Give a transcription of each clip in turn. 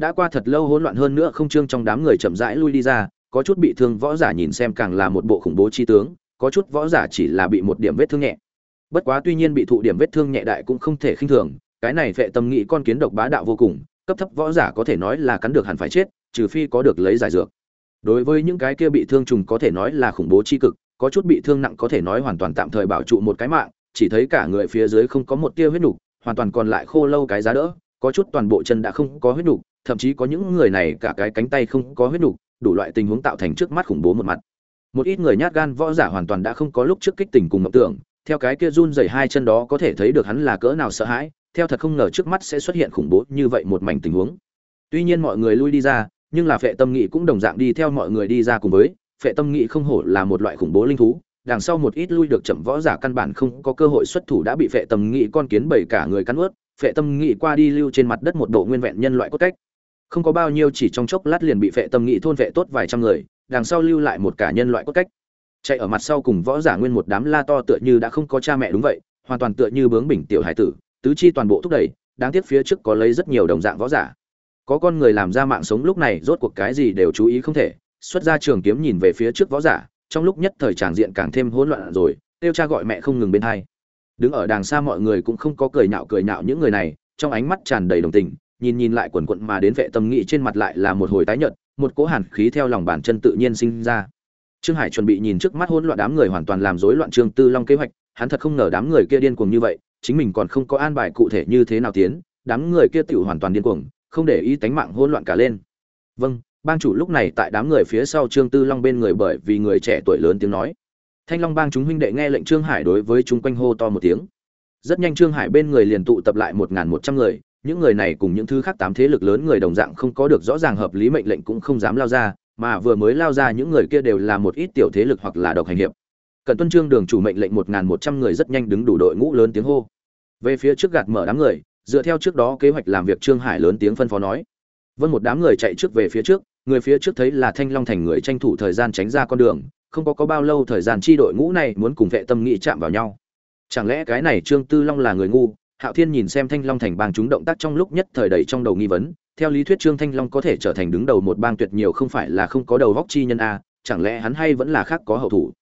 đã qua thật lâu hỗn loạn hơn nữa không trương trong đám người chậm rãi lui đi ra, có chút bị thương võ giả nhìn xem càng là một bộ khủng bố chi tướng, có chút võ giả chỉ là bị một điểm vết thương nhẹ. Bất quá tuy nhiên bị thụ điểm vết thương nhẹ đại cũng không thể khinh thường, cái này vệ tâm nghĩ con kiến độc bá đạo vô cùng, cấp thấp võ giả có thể nói là cắn được hẳn phải chết, trừ phi có được lấy giải dược. Đối với những cái kia bị thương trùng có thể nói là khủng bố chi cực, có chút bị thương nặng có thể nói hoàn toàn tạm thời bảo trụ một cái mạng, chỉ thấy cả người phía dưới không có một tia huyết nục, hoàn toàn còn lại khô lâu cái giá đỡ, có chút toàn bộ chân đã không có huyết nục thậm chí có những người này cả cái cánh tay không có huyết đủ đủ loại tình huống tạo thành trước mắt khủng bố một mặt. Một ít người nhát gan võ giả hoàn toàn đã không có lúc trước kích tình cùng mộng tưởng, theo cái kia run rẩy hai chân đó có thể thấy được hắn là cỡ nào sợ hãi, theo thật không ngờ trước mắt sẽ xuất hiện khủng bố như vậy một mảnh tình huống. Tuy nhiên mọi người lui đi ra, nhưng là phệ tâm nghị cũng đồng dạng đi theo mọi người đi ra cùng với, phệ tâm nghị không hổ là một loại khủng bố linh thú, đằng sau một ít lui được chậm võ giả căn bản không có cơ hội xuất thủ đã bị phệ tâm nghị con kiến bảy cả người cắn ướt phệ tâm nghị qua đi lưu trên mặt đất một độ nguyên vẹn nhân loại cốt cách không có bao nhiêu chỉ trong chốc lát liền bị vệ tâm nghị thôn vệ tốt vài trăm người, đằng sau lưu lại một cả nhân loại cốt cách. Chạy ở mặt sau cùng võ giả nguyên một đám la to tựa như đã không có cha mẹ đúng vậy, hoàn toàn tựa như bướng bỉnh tiểu hải tử, tứ chi toàn bộ thúc đẩy, đáng tiếc phía trước có lấy rất nhiều đồng dạng võ giả. Có con người làm ra mạng sống lúc này rốt cuộc cái gì đều chú ý không thể, xuất ra trường kiếm nhìn về phía trước võ giả, trong lúc nhất thời tràng diện càng thêm hỗn loạn rồi, tiêu cha gọi mẹ không ngừng bên hai. Đứng ở đàng xa mọi người cũng không có cười nhạo cười nhạo những người này, trong ánh mắt tràn đầy đồng tình nhìn nhìn lại quần quận mà đến vệ tâm nghị trên mặt lại là một hồi tái nhợt, một cỗ hàn khí theo lòng bàn chân tự nhiên sinh ra. Trương hải chuẩn bị nhìn trước mắt hỗn loạn đám người hoàn toàn làm rối loạn trương tư long kế hoạch, hắn thật không ngờ đám người kia điên cuồng như vậy, chính mình còn không có an bài cụ thể như thế nào tiến, đám người kia tiểu hoàn toàn điên cuồng, không để ý tánh mạng hỗn loạn cả lên. Vâng bang chủ lúc này tại đám người phía sau trương tư long bên người bởi vì người trẻ tuổi lớn tiếng nói. Thanh long bang chúng huynh đệ nghe lệnh trương hải đối với chúng quanh hô to một tiếng. Rất nhanh trương hải bên người liền tụ tập lại một một trăm người những người này cùng những thứ khác tám thế lực lớn người đồng dạng không có được rõ ràng hợp lý mệnh lệnh cũng không dám lao ra, mà vừa mới lao ra những người kia đều là một ít tiểu thế lực hoặc là độc hành hiệp. Cần tuân trương đường chủ mệnh lệnh một một trăm người rất nhanh đứng đủ đội ngũ lớn tiếng hô. Về phía trước gạt mở đám người, dựa theo trước đó kế hoạch làm việc trương hải lớn tiếng phân phó nói. Vân một đám người chạy trước về phía trước, người phía trước thấy là thanh long thành người tranh thủ thời gian tránh ra con đường, không có có bao lâu thời gian chi đội ngũ này muốn cùng vệ tâm nghị chạm vào nhau. Chẳng lẽ cái này trương tư long là người ngu hạo thiên nhìn xem thanh long thành bang chúng động tác trong lúc nhất thời đầy trong đầu nghi vấn, theo lý thuyết trương thanh long có thể trở thành đứng đầu một bang tuyệt nhiều không phải là không có đầu góc chi nhân a, chẳng lẽ hắn hay vẫn là khác có hậu thủ?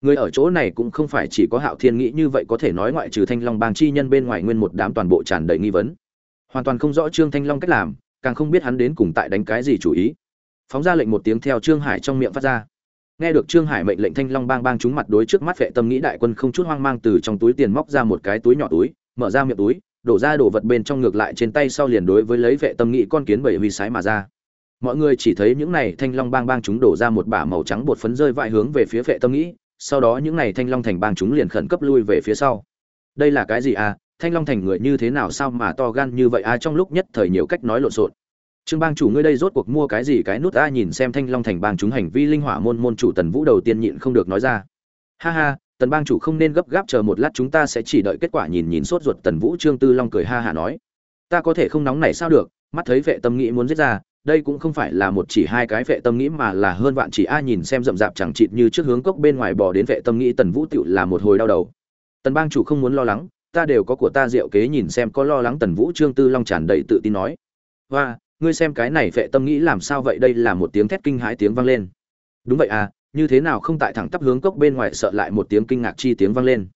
Người ở chỗ này cũng không phải chỉ có hạo thiên nghĩ như vậy có thể nói ngoại trừ thanh long bang chi nhân bên ngoài nguyên một đám toàn bộ tràn đầy nghi vấn. Hoàn toàn không rõ trương thanh long cách làm, càng không biết hắn đến cùng tại đánh cái gì chủ ý. Phóng ra lệnh một tiếng theo trương hải trong miệng phát ra. Nghe được trương hải mệnh lệnh thanh long bang bang chúng mặt đối trước mắt vệ tâm nghĩ đại quân không chút hoang mang từ trong túi tiền móc ra một cái túi nhỏ túi mở ra miệng túi, đổ ra đồ vật bên trong ngược lại trên tay sau liền đối với lấy vệ tâm nghĩ con kiến bảy huy sái mà ra. Mọi người chỉ thấy những này thanh long bang bang chúng đổ ra một bả màu trắng bột phấn rơi vãi hướng về phía vệ tâm nghĩ sau đó những này thanh long thành bang chúng liền khẩn cấp lui về phía sau. Đây là cái gì à? Thanh long thành người như thế nào sao mà to gan như vậy à? Trong lúc nhất thời nhiều cách nói lộn xộn. Trương bang chủ ngươi đây rốt cuộc mua cái gì cái nút a? Nhìn xem thanh long thành bang chúng hành vi linh hỏa môn môn chủ tần vũ đầu tiên nhịn không được nói ra. Ha ha tần bang chủ không nên gấp gáp chờ một lát chúng ta sẽ chỉ đợi kết quả nhìn nhìn sốt ruột tần vũ trương tư long cười ha hả nói. Ta có thể không nóng này sao được, mắt thấy vệ tâm nghĩ muốn giết ra, đây cũng không phải là một chỉ hai cái vệ tâm nghĩ mà là hơn vạn chỉ a nhìn xem rậm rạp chẳng chịt như trước hướng cốc bên ngoài bò đến vệ tâm nghĩ tần vũ tựu là một hồi đau đầu. Tần bang chủ không muốn lo lắng, ta đều có của ta diệu kế nhìn xem có lo lắng tần vũ trương tư long tràn đầy tự tin nói. Và ngươi xem cái này vệ tâm nghĩ làm sao vậy? Đây là một tiếng thét kinh hãi tiếng vang lên. Đúng vậy à như thế nào không tại thẳng tắp hướng cốc bên ngoài sợ lại một tiếng kinh ngạc chi tiếng vang lên.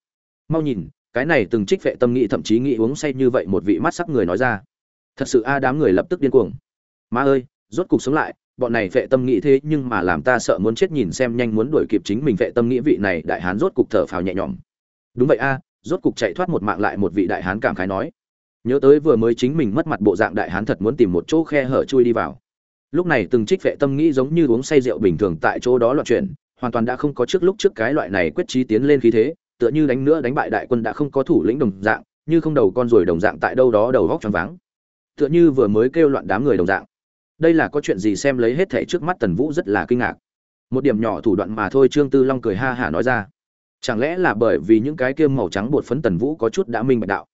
Mau nhìn, cái này từng trích vệ tâm nghĩ thậm chí nghĩ uống say như vậy một vị mắt sắc người nói ra. Thật sự a, đám người lập tức điên cuồng. Má ơi, rốt cục sống lại, bọn này vệ tâm nghĩ thế nhưng mà làm ta sợ muốn chết nhìn xem nhanh muốn đuổi kịp chính mình vệ tâm nghĩ vị này đại hán rốt cục thở phào nhẹ nhõm. Đúng vậy a, rốt cục chạy thoát một mạng lại một vị đại hán cảm khái nói. Nhớ tới vừa mới chính mình mất mặt bộ dạng đại hán thật muốn tìm một chỗ khe hở chui đi vào lúc này từng trích vệ tâm nghĩ giống như uống say rượu bình thường tại chỗ đó loạn chuyển, hoàn toàn đã không có trước lúc trước cái loại này quyết trí tiến lên khí thế, tựa như đánh nữa đánh bại đại quân đã không có thủ lĩnh đồng dạng, như không đầu con ruồi đồng dạng tại đâu đó đầu góc tròn váng. Tựa như vừa mới kêu loạn đám người đồng dạng. Đây là có chuyện gì xem lấy hết thảy trước mắt tần vũ rất là kinh ngạc. Một điểm nhỏ thủ đoạn mà thôi trương tư long cười ha hả nói ra. Chẳng lẽ là bởi vì những cái kia màu trắng bột phấn tần vũ có chút đã minh bạch đạo?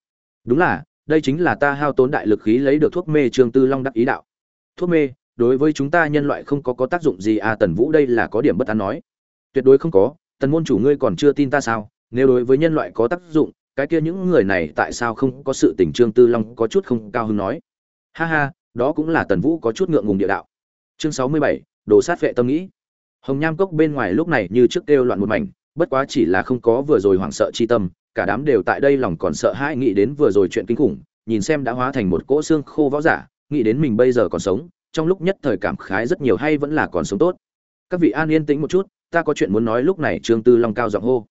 Đúng là, đây chính là ta hao tốn đại lực khí lấy được thuốc mê trương tư long đắc ý đạo. Thuốc mê đối với chúng ta nhân loại không có có tác dụng gì à? Tần vũ đây là có điểm bất an nói. Tuyệt đối không có, tần môn chủ ngươi còn chưa tin ta sao? Nếu đối với nhân loại có tác dụng, cái kia những người này tại sao không có sự tình trương tư long có chút không cao hứng nói? Ha ha, đó cũng là tần vũ có chút ngượng ngùng địa đạo. Chương sáu mươi bảy, đồ sát vệ tâm nghĩ. Hồng nham cốc bên ngoài lúc này như trước kêu loạn một mảnh, bất quá chỉ là không có vừa rồi hoảng sợ chi tâm, cả đám đều tại đây lòng còn sợ hãi, nghĩ đến vừa rồi chuyện kinh khủng, nhìn xem đã hóa thành một cỗ xương khô võ giả, nghĩ đến mình bây giờ còn sống trong lúc nhất thời cảm khái rất nhiều hay vẫn là còn sống tốt. Các vị an yên tĩnh một chút, ta có chuyện muốn nói lúc này trương tư long cao giọng hô.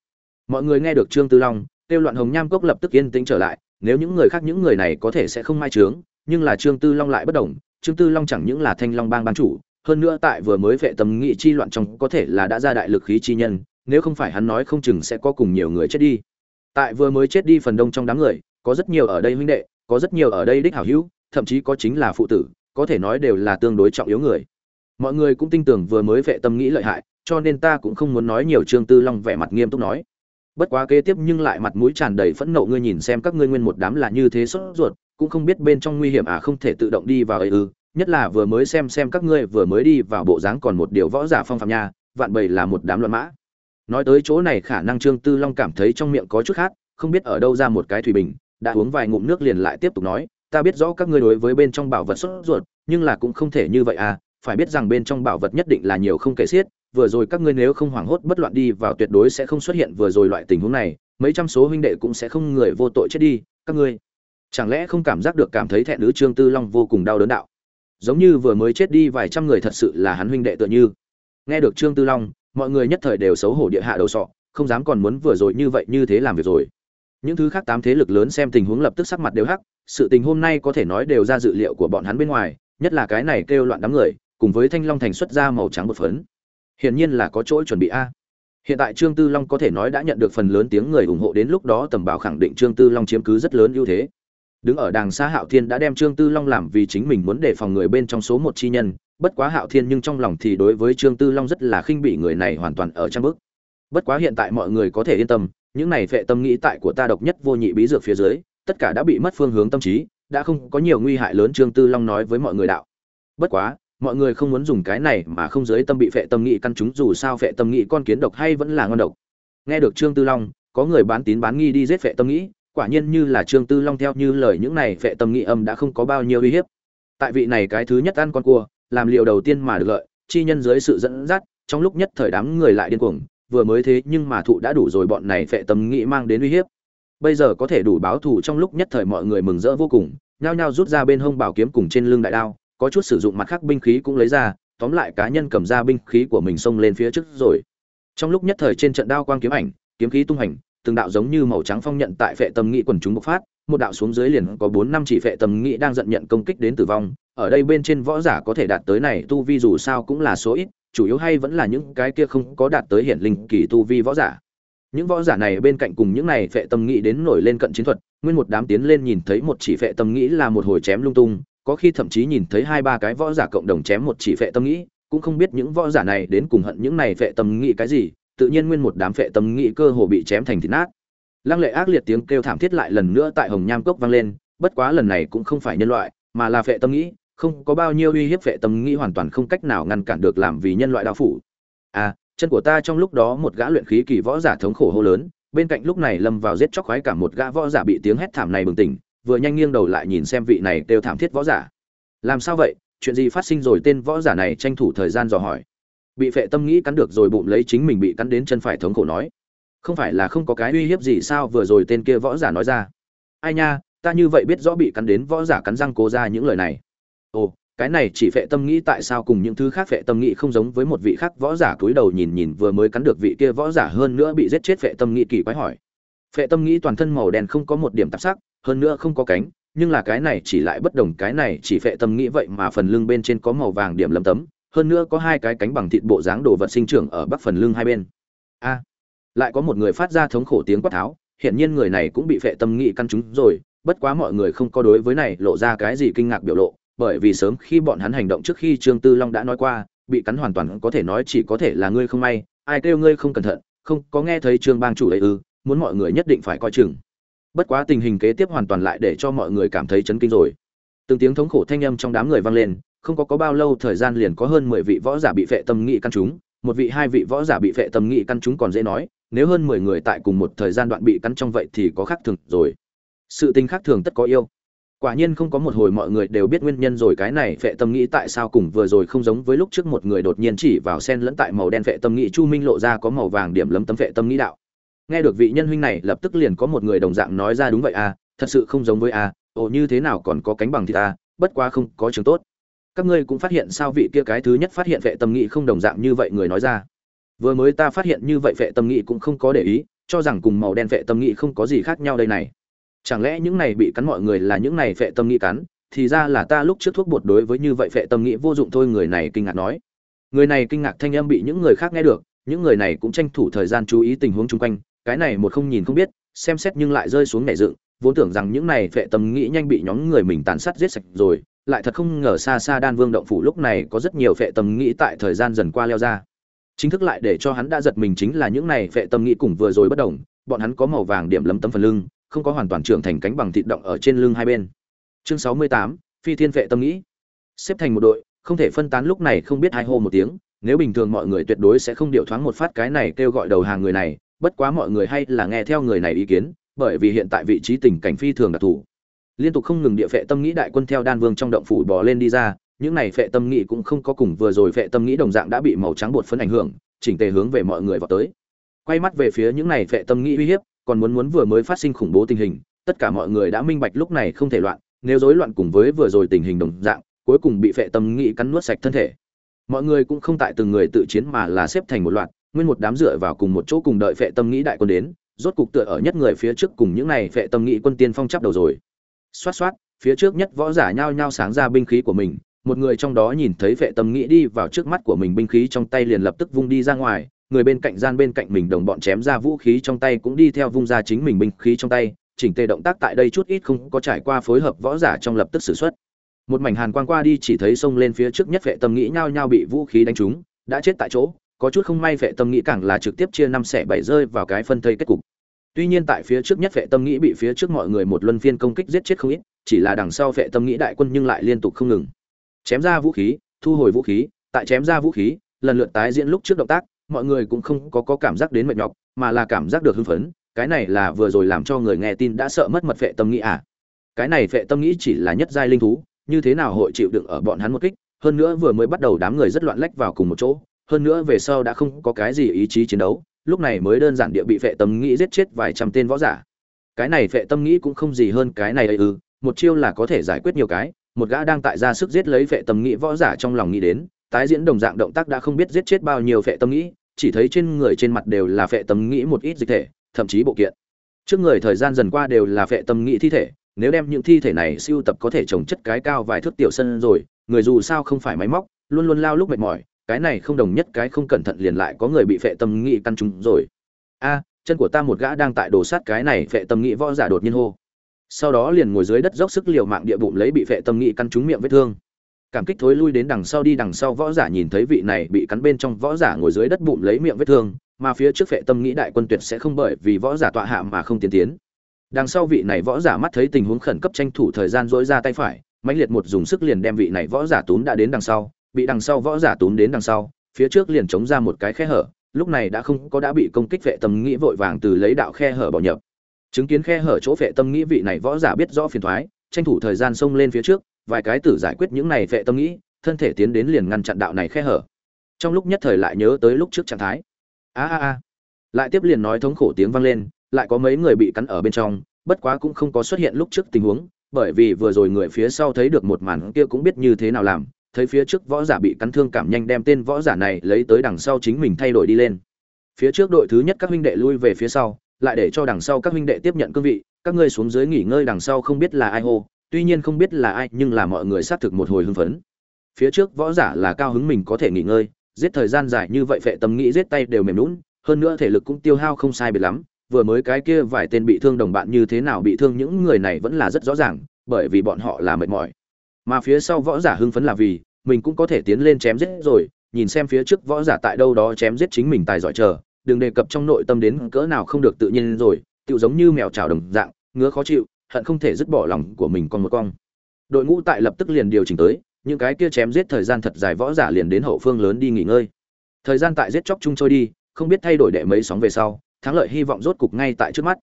Mọi người nghe được trương tư long kêu loạn hồng nham cốc lập tức yên tĩnh trở lại, nếu những người khác, những người này có thể sẽ không mai trướng nhưng là trương tư long lại bất đồng trương tư long chẳng những là thanh long bang ban chủ, hơn nữa tại vừa mới vệ tâm nghị chi loạn trong có thể là đã ra đại lực khí chi nhân, nếu không phải hắn nói không chừng sẽ có cùng nhiều người chết đi. Tại vừa mới chết đi phần đông trong đám người, có rất nhiều ở đây huynh đệ, có rất nhiều ở đây đích hảo hữu, thậm chí có chính là phụ tử có thể nói đều là tương đối trọng yếu người. Mọi người cũng tin tưởng vừa mới vệ tâm nghĩ lợi hại, cho nên ta cũng không muốn nói nhiều trương tư long vẻ mặt nghiêm túc nói. Bất quá kế tiếp nhưng lại mặt mũi tràn đầy phẫn nộ ngươi nhìn xem các ngươi nguyên một đám là như thế sốt ruột, cũng không biết bên trong nguy hiểm à không thể tự động đi vào ấy ư. Nhất là vừa mới xem xem các ngươi vừa mới đi vào bộ dáng còn một điều võ giả phong phạm nha, vạn bầy là một đám loạn mã. Nói tới chỗ này khả năng trương tư long cảm thấy trong miệng có chút khác không biết ở đâu ra một cái thủy bình, đã uống vài ngụm nước liền lại tiếp tục nói ta biết rõ các ngươi đối với bên trong bảo vật sốt ruột, nhưng là cũng không thể như vậy à phải biết rằng bên trong bảo vật nhất định là nhiều không kể xiết, vừa rồi các ngươi nếu không hoảng hốt bất loạn đi vào tuyệt đối sẽ không xuất hiện vừa rồi loại tình huống này, mấy trăm số huynh đệ cũng sẽ không người vô tội chết đi, các ngươi. Chẳng lẽ không cảm giác được cảm thấy thẹn nữ trương tư long vô cùng đau đớn đạo? Giống như vừa mới chết đi vài trăm người thật sự là hắn huynh đệ tựa như. Nghe được trương tư long, mọi người nhất thời đều xấu hổ địa hạ đầu sọ, không dám còn muốn vừa rồi như vậy như thế làm việc rồi. Những thứ khác tám thế lực lớn xem tình huống lập tức sắc mặt đều hắc sự tình hôm nay có thể nói đều ra dự liệu của bọn hắn bên ngoài, nhất là cái này kêu loạn đám người, cùng với thanh long thành xuất ra màu trắng một phấn. Hiển nhiên là có chỗ chuẩn bị a. Hiện tại trương tư long có thể nói đã nhận được phần lớn tiếng người ủng hộ đến lúc đó tầm bảo khẳng định trương tư long chiếm cứ rất lớn ưu thế. Đứng ở đàng xa hạo thiên đã đem trương tư long làm vì chính mình muốn đề phòng người bên trong số một chi nhân, bất quá hạo thiên nhưng trong lòng thì đối với trương tư long rất là khinh bị người này hoàn toàn ở trong bước. bất quá hiện tại mọi người có thể yên tâm, những này phệ tâm nghĩ tại của ta độc nhất vô nhị bí dược phía dưới tất cả đã bị mất phương hướng tâm trí, đã không có nhiều nguy hại lớn. Trương tư long nói với mọi người đạo, bất quá, mọi người không muốn dùng cái này mà không giới tâm bị phệ tâm nghị căn chúng, dù sao phệ tâm nghị con kiến độc hay vẫn là ngon độc. Nghe được trương tư long, có người bán tín bán nghi đi giết phệ tâm nghĩ quả nhiên như là trương tư long theo như lời những này, phệ tâm nghị âm đã không có bao nhiêu uy hiếp. Tại vị này cái thứ nhất ăn con cua, làm liều đầu tiên mà được lợi, chi nhân dưới sự dẫn dắt, trong lúc nhất thời đám người lại điên cuồng, vừa mới thế nhưng mà thụ đã đủ rồi, bọn này phệ tâm nghĩ mang đến uy hiếp bây giờ có thể đủ báo thù trong lúc nhất thời mọi người mừng rỡ vô cùng, nhao nhao rút ra bên hông bảo kiếm cùng trên lưng đại đao, có chút sử dụng mặt khác binh khí cũng lấy ra, tóm lại cá nhân cầm ra binh khí của mình xông lên phía trước rồi. Trong lúc nhất thời trên trận đao quang kiếm ảnh, kiếm khí tung hành, từng đạo giống như màu trắng phong nhận tại phệ tâm nghị quần chúng bộc phát, một đạo xuống dưới liền có bốn năm chỉ phệ tâm nghị đang giận nhận công kích đến tử vong, ở đây bên trên võ giả có thể đạt tới này tu vi dù sao cũng là số ít, chủ yếu hay vẫn là những cái kia không có đạt tới hiển linh kỳ tu vi võ giả những võ giả này bên cạnh cùng những này phệ tâm nghĩ đến nổi lên cận chiến thuật, nguyên một đám tiến lên nhìn thấy một chỉ phệ tâm nghĩ là một hồi chém lung tung, có khi thậm chí nhìn thấy hai ba cái võ giả cộng đồng chém một chỉ phệ tâm nghĩ, cũng không biết những võ giả này đến cùng hận những này phệ tâm nghĩ cái gì, tự nhiên nguyên một đám phệ tâm nghĩ cơ hồ bị chém thành thịt nát. Lăng lệ ác liệt tiếng kêu thảm thiết lại lần nữa tại hồng nham cốc vang lên, bất quá lần này cũng không phải nhân loại, mà là phệ tâm nghĩ, không có bao nhiêu uy hiếp phệ tâm nghĩ hoàn toàn không cách nào ngăn cản được làm vì nhân loại đạo phủ. À chân của ta trong lúc đó một gã luyện khí kỳ võ giả thống khổ hô lớn, bên cạnh lúc này lâm vào giết chóc khoái cả một gã võ giả bị tiếng hét thảm này bừng tỉnh, vừa nhanh nghiêng đầu lại nhìn xem vị này đều thảm thiết võ giả. Làm sao vậy? Chuyện gì phát sinh rồi? Tên võ giả này tranh thủ thời gian dò hỏi. Bị phệ tâm nghĩ cắn được rồi bụng lấy chính mình bị cắn đến chân phải thống khổ nói. Không phải là không có cái uy hiếp gì sao? Vừa rồi tên kia võ giả nói ra. Ai nha, ta như vậy biết rõ bị cắn đến võ giả cắn răng cố ra những lời này. Ồ cái này chỉ phệ tâm nghĩ tại sao cùng những thứ khác phệ tâm nghĩ không giống với một vị khác võ giả cúi đầu nhìn nhìn vừa mới cắn được vị kia võ giả hơn nữa bị giết chết phệ tâm nghĩ kỳ quái hỏi. Phệ tâm nghĩ toàn thân màu đen không có một điểm tạp sắc, hơn nữa không có cánh, nhưng là cái này chỉ lại bất đồng, cái này chỉ phệ tâm nghĩ vậy mà phần lưng bên trên có màu vàng điểm lấm tấm, hơn nữa có hai cái cánh bằng thịt bộ dáng đồ vật sinh trưởng ở bắc phần lưng hai bên. A, lại có một người phát ra thống khổ tiếng quát tháo hiện nhiên người này cũng bị phệ tâm nghĩ căn trúng rồi, bất quá mọi người không có đối với này lộ ra cái gì kinh ngạc biểu lộ bởi vì sớm khi bọn hắn hành động trước khi trương tư long đã nói qua, bị cắn hoàn toàn có thể nói chỉ có thể là ngươi không may, ai kêu ngươi không cẩn thận, không có nghe thấy trương bang chủ đấy ư, muốn mọi người nhất định phải coi chừng. Bất quá tình hình kế tiếp hoàn toàn lại để cho mọi người cảm thấy chấn kinh rồi. Từng tiếng thống khổ thanh âm trong đám người vang lên, không có có bao lâu thời gian liền có hơn mười vị võ giả bị phệ tâm nghị căn chúng, một vị hai vị võ giả bị phệ tâm nghị căn chúng còn dễ nói, nếu hơn mười người tại cùng một thời gian đoạn bị cắn trong vậy thì có khác thường rồi. Sự tình khác thường tất có yêu quả nhiên không có một hồi mọi người đều biết nguyên nhân rồi, cái này phệ tâm nghĩ tại sao cùng vừa rồi không giống với lúc trước một người đột nhiên chỉ vào sen lẫn tại màu đen phệ tâm nghĩ, chu minh lộ ra có màu vàng điểm lấm tấm phệ tâm nghĩ đạo. Nghe được vị nhân huynh này, lập tức liền có một người đồng dạng nói ra đúng vậy à thật sự không giống với à ồ như thế nào còn có cánh bằng thì ta à, bất quá không có chứng tốt. Các ngươi cũng phát hiện sao vị kia cái thứ nhất phát hiện phệ tâm nghĩ không đồng dạng như vậy người nói ra. Vừa mới ta phát hiện như vậy phệ tâm nghĩ cũng không có để ý, cho rằng cùng màu đen phệ tâm nghĩ không có gì khác nhau đây này chẳng lẽ những này bị cắn mọi người là những này phệ tâm nghĩ cắn? Thì ra là ta lúc trước thuốc bột đối với như vậy phệ tâm nghĩ vô dụng thôi, người này kinh ngạc nói. Người này kinh ngạc thanh âm bị những người khác nghe được, những người này cũng tranh thủ thời gian chú ý tình huống chung quanh. Cái này một không nhìn không biết, xem xét nhưng lại rơi xuống nhảy dựng. Vốn tưởng rằng những này phệ tâm nghĩ nhanh bị nhóm người mình tàn sát giết sạch rồi, lại thật không ngờ xa xa đan vương động phủ lúc này có rất nhiều phệ tâm nghĩ tại thời gian dần qua leo ra. Chính thức lại để cho hắn đã giật mình chính là những này phệ tâm nghĩ cùng vừa rồi bất đồng. Bọn hắn có màu vàng điểm lấm tấm phần lưng không có hoàn toàn trưởng thành cánh bằng thịt động ở trên lưng hai bên. Chương sáu mươi tám, phi thiên vệ tâm nghĩ. Xếp thành một đội, không thể phân tán lúc này không biết hai hô một tiếng, nếu bình thường mọi người tuyệt đối sẽ không điệu thoáng một phát cái này kêu gọi đầu hàng người này, bất quá mọi người hay là nghe theo người này ý kiến, bởi vì hiện tại vị trí tình cảnh phi thường đặc thù. Liên tục không ngừng địa phệ tâm nghĩ đại quân theo đan vương trong động phủ bò lên đi ra, những này phệ tâm nghĩ cũng không có cùng vừa rồi phệ tâm nghĩ đồng dạng đã bị màu trắng bột phấn ảnh hưởng, chỉnh tề hướng về mọi người vào tới. Quay mắt về phía những này phệ tâm nghĩ uy hiếp còn muốn muốn vừa mới phát sinh khủng bố tình hình, tất cả mọi người đã minh bạch lúc này không thể loạn, nếu rối loạn cùng với vừa rồi tình hình đồng dạng, cuối cùng bị phệ tâm nghĩ cắn nuốt sạch thân thể. Mọi người cũng không tại từng người tự chiến mà là xếp thành một loạt, nguyên một đám dựa vào cùng một chỗ cùng đợi phệ tâm nghĩ đại quân đến, rốt cục tựa ở nhất người phía trước cùng những này phệ tâm nghĩ quân tiên phong chắp đầu rồi. Xoát xoát, phía trước nhất võ giả nhao nhao sáng ra binh khí của mình, một người trong đó nhìn thấy phệ tâm nghĩ đi vào trước mắt của mình binh khí trong tay liền lập tức vung đi ra ngoài người bên cạnh gian bên cạnh mình đồng bọn chém ra vũ khí trong tay cũng đi theo vung ra chính mình binh khí trong tay, chỉnh tề động tác tại đây chút ít không có trải qua phối hợp võ giả trong lập tức xử xuất. Một mảnh hàn quang qua đi chỉ thấy xông lên phía trước nhất Vệ tâm nghĩ nhao nhao bị vũ khí đánh trúng, đã chết tại chỗ, có chút không may Vệ tâm nghĩ càng là trực tiếp chia năm xẻ bảy rơi vào cái phân thây kết cục. Tuy nhiên tại phía trước nhất Vệ tâm nghĩ bị phía trước mọi người một luân phiên công kích giết chết không ít, chỉ là đằng sau Vệ tâm nghĩ đại quân nhưng lại liên tục không ngừng. Chém ra vũ khí, thu hồi vũ khí, tại chém ra vũ khí, lần lượt tái diễn lúc trước động tác mọi người cũng không có, có cảm giác đến mệt nhọc mà là cảm giác được hưng phấn. Cái này là vừa rồi làm cho người nghe tin đã sợ mất mật vệ tâm nghĩ à? Cái này vệ tâm nghĩ chỉ là nhất giai linh thú như thế nào hội chịu đựng ở bọn hắn một kích? Hơn nữa vừa mới bắt đầu đám người rất loạn lách vào cùng một chỗ hơn nữa về sau đã không có cái gì ý chí chiến đấu lúc này mới đơn giản địa bị vệ tâm nghĩ giết chết vài trăm tên võ giả. Cái này vệ tâm nghĩ cũng không gì hơn cái này ư một chiêu là có thể giải quyết nhiều cái một gã đang tại ra sức giết lấy vệ tâm nghĩ võ giả trong lòng nghĩ đến tái diễn đồng dạng động tác đã không biết giết chết bao nhiêu vệ tâm nghĩ chỉ thấy trên người trên mặt đều là phệ tâm nghĩ một ít dịch thể, thậm chí bộ kiện. Trước người thời gian dần qua đều là phệ tâm nghĩ thi thể, nếu đem những thi thể này siêu tập có thể trồng chất cái cao vài thước tiểu sân rồi, người dù sao không phải máy móc, luôn luôn lao lúc mệt mỏi, cái này không đồng nhất cái không cẩn thận liền lại có người bị phệ tâm nghĩ căn trúng rồi. A, chân của ta một gã đang tại đồ sát cái này phệ tâm nghĩ võ giả đột nhiên hô. Sau đó liền ngồi dưới đất dốc sức liều mạng địa bụng lấy bị phệ tâm nghĩ căn trúng miệng vết thương cảm kích thối lui đến đằng sau đi, đằng sau võ giả nhìn thấy vị này bị cắn bên trong võ giả ngồi dưới đất bụng lấy miệng vết thương, mà phía trước phệ tâm nghĩ đại quân tuyệt sẽ không bởi vì võ giả tọa hạ mà không tiến tiến. Đằng sau vị này võ giả mắt thấy tình huống khẩn cấp tranh thủ thời gian dỗi ra tay phải, mãnh liệt một dùng sức liền đem vị này võ giả tún đã đến đằng sau, bị đằng sau võ giả tún đến đằng sau, phía trước liền chống ra một cái khe hở, lúc này đã không có đã bị công kích vệ tâm nghĩ vội vàng từ lấy đạo khe hở bỏ nhập. Chứng kiến khe hở chỗ vệ tâm nghĩ vị này võ giả biết rõ phiền thoái, tranh thủ thời gian xông lên phía trước vài cái tử giải quyết những này vệ tâm nghĩ, thân thể tiến đến liền ngăn chặn đạo này khe hở. Trong lúc nhất thời lại nhớ tới lúc trước trạng thái. A a a. Lại tiếp liền nói thống khổ tiếng vang lên, lại có mấy người bị cắn ở bên trong, bất quá cũng không có xuất hiện lúc trước tình huống, bởi vì vừa rồi người phía sau thấy được một màn kia cũng biết như thế nào làm, thấy phía trước võ giả bị cắn thương cảm nhanh đem tên võ giả này lấy tới đằng sau chính mình thay đổi đi lên. Phía trước đội thứ nhất các huynh đệ lui về phía sau, lại để cho đằng sau các huynh đệ tiếp nhận cương vị, các ngươi xuống dưới nghỉ ngơi đằng sau không biết là ai hô tuy nhiên không biết là ai, nhưng là mọi người xác thực một hồi hưng phấn. Phía trước võ giả là cao hứng mình có thể nghỉ ngơi, giết thời gian dài như vậy phệ tâm nghĩ giết tay đều mềm lún hơn nữa thể lực cũng tiêu hao không sai biệt lắm, vừa mới cái kia vài tên bị thương đồng bạn như thế nào bị thương những người này vẫn là rất rõ ràng, bởi vì bọn họ là mệt mỏi. Mà phía sau võ giả hưng phấn là vì, mình cũng có thể tiến lên chém giết rồi, nhìn xem phía trước võ giả tại đâu đó chém giết chính mình tài giỏi chờ, đừng đề cập trong nội tâm đến cỡ nào không được tự nhiên rồi tự giống như mèo trào đồng dạng, ngứa khó chịu hận không thể dứt bỏ lòng của mình con một cong. Đội ngũ tại lập tức liền điều chỉnh tới, những cái kia chém giết thời gian thật dài võ giả liền đến hậu phương lớn đi nghỉ ngơi. Thời gian tại giết chóc chung trôi đi, không biết thay đổi đệ mấy sóng về sau, thắng lợi hy vọng rốt cục ngay tại trước mắt.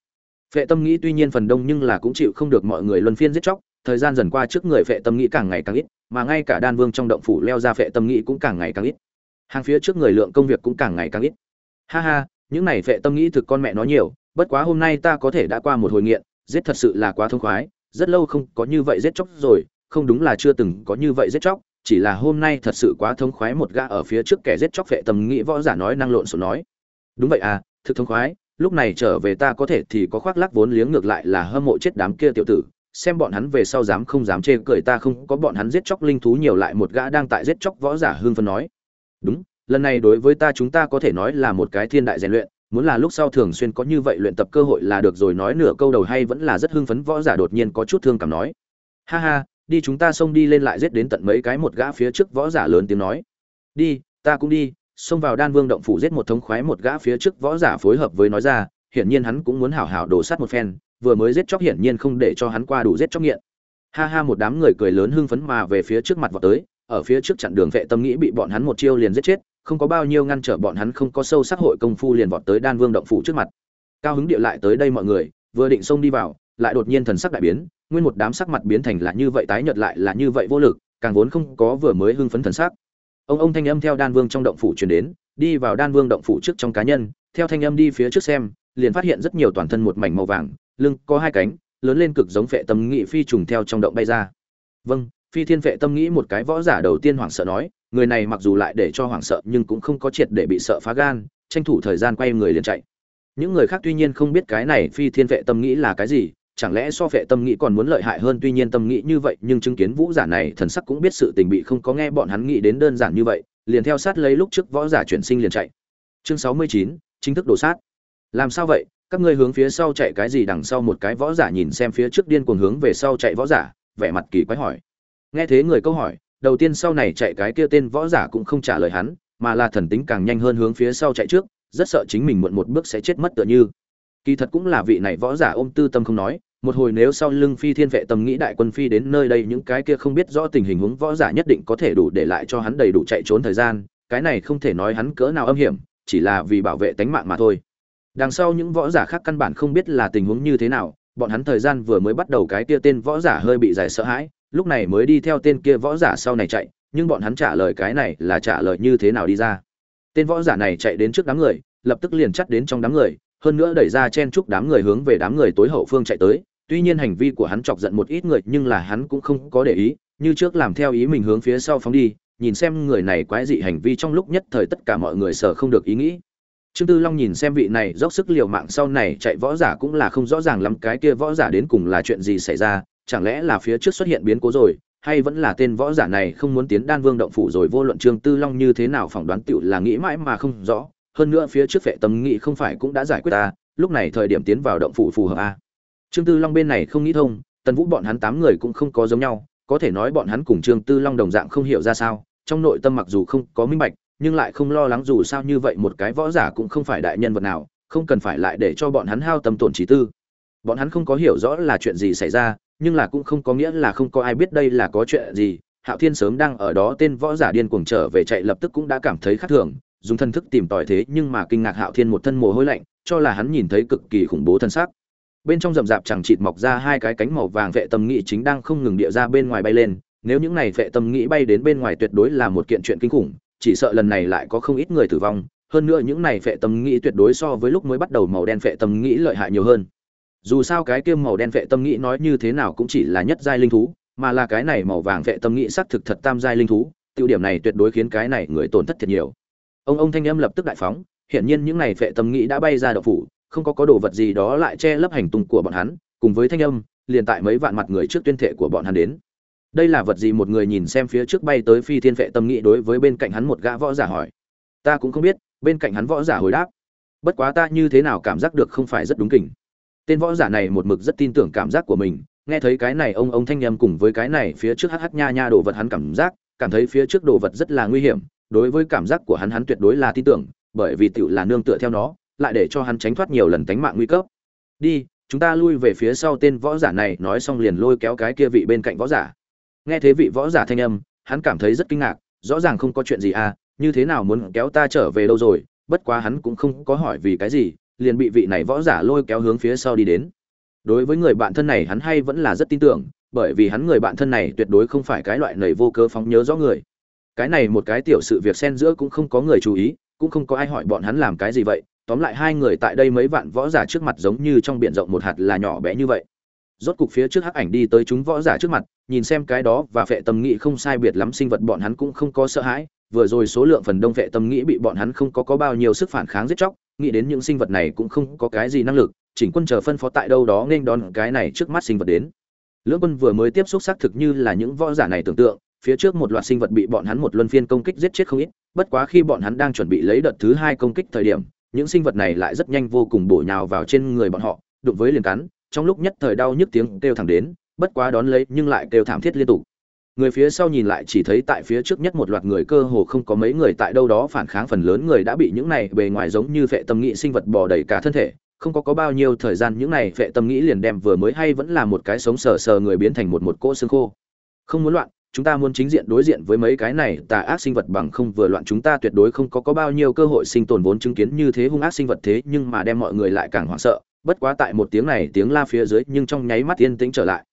Phệ tâm nghĩ tuy nhiên phần đông nhưng là cũng chịu không được mọi người luân phiên giết chóc, thời gian dần qua trước người phệ tâm nghĩ càng ngày càng ít, mà ngay cả đan vương trong động phủ leo ra phệ tâm nghĩ cũng càng ngày càng ít. Hàng phía trước người lượng công việc cũng càng ngày càng ít. Ha ha, những này phệ tâm nghĩ thực con mẹ nó nhiều, bất quá hôm nay ta có thể đã qua một hồi nghiện giết thật sự là quá thông khoái, rất lâu không có như vậy giết chóc rồi, không đúng là chưa từng có như vậy giết chóc, chỉ là hôm nay thật sự quá thông khoái một gã ở phía trước kẻ giết chóc vệ tầm nghĩ võ giả nói năng lộn xộn nói. Đúng vậy à thực thông khoái, lúc này trở về ta có thể thì có khoác lác vốn liếng ngược lại là hâm mộ chết đám kia tiểu tử, xem bọn hắn về sau dám không dám chê cười ta không có bọn hắn giết chóc linh thú nhiều lại một gã đang tại giết chóc võ giả hương phân nói. Đúng, lần này đối với ta chúng ta có thể nói là một cái thiên đại rèn luyện muốn là lúc sau thường xuyên có như vậy luyện tập cơ hội là được rồi, nói nửa câu đầu hay vẫn là rất hưng phấn, võ giả đột nhiên có chút thương cảm nói. Ha ha, đi chúng ta xông đi lên lại giết đến tận mấy cái một gã phía trước, võ giả lớn tiếng nói. Đi, ta cũng đi, xông vào đan vương động phủ giết một thống khoái một gã phía trước, võ giả phối hợp với nói ra, hiển nhiên hắn cũng muốn hảo hảo đổ sát một phen, vừa mới giết chóc hiển nhiên không để cho hắn qua đủ giết chóc nghiện. Ha ha, một đám người cười lớn hưng phấn mà về phía trước mặt vào tới, ở phía trước chặn đường vệ tâm nghĩ bị bọn hắn một chiêu liền giết chết không có bao nhiêu ngăn trở bọn hắn không có sâu sắc hội công phu liền vọt tới đan vương động phủ trước mặt. Cao hứng địa lại tới đây mọi người, vừa định xông đi vào, lại đột nhiên thần sắc đại biến, nguyên một đám sắc mặt biến thành là như vậy tái nhợt lại là như vậy vô lực, càng vốn không có vừa mới hưng phấn thần sắc. Ông ông thanh âm theo đan vương trong động phủ truyền đến, đi vào đan vương động phủ trước trong cá nhân, theo thanh âm đi phía trước xem, liền phát hiện rất nhiều toàn thân một mảnh màu vàng, lưng có hai cánh, lớn lên cực giống phệ tâm nghị phi trùng theo trong động bay ra. Vâng phi thiên Vệ tâm nghĩ một cái võ giả đầu tiên hoảng sợ nói, người này mặc dù lại để cho hoảng sợ nhưng cũng không có triệt để bị sợ phá gan, tranh thủ thời gian quay người liền chạy. Những người khác tuy nhiên không biết cái này phi thiên Vệ tâm nghĩ là cái gì, chẳng lẽ so Vệ tâm nghĩ còn muốn lợi hại hơn tuy nhiên tâm nghĩ như vậy, nhưng chứng kiến vũ giả này thần sắc cũng biết sự tình bị không có nghe bọn hắn nghĩ đến đơn giản như vậy, liền theo sát lấy lúc trước võ giả chuyển sinh liền chạy. Chương sáu mươi chín, chính thức đổ sát. Làm sao vậy? Các ngươi hướng phía sau chạy cái gì đằng sau một cái võ giả nhìn xem phía trước điên cuồng hướng về sau chạy võ giả, vẻ mặt kỳ quái hỏi nghe thế người câu hỏi, đầu tiên sau này chạy cái kia tên võ giả cũng không trả lời hắn, mà là thần tính càng nhanh hơn hướng phía sau chạy trước, rất sợ chính mình muộn một bước sẽ chết mất tựa như. Kỳ thật cũng là vị này võ giả ôm tư tâm không nói, một hồi nếu sau lưng phi thiên vệ tâm nghĩ đại quân phi đến nơi đây những cái kia không biết rõ tình hình huống võ giả nhất định có thể đủ để lại cho hắn đầy đủ chạy trốn thời gian, cái này không thể nói hắn cỡ nào âm hiểm, chỉ là vì bảo vệ tánh mạng mà thôi. Đằng sau những võ giả khác căn bản không biết là tình huống như thế nào, bọn hắn thời gian vừa mới bắt đầu cái kia tên võ giả hơi bị giải sợ hãi lúc này mới đi theo tên kia võ giả sau này chạy, nhưng bọn hắn trả lời cái này là trả lời như thế nào đi ra. Tên võ giả này chạy đến trước đám người, lập tức liền chắt đến trong đám người, hơn nữa đẩy ra chen chúc đám người hướng về đám người tối hậu phương chạy tới. Tuy nhiên hành vi của hắn chọc giận một ít người, nhưng là hắn cũng không có để ý, như trước làm theo ý mình hướng phía sau phóng đi, nhìn xem người này quái dị hành vi trong lúc nhất thời tất cả mọi người sợ không được ý nghĩ. Trương tư long nhìn xem vị này dốc sức liều mạng sau này chạy võ giả cũng là không rõ ràng lắm cái kia võ giả đến cùng là chuyện gì xảy ra chẳng lẽ là phía trước xuất hiện biến cố rồi, hay vẫn là tên võ giả này không muốn tiến đan vương động phủ rồi vô luận trương tư long như thế nào phỏng đoán tựu là nghĩ mãi mà không rõ, hơn nữa phía trước vệ tâm nghị không phải cũng đã giải quyết ta, lúc này thời điểm tiến vào động phủ phù hợp a. Trương tư long bên này không nghĩ thông, tần vũ bọn hắn tám người cũng không có giống nhau, có thể nói bọn hắn cùng trương tư long đồng dạng không hiểu ra sao, trong nội tâm mặc dù không có minh bạch, nhưng lại không lo lắng dù sao như vậy một cái võ giả cũng không phải đại nhân vật nào, không cần phải lại để cho bọn hắn hao tâm tổn trí tư. Bọn hắn không có hiểu rõ là chuyện gì xảy ra nhưng là cũng không có nghĩa là không có ai biết đây là có chuyện gì. Hạo thiên sớm đang ở đó tên võ giả điên cuồng trở về chạy lập tức cũng đã cảm thấy khác thường, dùng thân thức tìm tòi thế nhưng mà kinh ngạc hạo thiên một thân mồ hôi lạnh, cho là hắn nhìn thấy cực kỳ khủng bố thân xác bên trong rậm rạp chẳng chịt mọc ra hai cái cánh màu vàng vệ tâm nghị chính đang không ngừng địa ra bên ngoài bay lên. Nếu những này vệ tâm nghĩ bay đến bên ngoài tuyệt đối là một kiện chuyện kinh khủng, chỉ sợ lần này lại có không ít người tử vong. Hơn nữa những này vệ tâm nghĩ tuyệt đối so với lúc mới bắt đầu màu đen vệ tâm nghĩ lợi hại nhiều hơn dù sao cái kia màu đen vệ tâm nghĩ nói như thế nào cũng chỉ là nhất giai linh thú, mà là cái này màu vàng vệ tâm nghĩ xác thực thật tam giai linh thú, tiêu điểm này tuyệt đối khiến cái này người tổn thất thiệt nhiều. Ông ông thanh âm lập tức đại phóng, hiển nhiên những này vệ tâm nghĩ đã bay ra đậu phủ, không có có đồ vật gì đó lại che lấp hành tung của bọn hắn, cùng với thanh âm, liền tại mấy vạn mặt người trước tuyên thệ của bọn hắn đến. Đây là vật gì? Một người nhìn xem phía trước bay tới phi thiên vệ tâm nghĩ đối với bên cạnh hắn một gã võ giả hỏi. Ta cũng không biết, bên cạnh hắn võ giả hồi đáp. Bất quá ta như thế nào cảm giác được không phải rất đúng kỉnh tên võ giả này một mực rất tin tưởng cảm giác của mình, nghe thấy cái này ông ông thanh nhâm cùng với cái này phía trước hh nha nha đồ vật hắn cảm giác, cảm thấy phía trước đồ vật rất là nguy hiểm, đối với cảm giác của hắn hắn tuyệt đối là tin tưởng, bởi vì tựu là nương tựa theo nó, lại để cho hắn tránh thoát nhiều lần tánh mạng nguy cấp. Đi, chúng ta lui về phía sau tên võ giả này, nói xong liền lôi kéo cái kia vị bên cạnh võ giả. Nghe thế vị võ giả thanh âm, hắn cảm thấy rất kinh ngạc, rõ ràng không có chuyện gì à như thế nào muốn kéo ta trở về đâu rồi, bất quá hắn cũng không có hỏi vì cái gì liền bị vị này võ giả lôi kéo hướng phía sau đi đến. Đối với người bạn thân này hắn hay vẫn là rất tin tưởng, bởi vì hắn người bạn thân này tuyệt đối không phải cái loại nầy vô cớ phóng nhớ rõ người. Cái này một cái tiểu sự việc xen giữa cũng không có người chú ý, cũng không có ai hỏi bọn hắn làm cái gì vậy. Tóm lại hai người tại đây mấy vạn võ giả trước mặt giống như trong biển rộng một hạt là nhỏ bé như vậy. Rốt cục phía trước hắc ảnh đi tới chúng võ giả trước mặt, nhìn xem cái đó và phệ tâm nghị không sai biệt lắm sinh vật bọn hắn cũng không có sợ hãi vừa rồi số lượng phần đông vệ tâm nghĩ bị bọn hắn không có có bao nhiêu sức phản kháng giết chóc, nghĩ đến những sinh vật này cũng không có cái gì năng lực, chỉnh quân chờ phân phó tại đâu đó nên đón cái này trước mắt sinh vật đến. Lưỡng quân vừa mới tiếp xúc xác thực như là những võ giả này tưởng tượng, phía trước một loạt sinh vật bị bọn hắn một luân phiên công kích giết chết không ít, bất quá khi bọn hắn đang chuẩn bị lấy đợt thứ hai công kích thời điểm, những sinh vật này lại rất nhanh vô cùng bổ nhào vào trên người bọn họ, đụng với liền cắn, trong lúc nhất thời đau nhức tiếng kêu thẳng đến, bất quá đón lấy nhưng lại kêu thảm thiết liên tục người phía sau nhìn lại chỉ thấy tại phía trước nhất một loạt người cơ hồ không có mấy người tại đâu đó phản kháng phần lớn người đã bị những này bề ngoài giống như vệ tâm nghĩ sinh vật bò đầy cả thân thể, không có có bao nhiêu thời gian những này vệ tâm nghĩ liền đem vừa mới hay vẫn là một cái sống sờ sờ người biến thành một một cỗ xương khô. Không muốn loạn, chúng ta muốn chính diện đối diện với mấy cái này, tà ác sinh vật bằng không vừa loạn chúng ta tuyệt đối không có có bao nhiêu cơ hội sinh tồn vốn chứng kiến như thế hung ác sinh vật thế, nhưng mà đem mọi người lại càng hoảng sợ, bất quá tại một tiếng này tiếng la phía dưới nhưng trong nháy mắt yên tĩnh trở lại.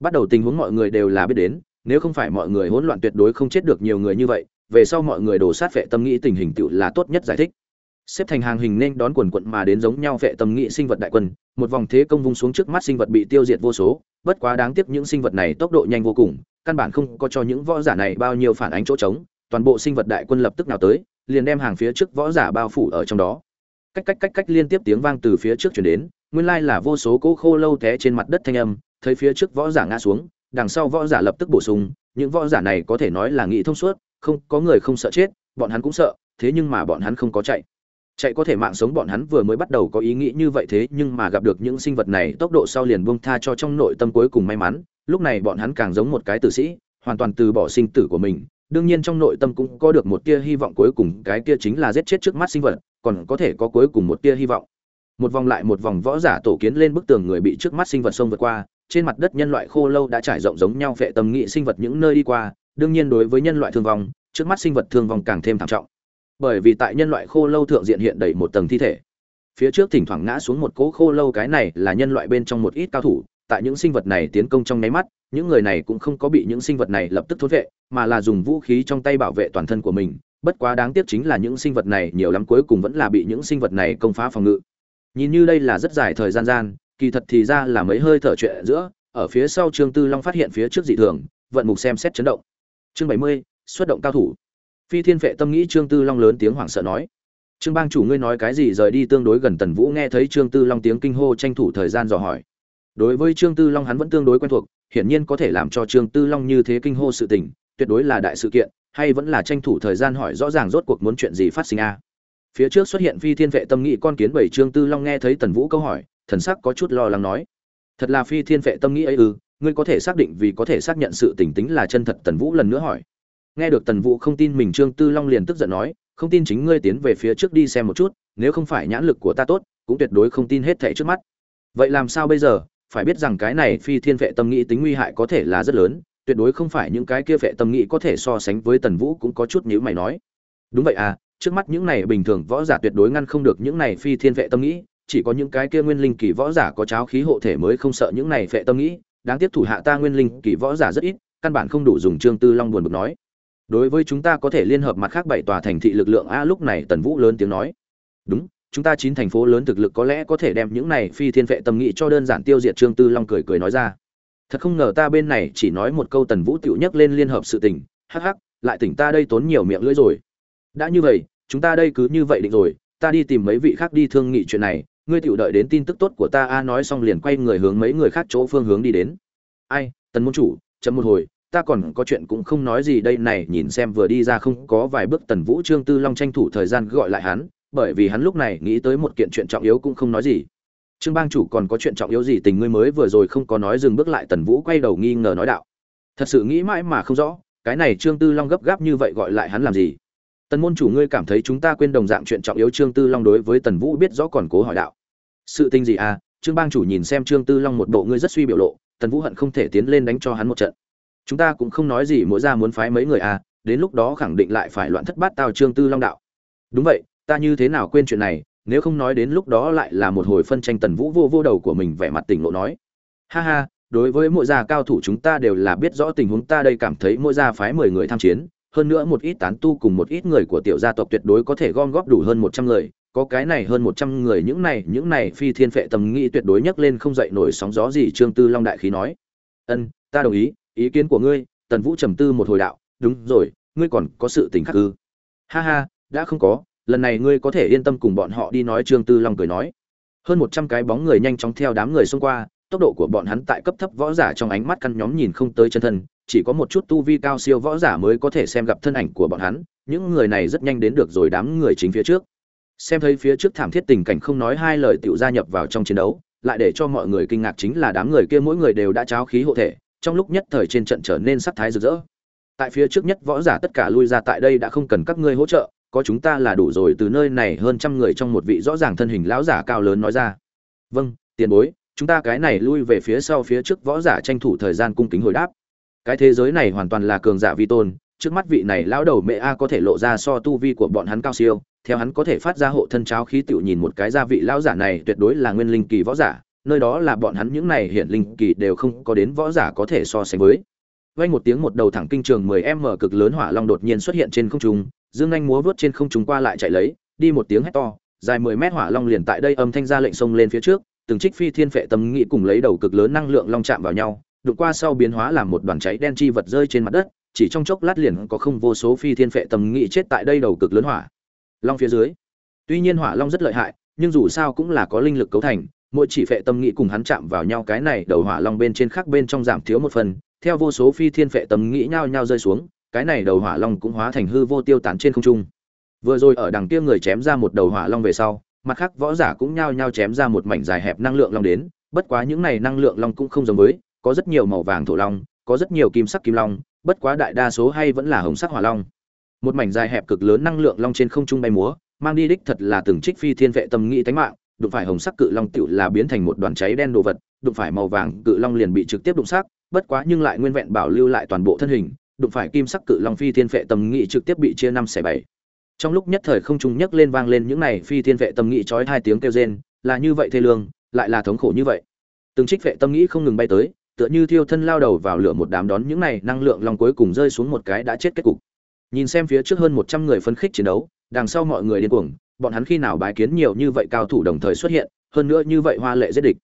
Bắt đầu tình huống mọi người đều là biết đến nếu không phải mọi người hỗn loạn tuyệt đối không chết được nhiều người như vậy, về sau mọi người đổ sát vệ tâm nghĩ tình hình tựu là tốt nhất giải thích. Xếp thành hàng hình nên đón quần quận mà đến giống nhau vệ tâm nghĩ sinh vật đại quân, một vòng thế công vung xuống trước mắt sinh vật bị tiêu diệt vô số, bất quá đáng tiếc những sinh vật này tốc độ nhanh vô cùng, căn bản không có cho những võ giả này bao nhiêu phản ánh chỗ trống, toàn bộ sinh vật đại quân lập tức nào tới, liền đem hàng phía trước võ giả bao phủ ở trong đó. Cách cách cách cách liên tiếp tiếng vang từ phía trước chuyển đến, nguyên lai là vô số cỗ khô lâu té trên mặt đất thanh âm, thấy phía trước võ giả ngã xuống đằng sau võ giả lập tức bổ sung, những võ giả này có thể nói là nghĩ thông suốt, không, có người không sợ chết, bọn hắn cũng sợ, thế nhưng mà bọn hắn không có chạy. Chạy có thể mạng sống bọn hắn vừa mới bắt đầu có ý nghĩ như vậy thế, nhưng mà gặp được những sinh vật này, tốc độ sau liền buông tha cho trong nội tâm cuối cùng may mắn, lúc này bọn hắn càng giống một cái tử sĩ, hoàn toàn từ bỏ sinh tử của mình. Đương nhiên trong nội tâm cũng có được một tia hy vọng cuối cùng, cái kia chính là giết chết trước mắt sinh vật, còn có thể có cuối cùng một tia hy vọng. Một vòng lại một vòng võ giả tổ kiến lên bức tường người bị trước mắt sinh vật sông vượt qua trên mặt đất nhân loại khô lâu đã trải rộng giống nhau vệ tâm nghị sinh vật những nơi đi qua, đương nhiên đối với nhân loại thương vong, trước mắt sinh vật thương vong càng thêm thảm trọng. Bởi vì tại nhân loại khô lâu thượng diện hiện đầy một tầng thi thể. Phía trước thỉnh thoảng ngã xuống một cỗ khô lâu cái này là nhân loại bên trong một ít cao thủ, tại những sinh vật này tiến công trong nháy mắt, những người này cũng không có bị những sinh vật này lập tức thối vệ, mà là dùng vũ khí trong tay bảo vệ toàn thân của mình. Bất quá đáng tiếc chính là những sinh vật này nhiều lắm cuối cùng vẫn là bị những sinh vật này công phá phòng ngự. Nhìn như đây là rất dài thời gian gian kỳ thật thì ra là mấy hơi thở chuyện giữa, ở phía sau trương tư long phát hiện phía trước dị thường, vận mục xem xét chấn động. Chương bảy mươi, xuất động cao thủ. Phi thiên vệ tâm nghĩ trương tư long lớn tiếng hoảng sợ nói. Trương bang chủ ngươi nói cái gì rời đi tương đối gần tần vũ nghe thấy trương tư long tiếng kinh hô tranh thủ thời gian dò hỏi. Đối với trương tư long hắn vẫn tương đối quen thuộc, hiển nhiên có thể làm cho trương tư long như thế kinh hô sự tình, tuyệt đối là đại sự kiện, hay vẫn là tranh thủ thời gian hỏi rõ ràng rốt cuộc muốn chuyện gì phát sinh a. Phía trước xuất hiện phi thiên vệ tâm nghĩ con kiến bảy trương tư long nghe thấy tần vũ câu hỏi thần sắc có chút lo lắng nói. Thật là phi thiên vệ tâm nghĩ ấy ư, ngươi có thể xác định vì có thể xác nhận sự tỉnh tính là chân thật, tần vũ lần nữa hỏi. Nghe được tần vũ không tin mình, trương tư long liền tức giận nói, không tin chính ngươi tiến về phía trước đi xem một chút, nếu không phải nhãn lực của ta tốt, cũng tuyệt đối không tin hết thảy trước mắt. Vậy làm sao bây giờ? Phải biết rằng cái này phi thiên vệ tâm nghĩ tính nguy hại có thể là rất lớn, tuyệt đối không phải những cái kia vệ tâm nghĩ có thể so sánh với tần vũ cũng có chút nhữ mày nói. Đúng vậy à trước mắt những này bình thường võ giả tuyệt đối ngăn không được những này phi thiên vệ tâm nghĩ chỉ có những cái kia nguyên linh kỳ võ giả có cháo khí hộ thể mới không sợ những này phệ tâm nghĩ, đáng tiếc thủ hạ ta nguyên linh kỳ võ giả rất ít, căn bản không đủ dùng trương tư long buồn bực nói. Đối với chúng ta có thể liên hợp mặt khác bảy tòa thành thị lực lượng, a, lúc này tần vũ lớn tiếng nói. Đúng, chúng ta chín thành phố lớn thực lực có lẽ có thể đem những này phi thiên vệ tâm nghị cho đơn giản tiêu diệt trương tư long cười cười nói ra. Thật không ngờ ta bên này chỉ nói một câu tần vũ tựu nhắc lên liên hợp sự tình, hắc hắc, lại tỉnh ta đây tốn nhiều miệng lưỡi rồi. Đã như vậy, chúng ta đây cứ như vậy định rồi, ta đi tìm mấy vị khác đi thương nghị chuyện này ngươi tiểu đợi đến tin tức tốt của ta, a, nói xong liền quay người hướng mấy người khác chỗ phương hướng đi đến. Ai, tần môn chủ, chậm một hồi, ta còn có chuyện cũng không nói gì đây, này nhìn xem vừa đi ra không có vài bước tần vũ trương tư long tranh thủ thời gian gọi lại hắn, bởi vì hắn lúc này nghĩ tới một kiện chuyện trọng yếu cũng không nói gì. Trương bang chủ còn có chuyện trọng yếu gì tình ngươi mới vừa rồi không có nói, dừng bước lại, tần vũ quay đầu nghi ngờ nói đạo. Thật sự nghĩ mãi mà không rõ, cái này trương tư long gấp gáp như vậy gọi lại hắn làm gì? Tần môn chủ ngươi cảm thấy chúng ta quên đồng dạng chuyện trọng yếu trương tư long đối với tần vũ biết rõ còn cố hỏi đạo. Sự tình gì à? Trương bang chủ nhìn xem trương tư long một bộ ngươi rất suy biểu lộ, tần vũ hận không thể tiến lên đánh cho hắn một trận. Chúng ta cũng không nói gì, mỗi ra muốn phái mấy người à đến lúc đó khẳng định lại phải loạn thất bát tao trương tư long đạo. Đúng vậy, ta như thế nào quên chuyện này, nếu không nói đến lúc đó lại là một hồi phân tranh tần vũ vô vô đầu của mình vẻ mặt tỉnh lộ nói. Ha ha, đối với mỗi gia cao thủ chúng ta đều là biết rõ tình huống, ta đây cảm thấy mỗi gia phái mười người tham chiến hơn nữa một ít tán tu cùng một ít người của tiểu gia tộc tuyệt đối có thể gom góp đủ hơn một trăm người, có cái này hơn một trăm người những này những này phi thiên phệ tầm nghĩ tuyệt đối nhấc lên không dậy nổi sóng gió gì, trương tư long đại khí nói. Ân, ta đồng ý ý kiến của ngươi, tần vũ trầm tư một hồi đạo, đúng rồi, ngươi còn có sự tình khác ư? Ha ha, đã không có, lần này ngươi có thể yên tâm cùng bọn họ đi, nói trương tư long cười nói. Hơn một trăm cái bóng người nhanh chóng theo đám người xông qua tốc độ của bọn hắn tại cấp thấp võ giả trong ánh mắt căn nhóm nhìn không tới chân thân, chỉ có một chút tu vi cao siêu võ giả mới có thể xem gặp thân ảnh của bọn hắn, những người này rất nhanh đến được rồi đám người chính phía trước. Xem thấy phía trước thảm thiết tình cảnh không nói hai lời tiểu gia nhập vào trong chiến đấu, lại để cho mọi người kinh ngạc chính là đám người kia mỗi người đều đã cháo khí hộ thể, trong lúc nhất thời trên trận trở nên sắc thái rực rỡ. Tại phía trước nhất võ giả tất cả lui ra tại đây đã không cần các ngươi hỗ trợ, có chúng ta là đủ rồi, từ nơi này hơn trăm người trong một vị rõ ràng thân hình lão giả cao lớn nói ra. Vâng tiền bối chúng ta cái này lui về phía sau phía trước võ giả tranh thủ thời gian cung kính hồi đáp. Cái thế giới này hoàn toàn là cường giả vi tôn, trước mắt vị này lão đầu mẹ a có thể lộ ra so tu vi của bọn hắn cao siêu, theo hắn có thể phát ra hộ thân cháo khí tựu nhìn một cái gia vị lão giả này tuyệt đối là nguyên linh kỳ võ giả, nơi đó là bọn hắn những này hiện linh kỳ đều không có đến võ giả có thể so sánh với. Vang một tiếng một đầu thẳng kinh trường 10m cực lớn hỏa long đột nhiên xuất hiện trên không trung, dương anh múa vớt trên không trung qua lại chạy lấy, đi một tiếng hét to, dài 10 mét hỏa long liền tại đây âm thanh ra lệnh xông lên phía trước từng trích phi thiên phệ tâm nghị cùng lấy đầu cực lớn năng lượng long chạm vào nhau, đụng qua sau biến hóa làm một đoàn cháy đen chi vật rơi trên mặt đất, chỉ trong chốc lát liền có không vô số phi thiên phệ tâm nghị chết tại đây đầu cực lớn hỏa. Long phía dưới, tuy nhiên hỏa long rất lợi hại, nhưng dù sao cũng là có linh lực cấu thành, mỗi chỉ phệ tâm nghị cùng hắn chạm vào nhau cái này đầu hỏa long bên trên khác bên trong giảm thiếu một phần, theo vô số phi thiên phệ tâm nghị nhao nhao rơi xuống, cái này đầu hỏa long cũng hóa thành hư vô tiêu tán trên không trung. Vừa rồi ở đằng kia người chém ra một đầu hỏa long về sau mặt khác võ giả cũng nhao nhao chém ra một mảnh dài hẹp năng lượng long đến, bất quá những này năng lượng long cũng không giống với, có rất nhiều màu vàng thổ long, có rất nhiều kim sắc kim long, bất quá đại đa số hay vẫn là hồng sắc hỏa long. Một mảnh dài hẹp cực lớn năng lượng long trên không trung bay múa, mang đi đích thật là từng trích phi thiên vệ tâm nghĩ tánh mạng, đụng phải hồng sắc cự long tiểu là biến thành một đoàn cháy đen đồ vật, đụng phải màu vàng cự long liền bị trực tiếp đụng xác, bất quá nhưng lại nguyên vẹn bảo lưu lại toàn bộ thân hình, đụng phải kim sắc cự long phi thiên vệ tâm nghĩ trực tiếp bị chia năm xẻ bảy trong lúc nhất thời không trung nhấc lên vang lên những này phi thiên vệ tâm nghĩ chói hai tiếng kêu rên là như vậy thê lương lại là thống khổ như vậy. Từng trích vệ tâm nghĩ không ngừng bay tới tựa như thiêu thân lao đầu vào lửa một đám đón những này năng lượng long cuối cùng rơi xuống một cái đã chết kết cục. Nhìn xem phía trước hơn một trăm người phấn khích chiến đấu đằng sau mọi người điên cuồng bọn hắn khi nào bái kiến nhiều như vậy cao thủ đồng thời xuất hiện hơn nữa như vậy hoa lệ giết địch.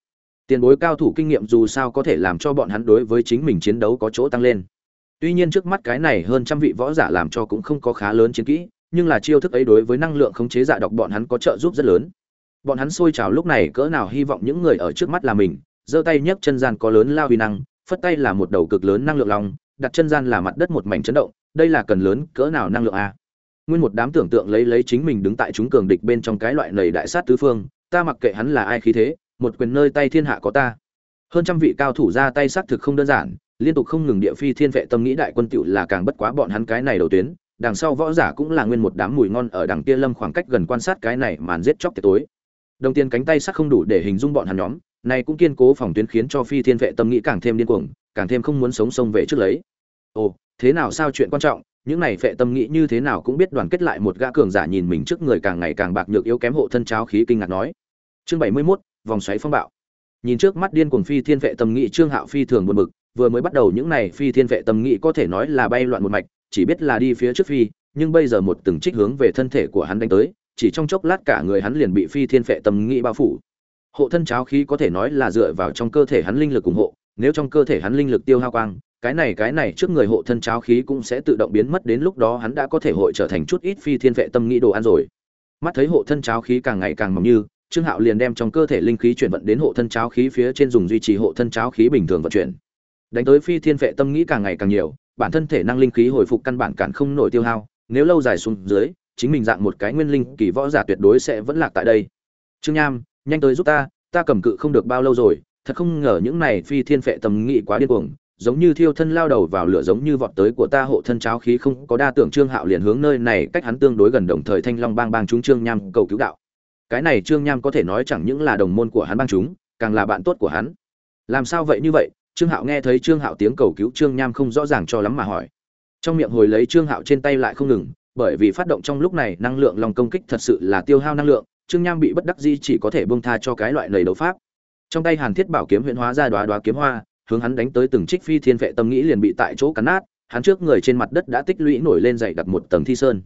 Tiền bối cao thủ kinh nghiệm dù sao có thể làm cho bọn hắn đối với chính mình chiến đấu có chỗ tăng lên. Tuy nhiên trước mắt cái này hơn trăm vị võ giả làm cho cũng không có khá lớn chiến kỹ, nhưng là chiêu thức ấy đối với năng lượng khống chế dạ độc bọn hắn có trợ giúp rất lớn. Bọn hắn sôi trào lúc này cỡ nào hy vọng những người ở trước mắt là mình, giơ tay nhấc chân gian có lớn lao uy năng, phất tay là một đầu cực lớn năng lượng long, đặt chân gian là mặt đất một mảnh chấn động, đây là cần lớn cỡ nào năng lượng a. Nguyên một đám tưởng tượng lấy lấy chính mình đứng tại chúng cường địch bên trong cái loại nầy đại sát tứ phương, ta mặc kệ hắn là ai khí thế, một quyền nơi tay thiên hạ có ta. Hơn trăm vị cao thủ ra tay sát thực không đơn giản, liên tục không ngừng địa phi thiên vệ tâm nghĩ đại quân tựu là càng bất quá bọn hắn cái này đầu tuyến đằng sau võ giả cũng là nguyên một đám mùi ngon ở đằng kia lâm khoảng cách gần quan sát cái này màn giết chóc tiệc tối. Đồng tiền cánh tay sắc không đủ để hình dung bọn hắn nhóm này cũng kiên cố phòng tuyến khiến cho phi thiên vệ tâm nghĩ càng thêm điên cuồng càng thêm không muốn sống sông về trước lấy. Ồ thế nào sao chuyện quan trọng những này vệ tâm nghĩ như thế nào cũng biết đoàn kết lại một gã cường giả nhìn mình trước người càng ngày càng bạc nhược yếu kém hộ thân cháo khí kinh ngạc nói. Chương bảy mươi 71, vòng xoáy phong bạo. Nhìn trước mắt điên cuồng phi thiên vệ tâm nghĩ trương hạo phi thường buồn bực vừa mới bắt đầu những này phi thiên vệ tâm nghĩ có thể nói là bay loạn một mạch chỉ biết là đi phía trước phi, nhưng bây giờ một từng trích hướng về thân thể của hắn đánh tới, chỉ trong chốc lát cả người hắn liền bị phi thiên vệ tâm nghĩ bao phủ. Hộ thân cháo khí có thể nói là dựa vào trong cơ thể hắn linh lực ủng hộ, nếu trong cơ thể hắn linh lực tiêu hao quang, cái này cái này trước người hộ thân cháo khí cũng sẽ tự động biến mất, đến lúc đó hắn đã có thể hội trở thành chút ít phi thiên vệ tâm nghĩ đồ ăn rồi. Mắt thấy hộ thân cháo khí càng ngày càng mỏng như, trương hạo liền đem trong cơ thể linh khí chuyển vận đến hộ thân cháo khí phía trên dùng duy trì hộ thân cháo khí bình thường vận chuyển. Đánh tới phi thiên vệ tâm nghĩ càng ngày càng nhiều bản thân thể năng linh khí hồi phục căn bản cản không nổi tiêu hao, nếu lâu dài xuống dưới, chính mình dạng một cái nguyên linh kỳ võ giả tuyệt đối sẽ vẫn lạc tại đây. Trương nham, nhanh tới giúp ta ta cầm cự không được bao lâu rồi, thật không ngờ những này phi thiên phệ tâm nghị quá điên cuồng, giống như thiêu thân lao đầu vào lửa giống như vọt tới của ta hộ thân cháo khí không có đa tưởng trương hạo liền hướng nơi này cách hắn tương đối gần đồng thời thanh long bang bang chúng trương nham cầu cứu đạo. Cái này trương nham có thể nói chẳng những là đồng môn của hắn bang chúng, càng là bạn tốt của hắn. Làm sao vậy như vậy? Trương hạo nghe thấy trương hạo tiếng cầu cứu trương nham không rõ ràng cho lắm mà hỏi. Trong miệng hồi lấy trương hạo trên tay lại không ngừng, bởi vì phát động trong lúc này năng lượng lòng công kích thật sự là tiêu hao năng lượng, trương nham bị bất đắc di chỉ có thể bông tha cho cái loại lầy đấu pháp. Trong tay hàn thiết bảo kiếm huyện hóa ra đoá đoá kiếm hoa, hướng hắn đánh tới từng trích phi thiên vệ tâm nghĩ liền bị tại chỗ cắn nát, hắn trước người trên mặt đất đã tích lũy nổi lên dày đặt một tầng thi sơn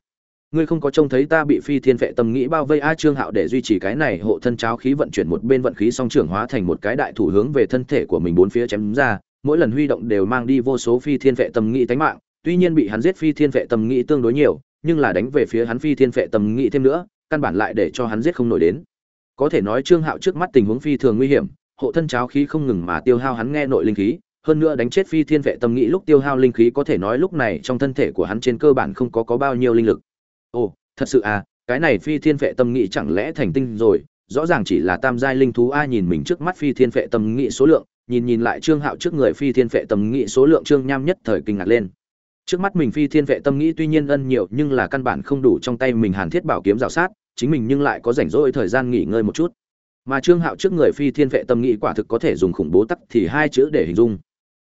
ngươi không có trông thấy ta bị phi thiên vệ tâm nghĩ bao vây a trương hạo để duy trì cái này hộ thân cháo khí vận chuyển một bên vận khí song trưởng hóa thành một cái đại thủ hướng về thân thể của mình bốn phía chém ra, mỗi lần huy động đều mang đi vô số phi thiên vệ tâm nghĩ tánh mạng, tuy nhiên bị hắn giết phi thiên vệ tâm nghĩ tương đối nhiều, nhưng là đánh về phía hắn phi thiên vệ tâm nghĩ thêm nữa, căn bản lại để cho hắn giết không nổi đến. Có thể nói trương hạo trước mắt tình huống phi thường nguy hiểm, hộ thân cháo khí không ngừng mà tiêu hao hắn nghe nội linh khí, hơn nữa đánh chết phi thiên vệ tâm nghĩ lúc tiêu hao linh khí có thể nói lúc này trong thân thể của hắn trên cơ bản không có có bao nhiêu linh lực ồ, thật sự à cái này phi thiên vệ tâm nghị chẳng lẽ thành tinh rồi? Rõ ràng chỉ là tam giai linh thú a nhìn mình trước mắt phi thiên vệ tâm nghị số lượng, nhìn nhìn lại trương hạo trước người phi thiên vệ tâm nghị số lượng trương nham nhất thời kinh ngạc lên. Trước mắt mình phi thiên vệ tâm nghĩ tuy nhiên ân nhiều nhưng là căn bản không đủ trong tay mình hàn thiết bảo kiếm rào sát, chính mình nhưng lại có rảnh rỗi thời gian nghỉ ngơi một chút. Mà trương hạo trước người phi thiên vệ tâm nghĩ quả thực có thể dùng khủng bố tắc thì hai chữ để hình dung.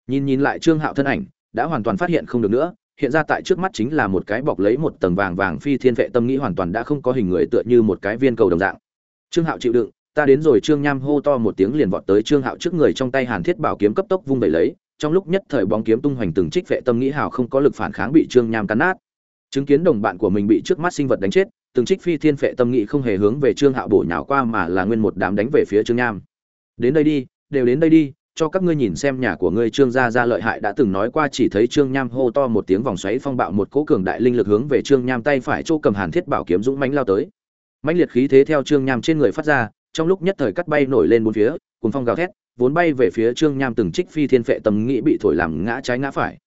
Nhìn nhìn lại trương hạo thân ảnh, đã hoàn toàn phát hiện không được nữa hiện ra tại trước mắt chính là một cái bọc lấy một tầng vàng vàng phi thiên vệ tâm nghĩ hoàn toàn đã không có hình người tựa như một cái viên cầu đồng dạng. Trương hạo chịu đựng, ta đến rồi, trương nham hô to một tiếng liền vọt tới trương hạo trước người trong tay hàn thiết bảo kiếm cấp tốc vung đẩy lấy, trong lúc nhất thời bóng kiếm tung hoành từng trích vệ tâm nghĩ hào không có lực phản kháng bị trương nham cắn nát. Chứng kiến đồng bạn của mình bị trước mắt sinh vật đánh chết, từng trích phi thiên vệ tâm nghĩ không hề hướng về trương hạo bổ nhào qua mà là nguyên một đám đánh về phía trương nham. Đến đây đi, đều đến đây đi cho các ngươi nhìn xem nhà của ngươi trương gia gia lợi hại đã từng nói qua chỉ thấy trương nham hô to một tiếng vòng xoáy phong bạo một cỗ cường đại linh lực hướng về trương nham tay phải chỗ cầm hàn thiết bảo kiếm dũng mãnh lao tới. Mãnh liệt khí thế theo trương nham trên người phát ra, trong lúc nhất thời cắt bay nổi lên bốn phía cùng phong gào thét, vốn bay về phía trương nham từng trích phi thiên phệ tầm nghĩ bị thổi làm ngã trái ngã phải.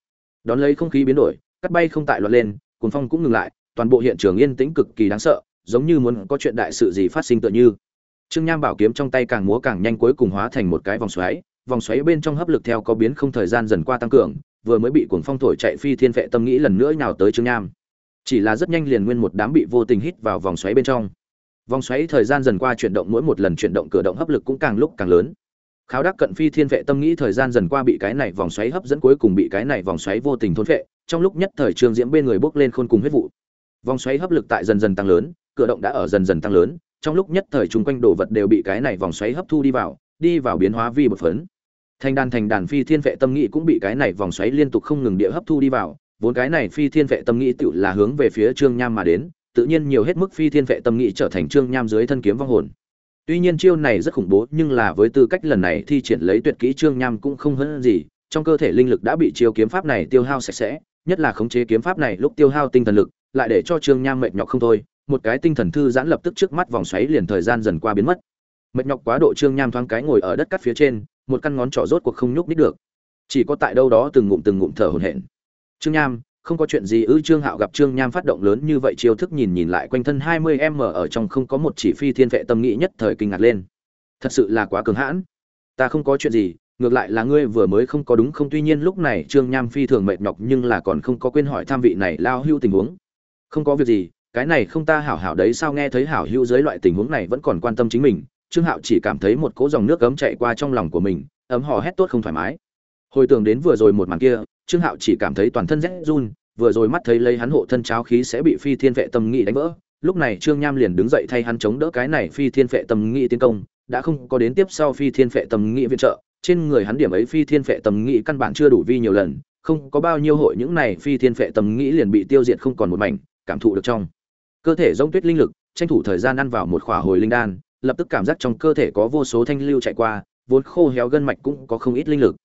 Đón lấy không khí biến đổi, cắt bay không tại loạn lên cùng phong cũng ngừng lại, toàn bộ hiện trường yên tĩnh cực kỳ đáng sợ, giống như muốn có chuyện đại sự gì phát sinh tựa như. Trương nham bảo kiếm trong tay càng múa càng nhanh cuối cùng hóa thành một cái vòng xoáy vòng xoáy bên trong hấp lực theo có biến không thời gian dần qua tăng cường, vừa mới bị cuồng phong thổi chạy phi thiên vệ tâm nghĩ lần nữa nhào tới trương nham. Chỉ là rất nhanh liền nguyên một đám bị vô tình hít vào vòng xoáy bên trong. Vòng xoáy thời gian dần qua chuyển động mỗi một lần chuyển động cửa động hấp lực cũng càng lúc càng lớn. Kháo đắc cận phi thiên vệ tâm nghĩ thời gian dần qua bị cái này vòng xoáy hấp dẫn cuối cùng bị cái này vòng xoáy vô tình thôn vệ, trong lúc nhất thời trương diễm bên người bốc lên khôn cùng huyết vụ. Vòng xoáy hấp lực tại dần dần tăng lớn cử động đã ở dần dần tăng lớn, trong lúc nhất thời chung quanh đồ vật đều bị cái này vòng xoáy hấp thu đi vào đi vào biến hóa vi một phấn thành đàn thành đàn phi thiên vệ tâm nghĩ cũng bị cái này vòng xoáy liên tục không ngừng địa hấp thu đi vào, vốn cái này phi thiên vệ tâm nghĩ tự là hướng về phía trương nham mà đến, tự nhiên nhiều hết mức phi thiên vệ tâm nghĩ trở thành trương nham dưới thân kiếm vong hồn. Tuy nhiên chiêu này rất khủng bố, nhưng là với tư cách lần này thi triển lấy tuyệt kỹ trương nham cũng không hơn gì, trong cơ thể linh lực đã bị chiêu kiếm pháp này tiêu hao sạch sẽ, nhất là khống chế kiếm pháp này lúc tiêu hao tinh thần lực, lại để cho trương nham mệt nhọc không thôi, một cái tinh thần thư giãn lập tức trước mắt vòng xoáy liền thời gian dần qua biến mất. Mệt nhọc quá độ trương nham thoáng cái ngồi ở đất cắt phía trên một căn ngón trỏ rốt cuộc không nhúc nít được. Chỉ có tại đâu đó từng ngụm từng ngụm thở hổn hển. Trương nham, không có chuyện gì ư? Trương hạo gặp trương nham phát động lớn như vậy chiêu thức nhìn nhìn lại quanh thân hai mươi m ở trong không có một chỉ phi thiên vệ tâm nghĩ nhất thời kinh ngạc lên. Thật sự là quá cường hãn. Ta không có chuyện gì, ngược lại là ngươi vừa mới không có đúng không? Tuy nhiên lúc này trương nham phi thường mệt nhọc nhưng là còn không có quên hỏi tham vị này lao hưu tình huống. Không có việc gì, cái này không ta hảo hảo đấy, sao nghe thấy hảo hưu dưới loại tình huống này vẫn còn quan tâm chính mình? Trương hạo chỉ cảm thấy một cỗ dòng nước ấm chạy qua trong lòng của mình, ấm hò hét tốt không thoải mái. Hồi tưởng đến vừa rồi một màn kia, trương hạo chỉ cảm thấy toàn thân rét run, vừa rồi mắt thấy lấy hắn hộ thân cháo khí sẽ bị phi thiên vệ tâm nghị đánh vỡ, lúc này trương nham liền đứng dậy thay hắn chống đỡ cái này phi thiên vệ tâm nghị tiến công, đã không có đến tiếp sau phi thiên vệ tâm nghị viện trợ, trên người hắn điểm ấy phi thiên vệ tâm nghị căn bản chưa đủ vi nhiều lần, không có bao nhiêu hội những này phi thiên vệ tâm nghị liền bị tiêu diệt không còn một mảnh, cảm thụ được trong cơ thể giống tuyết linh lực, tranh thủ thời gian ăn vào một khỏa hồi linh đan lập tức cảm giác trong cơ thể có vô số thanh lưu chạy qua, vốn khô héo gân mạch cũng có không ít linh lực.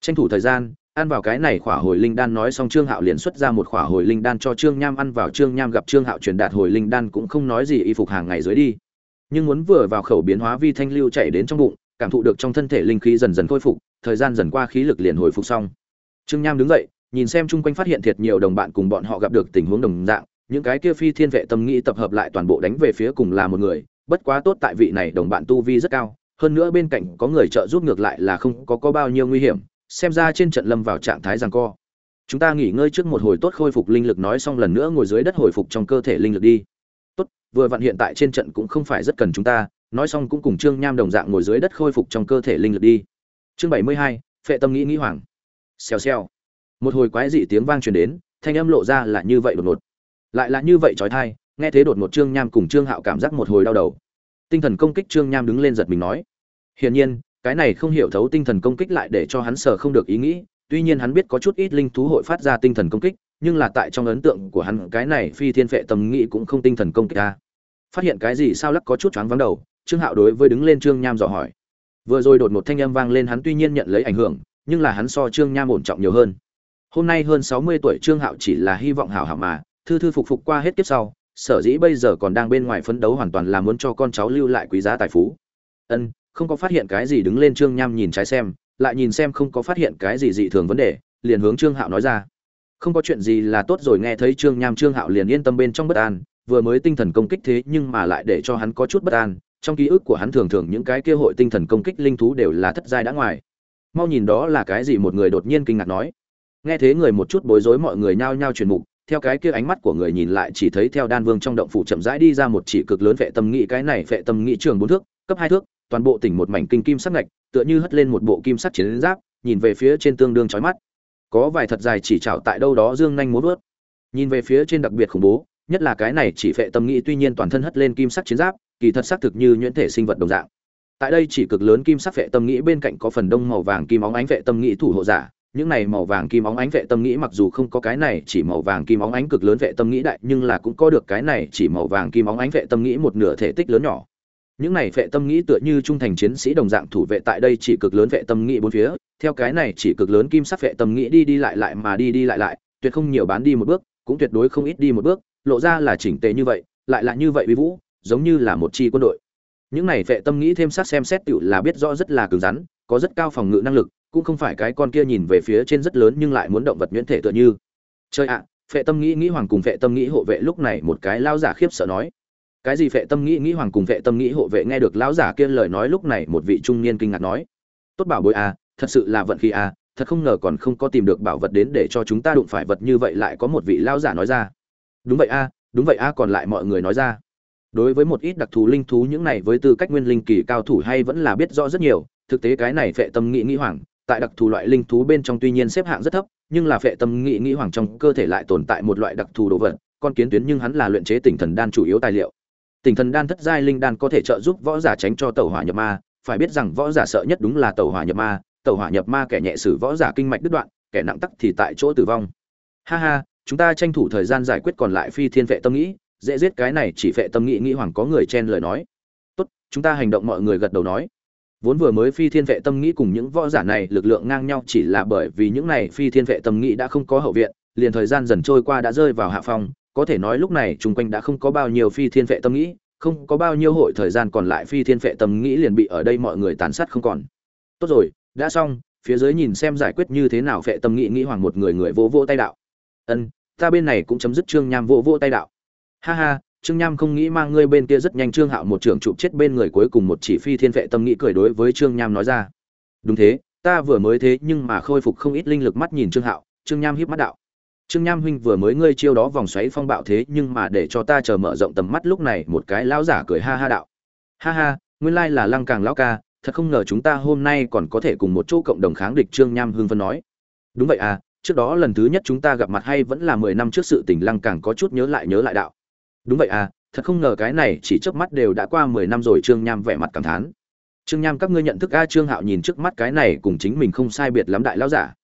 Tranh thủ thời gian, ăn vào cái này khỏa hồi linh đan nói xong trương hạo liền xuất ra một khỏa hồi linh đan cho trương nham ăn vào trương nham gặp trương hạo truyền đạt hồi linh đan cũng không nói gì y phục hàng ngày dưới đi. Nhưng muốn vừa vào khẩu biến hóa vi thanh lưu chảy đến trong bụng, cảm thụ được trong thân thể linh khí dần dần khôi phục, thời gian dần qua khí lực liền hồi phục xong. Trương nham đứng dậy, nhìn xem chung quanh phát hiện thiệt nhiều đồng bạn cùng bọn họ gặp được tình huống đồng dạng, những cái kia phi thiên vệ tâm nghĩ tập hợp lại toàn bộ đánh về phía cùng là một người bất quá tốt tại vị này đồng bạn tu vi rất cao, hơn nữa bên cạnh có người trợ giúp ngược lại là không có có bao nhiêu nguy hiểm, xem ra trên trận lâm vào trạng thái rằng co. Chúng ta nghỉ ngơi trước một hồi tốt khôi phục linh lực nói xong lần nữa ngồi dưới đất hồi phục trong cơ thể linh lực đi. Tốt, vừa vặn hiện tại trên trận cũng không phải rất cần chúng ta, nói xong cũng cùng trương nham đồng dạng ngồi dưới đất khôi phục trong cơ thể linh lực đi. Chương bảy mươi hai, phệ tâm nghĩ nghĩ hoàng. Xèo xèo. Một hồi quái dị tiếng vang truyền đến, thanh âm lộ ra là như vậy đột ngột. Lại là như vậy trói thai nghe thế đột một trương nham cùng trương hạo cảm giác một hồi đau đầu. Tinh thần công kích trương nham đứng lên giật mình nói, hiển nhiên, cái này không hiểu thấu tinh thần công kích lại để cho hắn sờ không được ý nghĩ, tuy nhiên hắn biết có chút ít linh thú hội phát ra tinh thần công kích, nhưng là tại trong ấn tượng của hắn, cái này phi thiên phệ tầm nghĩ cũng không tinh thần công kích ta phát hiện cái gì sao lắc có chút choáng vắng đầu, trương hạo đối với đứng lên trương nham dò hỏi. Vừa rồi đột một thanh âm vang lên hắn tuy nhiên nhận lấy ảnh hưởng, nhưng là hắn so trương nham ổn trọng nhiều hơn. Hôm nay hơn sáu mươi tuổi trương hạo chỉ là hy vọng hảo hảo mà, thư thư phục phục qua hết kiếp sau sở dĩ bây giờ còn đang bên ngoài phấn đấu hoàn toàn là muốn cho con cháu lưu lại quý giá tài phú. Ân, không có phát hiện cái gì đứng lên trương nham nhìn trái xem, lại nhìn xem không có phát hiện cái gì dị thường vấn đề, liền hướng trương hạo nói ra. Không có chuyện gì là tốt rồi, nghe thấy trương nham, trương hạo liền yên tâm bên trong bất an, vừa mới tinh thần công kích thế nhưng mà lại để cho hắn có chút bất an, trong ký ức của hắn thường thường những cái kia hội tinh thần công kích linh thú đều là thất giai đã ngoài. Mau nhìn đó là cái gì, một người đột nhiên kinh ngạc nói. Nghe thế người một chút bối rối, mọi người nhao nhao truyền mục theo cái kia ánh mắt của người nhìn lại chỉ thấy theo đan vương trong động phủ chậm rãi đi ra một chỉ cực lớn vệ tâm nghị, cái này vệ tâm nghị trường bốn thước, cấp hai thước, toàn bộ tỉnh một mảnh kinh kim sắc ngạch, tựa như hất lên một bộ kim sắc chiến giáp, nhìn về phía trên tương đương chói mắt. Có vài thật dài chỉ trảo tại đâu đó dương nhanh muốn vớt. Nhìn về phía trên đặc biệt khủng bố, nhất là cái này chỉ vệ tâm nghị tuy nhiên toàn thân hất lên kim sắc chiến giáp, kỳ thật xác thực như nhuyễn thể sinh vật đồng dạng. Tại đây chỉ cực lớn kim sắc vệ tâm nghĩ bên cạnh có phần đông màu vàng kim óng ánh vệ tâm nghĩ thủ hộ giả những này màu vàng kim óng ánh vệ tâm nghĩ mặc dù không có cái này chỉ màu vàng kim óng ánh cực lớn vệ tâm nghĩ đại, nhưng là cũng có được cái này chỉ màu vàng kim óng ánh vệ tâm nghĩ một nửa thể tích lớn nhỏ. Những này vệ tâm nghĩ tựa như trung thành chiến sĩ đồng dạng thủ vệ tại đây chỉ cực lớn vệ tâm nghĩ bốn phía, theo cái này chỉ cực lớn kim sắc vệ tâm nghĩ đi đi lại lại mà đi đi lại lại, tuyệt không nhiều bán đi một bước, cũng tuyệt đối không ít đi một bước, lộ ra là chỉnh tề như vậy, lại là như vậy uy vũ, giống như là một chi quân đội. Những này vệ tâm nghĩ thêm sát xem xét tựu là biết rõ rất là cứng rắn, có rất cao phòng ngự năng lực cũng không phải cái con kia nhìn về phía trên rất lớn nhưng lại muốn động vật nhuyễn thể tựa như. Chơi ạ phệ tâm nghĩ nghĩ hoàng cùng phệ tâm nghĩ hộ vệ lúc này một cái lao giả khiếp sợ nói. Cái gì phệ tâm nghĩ nghĩ hoàng cùng phệ tâm nghĩ hộ vệ nghe được lão giả kia lời nói lúc này một vị trung niên kinh ngạc nói. Tốt bảo bối à thật sự là vận khí à thật không ngờ còn không có tìm được bảo vật đến để cho chúng ta đụng phải vật như vậy lại có một vị lao giả nói ra. Đúng vậy a à, đúng vậy a à, còn lại mọi người nói ra. Đối với một ít đặc thù linh thú những này với tư cách nguyên linh kỳ cao thủ hay vẫn là biết rõ rất nhiều thực tế cái này phệ tâm nghĩ nghĩ hoàng tại đặc thù loại linh thú bên trong tuy nhiên xếp hạng rất thấp, nhưng là phệ tâm nghĩ nghĩ hoàng trong cơ thể lại tồn tại một loại đặc thù đồ vật, con kiến tuyến nhưng hắn là luyện chế tỉnh thần đan chủ yếu tài liệu. Tỉnh thần đan thất giai linh đan có thể trợ giúp võ giả tránh cho tẩu hỏa nhập ma, phải biết rằng võ giả sợ nhất đúng là tẩu hỏa nhập ma, tẩu hỏa nhập ma kẻ nhẹ xử võ giả kinh mạch đứt đoạn, kẻ nặng tắc thì tại chỗ tử vong. Ha ha, chúng ta tranh thủ thời gian giải quyết còn lại phi thiên vệ tâm nghĩ, dễ giết cái này chỉ phệ tâm nghĩ nghĩ hoàng có người chen lời nói. Tốt, chúng ta hành động mọi người gật đầu nói vốn vừa mới phi thiên vệ tâm nghĩ cùng những võ giả này lực lượng ngang nhau chỉ là bởi vì những này phi thiên vệ tâm nghĩ đã không có hậu viện, liền thời gian dần trôi qua đã rơi vào hạ phong, có thể nói lúc này chung quanh đã không có bao nhiêu phi thiên vệ tâm nghĩ, không có bao nhiêu hội thời gian còn lại phi thiên vệ tâm nghĩ liền bị ở đây mọi người tàn sát không còn. Tốt rồi, đã xong, phía dưới nhìn xem giải quyết như thế nào vệ tâm nghĩ nghĩ hoàng một người người vỗ vỗ tay đạo. Ân, ta bên này cũng chấm dứt trương nham vỗ vỗ tay đạo. Ha ha Trương Nham không nghĩ mang ngươi bên kia rất nhanh Trương Hạo một trưởng chụp chết bên người cuối cùng một chỉ phi thiên vệ tâm nghĩ cười đối với Trương Nham nói ra. Đúng thế, ta vừa mới thế nhưng mà khôi phục không ít linh lực mắt nhìn Trương Hạo, Trương Nham hiếp mắt đạo. Trương Nham huynh vừa mới ngươi chiêu đó vòng xoáy phong bạo thế nhưng mà để cho ta chờ mở rộng tầm mắt lúc này một cái lão giả cười ha ha đạo. Ha ha, nguyên lai là Lăng Càng lão ca, thật không ngờ chúng ta hôm nay còn có thể cùng một chỗ cộng đồng kháng địch Trương Nham hưng phân nói. Đúng vậy à, trước đó lần thứ nhất chúng ta gặp mặt hay vẫn là mười năm trước sự tình Lăng Càng có chút nhớ lại nhớ lại đạo đúng vậy à thật không ngờ cái này chỉ trước mắt đều đã qua mười năm rồi, trương nham vẻ mặt cảm thán. Trương nham, các ngươi nhận thức a trương hạo nhìn trước mắt cái này cùng chính mình không sai biệt lắm đại lão giả.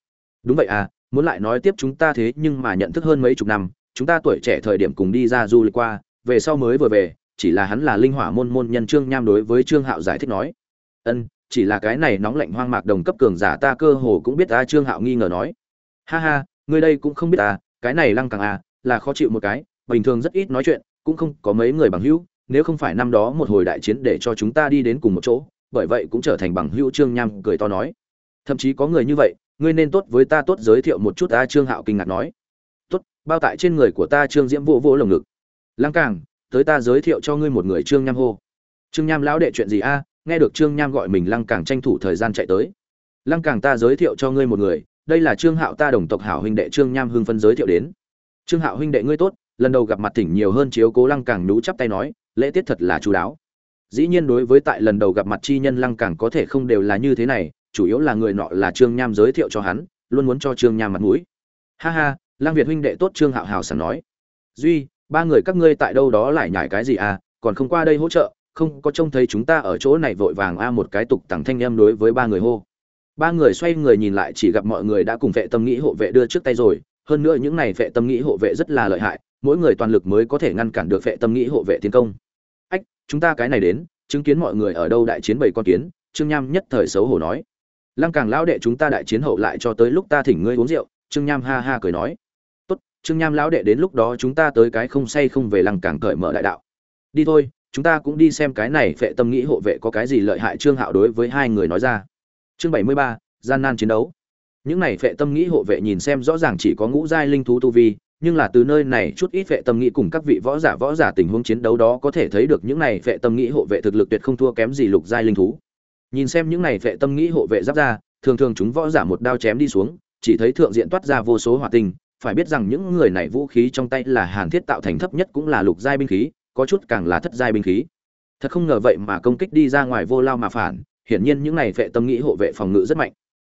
Đúng vậy à muốn lại nói tiếp chúng ta thế nhưng mà nhận thức hơn mấy chục năm, chúng ta tuổi trẻ thời điểm cùng đi ra du lịch qua, về sau mới vừa về, chỉ là hắn là linh hỏa môn môn nhân trương nham đối với trương hạo giải thích nói. Ân, chỉ là cái này nóng lạnh hoang mạc đồng cấp cường giả ta cơ hồ cũng biết a trương hạo nghi ngờ nói. Ha ha, ngươi đây cũng không biết à cái này lăng càng à là khó chịu một cái bình thường rất ít nói chuyện, cũng không có mấy người bằng hữu, nếu không phải năm đó một hồi đại chiến để cho chúng ta đi đến cùng một chỗ, bởi vậy cũng trở thành bằng hữu trương nham cười to nói. Thậm chí có người như vậy, ngươi nên tốt với ta tốt giới thiệu một chút ta trương hạo kinh ngạc nói. Tốt, bao tại trên người của ta trương diễm vô vô lồng ngực. Lăng càng tới ta giới thiệu cho ngươi một người trương nham hô. Trương nham lão đệ chuyện gì a? Nghe được trương nham gọi mình lăng càng tranh thủ thời gian chạy tới. Lăng càng ta giới thiệu cho ngươi một người, đây là trương hạo ta đồng tộc hảo huynh đệ trương nham hưng phân giới thiệu đến. Trương hạo huynh đệ ngươi tốt lần đầu gặp mặt thỉnh nhiều hơn chiếu cố lăng càng nú chắp tay nói, lễ tiết thật là chú đáo. Dĩ nhiên đối với tại lần đầu gặp mặt chi nhân lăng càng có thể không đều là như thế này, chủ yếu là người nọ là trương nham giới thiệu cho hắn, luôn muốn cho trương nham mặt mũi. Ha ha, lăng việt huynh đệ tốt trương hạo hào sẵn nói. Duy, ba người các ngươi tại đâu đó lại nhải cái gì à còn không qua đây hỗ trợ, không có trông thấy chúng ta ở chỗ này vội vàng a một cái tục tằng thanh em đối với ba người hô. Ba người xoay người nhìn lại chỉ gặp mọi người đã cùng vệ tâm nghĩ hộ vệ đưa trước tay rồi, hơn nữa những này vệ tâm nghĩ hộ vệ rất là lợi hại mỗi người toàn lực mới có thể ngăn cản được vệ tâm nghĩ hộ vệ tiến công. Ách, chúng ta cái này đến, chứng kiến mọi người ở đâu đại chiến bảy con kiến, trương nham nhất thời xấu hổ nói. Lăng càng lão đệ chúng ta đại chiến hậu lại cho tới lúc ta thỉnh ngươi uống rượu, trương nham ha ha cười nói. Tốt, trương nham lão đệ đến lúc đó chúng ta tới cái không say không về lăng càng cởi mở đại đạo. Đi thôi, chúng ta cũng đi xem cái này vệ tâm nghĩ hộ vệ có cái gì lợi hại trương hạo đối với hai người nói ra. Chương bảy mươi ba, gian nan chiến đấu. Những này vệ tâm nghĩ hộ vệ nhìn xem rõ ràng chỉ có ngũ giai linh thú tu vi nhưng là từ nơi này chút ít vệ tâm nghĩ cùng các vị võ giả võ giả tình huống chiến đấu đó có thể thấy được những này vệ tâm nghĩ hộ vệ thực lực tuyệt không thua kém gì lục giai linh thú. Nhìn xem những này vệ tâm nghĩ hộ vệ giáp ra, thường thường chúng võ giả một đao chém đi xuống, chỉ thấy thượng diện toát ra vô số hỏa tinh, phải biết rằng những người này vũ khí trong tay là hàn thiết tạo thành thấp nhất cũng là lục giai binh khí, có chút càng là thất giai binh khí. Thật không ngờ vậy mà công kích đi ra ngoài vô lao mà phản, hiển nhiên những này vệ tâm nghĩ hộ vệ phòng ngự rất mạnh.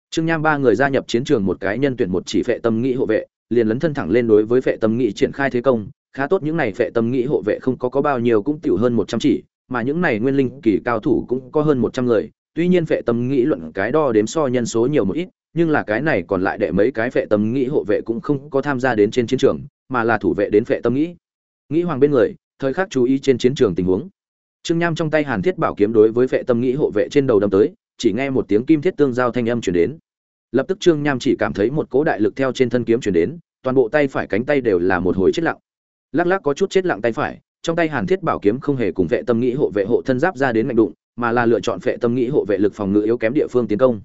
Trương nham ba người gia nhập chiến trường một cái nhân tuyển một chỉ vệ tâm nghĩ hộ vệ liền lấn thân thẳng lên đối với vệ tâm nghị triển khai thế công, khá tốt những này vệ tâm nghị hộ vệ không có có bao nhiêu cũng tiểu hơn một trăm chỉ, mà những này nguyên linh kỳ cao thủ cũng có hơn một trăm người, tuy nhiên vệ tâm nghị luận cái đo đếm so nhân số nhiều một ít, nhưng là cái này còn lại đệ mấy cái vệ tâm nghị hộ vệ cũng không có tham gia đến trên chiến trường, mà là thủ vệ đến vệ tâm nghĩ nghĩ hoàng bên người, thời khắc chú ý trên chiến trường tình huống. Trương nham trong tay hàn thiết bảo kiếm đối với vệ tâm nghĩ hộ vệ trên đầu đâm tới, chỉ nghe một tiếng kim thiết tương giao thanh âm truyền đến lập tức trương nham chỉ cảm thấy một cỗ đại lực theo trên thân kiếm truyền đến, toàn bộ tay phải cánh tay đều là một hồi chết lặng. Lắc lắc có chút chết lặng tay phải, trong tay hàn thiết bảo kiếm không hề cùng vệ tâm nghĩ hộ vệ hộ thân giáp ra đến mạnh đụng, mà là lựa chọn vệ tâm nghĩ hộ vệ lực phòng ngự yếu kém địa phương tiến công.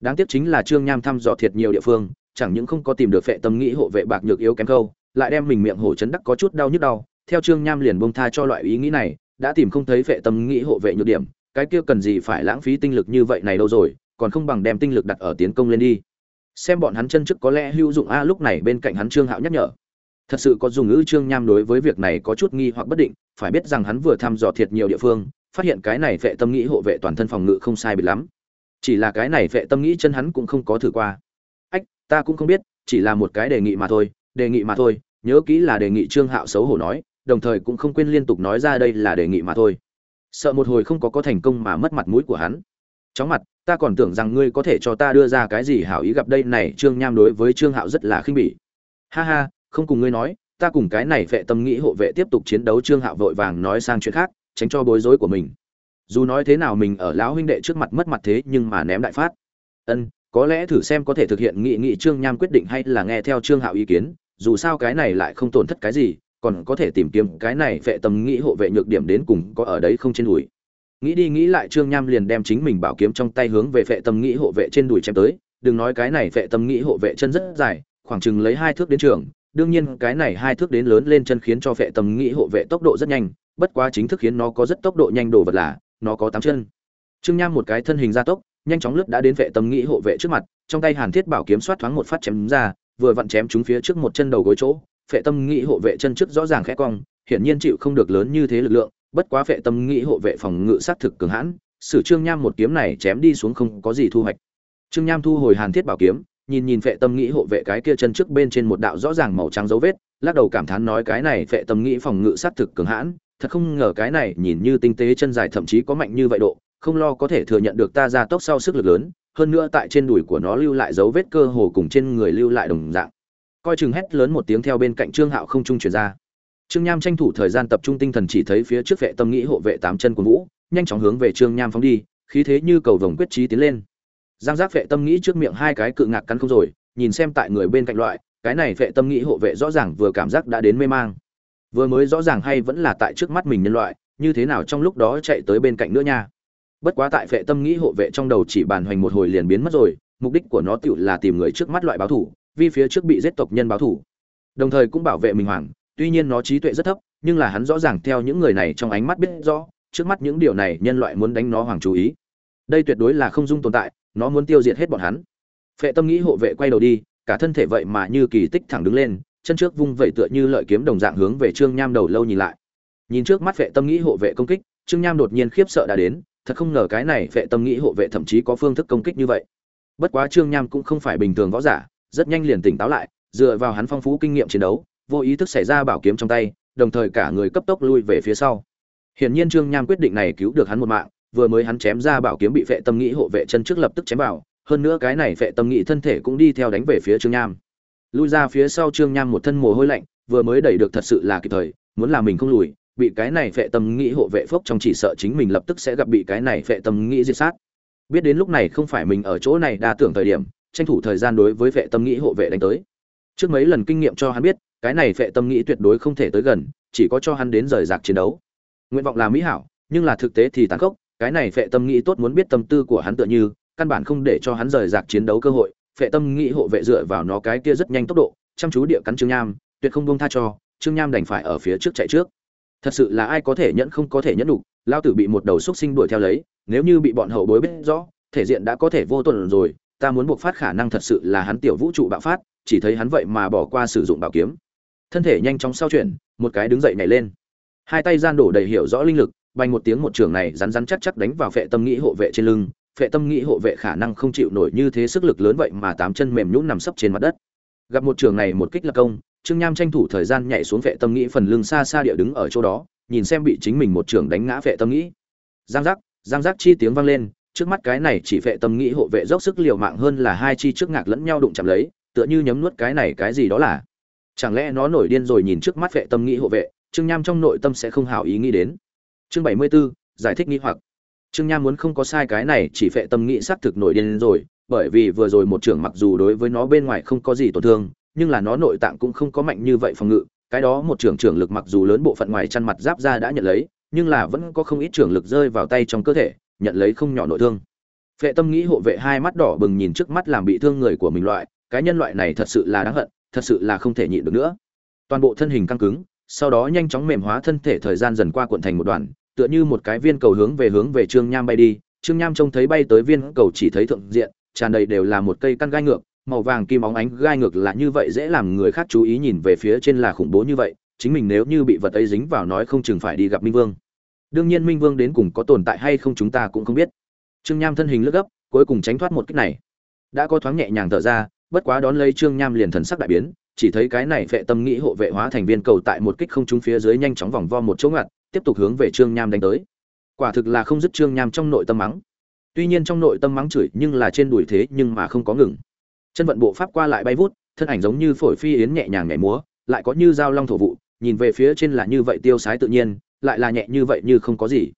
Đáng tiếc chính là trương nham thăm dò thiệt nhiều địa phương, chẳng những không có tìm được vệ tâm nghĩ hộ vệ bạc nhược yếu kém câu, lại đem mình miệng hổ chấn đắc có chút đau nhức đau. Theo trương nham liền bông tha cho loại ý nghĩ này, đã tìm không thấy vệ tâm nghĩ hộ vệ nhược điểm, cái kia cần gì phải lãng phí tinh lực như vậy này đâu rồi còn không bằng đem tinh lực đặt ở tiến công lên đi. Xem bọn hắn chân trước có lẽ hữu dụng, a, lúc này bên cạnh hắn trương hạo nhắc nhở. Thật sự có dùng ngữ trương nham đối với việc này có chút nghi hoặc bất định, phải biết rằng hắn vừa thăm dò thiệt nhiều địa phương, phát hiện cái này vệ tâm nghĩ hộ vệ toàn thân phòng ngự không sai biệt lắm. Chỉ là cái này vệ tâm nghĩ chân hắn cũng không có thử qua. Ách, ta cũng không biết, chỉ là một cái đề nghị mà thôi, đề nghị mà thôi, nhớ kỹ là đề nghị trương hạo xấu hổ nói, đồng thời cũng không quên liên tục nói ra đây là đề nghị mà thôi. Sợ một hồi không có có thành công mà mất mặt mũi của hắn. Chóng mặt ta còn tưởng rằng ngươi có thể cho ta đưa ra cái gì hảo ý gặp đây này, trương nham đối với trương hạo rất là khinh bỉ. Ha ha, không cùng ngươi nói, ta cùng cái này vệ tâm nghĩ hộ vệ tiếp tục chiến đấu, trương hạo vội vàng nói sang chuyện khác, tránh cho bối rối của mình. Dù nói thế nào mình ở lão huynh đệ trước mặt mất mặt thế nhưng mà ném đại phát. Ân, có lẽ thử xem có thể thực hiện nghị nghị trương nham quyết định hay là nghe theo trương hạo ý kiến, dù sao cái này lại không tổn thất cái gì, còn có thể tìm kiếm cái này vệ tâm nghĩ hộ vệ nhược điểm đến cùng có ở đấy không trên đùi nghĩ đi nghĩ lại trương nham liền đem chính mình bảo kiếm trong tay hướng về vệ tâm nghĩ hộ vệ trên đùi chém tới. Đừng nói cái này vệ tâm nghĩ hộ vệ chân rất dài, khoảng chừng lấy hai thước đến trường. Đương nhiên cái này hai thước đến lớn lên chân khiến cho vệ tâm nghĩ hộ vệ tốc độ rất nhanh, bất quá chính thức khiến nó có rất tốc độ nhanh đồ vật là, nó có tám chân. Trương nham một cái thân hình gia tốc, nhanh chóng lướt đã đến vệ tâm nghĩ hộ vệ trước mặt, trong tay hàn thiết bảo kiếm xoát thoáng một phát chém ra, vừa vặn chém chúng phía trước một chân đầu gối chỗ. Vệ tâm nghĩ hộ vệ chân trước rõ ràng khẽ cong, hiển nhiên chịu không được lớn như thế lực lượng bất quá vệ tâm nghĩ hộ vệ phòng ngự sát thực cường hãn, sử trương nham một kiếm này chém đi xuống không có gì thu hoạch. Trương nham thu hồi hàn thiết bảo kiếm, nhìn nhìn vệ tâm nghĩ hộ vệ cái kia chân trước bên trên một đạo rõ ràng màu trắng dấu vết, lắc đầu cảm thán nói cái này vệ tâm nghĩ phòng ngự sát thực cường hãn, thật không ngờ cái này nhìn như tinh tế chân dài thậm chí có mạnh như vậy độ, không lo có thể thừa nhận được ta ra tốc sau sức lực lớn, hơn nữa tại trên đùi của nó lưu lại dấu vết cơ hồ cùng trên người lưu lại đồng dạng. Coi chừng hét lớn một tiếng theo bên cạnh trương hạo không trung chuyển ra trương nham tranh thủ thời gian tập trung tinh thần chỉ thấy phía trước vệ tâm nghĩ hộ vệ tám chân của vũ, nhanh chóng hướng về trương nham phóng đi, khí thế như cầu vồng quyết trí tiến lên. Giang giác vệ tâm nghĩ trước miệng hai cái cự ngạc cắn không rồi, nhìn xem tại người bên cạnh loại, cái này vệ tâm nghĩ hộ vệ rõ ràng vừa cảm giác đã đến mê mang. Vừa mới rõ ràng hay vẫn là tại trước mắt mình nhân loại, như thế nào trong lúc đó chạy tới bên cạnh nữa nha. Bất quá tại vệ tâm nghĩ hộ vệ trong đầu chỉ bàn hoành một hồi liền biến mất rồi, mục đích của nó tựu là tìm người trước mắt loại báo thủ, vì phía trước bị giết tộc nhân báo thủ. Đồng thời cũng bảo vệ mình hoàng tuy nhiên nó trí tuệ rất thấp, nhưng là hắn rõ ràng theo những người này trong ánh mắt biết rõ, trước mắt những điều này nhân loại muốn đánh nó hoàng chú ý. Đây tuyệt đối là không dung tồn tại, nó muốn tiêu diệt hết bọn hắn. Phệ tâm nghĩ hộ vệ quay đầu đi, cả thân thể vậy mà như kỳ tích thẳng đứng lên, chân trước vung vậy tựa như lợi kiếm đồng dạng hướng về trương nham đầu lâu nhìn lại. Nhìn trước mắt phệ tâm nghĩ hộ vệ công kích, trương nham đột nhiên khiếp sợ đã đến, thật không ngờ cái này phệ tâm nghĩ hộ vệ thậm chí có phương thức công kích như vậy. Bất quá trương nham cũng không phải bình thường võ giả, rất nhanh liền tỉnh táo lại, dựa vào hắn phong phú kinh nghiệm chiến đấu vô ý thức xảy ra bảo kiếm trong tay, đồng thời cả người cấp tốc lui về phía sau. Hiển nhiên trương nham quyết định này cứu được hắn một mạng, vừa mới hắn chém ra bảo kiếm bị phệ tâm nghĩ hộ vệ chân trước lập tức chém vào, hơn nữa cái này phệ tâm nghĩ thân thể cũng đi theo đánh về phía trương nham. Lui ra phía sau trương nham một thân mồ hôi lạnh, vừa mới đẩy được thật sự là kịp thời, muốn làm mình không lùi, bị cái này phệ tâm nghĩ hộ vệ phốc trong chỉ sợ chính mình lập tức sẽ gặp bị cái này phệ tâm nghĩ diệt sát. Biết đến lúc này không phải mình ở chỗ này đa tưởng thời điểm, tranh thủ thời gian đối với phệ tâm nghĩ hộ vệ đánh tới. Trước mấy lần kinh nghiệm cho hắn biết cái này phệ tâm nghĩ tuyệt đối không thể tới gần, chỉ có cho hắn đến rời rạc chiến đấu. Nguyện vọng là mỹ hảo, nhưng là thực tế thì tàn khốc, cái này phệ tâm nghĩ tốt muốn biết tâm tư của hắn tựa như, căn bản không để cho hắn rời rạc chiến đấu cơ hội, phệ tâm nghĩ hộ vệ dựa vào nó cái kia rất nhanh tốc độ, chăm chú địa cắn trương nham, tuyệt không bông tha cho, trương nham đành phải ở phía trước chạy trước. Thật sự là ai có thể nhẫn không có thể nhẫn đủ lao tử bị một đầu xúc sinh đuổi theo lấy, nếu như bị bọn hậu bối biết rõ, thể diện đã có thể vô tuần rồi, ta muốn buộc phát khả năng thật sự là hắn tiểu vũ trụ bạo phát, chỉ thấy hắn vậy mà bỏ qua sử dụng bảo kiếm thân thể nhanh chóng sau chuyển, một cái đứng dậy nhảy lên. Hai tay gian đổ đầy hiểu rõ linh lực bay một tiếng một trường này rắn rắn chắc chắc đánh vào phệ tâm nghĩ hộ vệ trên lưng, phệ tâm nghĩ hộ vệ khả năng không chịu nổi như thế sức lực lớn vậy mà tám chân mềm nhũn nằm sấp trên mặt đất. Gặp một trường này một kích lập công, trương nham tranh thủ thời gian nhảy xuống phệ tâm nghĩ phần lưng xa xa địa đứng ở chỗ đó, nhìn xem bị chính mình một trường đánh ngã phệ tâm nghĩ. Giang giác giang giác chi tiếng vang lên, trước mắt cái này chỉ phệ tâm nghĩ hộ vệ dốc sức liều mạng hơn là hai chi trước ngạc lẫn nhau đụng chạm lấy, tựa như nhấm nuốt cái này cái gì đó là chẳng lẽ nó nổi điên rồi nhìn trước mắt vệ tâm nghĩ hộ vệ trương nham trong nội tâm sẽ không hảo ý nghĩ đến. Chương bảy mươi 74, giải thích nghi hoặc. Trương nham muốn không có sai cái này chỉ vệ tâm nghĩ xác thực nổi điên rồi bởi vì vừa rồi một trưởng mặc dù đối với nó bên ngoài không có gì tổn thương nhưng là nó nội tạng cũng không có mạnh như vậy phòng ngự. Cái đó một trưởng trưởng lực mặc dù lớn bộ phận ngoài chăn mặt giáp ra đã nhận lấy nhưng là vẫn có không ít trưởng lực rơi vào tay trong cơ thể nhận lấy không nhỏ nội thương. Vệ tâm nghĩ hộ vệ hai mắt đỏ bừng nhìn trước mắt làm bị thương người của mình loại cái nhân loại này thật sự là đáng hận thật sự là không thể nhịn được nữa. Toàn bộ thân hình căng cứng, sau đó nhanh chóng mềm hóa thân thể thời gian dần qua cuộn thành một đoàn tựa như một cái viên cầu hướng về hướng về trương nham bay đi. Trương nham trông thấy bay tới viên cầu chỉ thấy thượng diện, tràn đầy đều là một cây căn gai ngược, màu vàng kim óng ánh gai ngược là như vậy dễ làm người khác chú ý nhìn về phía trên là khủng bố như vậy, chính mình nếu như bị vật ấy dính vào nói không chừng phải đi gặp minh vương. Đương nhiên minh vương đến cùng có tồn tại hay không chúng ta cũng không biết. Trương nham thân hình lướt gấp, cuối cùng tránh thoát một kích này. Đã có thoáng nhẹ nhàng thở ra bất quá đón lấy trương nham liền thần sắc đại biến, chỉ thấy cái này vệ tâm nghĩ hộ vệ hóa thành viên cầu tại một kích không trúng phía dưới nhanh chóng vòng vo một chỗ ngặt, tiếp tục hướng về trương nham đánh tới. Quả thực là không dứt trương nham trong nội tâm mắng. Tuy nhiên trong nội tâm mắng chửi nhưng là trên đùi thế nhưng mà không có ngừng. Chân vận bộ pháp qua lại bay vút, thân ảnh giống như phổi phi yến nhẹ nhàng nhảy múa, lại có như dao long thổ vụ, nhìn về phía trên là như vậy tiêu sái tự nhiên, lại là nhẹ như vậy như không có gì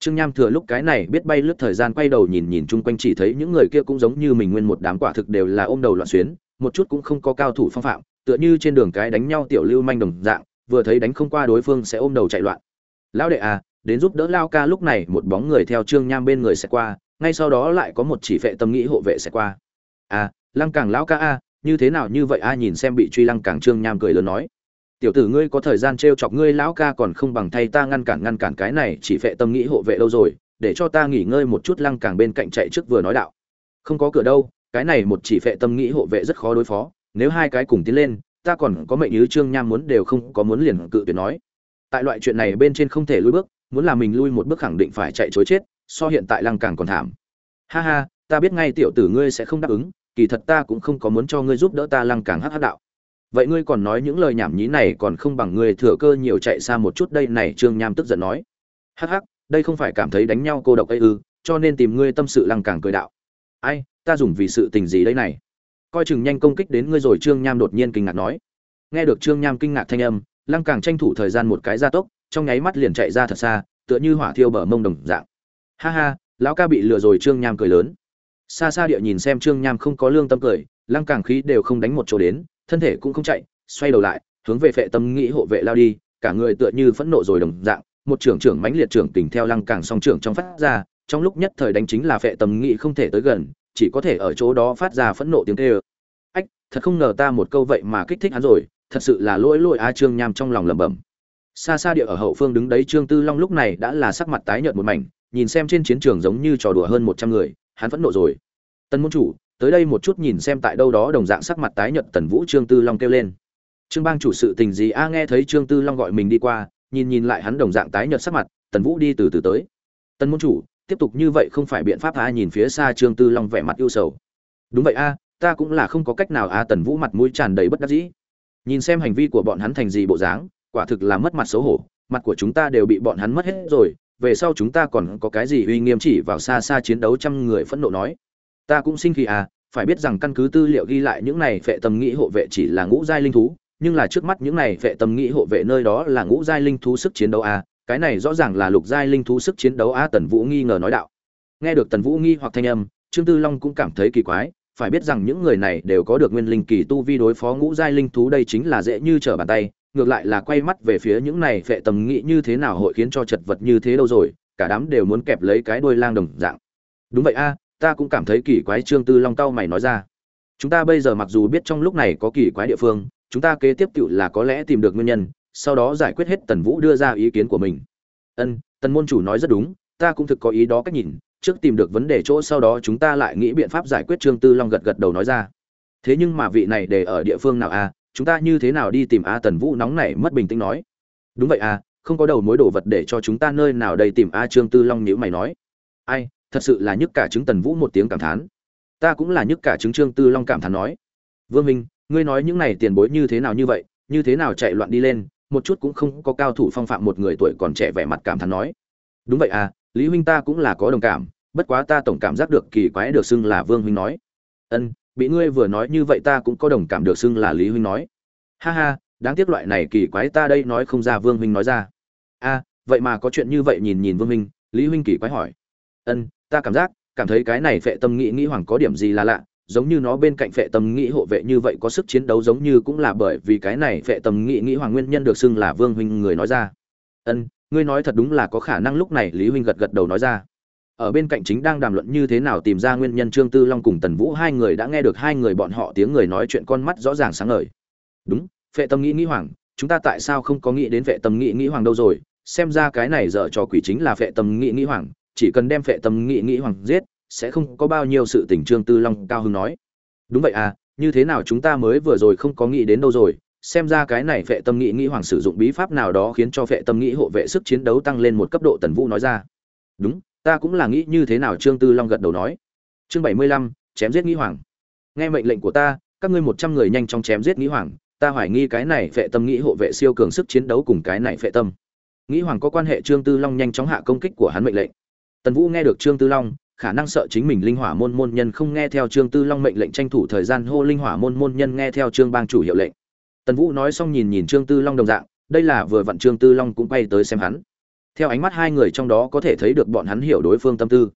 trương nham thừa lúc cái này biết bay lướt thời gian quay đầu nhìn nhìn chung quanh chỉ thấy những người kia cũng giống như mình nguyên một đám quả thực đều là ôm đầu loạn xuyến, một chút cũng không có cao thủ phong phạm, tựa như trên đường cái đánh nhau tiểu lưu manh đồng dạng, vừa thấy đánh không qua đối phương sẽ ôm đầu chạy loạn. Lão đệ à đến giúp đỡ lao ca lúc này, một bóng người theo trương nham bên người sẽ qua, ngay sau đó lại có một chỉ vệ tâm nghĩ hộ vệ sẽ qua. À lăng càng lão ca a như thế nào như vậy a nhìn xem bị truy lăng càng trương nham cười lớn nói tiểu tử ngươi có thời gian t r e o chọc ngươi lão ca còn không bằng thay ta ngăn cản ngăn cản cái này chỉ phệ tâm nghĩ hộ vệ đâu rồi, để cho ta nghỉ ngơi một chút lăng càng bên cạnh chạy trước vừa nói đạo. Không có cửa đâu, cái này một chỉ phệ tâm nghĩ hộ vệ rất khó đối phó, nếu hai cái cùng tiến lên, ta còn có mệnh như trương nham muốn đều không có muốn liền cự tuyệt nói. Tại loại chuyện này bên trên không thể lùi bước, muốn làm mình lui một bước khẳng định phải chạy chối chết, so hiện tại lăng càng còn thảm. Ha ha, ta biết ngay tiểu tử ngươi sẽ không đáp ứng, kỳ thật ta cũng không có muốn cho ngươi giúp đỡ ta lăng càng hắc hắc đạo vậy ngươi còn nói những lời nhảm nhí này còn không bằng ngươi thừa cơ nhiều chạy xa một chút đây này, trương nham tức giận nói. Hắc hắc, đây không phải cảm thấy đánh nhau cô độc ấy ư, cho nên tìm ngươi tâm sự lăng càng cười đạo. Ai, ta dùng vì sự tình gì đây này? Coi chừng nhanh công kích đến ngươi rồi, trương nham đột nhiên kinh ngạc nói. Nghe được trương nham kinh ngạc thanh âm, lăng càng tranh thủ thời gian một cái gia tốc, trong nháy mắt liền chạy ra thật xa, tựa như hỏa thiêu bờ mông đồng dạng. Ha ha, lão ca bị lừa rồi, trương nham cười lớn. Xa xa địa nhìn xem trương nham không có lương tâm cười, lăng càng khí đều không đánh một chỗ đến thân thể cũng không chạy, xoay đầu lại, hướng về phệ tâm nghĩ hộ vệ lao đi, cả người tựa như phẫn nộ rồi đồng dạng, một trưởng trưởng mãnh liệt trưởng tình theo lăng càng song trưởng trong phát ra, trong lúc nhất thời đánh chính là phệ tâm nghĩ không thể tới gần, chỉ có thể ở chỗ đó phát ra phẫn nộ tiếng tê ơ ách, thật không ngờ ta một câu vậy mà kích thích hắn rồi, thật sự là lỗi lỗi a trương nham trong lòng lẩm bẩm. Xa xa địa ở hậu phương đứng đấy trương tư long lúc này đã là sắc mặt tái nhợt một mảnh, nhìn xem trên chiến trường giống như trò đùa hơn một trăm người, hắn vẫn nộ rồi. Tân môn chủ tới đây một chút nhìn xem tại đâu đó đồng dạng sắc mặt tái nhợt tần vũ trương tư long kêu lên. Trương bang chủ sự tình gì? A, nghe thấy trương tư long gọi mình đi qua, nhìn nhìn lại hắn đồng dạng tái nhợt sắc mặt, tần vũ đi từ từ tới. Tần môn chủ, tiếp tục như vậy không phải biện pháp a nhìn phía xa trương tư long vẻ mặt yêu sầu. Đúng vậy a, ta cũng là không có cách nào a, tần vũ mặt mũi tràn đầy bất đắc dĩ. Nhìn xem hành vi của bọn hắn thành gì bộ dáng, quả thực là mất mặt xấu hổ, mặt của chúng ta đều bị bọn hắn mất hết rồi, về sau chúng ta còn có cái gì uy nghiêm chỉ vào xa xa chiến đấu trăm người phẫn nộ nói ta cũng sinh khí à phải biết rằng căn cứ tư liệu ghi lại những này phệ tâm nghĩ hộ vệ chỉ là ngũ giai linh thú, nhưng là trước mắt những này phệ tâm nghĩ hộ vệ nơi đó là ngũ giai linh thú sức chiến đấu à cái này rõ ràng là lục giai linh thú sức chiến đấu à tần vũ nghi ngờ nói đạo. Nghe được tần vũ nghi hoặc thanh âm, trương tư long cũng cảm thấy kỳ quái, phải biết rằng những người này đều có được nguyên linh kỳ tu vi đối phó ngũ giai linh thú đây chính là dễ như trở bàn tay, ngược lại là quay mắt về phía những này phệ tầm nghĩ như thế nào hội khiến cho chật vật như thế đâu rồi, cả đám đều muốn kẹp lấy cái đuôi lang đồng dạng. Đúng vậy a ta cũng cảm thấy kỳ quái trương tư long tao mày nói ra. Chúng ta bây giờ mặc dù biết trong lúc này có kỳ quái địa phương, chúng ta kế tiếp tự là có lẽ tìm được nguyên nhân, sau đó giải quyết hết tần vũ đưa ra ý kiến của mình. Ân, tần môn chủ nói rất đúng, ta cũng thực có ý đó cách nhìn, trước tìm được vấn đề chỗ sau đó chúng ta lại nghĩ biện pháp giải quyết trương tư long gật gật đầu nói ra. Thế nhưng mà vị này để ở địa phương nào a chúng ta như thế nào đi tìm a tần vũ nóng nảy mất bình tĩnh nói. Đúng vậy à không có đầu mối đồ vật để cho chúng ta nơi nào đây tìm a trương tư long nhữ mày nói. Ai thật sự là nhức cả chứng tần vũ một tiếng cảm thán. Ta cũng là nhức cả chứng trương tư long cảm thán nói. Vương minh, ngươi nói những này tiền bối như thế nào như vậy, như thế nào chạy loạn đi lên, một chút cũng không có cao thủ phong phạm một người tuổi còn trẻ vẻ mặt cảm thán nói. Đúng vậy à lý huynh ta cũng là có đồng cảm, bất quá ta tổng cảm giác được kỳ quái được xưng là vương huynh nói. Ân, bị ngươi vừa nói như vậy ta cũng có đồng cảm được xưng là lý huynh nói. Ha ha, đáng tiếc loại này kỳ quái ta đây nói không ra vương huynh nói ra. A vậy mà có chuyện như vậy nhìn nhìn vương huynh, lý huynh kỳ quái hỏi. Ân ta cảm giác, cảm thấy cái này phệ tâm nghĩ nghĩ hoàng có điểm gì là lạ, giống như nó bên cạnh phệ tâm nghĩ hộ vệ như vậy có sức chiến đấu giống như cũng là bởi vì cái này phệ tâm nghĩ nghĩ hoàng nguyên nhân được xưng là vương huynh người nói ra. Ân, ngươi nói thật đúng là có khả năng lúc này lý huynh gật gật đầu nói ra. Ở bên cạnh chính đang đàm luận như thế nào tìm ra nguyên nhân trương tư long cùng tần vũ hai người đã nghe được hai người bọn họ tiếng người nói chuyện con mắt rõ ràng sáng ngời. Đúng, phệ tâm nghĩ nghĩ hoàng, chúng ta tại sao không có nghĩ đến phệ tâm nghĩ nghĩ hoàng đâu rồi, xem ra cái này dở cho quỷ chính là phệ tâm nghĩ nghĩ hoàng chỉ cần đem phệ tâm nghĩ nghĩ hoàng giết, sẽ không có bao nhiêu sự tình trương tư long cao hưng nói. Đúng vậy à như thế nào chúng ta mới vừa rồi không có nghĩ đến đâu rồi, xem ra cái này phệ tâm nghĩ nghĩ hoàng sử dụng bí pháp nào đó khiến cho phệ tâm nghĩ hộ vệ sức chiến đấu tăng lên một cấp độ tần vũ nói ra. Đúng, ta cũng là nghĩ như thế nào trương tư long gật đầu nói. Chương bảy mươi lăm, chém giết nghĩ hoàng. Nghe mệnh lệnh của ta, các ngươi một trăm người nhanh chóng chém giết nghĩ hoàng, ta hoài nghi cái này phệ tâm nghĩ hộ vệ siêu cường sức chiến đấu cùng cái này phệ tâm. Nghĩ hoàng có quan hệ trương tư long nhanh chóng hạ công kích của hắn mệnh lệnh tần vũ nghe được trương tư long, khả năng sợ chính mình linh hỏa môn môn nhân không nghe theo trương tư long mệnh lệnh tranh thủ thời gian hô linh hỏa môn môn nhân nghe theo trương bang chủ hiệu lệnh. Tần vũ nói xong nhìn nhìn trương tư long đồng dạng, đây là vừa vặn trương tư long cũng quay tới xem hắn. Theo ánh mắt hai người trong đó có thể thấy được bọn hắn hiểu đối phương tâm tư.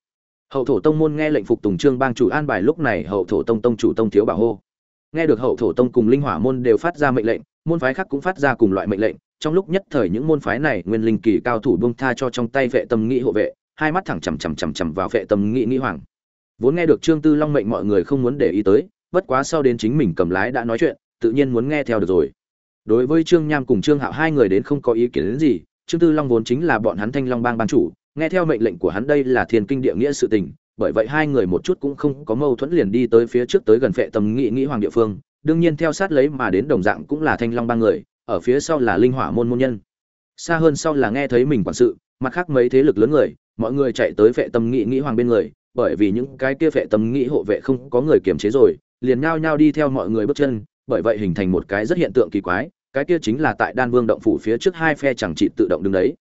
Hậu thổ tông môn nghe lệnh phục tùng trương bang chủ an bài lúc này hậu thổ tông tông chủ tông thiếu bảo hô. Nghe được hậu thổ tông cùng linh hỏa môn đều phát ra mệnh lệnh, môn phái khác cũng phát ra cùng loại mệnh lệnh, trong lúc nhất thời những môn phái này nguyên linh kỳ cao thủ buông tha cho trong tay vệ tâm nghĩ hộ vệ hai mắt thẳng chằm chằm chằm chằm vào vệ tâm nghĩ nghĩ hoàng. Vốn nghe được trương tư long mệnh mọi người không muốn để ý tới, bất quá sau đến chính mình cầm lái đã nói chuyện, tự nhiên muốn nghe theo được rồi. Đối với trương nham cùng trương hạo hai người đến không có ý kiến đến gì, trương tư long vốn chính là bọn hắn thanh long bang ban chủ, nghe theo mệnh lệnh của hắn đây là thiên kinh địa nghĩa sự tình, bởi vậy hai người một chút cũng không có mâu thuẫn liền đi tới phía trước tới gần phệ tâm nghị nghĩ hoàng địa phương, đương nhiên theo sát lấy mà đến đồng dạng cũng là thanh long ba người, ở phía sau là linh hỏa môn môn nhân. Xa hơn sau là nghe thấy mình quản sự, mặt khác mấy thế lực lớn người mọi người chạy tới vệ tâm nghị nghĩ hoàng bên người, bởi vì những cái kia vệ tâm nghị hộ vệ không có người kiềm chế rồi, liền nhao nhao đi theo mọi người bước chân, bởi vậy hình thành một cái rất hiện tượng kỳ quái, cái kia chính là tại đan vương động phủ phía trước hai phe chẳng trị tự động đứng đấy.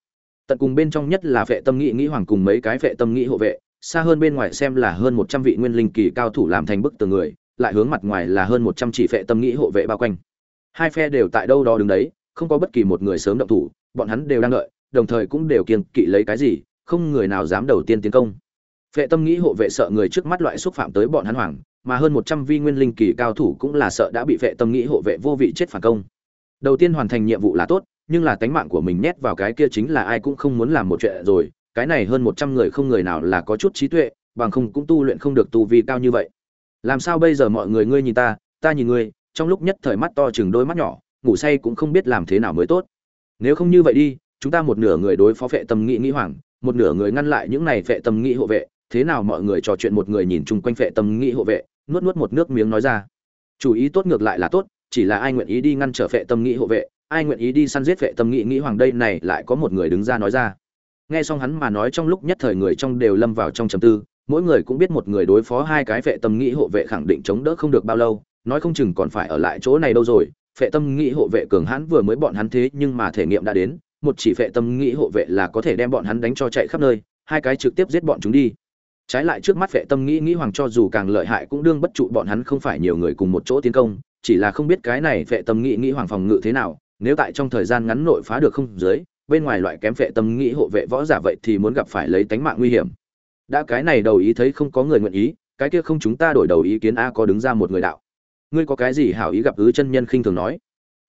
Tận cùng bên trong nhất là vệ tâm nghị nghĩ hoàng cùng mấy cái vệ tâm nghị hộ vệ, xa hơn bên ngoài xem là hơn một trăm vị nguyên linh kỳ cao thủ làm thành bức tường người, lại hướng mặt ngoài là hơn một trăm chỉ vệ tâm nghị hộ vệ bao quanh. Hai phe đều tại đâu đó đứng đấy, không có bất kỳ một người sớm động thủ, bọn hắn đều đang đợi, đồng thời cũng đều kiêng kỵ lấy cái gì không người nào dám đầu tiên tiến công. Phệ tâm nghĩ hộ vệ sợ người trước mắt loại xúc phạm tới bọn hắn hoàng, mà hơn một trăm vi nguyên linh kỳ cao thủ cũng là sợ đã bị phệ tâm nghĩ hộ vệ vô vị chết phản công. Đầu tiên hoàn thành nhiệm vụ là tốt, nhưng là tánh mạng của mình nhét vào cái kia chính là ai cũng không muốn làm một chuyện rồi, cái này hơn một trăm người không người nào là có chút trí tuệ, bằng không cũng tu luyện không được tu vi cao như vậy. Làm sao bây giờ mọi người ngươi nhìn ta ta nhìn ngươi, trong lúc nhất thời mắt to chừng đôi mắt nhỏ, ngủ say cũng không biết làm thế nào mới tốt. Nếu không như vậy đi, chúng ta một nửa người đối phó phệ tâm nghĩ nghĩ hoàng một nửa người ngăn lại những này phệ tâm nghĩ hộ vệ, thế nào mọi người trò chuyện một người nhìn chung quanh phệ tâm nghĩ hộ vệ, nuốt nuốt một nước miếng nói ra. Chủ ý tốt ngược lại là tốt, chỉ là ai nguyện ý đi ngăn trở phệ tâm nghĩ hộ vệ, ai nguyện ý đi săn giết phệ tâm nghĩ nghĩ hoàng đây này lại có một người đứng ra nói ra. Nghe xong hắn mà nói trong lúc nhất thời người trong đều lâm vào trong trầm tư, mỗi người cũng biết một người đối phó hai cái phệ tâm nghĩ hộ vệ khẳng định chống đỡ không được bao lâu, nói không chừng còn phải ở lại chỗ này đâu rồi, phệ tâm nghĩ hộ vệ cường hãn vừa mới bọn hắn thế nhưng mà thể nghiệm đã đến một chỉ phệ tâm nghĩ hộ vệ là có thể đem bọn hắn đánh cho chạy khắp nơi, hai cái trực tiếp giết bọn chúng đi. Trái lại trước mắt phệ tâm nghĩ nghĩ hoàng cho dù càng lợi hại cũng đương bất trụ bọn hắn không phải nhiều người cùng một chỗ tiến công, chỉ là không biết cái này phệ tâm nghĩ nghĩ hoàng phòng ngự thế nào, nếu tại trong thời gian ngắn nội phá được không dưới, bên ngoài loại kém phệ tâm nghĩ hộ vệ võ giả vậy thì muốn gặp phải lấy tánh mạng nguy hiểm. Đã cái này đầu ý thấy không có người nguyện ý, cái kia không chúng ta đổi đầu ý kiến a có đứng ra một người đạo. Ngươi có cái gì hảo ý gặp ứ chân nhân khinh thường nói?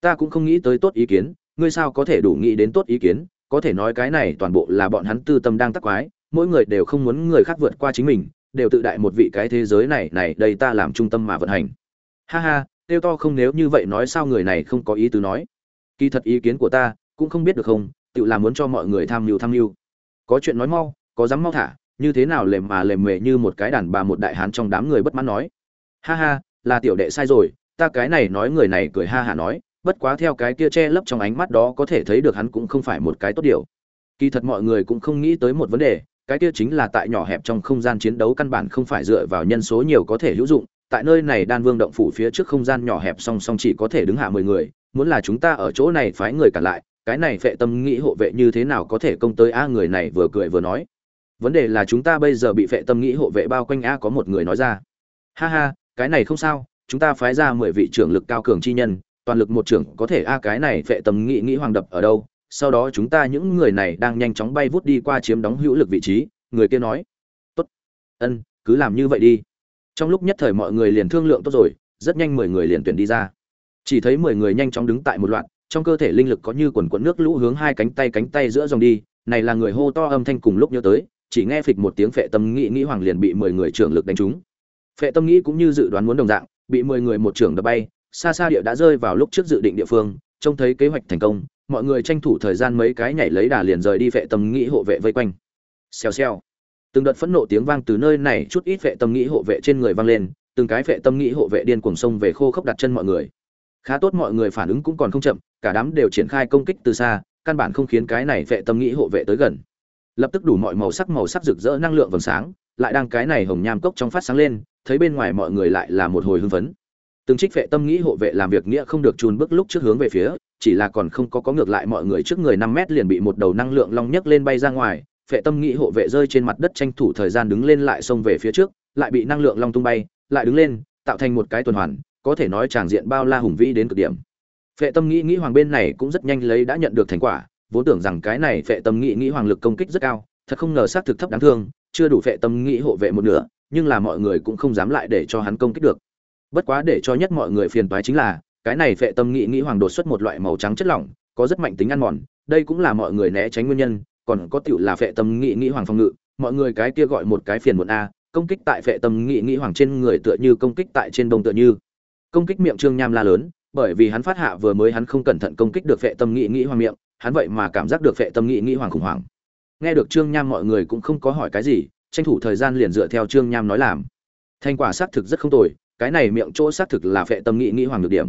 Ta cũng không nghĩ tới tốt ý kiến ngươi sao có thể đủ nghĩ đến tốt ý kiến? Có thể nói cái này toàn bộ là bọn hắn tư tâm đang tắc quái, mỗi người đều không muốn người khác vượt qua chính mình, đều tự đại một vị cái thế giới này này, đây ta làm trung tâm mà vận hành. Ha ha tiêu to không nếu như vậy nói sao người này không có ý tứ nói. Kỳ thật ý kiến của ta cũng không biết được không, tự làm muốn cho mọi người tham mưu tham mưu. Có chuyện nói mau, có dám mau thả, như thế nào lềm mà lềm mề như một cái đàn bà một đại hán trong đám người bất mãn nói. Ha ha, là tiểu đệ sai rồi, ta cái này nói người này cười ha hả nói bất quá theo cái kia che lấp trong ánh mắt đó có thể thấy được hắn cũng không phải một cái tốt điều. Kỳ thật mọi người cũng không nghĩ tới một vấn đề, cái kia chính là tại nhỏ hẹp trong không gian chiến đấu căn bản không phải dựa vào nhân số nhiều có thể hữu dụng, tại nơi này đan vương động phủ phía trước không gian nhỏ hẹp song song chỉ có thể đứng hạ mười người, muốn là chúng ta ở chỗ này phái người cả lại, cái này phệ tâm nghĩ hộ vệ như thế nào có thể công tới a người này vừa cười vừa nói. Vấn đề là chúng ta bây giờ bị phệ tâm nghĩ hộ vệ bao quanh a có một người nói ra. Ha ha, cái này không sao, chúng ta phái ra mười vị trưởng lực cao cường chi nhân toàn lực một trưởng có thể a, cái này phệ tâm nghĩ nghĩ hoàng đập ở đâu? Sau đó chúng ta những người này đang nhanh chóng bay vút đi qua chiếm đóng hữu lực vị trí, người kia nói. Tốt. Ân, cứ làm như vậy đi. Trong lúc nhất thời mọi người liền thương lượng tốt rồi, rất nhanh mười người liền tuyển đi ra. Chỉ thấy mười người nhanh chóng đứng tại một loạt, trong cơ thể linh lực có như quần quẫn nước lũ hướng hai cánh tay cánh tay giữa dòng đi, này là người hô to âm thanh cùng lúc nhớ tới, chỉ nghe phịch một tiếng phệ tâm nghĩ nghĩ hoàng liền bị mười người trưởng lực đánh trúng. Phệ tâm nghĩ cũng như dự đoán muốn đồng dạng, bị mười người một trưởng đập bay xa xa địa đã rơi vào lúc trước dự định địa phương, trông thấy kế hoạch thành công, mọi người tranh thủ thời gian mấy cái nhảy lấy đà liền rời đi vệ tâm nghĩ hộ vệ vây quanh. Xèo xèo. Từng đợt phẫn nộ tiếng vang từ nơi này chút ít vệ tâm nghĩ hộ vệ trên người vang lên, từng cái vệ tâm nghĩ hộ vệ điên cuồng sông về khô khốc đặt chân mọi người. Khá tốt mọi người phản ứng cũng còn không chậm, cả đám đều triển khai công kích từ xa, căn bản không khiến cái này vệ tâm nghĩ hộ vệ tới gần. Lập tức đủ mọi màu sắc màu sắc rực rỡ năng lượng vầng sáng, lại đang cái này hồng nham cốc trong phát sáng lên, thấy bên ngoài mọi người lại là một hồi hưng phấn từng trích vệ tâm nghĩ hộ vệ làm việc nghĩa không được chùn bước lúc trước hướng về phía, chỉ là còn không có có ngược lại mọi người trước người năm mét liền bị một đầu năng lượng long nhấc lên bay ra ngoài. Vệ tâm nghĩ hộ vệ rơi trên mặt đất tranh thủ thời gian đứng lên lại xông về phía trước, lại bị năng lượng long tung bay, lại đứng lên, tạo thành một cái tuần hoàn, có thể nói tràng diện bao la hùng vĩ đến cực điểm. Vệ tâm nghĩ nghĩ hoàng bên này cũng rất nhanh lấy đã nhận được thành quả, vốn tưởng rằng cái này vệ tâm nghĩ nghĩ hoàng lực công kích rất cao, thật không ngờ xác thực thấp đáng thương, chưa đủ vệ tâm nghĩ hộ vệ một nửa, nhưng là mọi người cũng không dám lại để cho hắn công kích được bất quá để cho nhất mọi người phiền toái chính là, cái này phệ tâm nghị nghĩ hoàng đột xuất một loại màu trắng chất lỏng, có rất mạnh tính ăn mòn, đây cũng là mọi người né tránh nguyên nhân, còn có tiểu là phệ tâm nghị nghĩ hoàng phòng ngự, mọi người cái kia gọi một cái phiền muộn a, công kích tại phệ tâm nghị nghĩ hoàng trên người tựa như công kích tại trên đông tựa như. Công kích miệng trương nham la lớn, bởi vì hắn phát hạ vừa mới hắn không cẩn thận công kích được phệ tâm nghị nghĩ hoàng miệng, hắn vậy mà cảm giác được phệ tâm nghị nghĩ hoàng khủng hoảng. Nghe được trương nham mọi người cũng không có hỏi cái gì, tranh thủ thời gian liền dựa theo trương nham nói làm. Thành quả xác thực rất không tồi cái này miệng chỗ xác thực là phệ tâm nghị nghĩ hoàng được điểm.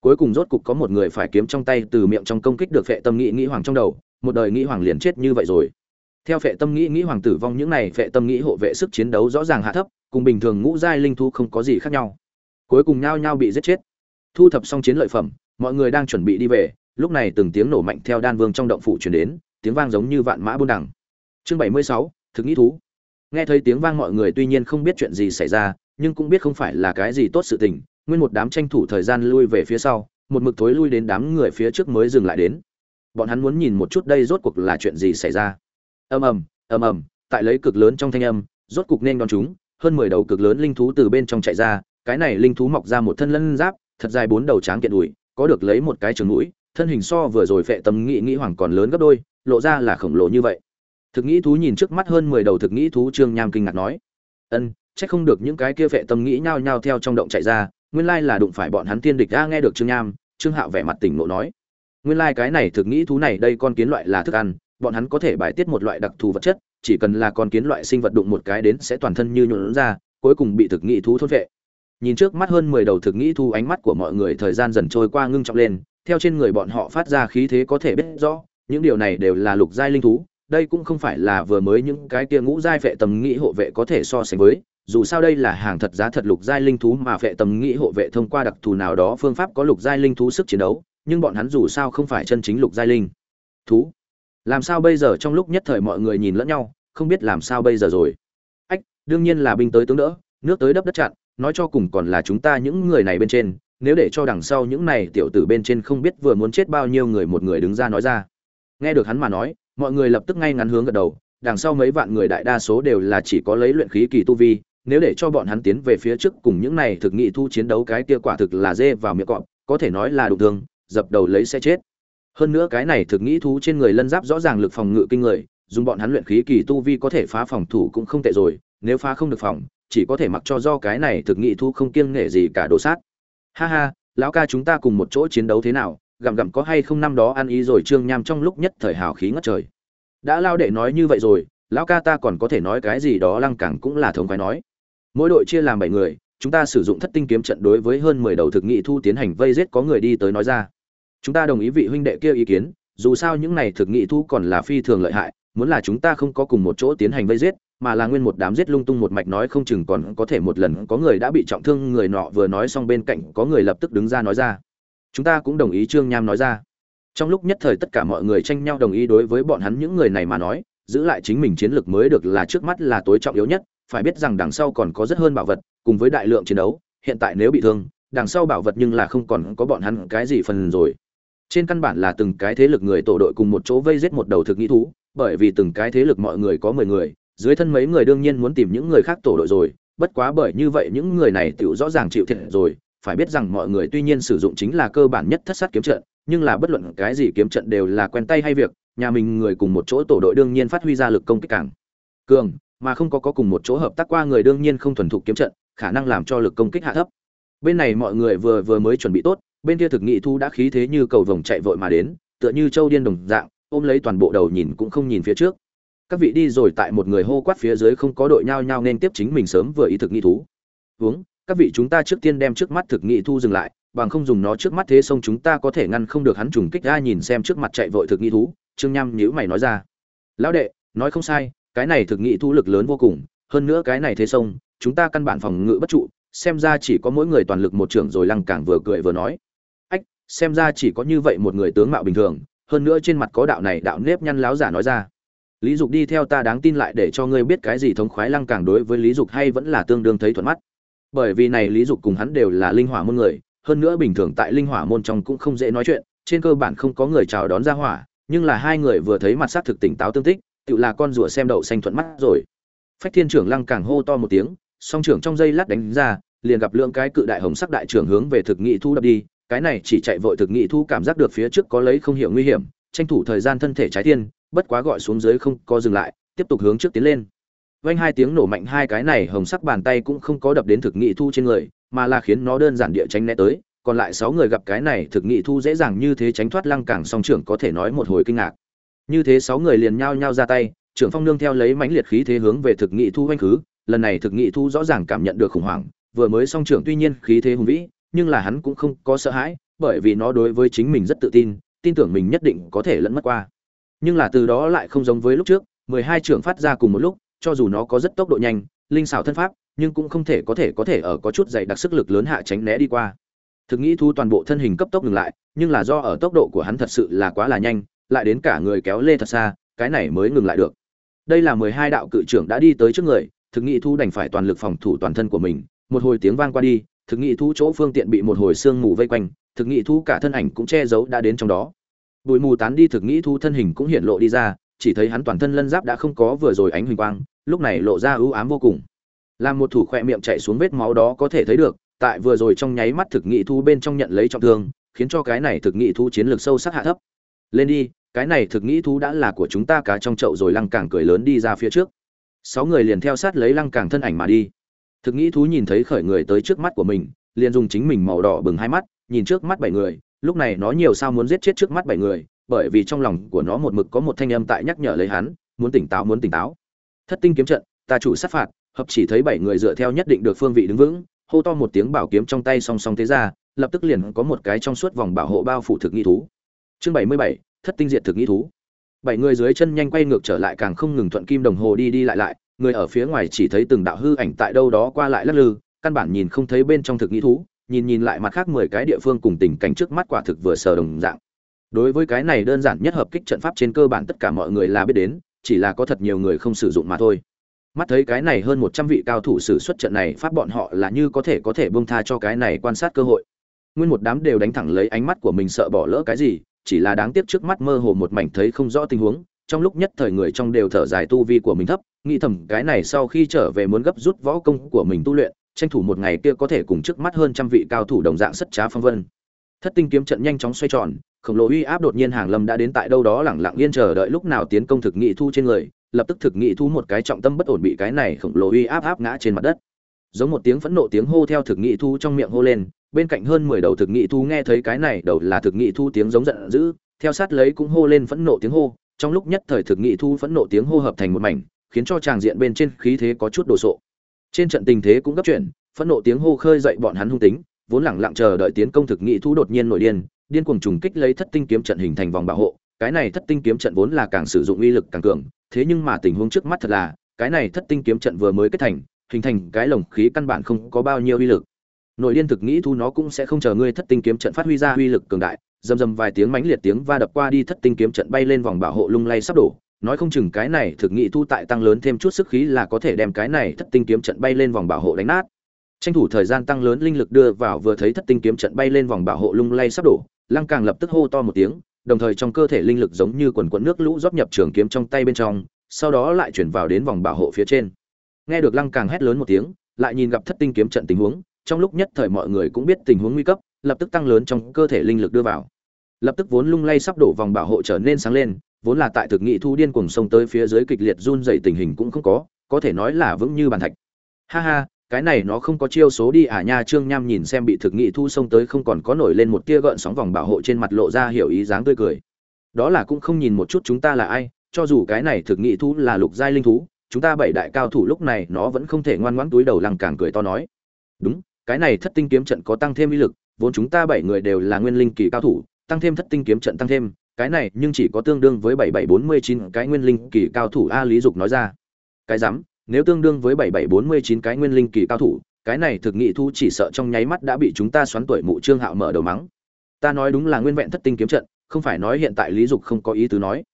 Cuối cùng rốt cục có một người phải kiếm trong tay từ miệng trong công kích được phệ tâm nghĩ nghĩ hoàng trong đầu, một đời nghĩ hoàng liền chết như vậy rồi. Theo phệ tâm nghĩ nghĩ hoàng tử vong những này, phệ tâm nghĩ hộ vệ sức chiến đấu rõ ràng hạ thấp, cùng bình thường ngũ giai linh thu không có gì khác nhau. Cuối cùng nhao nhao bị giết chết. Thu thập xong chiến lợi phẩm, mọi người đang chuẩn bị đi về, lúc này từng tiếng nổ mạnh theo đan vương trong động phủ truyền đến, tiếng vang giống như vạn mã buôn đằng. Chương bảy mươi sáu, thực nghĩ thú. Nghe thấy tiếng vang mọi người tuy nhiên không biết chuyện gì xảy ra nhưng cũng biết không phải là cái gì tốt sự tình, nguyên một đám tranh thủ thời gian lui về phía sau, một mực thối lui đến đám người phía trước mới dừng lại đến. Bọn hắn muốn nhìn một chút đây rốt cuộc là chuyện gì xảy ra. Ầm ầm ầm ầm, tại lấy cực lớn trong thanh âm, rốt cục nên đón chúng, hơn mười đầu cực lớn linh thú từ bên trong chạy ra, cái này linh thú mọc ra một thân lân giáp, thật dài bốn đầu tráng kiện đùi, có được lấy một cái trường mũi, thân hình so vừa rồi phệ tâm nghĩ nghĩ hoàng còn lớn gấp đôi, lộ ra là khổng lồ như vậy. Thực nghĩ thú nhìn trước mắt hơn mười đầu thực nghĩ thú trương nham kinh ngạc nói, ân chắc không được những cái kia vệ tâm nghĩ nhao nhao theo trong động chạy ra, nguyên lai là đụng phải bọn hắn tiên địch a nghe được trương nham, trương hạo vẻ mặt tỉnh ngộ nói. Nguyên lai cái này thực nghĩ thú này, đây con kiến loại là thức ăn, bọn hắn có thể bài tiết một loại đặc thù vật chất, chỉ cần là con kiến loại sinh vật đụng một cái đến sẽ toàn thân như nhuộn ra, cuối cùng bị thực nghĩ thú thôn vệ. Nhìn trước mắt hơn mười đầu thực nghĩ thú, ánh mắt của mọi người thời gian dần trôi qua ngưng trọng lên, theo trên người bọn họ phát ra khí thế có thể biết rõ, những điều này đều là lục giai linh thú, đây cũng không phải là vừa mới những cái kia ngũ giai vệ tầm nghĩ hộ vệ có thể so sánh với dù sao đây là hàng thật giá thật lục giai linh thú mà vệ tầm nghĩ hộ vệ thông qua đặc thù nào đó phương pháp có lục giai linh thú sức chiến đấu, nhưng bọn hắn dù sao không phải chân chính lục giai linh thú. Làm sao bây giờ trong lúc nhất thời mọi người nhìn lẫn nhau, không biết làm sao bây giờ rồi. Ách, đương nhiên là binh tới tướng đỡ, nước tới đắp đất chặn, nói cho cùng còn là chúng ta những người này bên trên, nếu để cho đằng sau những này tiểu tử bên trên không biết vừa muốn chết bao nhiêu người một người đứng ra nói ra. Nghe được hắn mà nói, mọi người lập tức ngay ngắn hướng gật đầu, đằng sau mấy vạn người đại đa số đều là chỉ có lấy luyện khí kỳ tu vi nếu để cho bọn hắn tiến về phía trước cùng những này thực nghị thu chiến đấu, cái kia quả thực là dê vào miệng cọp, có thể nói là đụng thương, dập đầu lấy sẽ chết. Hơn nữa cái này thực nghĩ thú trên người lân giáp rõ ràng lực phòng ngự kinh người, dùng bọn hắn luyện khí kỳ tu vi có thể phá phòng thủ cũng không tệ rồi, nếu phá không được phòng, chỉ có thể mặc cho do cái này thực nghị thú không kiêng nể gì cả đồ sát. Ha ha, lão ca chúng ta cùng một chỗ chiến đấu thế nào, gặm gặm có hay không năm đó ăn ý rồi trương nham trong lúc nhất thời hào khí ngất trời. Đã lao đệ nói như vậy rồi, lão ca ta còn có thể nói cái gì đó lăng cẳng cũng là thống phải nói mỗi đội chia làm bảy người, chúng ta sử dụng thất tinh kiếm trận đối với hơn mười đầu thực nghị thu tiến hành vây giết có người đi tới nói ra. Chúng ta đồng ý vị huynh đệ kia ý kiến, dù sao những này thực nghị thu còn là phi thường lợi hại, muốn là chúng ta không có cùng một chỗ tiến hành vây giết, mà là nguyên một đám giết lung tung một mạch nói không chừng còn có thể một lần có người đã bị trọng thương người nọ vừa nói xong bên cạnh có người lập tức đứng ra nói ra. Chúng ta cũng đồng ý trương nham nói ra. Trong lúc nhất thời tất cả mọi người tranh nhau đồng ý đối với bọn hắn những người này mà nói, giữ lại chính mình chiến lược mới được là trước mắt là tối trọng yếu nhất phải biết rằng đằng sau còn có rất hơn bảo vật, cùng với đại lượng chiến đấu, hiện tại nếu bị thương, đằng sau bảo vật nhưng là không còn có bọn hắn cái gì phần rồi. Trên căn bản là từng cái thế lực người tổ đội cùng một chỗ vây giết một đầu thực nghĩ thú, bởi vì từng cái thế lực mọi người có mười người, dưới thân mấy người đương nhiên muốn tìm những người khác tổ đội rồi, bất quá bởi như vậy những người này tựu rõ ràng chịu thiệt rồi, phải biết rằng mọi người tuy nhiên sử dụng chính là cơ bản nhất thất sát kiếm trận, nhưng là bất luận cái gì kiếm trận đều là quen tay hay việc, nhà mình người cùng một chỗ tổ đội đương nhiên phát huy ra lực công kích càng cường mà không có có cùng một chỗ hợp tác qua người đương nhiên không thuần thục kiếm trận, khả năng làm cho lực công kích hạ thấp. Bên này mọi người vừa vừa mới chuẩn bị tốt, bên kia thực nghị thu đã khí thế như cầu vồng chạy vội mà đến, tựa như châu điên đồng dạng, ôm lấy toàn bộ đầu nhìn cũng không nhìn phía trước. Các vị đi rồi tại một người hô quát phía dưới không có đội nhao nhao nên tiếp chính mình sớm vừa ý thực nghị thú. Uống các vị chúng ta trước tiên đem trước mắt thực nghị thu dừng lại, bằng không dùng nó trước mắt thế sông chúng ta có thể ngăn không được hắn trùng kích ra nhìn xem trước mặt chạy vội thực nghị thú. Trương nham nhíu mày nói ra. Lão đệ, nói không sai cái này thực nghị thu lực lớn vô cùng, hơn nữa cái này thế sông, chúng ta căn bản phòng ngự bất trụ, xem ra chỉ có mỗi người toàn lực một trưởng rồi lăng cảng vừa cười vừa nói. Ách, xem ra chỉ có như vậy một người tướng mạo bình thường, hơn nữa trên mặt có đạo này đạo nếp nhăn láo giả nói ra. Lý dục đi theo ta đáng tin lại để cho ngươi biết cái gì thống khoái lăng càng đối với lý dục hay vẫn là tương đương thấy thuận mắt. Bởi vì này lý dục cùng hắn đều là linh hỏa môn người, hơn nữa bình thường tại linh hỏa môn trong cũng không dễ nói chuyện, trên cơ bản không có người chào đón ra hỏa, nhưng là hai người vừa thấy mặt sắc thực tỉnh táo tương tích tự là con rùa xem đậu xanh thuận mắt rồi. Phách thiên trưởng lăng càng hô to một tiếng, song trưởng trong dây lát đánh ra, liền gặp lượng cái cự đại hồng sắc đại trưởng hướng về thực nghị thu đập đi, cái này chỉ chạy vội thực nghị thu cảm giác được phía trước có lấy không hiểu nguy hiểm, tranh thủ thời gian thân thể trái thiên bất quá gọi xuống dưới không có dừng lại, tiếp tục hướng trước tiến lên. Vang hai tiếng nổ mạnh hai cái này hồng sắc bàn tay cũng không có đập đến thực nghị thu trên người, mà là khiến nó đơn giản địa tránh né tới, còn lại sáu người gặp cái này thực nghị thu dễ dàng như thế tránh thoát lăng cảng song trưởng có thể nói một hồi kinh ngạc như thế sáu người liền nhao nhao ra tay, trưởng phong nương theo lấy mãnh liệt khí thế hướng về thực nghị thu hoanh khứ, lần này thực nghị thu rõ ràng cảm nhận được khủng hoảng, vừa mới song trưởng tuy nhiên khí thế hùng vĩ, nhưng là hắn cũng không có sợ hãi, bởi vì nó đối với chính mình rất tự tin tin tưởng mình nhất định có thể lẫn mất qua. Nhưng là từ đó lại không giống với lúc trước, mười hai trưởng phát ra cùng một lúc, cho dù nó có rất tốc độ nhanh, linh xảo thân pháp, nhưng cũng không thể có thể có thể ở có chút dày đặc sức lực lớn hạ tránh né đi qua. Thực nghĩ thu toàn bộ thân hình cấp tốc ngừng lại, nhưng là do ở tốc độ của hắn thật sự là quá là nhanh lại đến cả người kéo lê thật xa, cái này mới ngừng lại được. Đây là mười hai đạo cự trưởng đã đi tới trước người, thực nghị thu đành phải toàn lực phòng thủ toàn thân của mình. Một hồi tiếng vang qua đi, thực nghị thu chỗ phương tiện bị một hồi sương mù vây quanh, thực nghị thu cả thân ảnh cũng che giấu đã đến trong đó. Bụi mù tán đi, thực nghị thu thân hình cũng hiện lộ đi ra, chỉ thấy hắn toàn thân lân giáp đã không có vừa rồi ánh huỳnh quang, lúc này lộ ra ưu ám vô cùng. Làm một thủ khoe miệng chạy xuống vết máu đó có thể thấy được, tại vừa rồi trong nháy mắt thực nghị thu bên trong nhận lấy trọng thương, khiến cho cái này thực nghị thu chiến lược sâu sắc hạ thấp lên đi, cái này thực nghĩ thú đã là của chúng ta cả trong chậu rồi, lăng càng cười lớn đi ra phía trước. Sáu người liền theo sát lấy lăng càng thân ảnh mà đi. Thực nghĩ thú nhìn thấy khởi người tới trước mắt của mình, liền dùng chính mình màu đỏ bừng hai mắt, nhìn trước mắt bảy người, lúc này nó nhiều sao muốn giết chết trước mắt bảy người, bởi vì trong lòng của nó một mực có một thanh âm tại nhắc nhở lấy hắn, muốn tỉnh táo, muốn tỉnh táo. Thất tinh kiếm trận, ta chủ sát phạt, hợp chỉ thấy bảy người dựa theo nhất định được phương vị đứng vững, hô to một tiếng bảo kiếm trong tay song song thế ra, lập tức liền có một cái trong suốt vòng bảo hộ bao phủ thực nghi thú chương bảy mươi bảy, thất tinh diệt thực nghi thú. Bảy người dưới chân nhanh quay ngược trở lại càng không ngừng thuận kim đồng hồ đi đi lại lại, người ở phía ngoài chỉ thấy từng đạo hư ảnh tại đâu đó qua lại lắc lư, căn bản nhìn không thấy bên trong thực nghi thú, nhìn nhìn lại mặt khác mười cái địa phương cùng tình cảnh trước mắt quả thực vừa sờ đồng dạng. Đối với cái này đơn giản nhất hợp kích trận pháp trên cơ bản tất cả mọi người là biết đến, chỉ là có thật nhiều người không sử dụng mà thôi. Mắt thấy cái này hơn một trăm vị cao thủ sử xuất trận này, pháp bọn họ là như có thể có thể bông tha cho cái này quan sát cơ hội. Nguyên một đám đều đánh thẳng lấy ánh mắt của mình sợ bỏ lỡ cái gì chỉ là đáng tiếc trước mắt mơ hồ một mảnh thấy không rõ tình huống, trong lúc nhất thời người trong đều thở dài tu vi của mình thấp, nghĩ thầm cái này sau khi trở về muốn gấp rút võ công của mình tu luyện, tranh thủ một ngày kia có thể cùng trước mắt hơn trăm vị cao thủ đồng dạng sất trá phong vân. Thất tinh kiếm trận nhanh chóng xoay tròn, khổng lồ uy áp đột nhiên hàng lâm đã đến tại đâu đó lẳng lặng yên chờ đợi lúc nào tiến công thực nghị thu trên người, lập tức thực nghị thu một cái trọng tâm bất ổn bị cái này khổng lồ uy áp áp ngã trên mặt đất giống một tiếng phẫn nộ tiếng hô theo thực nghị thu trong miệng hô lên, bên cạnh hơn mười đầu thực nghị thu nghe thấy cái này đầu là thực nghị thu tiếng giống giận dữ, theo sát lấy cũng hô lên phẫn nộ tiếng hô, trong lúc nhất thời thực nghị thu phẫn nộ tiếng hô hợp thành một mảnh, khiến cho tràng diện bên trên khí thế có chút đồ sộ. Trên trận tình thế cũng gấp chuyển, phẫn nộ tiếng hô khơi dậy bọn hắn hung tính, vốn lẳng lặng chờ đợi tiến công thực nghị thu đột nhiên nổi điên điên cuồng trùng kích lấy thất tinh kiếm trận hình thành vòng bảo hộ, cái này thất tinh kiếm trận vốn là càng sử dụng uy lực càng cường, thế nhưng mà tình huống trước mắt thật là, cái này thất tinh kiếm trận vừa mới kết thành hình thành cái lồng khí căn bản không có bao nhiêu uy lực. Nội liên thực nghĩ thu nó cũng sẽ không chờ ngươi thất tinh kiếm trận phát huy ra uy lực cường đại, dầm dầm vài tiếng mãnh liệt tiếng va đập qua đi thất tinh kiếm trận bay lên vòng bảo hộ lung lay sắp đổ. Nói không chừng cái này thực nghị thu tại tăng lớn thêm chút sức khí là có thể đem cái này thất tinh kiếm trận bay lên vòng bảo hộ đánh nát. Tranh thủ thời gian tăng lớn linh lực đưa vào vừa thấy thất tinh kiếm trận bay lên vòng bảo hộ lung lay sắp đổ, lăng càng lập tức hô to một tiếng, đồng thời trong cơ thể linh lực giống như quần quần nước lũ rót nhập trường kiếm trong tay bên trong, sau đó lại chuyển vào đến vòng bảo hộ phía trên nghe được lăng càng hét lớn một tiếng, lại nhìn gặp thất tinh kiếm trận tình huống, trong lúc nhất thời mọi người cũng biết tình huống nguy cấp, lập tức tăng lớn trong cơ thể linh lực đưa vào. Lập tức vốn lung lay sắp đổ vòng bảo hộ trở nên sáng lên, vốn là tại thực nghị thu điên cuồng sông tới phía dưới kịch liệt run dày tình hình cũng không có có thể nói là vững như bàn thạch. Ha ha, cái này nó không có chiêu số đi à nha, trương nham nhìn xem bị thực nghị thu sông tới không còn có nổi lên một tia gợn sóng vòng bảo hộ trên mặt lộ ra hiểu ý dáng tươi cười. Đó là cũng không nhìn một chút chúng ta là ai, cho dù cái này thực nghị thu là lục giai linh thú chúng ta bảy đại cao thủ lúc này nó vẫn không thể ngoan ngoãn túi đầu lăng càng cười to nói. Đúng, cái này thất tinh kiếm trận có tăng thêm uy lực, vốn chúng ta bảy người đều là nguyên linh kỳ cao thủ, tăng thêm thất tinh kiếm trận tăng thêm, cái này nhưng chỉ có tương đương với bảy bảy bốn mươi chín cái nguyên linh kỳ cao thủ a lý dục nói ra. Cái dám nếu tương đương với bảy bảy bốn mươi chín cái nguyên linh kỳ cao thủ, cái này thực nghị thu chỉ sợ trong nháy mắt đã bị chúng ta xoắn tuổi mụ trương hạo mở đầu mắng. Ta nói đúng là nguyên vẹn thất tinh kiếm trận, không phải nói hiện tại lý dục không có ý tứ nói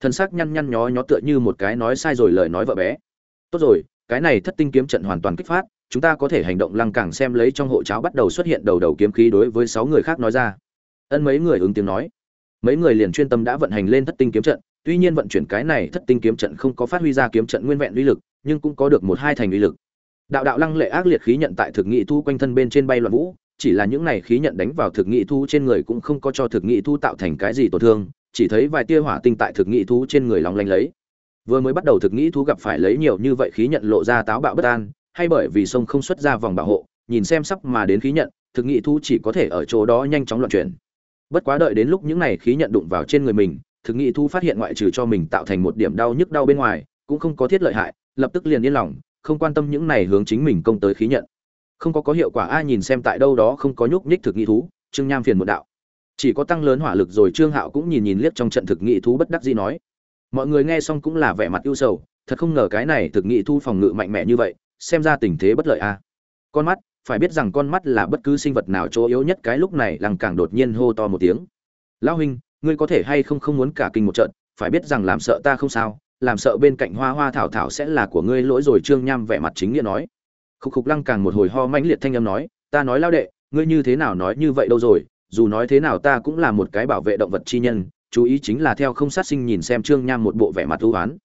thân xác nhăn nhăn nhó nhó tựa như một cái nói sai rồi lời nói vợ bé. Tốt rồi, cái này thất tinh kiếm trận hoàn toàn kích phát, chúng ta có thể hành động lăng càng xem lấy trong hộ cháo bắt đầu xuất hiện đầu đầu kiếm khí đối với sáu người khác nói ra. Ân mấy người ứng tiếng nói. Mấy người liền chuyên tâm đã vận hành lên thất tinh kiếm trận, tuy nhiên vận chuyển cái này thất tinh kiếm trận không có phát huy ra kiếm trận nguyên vẹn uy lực, nhưng cũng có được một hai thành uy lực. Đạo đạo lăng lệ ác liệt khí nhận tại thực nghị thu quanh thân bên trên bay loạn vũ, chỉ là những này khí nhận đánh vào thực nghị thu trên người cũng không có cho thực nghị thu tạo thành cái gì tổn thương chỉ thấy vài tia hỏa tinh tại thực nghị thú trên người lóng lanh lấy. Vừa mới bắt đầu thực nghị thú gặp phải lấy nhiều như vậy khí nhận lộ ra táo bạo bất an, hay bởi vì sông không xuất ra vòng bảo hộ, nhìn xem sắp mà đến khí nhận, thực nghị thú chỉ có thể ở chỗ đó nhanh chóng loạn chuyển. Bất quá đợi đến lúc những này khí nhận đụng vào trên người mình, thực nghị thú phát hiện ngoại trừ cho mình tạo thành một điểm đau nhức đau bên ngoài, cũng không có thiết lợi hại, lập tức liền yên lòng, không quan tâm những này hướng chính mình công tới khí nhận. Không có có hiệu quả, ai nhìn xem tại đâu đó không có nhúc nhích thực nghị thú, trương nham phiền một đạo chỉ có tăng lớn hỏa lực rồi trương hạo cũng nhìn nhìn liếc trong trận thực nghị thú bất đắc dĩ nói. Mọi người nghe xong cũng là vẻ mặt ưu sầu, thật không ngờ cái này thực nghị thu phòng ngự mạnh mẽ như vậy, xem ra tình thế bất lợi a. Con mắt, phải biết rằng con mắt là bất cứ sinh vật nào chỗ yếu nhất cái lúc này, lăng càng đột nhiên hô to một tiếng. Lão huynh, ngươi có thể hay không không muốn cả kinh một trận, phải biết rằng làm sợ ta không sao, làm sợ bên cạnh hoa hoa thảo thảo sẽ là của ngươi lỗi rồi trương nham vẻ mặt chính nghĩa nói. Khục khục lăng càng một hồi ho mãnh liệt thanh âm nói, ta nói lao đệ, ngươi như thế nào nói như vậy đâu rồi dù nói thế nào ta cũng là một cái bảo vệ động vật chi nhân, chú ý chính là theo không sát sinh nhìn xem trương nham một bộ vẻ mặt ưu oán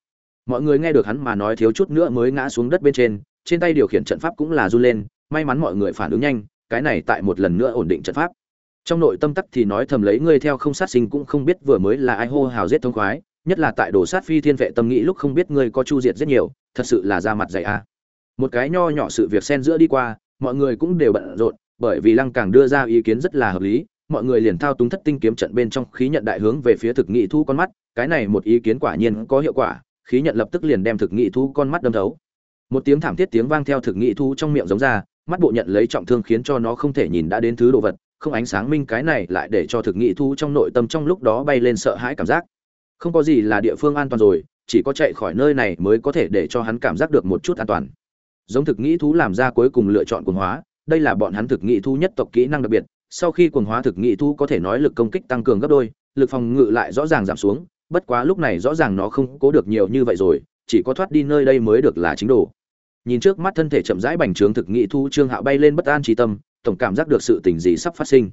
mọi người nghe được hắn mà nói thiếu chút nữa mới ngã xuống đất bên trên trên tay điều khiển trận pháp cũng là run lên, may mắn mọi người phản ứng nhanh, cái này tại một lần nữa ổn định trận pháp. Trong nội tâm tắc thì nói thầm lấy ngươi theo không sát sinh cũng không biết vừa mới là ai hô hào giết thông khoái, nhất là tại đồ sát phi thiên vệ tâm nghĩ lúc không biết ngươi có chu diệt rất nhiều, thật sự là ra mặt dày a. Một cái nho nhỏ sự việc xen giữa đi qua, mọi người cũng đều bận rộn, bởi vì lăng càng đưa ra ý kiến rất là hợp lý mọi người liền thao túng thất tinh kiếm trận bên trong khí nhận đại hướng về phía thực nghị thu con mắt, cái này một ý kiến quả nhiên có hiệu quả, khí nhận lập tức liền đem thực nghị thu con mắt đâm thấu. Một tiếng thảm thiết tiếng vang theo thực nghị thu trong miệng giống ra, mắt bộ nhận lấy trọng thương khiến cho nó không thể nhìn đã đến thứ đồ vật, không ánh sáng minh cái này lại để cho thực nghị thu trong nội tâm trong lúc đó bay lên sợ hãi cảm giác. Không có gì là địa phương an toàn rồi, chỉ có chạy khỏi nơi này mới có thể để cho hắn cảm giác được một chút an toàn. Giống thực nghĩ thú làm ra cuối cùng lựa chọn quần hóa, đây là bọn hắn thực nghĩ thú nhất tộc kỹ năng đặc biệt sau khi quần hóa thực nghị thu có thể nói lực công kích tăng cường gấp đôi, lực phòng ngự lại rõ ràng giảm xuống, bất quá lúc này rõ ràng nó không cố được nhiều như vậy rồi, chỉ có thoát đi nơi đây mới được là chính đồ. Nhìn trước mắt thân thể chậm rãi bành trướng thực nghị thu trương hạo bay lên bất an trí tâm, tổng cảm giác được sự tình gì sắp phát sinh.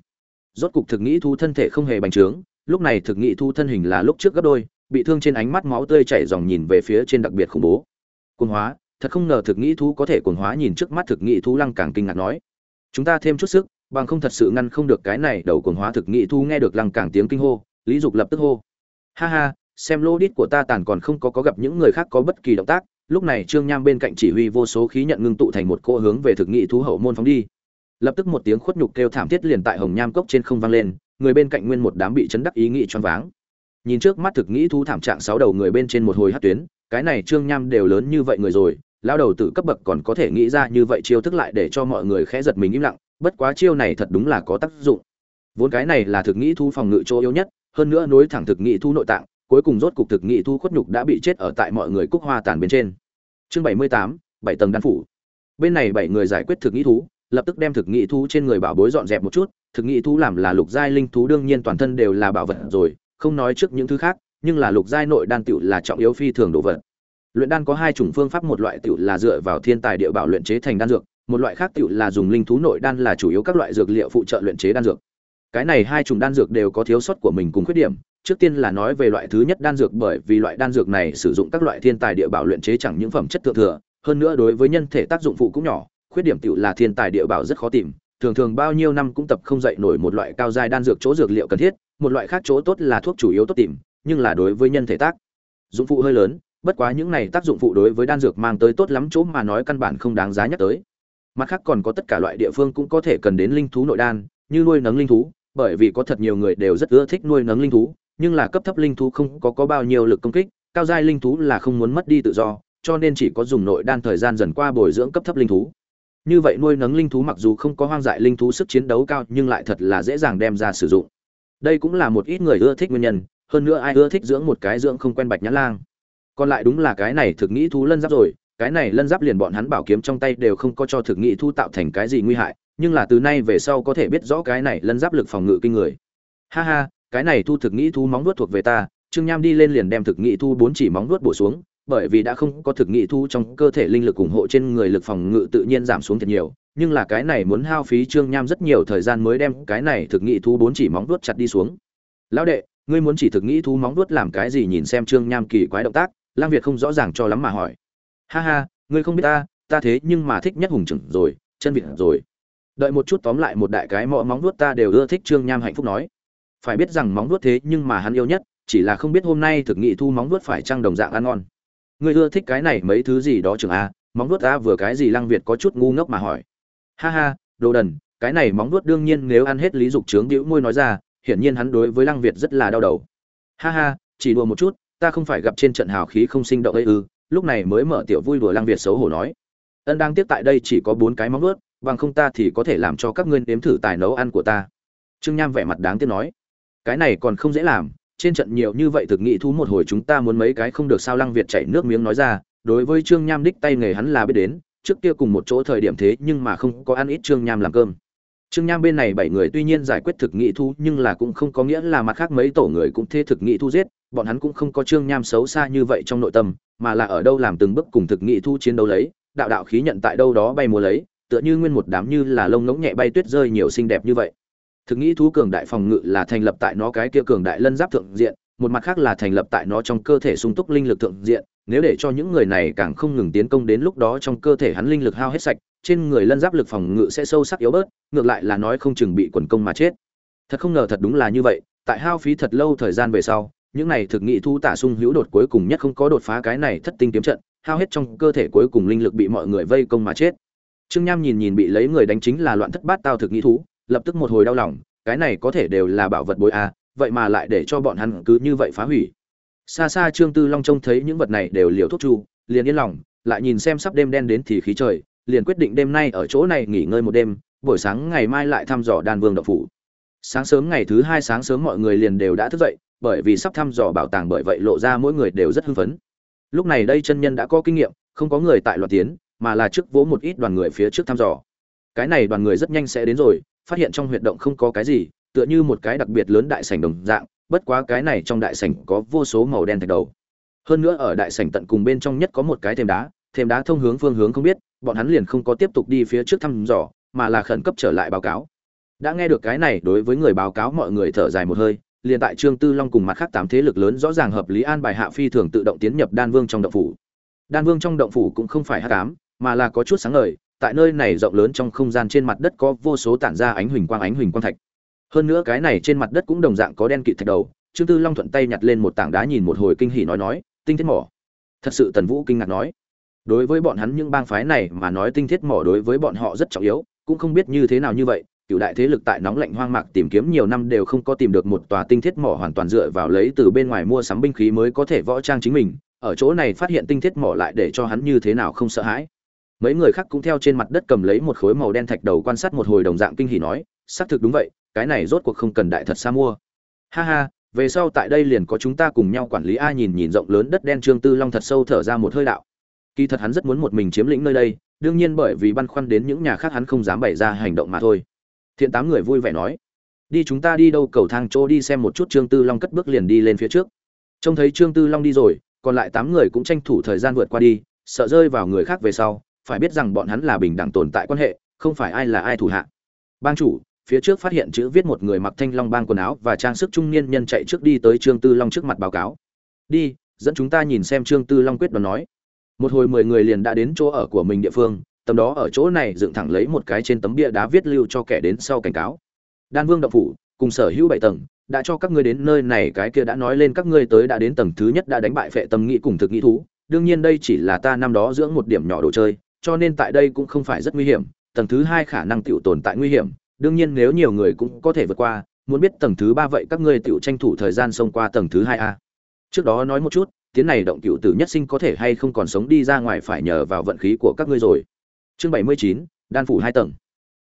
Rốt cục thực nghị thu thân thể không hề bành trướng, lúc này thực nghị thu thân hình là lúc trước gấp đôi, bị thương trên ánh mắt máu tươi chảy dòng nhìn về phía trên đặc biệt khủng bố. Cuồng hóa, thật không ngờ thực nghị thu có thể cuồng hóa nhìn trước mắt thực nghị thu lăng càng kinh ngạc nói, chúng ta thêm chút sức bằng không thật sự ngăn không được cái này đầu cuồng hóa thực nghị thu nghe được lăng càng tiếng kinh hô, lý dục lập tức hô. Ha ha, xem lô đít của ta tàn còn không có có gặp những người khác có bất kỳ động tác, lúc này trương nham bên cạnh chỉ huy vô số khí nhận ngưng tụ thành một cỗ hướng về thực nghị thú hậu môn phóng đi. Lập tức một tiếng khuất nhục kêu thảm thiết liền tại hồng nham cốc trên không vang lên, người bên cạnh nguyên một đám bị chấn đắc ý nghĩ choáng váng. Nhìn trước mắt thực nghĩ thú thảm trạng sáu đầu người bên trên một hồi hát tuyến, cái này trương nham đều lớn như vậy người rồi lao đầu tử cấp bậc còn có thể nghĩ ra như vậy chiêu thức lại để cho mọi người khẽ giật mình im lặng bất quá chiêu này thật đúng là có tác dụng. Vốn cái này là thực nghĩ thu phòng ngự chỗ yếu nhất, hơn nữa nối thẳng thực nghĩ thu nội tạng, cuối cùng rốt cục thực nghị thu khuất nhục đã bị chết ở tại mọi người cúc hoa tàn bên trên. Chương bảy mươi tám, bảy tầng đan phủ. Bên này bảy người giải quyết thực nghị thú, lập tức đem thực nghị thú trên người bảo bối dọn dẹp một chút, thực nghị thú làm là lục giai linh thú, đương nhiên toàn thân đều là bảo vật rồi, không nói trước những thứ khác, nhưng là lục giai nội đan tựu là trọng yếu phi thường đồ vật. Luyện đan có hai chủng phương pháp, một loại tựu là dựa vào thiên tài địa bảo luyện chế thành đan dược một loại khác tựu là dùng linh thú nội đan là chủ yếu các loại dược liệu phụ trợ luyện chế đan dược. Cái này hai chủng đan dược đều có thiếu sót của mình cùng khuyết điểm. Trước tiên là nói về loại thứ nhất đan dược bởi vì loại đan dược này sử dụng các loại thiên tài địa bảo luyện chế chẳng những phẩm chất thượng thừa, hơn nữa đối với nhân thể tác dụng phụ cũng nhỏ, khuyết điểm tiểu là thiên tài địa bảo rất khó tìm, thường thường bao nhiêu năm cũng tập không dậy nổi một loại cao giai đan dược chỗ dược liệu cần thiết, một loại khác chỗ tốt là thuốc chủ yếu tốt tìm, nhưng là đối với nhân thể tác dụng phụ hơi lớn, bất quá những này tác dụng phụ đối với đan dược mang tới tốt lắm chỗ mà nói căn bản không đáng giá nhắc tới. Mặt khác còn có tất cả loại địa phương cũng có thể cần đến linh thú nội đan, như nuôi nấng linh thú, bởi vì có thật nhiều người đều rất ưa thích nuôi nấng linh thú, nhưng là cấp thấp linh thú không có có bao nhiêu lực công kích, cao giai linh thú là không muốn mất đi tự do, cho nên chỉ có dùng nội đan thời gian dần qua bồi dưỡng cấp thấp linh thú. Như vậy nuôi nấng linh thú mặc dù không có hoang dại linh thú sức chiến đấu cao, nhưng lại thật là dễ dàng đem ra sử dụng. Đây cũng là một ít người ưa thích nguyên nhân, hơn nữa ai ưa thích dưỡng một cái dưỡng không quen bạch nhãn lang. Còn lại đúng là cái này thực nghĩ thú lân giáp rồi, cái này lân giáp liền bọn hắn bảo kiếm trong tay đều không có cho thực nghị thu tạo thành cái gì nguy hại, nhưng là từ nay về sau có thể biết rõ cái này lân giáp lực phòng ngự kinh người. Ha ha, cái này thu thực nghị thu móng vuốt thuộc về ta trương nham đi lên liền đem thực nghị thu bốn chỉ móng vuốt bổ xuống bởi vì đã không có thực nghị thu trong cơ thể linh lực ủng hộ trên người lực phòng ngự tự nhiên giảm xuống thật nhiều nhưng là cái này muốn hao phí trương nham rất nhiều thời gian mới đem cái này thực nghị thu bốn chỉ móng vuốt chặt đi xuống lão đệ ngươi muốn chỉ thực nghị thu móng vuốt làm cái gì nhìn xem trương nham kỳ quái động tác lang việt không rõ ràng cho lắm mà hỏi ha ha, ngươi không biết ta ta thế nhưng mà thích nhất hùng trưởng rồi, chân vịt rồi. Đợi một chút tóm lại một đại cái mọ móng vuốt ta đều ưa thích trương nham hạnh phúc nói. Phải biết rằng móng vuốt thế nhưng mà hắn yêu nhất, chỉ là không biết hôm nay thực nghị thu móng vuốt phải trăng đồng dạng ăn ngon. Người ưa thích cái này mấy thứ gì đó trường a? Móng vuốt ta vừa cái gì lăng việt có chút ngu ngốc mà hỏi. Ha ha, đồ đần, cái này móng vuốt đương nhiên nếu ăn hết lý dục trướng đĩu môi nói ra, hiển nhiên hắn đối với lăng việt rất là đau đầu. Ha ha, chỉ đùa một chút, ta không phải gặp trên trận hào khí không sinh động ấy ư lúc này mới mở tiểu vui đùa Lang việt xấu hổ nói, ân đang tiếp tại đây chỉ có bốn cái móng vuốt, bằng không ta thì có thể làm cho các ngươi nếm thử tài nấu ăn của ta. Trương nham vẻ mặt đáng tiếc nói, cái này còn không dễ làm, trên trận nhiều như vậy thực nghị thú một hồi chúng ta muốn mấy cái không được sao lăng việt chảy nước miếng nói ra, đối với trương nham đích tay nghề hắn là biết đến, trước kia cùng một chỗ thời điểm thế nhưng mà không có ăn ít trương nham làm cơm. Trương nham bên này bảy người tuy nhiên giải quyết thực nghị thu nhưng là cũng không có nghĩa là mặt khác mấy tổ người cũng thế thực nghị thu giết bọn hắn cũng không có trương nham xấu xa như vậy trong nội tâm, mà là ở đâu làm từng bước cùng thực nghị thu chiến đấu lấy, đạo đạo khí nhận tại đâu đó bay múa lấy, tựa như nguyên một đám như là lông ngỗng nhẹ bay tuyết rơi nhiều xinh đẹp như vậy. Thực nghĩ thú cường đại phòng ngự là thành lập tại nó cái kia cường đại lân giáp thượng diện, một mặt khác là thành lập tại nó trong cơ thể sung túc linh lực thượng diện, nếu để cho những người này càng không ngừng tiến công đến lúc đó trong cơ thể hắn linh lực hao hết sạch, trên người lân giáp lực phòng ngự sẽ sâu sắc yếu bớt, ngược lại là nói không chừng bị quần công mà chết. Thật không ngờ thật đúng là như vậy, tại hao phí thật lâu thời gian về sau những này thực nghị thu tả sung hữu đột cuối cùng nhất không có đột phá cái này thất tinh kiếm trận, hao hết trong cơ thể cuối cùng linh lực bị mọi người vây công mà chết. Trương nham nhìn nhìn bị lấy người đánh chính là loạn thất bát tao thực nghị thú, lập tức một hồi đau lòng, cái này có thể đều là bảo vật bối a vậy mà lại để cho bọn hắn cứ như vậy phá hủy. Xa xa trương tư long trông thấy những vật này đều liều thuốc chu, liền yên lòng, lại nhìn xem sắp đêm đen đến thì khí trời, liền quyết định đêm nay ở chỗ này nghỉ ngơi một đêm, buổi sáng ngày mai lại thăm dò đan vương đậu phủ. Sáng sớm ngày thứ hai sáng sớm mọi người liền đều đã thức dậy bởi vì sắp thăm dò bảo tàng bởi vậy lộ ra mỗi người đều rất hưng phấn. Lúc này đây chân nhân đã có kinh nghiệm, không có người tại loạt tiến, mà là trước vỗ một ít đoàn người phía trước thăm dò. Cái này đoàn người rất nhanh sẽ đến rồi, phát hiện trong huyệt động không có cái gì, tựa như một cái đặc biệt lớn đại sảnh đồng dạng, bất quá cái này trong đại sảnh có vô số màu đen thạch đầu. Hơn nữa ở đại sảnh tận cùng bên trong nhất có một cái thềm đá thềm đá thông hướng phương hướng không biết, bọn hắn liền không có tiếp tục đi phía trước thăm dò, mà là khẩn cấp trở lại báo cáo. Đã nghe được cái này, đối với người báo cáo mọi người thở dài một hơi liền tại trương tư long cùng mặt khác tám thế lực lớn rõ ràng hợp lý an bài hạ phi thường tự động tiến nhập đan vương trong động phủ. Đan vương trong động phủ cũng không phải hắc ám, mà là có chút sáng ngời, tại nơi này rộng lớn trong không gian trên mặt đất có vô số tản ra ánh huỳnh quang ánh huỳnh quang thạch. Hơn nữa cái này trên mặt đất cũng đồng dạng có đen kịt thạch đầu, trương tư long thuận tay nhặt lên một tảng đá nhìn một hồi kinh hỉ nói nói, tinh thiết mỏ. Thật sự tần vũ kinh ngạc nói. Đối với bọn hắn những bang phái này mà nói tinh thiết mỏ đối với bọn họ rất trọng yếu, cũng không biết như thế nào như vậy cựu đại thế lực tại nóng lạnh hoang mạc tìm kiếm nhiều năm đều không có tìm được một tòa tinh thiết mỏ hoàn toàn dựa vào lấy từ bên ngoài mua sắm binh khí mới có thể võ trang chính mình, ở chỗ này phát hiện tinh thiết mỏ lại để cho hắn như thế nào không sợ hãi. Mấy người khác cũng theo trên mặt đất cầm lấy một khối màu đen thạch đầu quan sát một hồi đồng dạng kinh hỉ nói, xác thực đúng vậy, cái này rốt cuộc không cần đại thật xa mua. Ha ha, về sau tại đây liền có chúng ta cùng nhau quản lý A nhìn nhìn rộng lớn đất đen trương tư long thật sâu thở ra một hơi đạo. Kỳ thật hắn rất muốn một mình chiếm lĩnh nơi đây, đương nhiên bởi vì băn khoăn đến những nhà khác hắn không dám bày ra hành động mà thôi thiện tám người vui vẻ nói, đi chúng ta đi đâu, cầu thang chỗ đi xem một chút trương tư long cất bước liền đi lên phía trước. Trông thấy trương tư long đi rồi, còn lại tám người cũng tranh thủ thời gian vượt qua đi, sợ rơi vào người khác về sau, phải biết rằng bọn hắn là bình đẳng tồn tại quan hệ, không phải ai là ai thủ hạ. Bang chủ, phía trước phát hiện chữ viết một người mặc thanh long bang quần áo và trang sức trung niên nhân chạy trước đi tới trương tư long trước mặt báo cáo. Đi, dẫn chúng ta nhìn xem trương tư long quyết đoán nói. Một hồi mười người liền đã đến chỗ ở của mình địa phương tầm đó ở chỗ này dựng thẳng lấy một cái trên tấm bia đá viết lưu cho kẻ đến sau cảnh cáo. Đan vương động phủ, cùng sở hữu bảy tầng, đã cho các ngươi đến nơi này, cái kia đã nói lên các ngươi tới đã đến tầng thứ nhất đã đánh bại phệ tâm nghĩ cùng thực nghĩ thú. Đương nhiên đây chỉ là ta năm đó dưỡng một điểm nhỏ đồ chơi, cho nên tại đây cũng không phải rất nguy hiểm. Tầng thứ hai khả năng tiểu tồn tại nguy hiểm. Đương nhiên nếu nhiều người cũng có thể vượt qua, muốn biết tầng thứ ba vậy các ngươi tiểu tranh thủ thời gian xông qua tầng thứ hai a. Trước đó nói một chút, tiến này động cựu tử nhất sinh có thể hay không còn sống đi ra ngoài phải nhờ vào vận khí của các ngươi rồi chương bảy mươi chín, đan phủ hai tầng.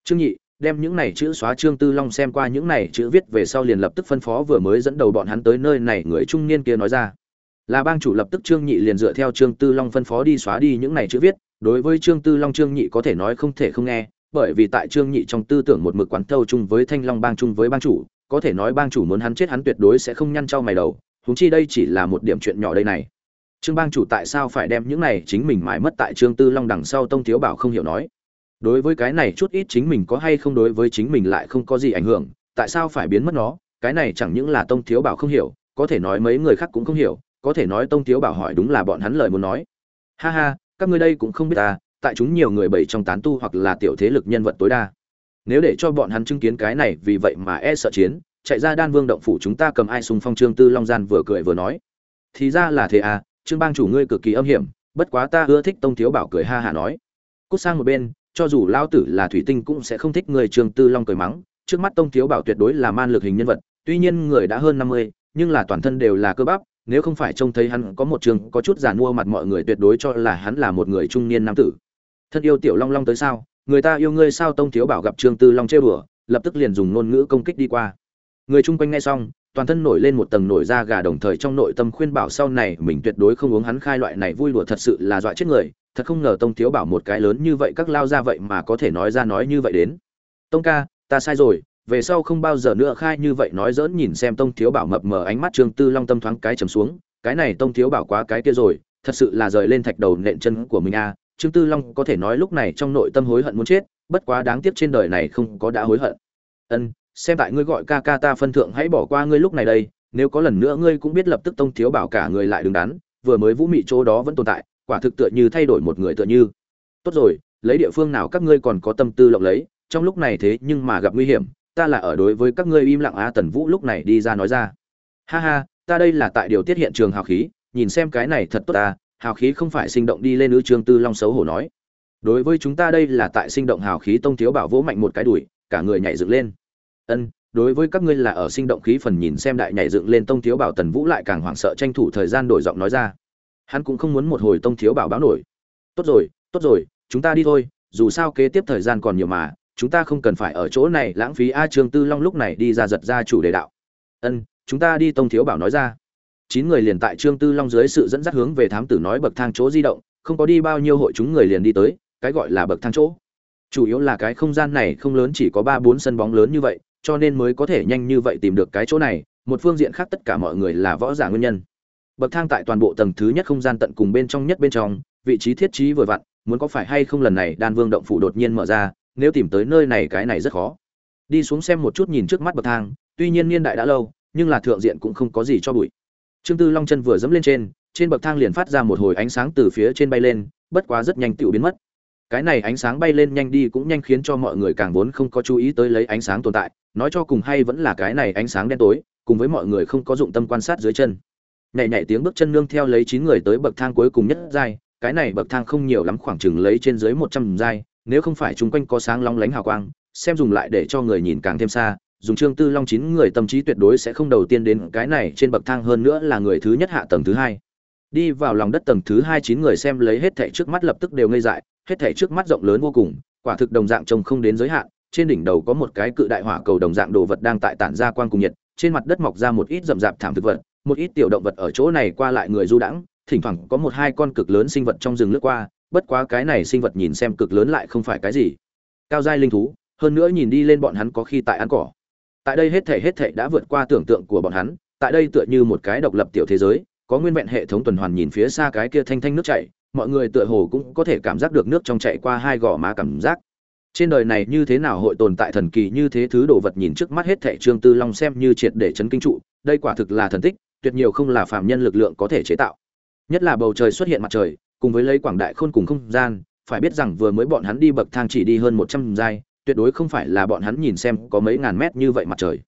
Trương nhị, đem những này chữ xóa trương tư long xem qua những này chữ viết về sau liền lập tức phân phó vừa mới dẫn đầu bọn hắn tới nơi này người trung niên kia nói ra. Là bang chủ lập tức trương nhị liền dựa theo trương tư long phân phó đi xóa đi những này chữ viết. Đối với trương tư long, trương nhị có thể nói không thể không nghe, bởi vì tại trương nhị trong tư tưởng một mực quán thâu chung với thanh long bang chung với bang chủ, có thể nói bang chủ muốn hắn chết hắn tuyệt đối sẽ không nhăn trao mày đầu. Huống chi đây chỉ là một điểm chuyện nhỏ đây này trương bang chủ tại sao phải đem những này chính mình mãi mất tại trương tư long đằng sau tông thiếu bảo không hiểu nói? Đối với cái này chút ít chính mình có hay không đối với chính mình lại không có gì ảnh hưởng, tại sao phải biến mất nó? Cái này chẳng những là tông thiếu bảo không hiểu, có thể nói mấy người khác cũng không hiểu, có thể nói tông thiếu bảo hỏi đúng là bọn hắn lời muốn nói. Ha ha, các ngươi đây cũng không biết ta, tại chúng nhiều người bảy trong tán tu hoặc là tiểu thế lực nhân vật tối đa. Nếu để cho bọn hắn chứng kiến cái này, vì vậy mà e sợ chiến, chạy ra đan vương động phủ chúng ta cầm ai xung phong trương tư long gian vừa cười vừa nói. Thì ra là thế à trương bang chủ ngươi cực kỳ âm hiểm, bất quá ta ưa thích tông thiếu bảo cười ha hả nói. Cút sang một bên, cho dù lao tử là thủy tinh cũng sẽ không thích người Trường tư long cười mắng. Trước mắt tông thiếu bảo tuyệt đối là man lực hình nhân vật, tuy nhiên người đã hơn năm mươi, nhưng là toàn thân đều là cơ bắp, nếu không phải trông thấy hắn có một trường, có chút giàn mua mặt mọi người tuyệt đối cho là hắn là một người trung niên nam tử. Thân yêu tiểu long long tới sao? Người ta yêu ngươi sao? Tông thiếu bảo gặp trương tư long trêu đùa, lập tức liền dùng ngôn ngữ công kích đi qua. Người chung quanh nghe xong toàn thân nổi lên một tầng nổi da gà đồng thời trong nội tâm khuyên bảo sau này mình tuyệt đối không uống hắn khai loại này vui đùa thật sự là dọa chết người, thật không ngờ tông thiếu bảo một cái lớn như vậy các lao ra vậy mà có thể nói ra nói như vậy đến. Tông ca, ta sai rồi, về sau không bao giờ nữa khai như vậy nói dỡn nhìn xem tông thiếu bảo mập mờ ánh mắt trương tư long tâm thoáng cái trầm xuống, cái này tông thiếu bảo quá cái kia rồi, thật sự là rời lên thạch đầu nện chân của mình a, trương tư long có thể nói lúc này trong nội tâm hối hận muốn chết, bất quá đáng tiếc trên đời này không có đã hối hận. Ân xem tại ngươi gọi ca ca ta phân thượng hãy bỏ qua ngươi lúc này đây, nếu có lần nữa ngươi cũng biết lập tức tông thiếu bảo cả người lại đứng đắn, vừa mới vũ mị chỗ đó vẫn tồn tại, quả thực tựa như thay đổi một người tựa như. Tốt rồi, lấy địa phương nào các ngươi còn có tâm tư lộng lấy, trong lúc này thế nhưng mà gặp nguy hiểm, ta là ở đối với các ngươi im lặng a tần vũ lúc này đi ra nói ra. Ha ha, ta đây là tại điều tiết hiện trường hào khí, nhìn xem cái này thật tốt ta hào khí không phải sinh động đi lên nữ trương tư long xấu hổ nói. Đối với chúng ta đây là tại sinh động hào khí tông thiếu bảo vỗ mạnh một cái đùi, cả người nhảy dựng lên ân, đối với các ngươi là ở sinh động khí phần nhìn xem đại nhảy dựng lên tông thiếu bảo tần vũ lại càng hoảng sợ tranh thủ thời gian đổi giọng nói ra. Hắn cũng không muốn một hồi tông thiếu bảo báo nổi. Tốt rồi tốt rồi, chúng ta đi thôi, dù sao kế tiếp thời gian còn nhiều mà, chúng ta không cần phải ở chỗ này lãng phí a trương tư long lúc này đi ra giật ra chủ đề đạo. Ân, chúng ta đi, tông thiếu bảo nói ra. Chín người liền tại trương tư long dưới sự dẫn dắt hướng về thám tử nói bậc thang chỗ di động, không có đi bao nhiêu hội chúng người liền đi tới, cái gọi là bậc thang chỗ. Chủ yếu là cái không gian này không lớn, chỉ có ba bốn sân bóng lớn như vậy cho nên mới có thể nhanh như vậy tìm được cái chỗ này, một phương diện khác tất cả mọi người là võ giả nguyên nhân. Bậc thang tại toàn bộ tầng thứ nhất không gian tận cùng bên trong nhất bên trong, vị trí thiết trí vừa vặn, muốn có phải hay không lần này đan vương động phủ đột nhiên mở ra, nếu tìm tới nơi này cái này rất khó. Đi xuống xem một chút nhìn trước mắt bậc thang, tuy nhiên niên đại đã lâu, nhưng là thượng diện cũng không có gì cho bụi. Trương tư long chân vừa dẫm lên trên trên bậc thang liền phát ra một hồi ánh sáng từ phía trên bay lên, bất quá rất nhanh tựu biến mất cái này ánh sáng bay lên nhanh đi cũng nhanh khiến cho mọi người càng vốn không có chú ý tới lấy ánh sáng tồn tại, nói cho cùng hay vẫn là cái này ánh sáng đen tối, cùng với mọi người không có dụng tâm quan sát dưới chân. Nhảy nhảy tiếng bước chân nương theo lấy chín người tới bậc thang cuối cùng nhất giai, cái này bậc thang không nhiều lắm, khoảng chừng lấy trên dưới một trăm giai, nếu không phải chung quanh có sáng long lánh hào quang, xem dùng lại để cho người nhìn càng thêm xa, dùng trương tư long chín người tâm trí tuyệt đối sẽ không đầu tiên đến cái này trên bậc thang hơn nữa là người thứ nhất hạ tầng thứ hai. Đi vào lòng đất tầng thứ hai chín người xem lấy hết thảy trước mắt lập tức đều ngây dại hết thảy trước mắt rộng lớn vô cùng, quả thực đồng dạng trông không đến giới hạn, trên đỉnh đầu có một cái cự đại hỏa cầu đồng dạng đồ vật đang tại tản ra quang cùng nhiệt, trên mặt đất mọc ra một ít rậm rạp thảm thực vật, một ít tiểu động vật ở chỗ này qua lại người du đãng, thỉnh thoảng có một hai con cực lớn sinh vật trong rừng lướt qua, bất quá cái này sinh vật nhìn xem cực lớn lại không phải cái gì. Cao giai linh thú, hơn nữa nhìn đi lên bọn hắn có khi tại ăn cỏ. Tại đây hết thảy hết thảy đã vượt qua tưởng tượng của bọn hắn, tại đây tựa như một cái độc lập tiểu thế giới, có nguyên vẹn hệ thống tuần hoàn nhìn phía xa cái kia thanh thanh nước chảy mọi người tựa hồ cũng có thể cảm giác được nước trong chảy qua hai gò má cảm giác. Trên đời này như thế nào hội tồn tại thần kỳ như thế thứ đồ vật nhìn trước mắt hết thảy trương tư long xem như triệt để chấn kinh trụ, đây quả thực là thần tích, tuyệt nhiều không là phàm nhân lực lượng có thể chế tạo. Nhất là bầu trời xuất hiện mặt trời, cùng với lấy quảng đại khôn cùng không gian, phải biết rằng vừa mới bọn hắn đi bậc thang chỉ đi hơn một trăm giai, tuyệt đối không phải là bọn hắn nhìn xem có mấy ngàn mét như vậy mặt trời.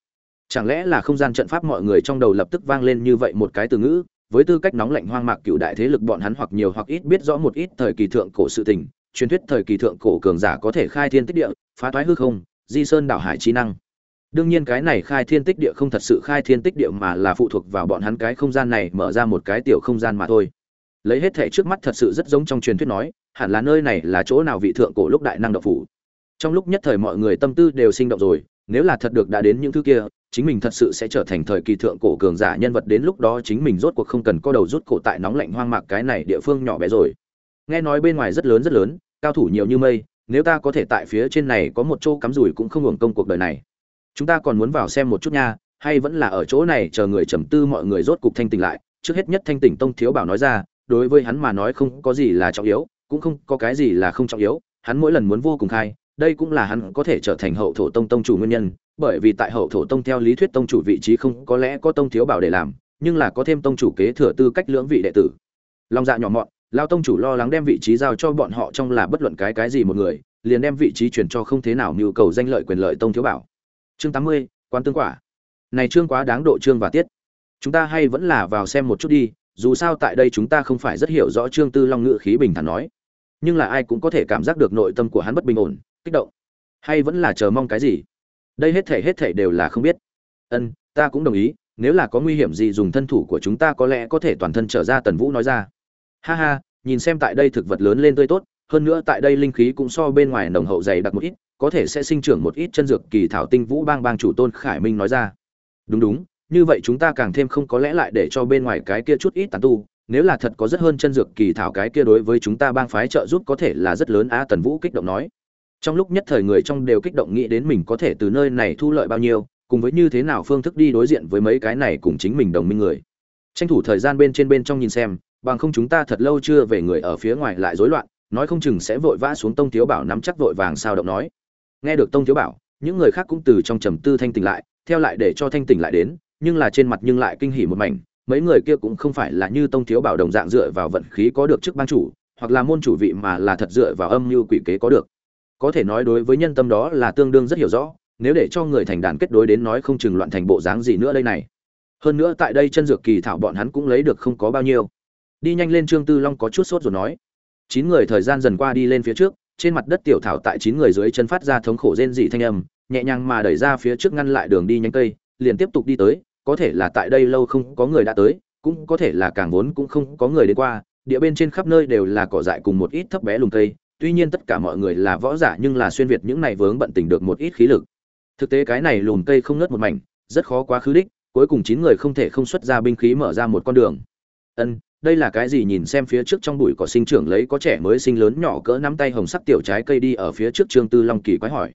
Chẳng lẽ là không gian trận pháp mọi người trong đầu lập tức vang lên như vậy một cái từ ngữ? Với tư cách nóng lạnh hoang mạc cựu đại thế lực bọn hắn hoặc nhiều hoặc ít biết rõ một ít thời kỳ thượng cổ sự tình, truyền thuyết thời kỳ thượng cổ cường giả có thể khai thiên tích địa, phá toái hư không, di sơn đảo hải trí năng. Đương nhiên cái này khai thiên tích địa không thật sự khai thiên tích địa mà là phụ thuộc vào bọn hắn cái không gian này mở ra một cái tiểu không gian mà thôi. Lấy hết thể trước mắt thật sự rất giống trong truyền thuyết nói, hẳn là nơi này là chỗ nào vị thượng cổ lúc đại năng độc phủ. Trong lúc nhất thời mọi người tâm tư đều sinh động rồi, nếu là thật được đã đến những thứ kia chính mình thật sự sẽ trở thành thời kỳ thượng cổ cường giả nhân vật đến lúc đó chính mình rốt cuộc không cần có đầu rút cổ tại nóng lạnh hoang mạc cái này địa phương nhỏ bé rồi. Nghe nói bên ngoài rất lớn rất lớn, cao thủ nhiều như mây, nếu ta có thể tại phía trên này có một chỗ cắm rủi cũng không hưởng công cuộc đời này. Chúng ta còn muốn vào xem một chút nha, hay vẫn là ở chỗ này chờ người trầm tư mọi người rốt cục thanh tỉnh lại. Trước hết nhất thanh tỉnh tông thiếu bảo nói ra, đối với hắn mà nói không có gì là trọng yếu, cũng không có cái gì là không trọng yếu, hắn mỗi lần muốn vô cùng khai, đây cũng là hắn có thể trở thành hậu thổ tông tông chủ nguyên nhân bởi vì tại hậu thổ tông theo lý thuyết tông chủ vị trí không có lẽ có tông thiếu bảo để làm, nhưng là có thêm tông chủ kế thừa tư cách lưỡng vị đệ tử. Lòng dạ nhỏ mọn, lao tông chủ lo lắng đem vị trí giao cho bọn họ trong là bất luận cái cái gì một người, liền đem vị trí chuyển cho không thế nào nhu cầu danh lợi quyền lợi tông thiếu bảo. Chương tám mươi, quan tương quả. Này chương quá đáng độ chương và tiết. Chúng ta hay vẫn là vào xem một chút đi, dù sao tại đây chúng ta không phải rất hiểu rõ trương tư long ngự khí bình thản nói. Nhưng là ai cũng có thể cảm giác được nội tâm của hắn bất bình ổn, kích động. Hay vẫn là chờ mong cái gì? Đây hết thể hết thể đều là không biết. Ân, ta cũng đồng ý, nếu là có nguy hiểm gì dùng thân thủ của chúng ta có lẽ có thể toàn thân trở ra tần vũ nói ra. Ha ha, nhìn xem tại đây thực vật lớn lên tươi tốt, hơn nữa tại đây linh khí cũng so bên ngoài nồng hậu dày đặc một ít, có thể sẽ sinh trưởng một ít chân dược kỳ thảo tinh vũ bang bang chủ tôn khải minh nói ra. Đúng đúng, như vậy chúng ta càng thêm không có lẽ lại để cho bên ngoài cái kia chút ít tàn tu, nếu là thật có rất hơn chân dược kỳ thảo cái kia đối với chúng ta bang phái trợ giúp có thể là rất lớn á, tần vũ kích động nói trong lúc nhất thời người trong đều kích động nghĩ đến mình có thể từ nơi này thu lợi bao nhiêu, cùng với như thế nào phương thức đi đối diện với mấy cái này cùng chính mình đồng minh người. Tranh thủ thời gian bên trên bên trong nhìn xem, bằng không chúng ta thật lâu chưa về người ở phía ngoài lại rối loạn, nói không chừng sẽ vội vã xuống tông thiếu bảo nắm chắc vội vàng sao động nói. Nghe được tông thiếu bảo, những người khác cũng từ trong trầm tư thanh tỉnh lại, theo lại để cho thanh tỉnh lại đến, nhưng là trên mặt nhưng lại kinh hỉ một mảnh, mấy người kia cũng không phải là như tông thiếu bảo đồng dạng dựa vào vận khí có được chức ban chủ, hoặc là môn chủ vị mà là thật dựa vào âm mưu quỷ kế có được có thể nói đối với nhân tâm đó là tương đương rất hiểu rõ, nếu để cho người thành đàn kết đối đến nói không chừng loạn thành bộ dáng gì nữa đây này. Hơn nữa tại đây chân dược kỳ thảo bọn hắn cũng lấy được không có bao nhiêu. Đi nhanh lên trương tư long có chút sốt rồi nói. Chín người thời gian dần qua đi lên phía trước, trên mặt đất tiểu thảo tại chín người dưới chân phát ra thống khổ rên dị thanh âm, nhẹ nhàng mà đẩy ra phía trước ngăn lại đường đi nhánh cây, liền tiếp tục đi tới, có thể là tại đây lâu không có người đã tới, cũng có thể là càng vốn cũng không có người đến qua, địa bên trên khắp nơi đều là cỏ dại cùng một ít thấp bé lùm cây tuy nhiên tất cả mọi người là võ giả nhưng là xuyên việt những này vướng bận tình được một ít khí lực. Thực tế cái này lùm cây không nớt một mảnh, rất khó quá khứ đích, cuối cùng chín người không thể không xuất ra binh khí mở ra một con đường. Ân, đây là cái gì nhìn xem phía trước trong bụi cỏ sinh trưởng lấy có trẻ mới sinh lớn nhỏ cỡ nắm tay hồng sắc tiểu trái cây đi ở phía trước trương tư long kỳ quái hỏi.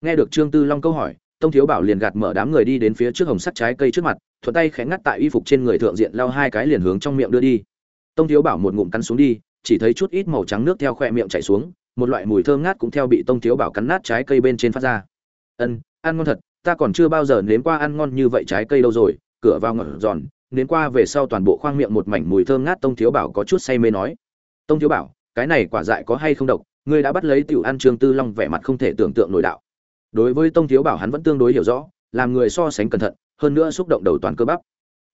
Nghe được trương tư long câu hỏi, tông thiếu bảo liền gạt mở đám người đi đến phía trước hồng sắc trái cây trước mặt, thuận tay khẽ ngắt tại y phục trên người thượng diện lao hai cái liền hướng trong miệng đưa đi. Tông thiếu bảo một ngụm cắn xuống đi chỉ thấy chút ít màu trắng nước theo khoe miệng chảy xuống, một loại mùi thơm ngát cũng theo bị tông thiếu bảo cắn nát trái cây bên trên phát ra. Ân, ăn ngon thật, ta còn chưa bao giờ nếm qua ăn ngon như vậy trái cây đâu rồi. Cửa vào ngẩn giòn, nếm qua về sau toàn bộ khoang miệng một mảnh mùi thơm ngát tông thiếu bảo có chút say mê nói. Tông thiếu bảo, cái này quả dại có hay không độc? Ngươi đã bắt lấy tiểu ăn trương tư long vẻ mặt không thể tưởng tượng nổi đạo. Đối với tông thiếu bảo hắn vẫn tương đối hiểu rõ, làm người so sánh cẩn thận, hơn nữa xúc động đầu toàn cơ bắp.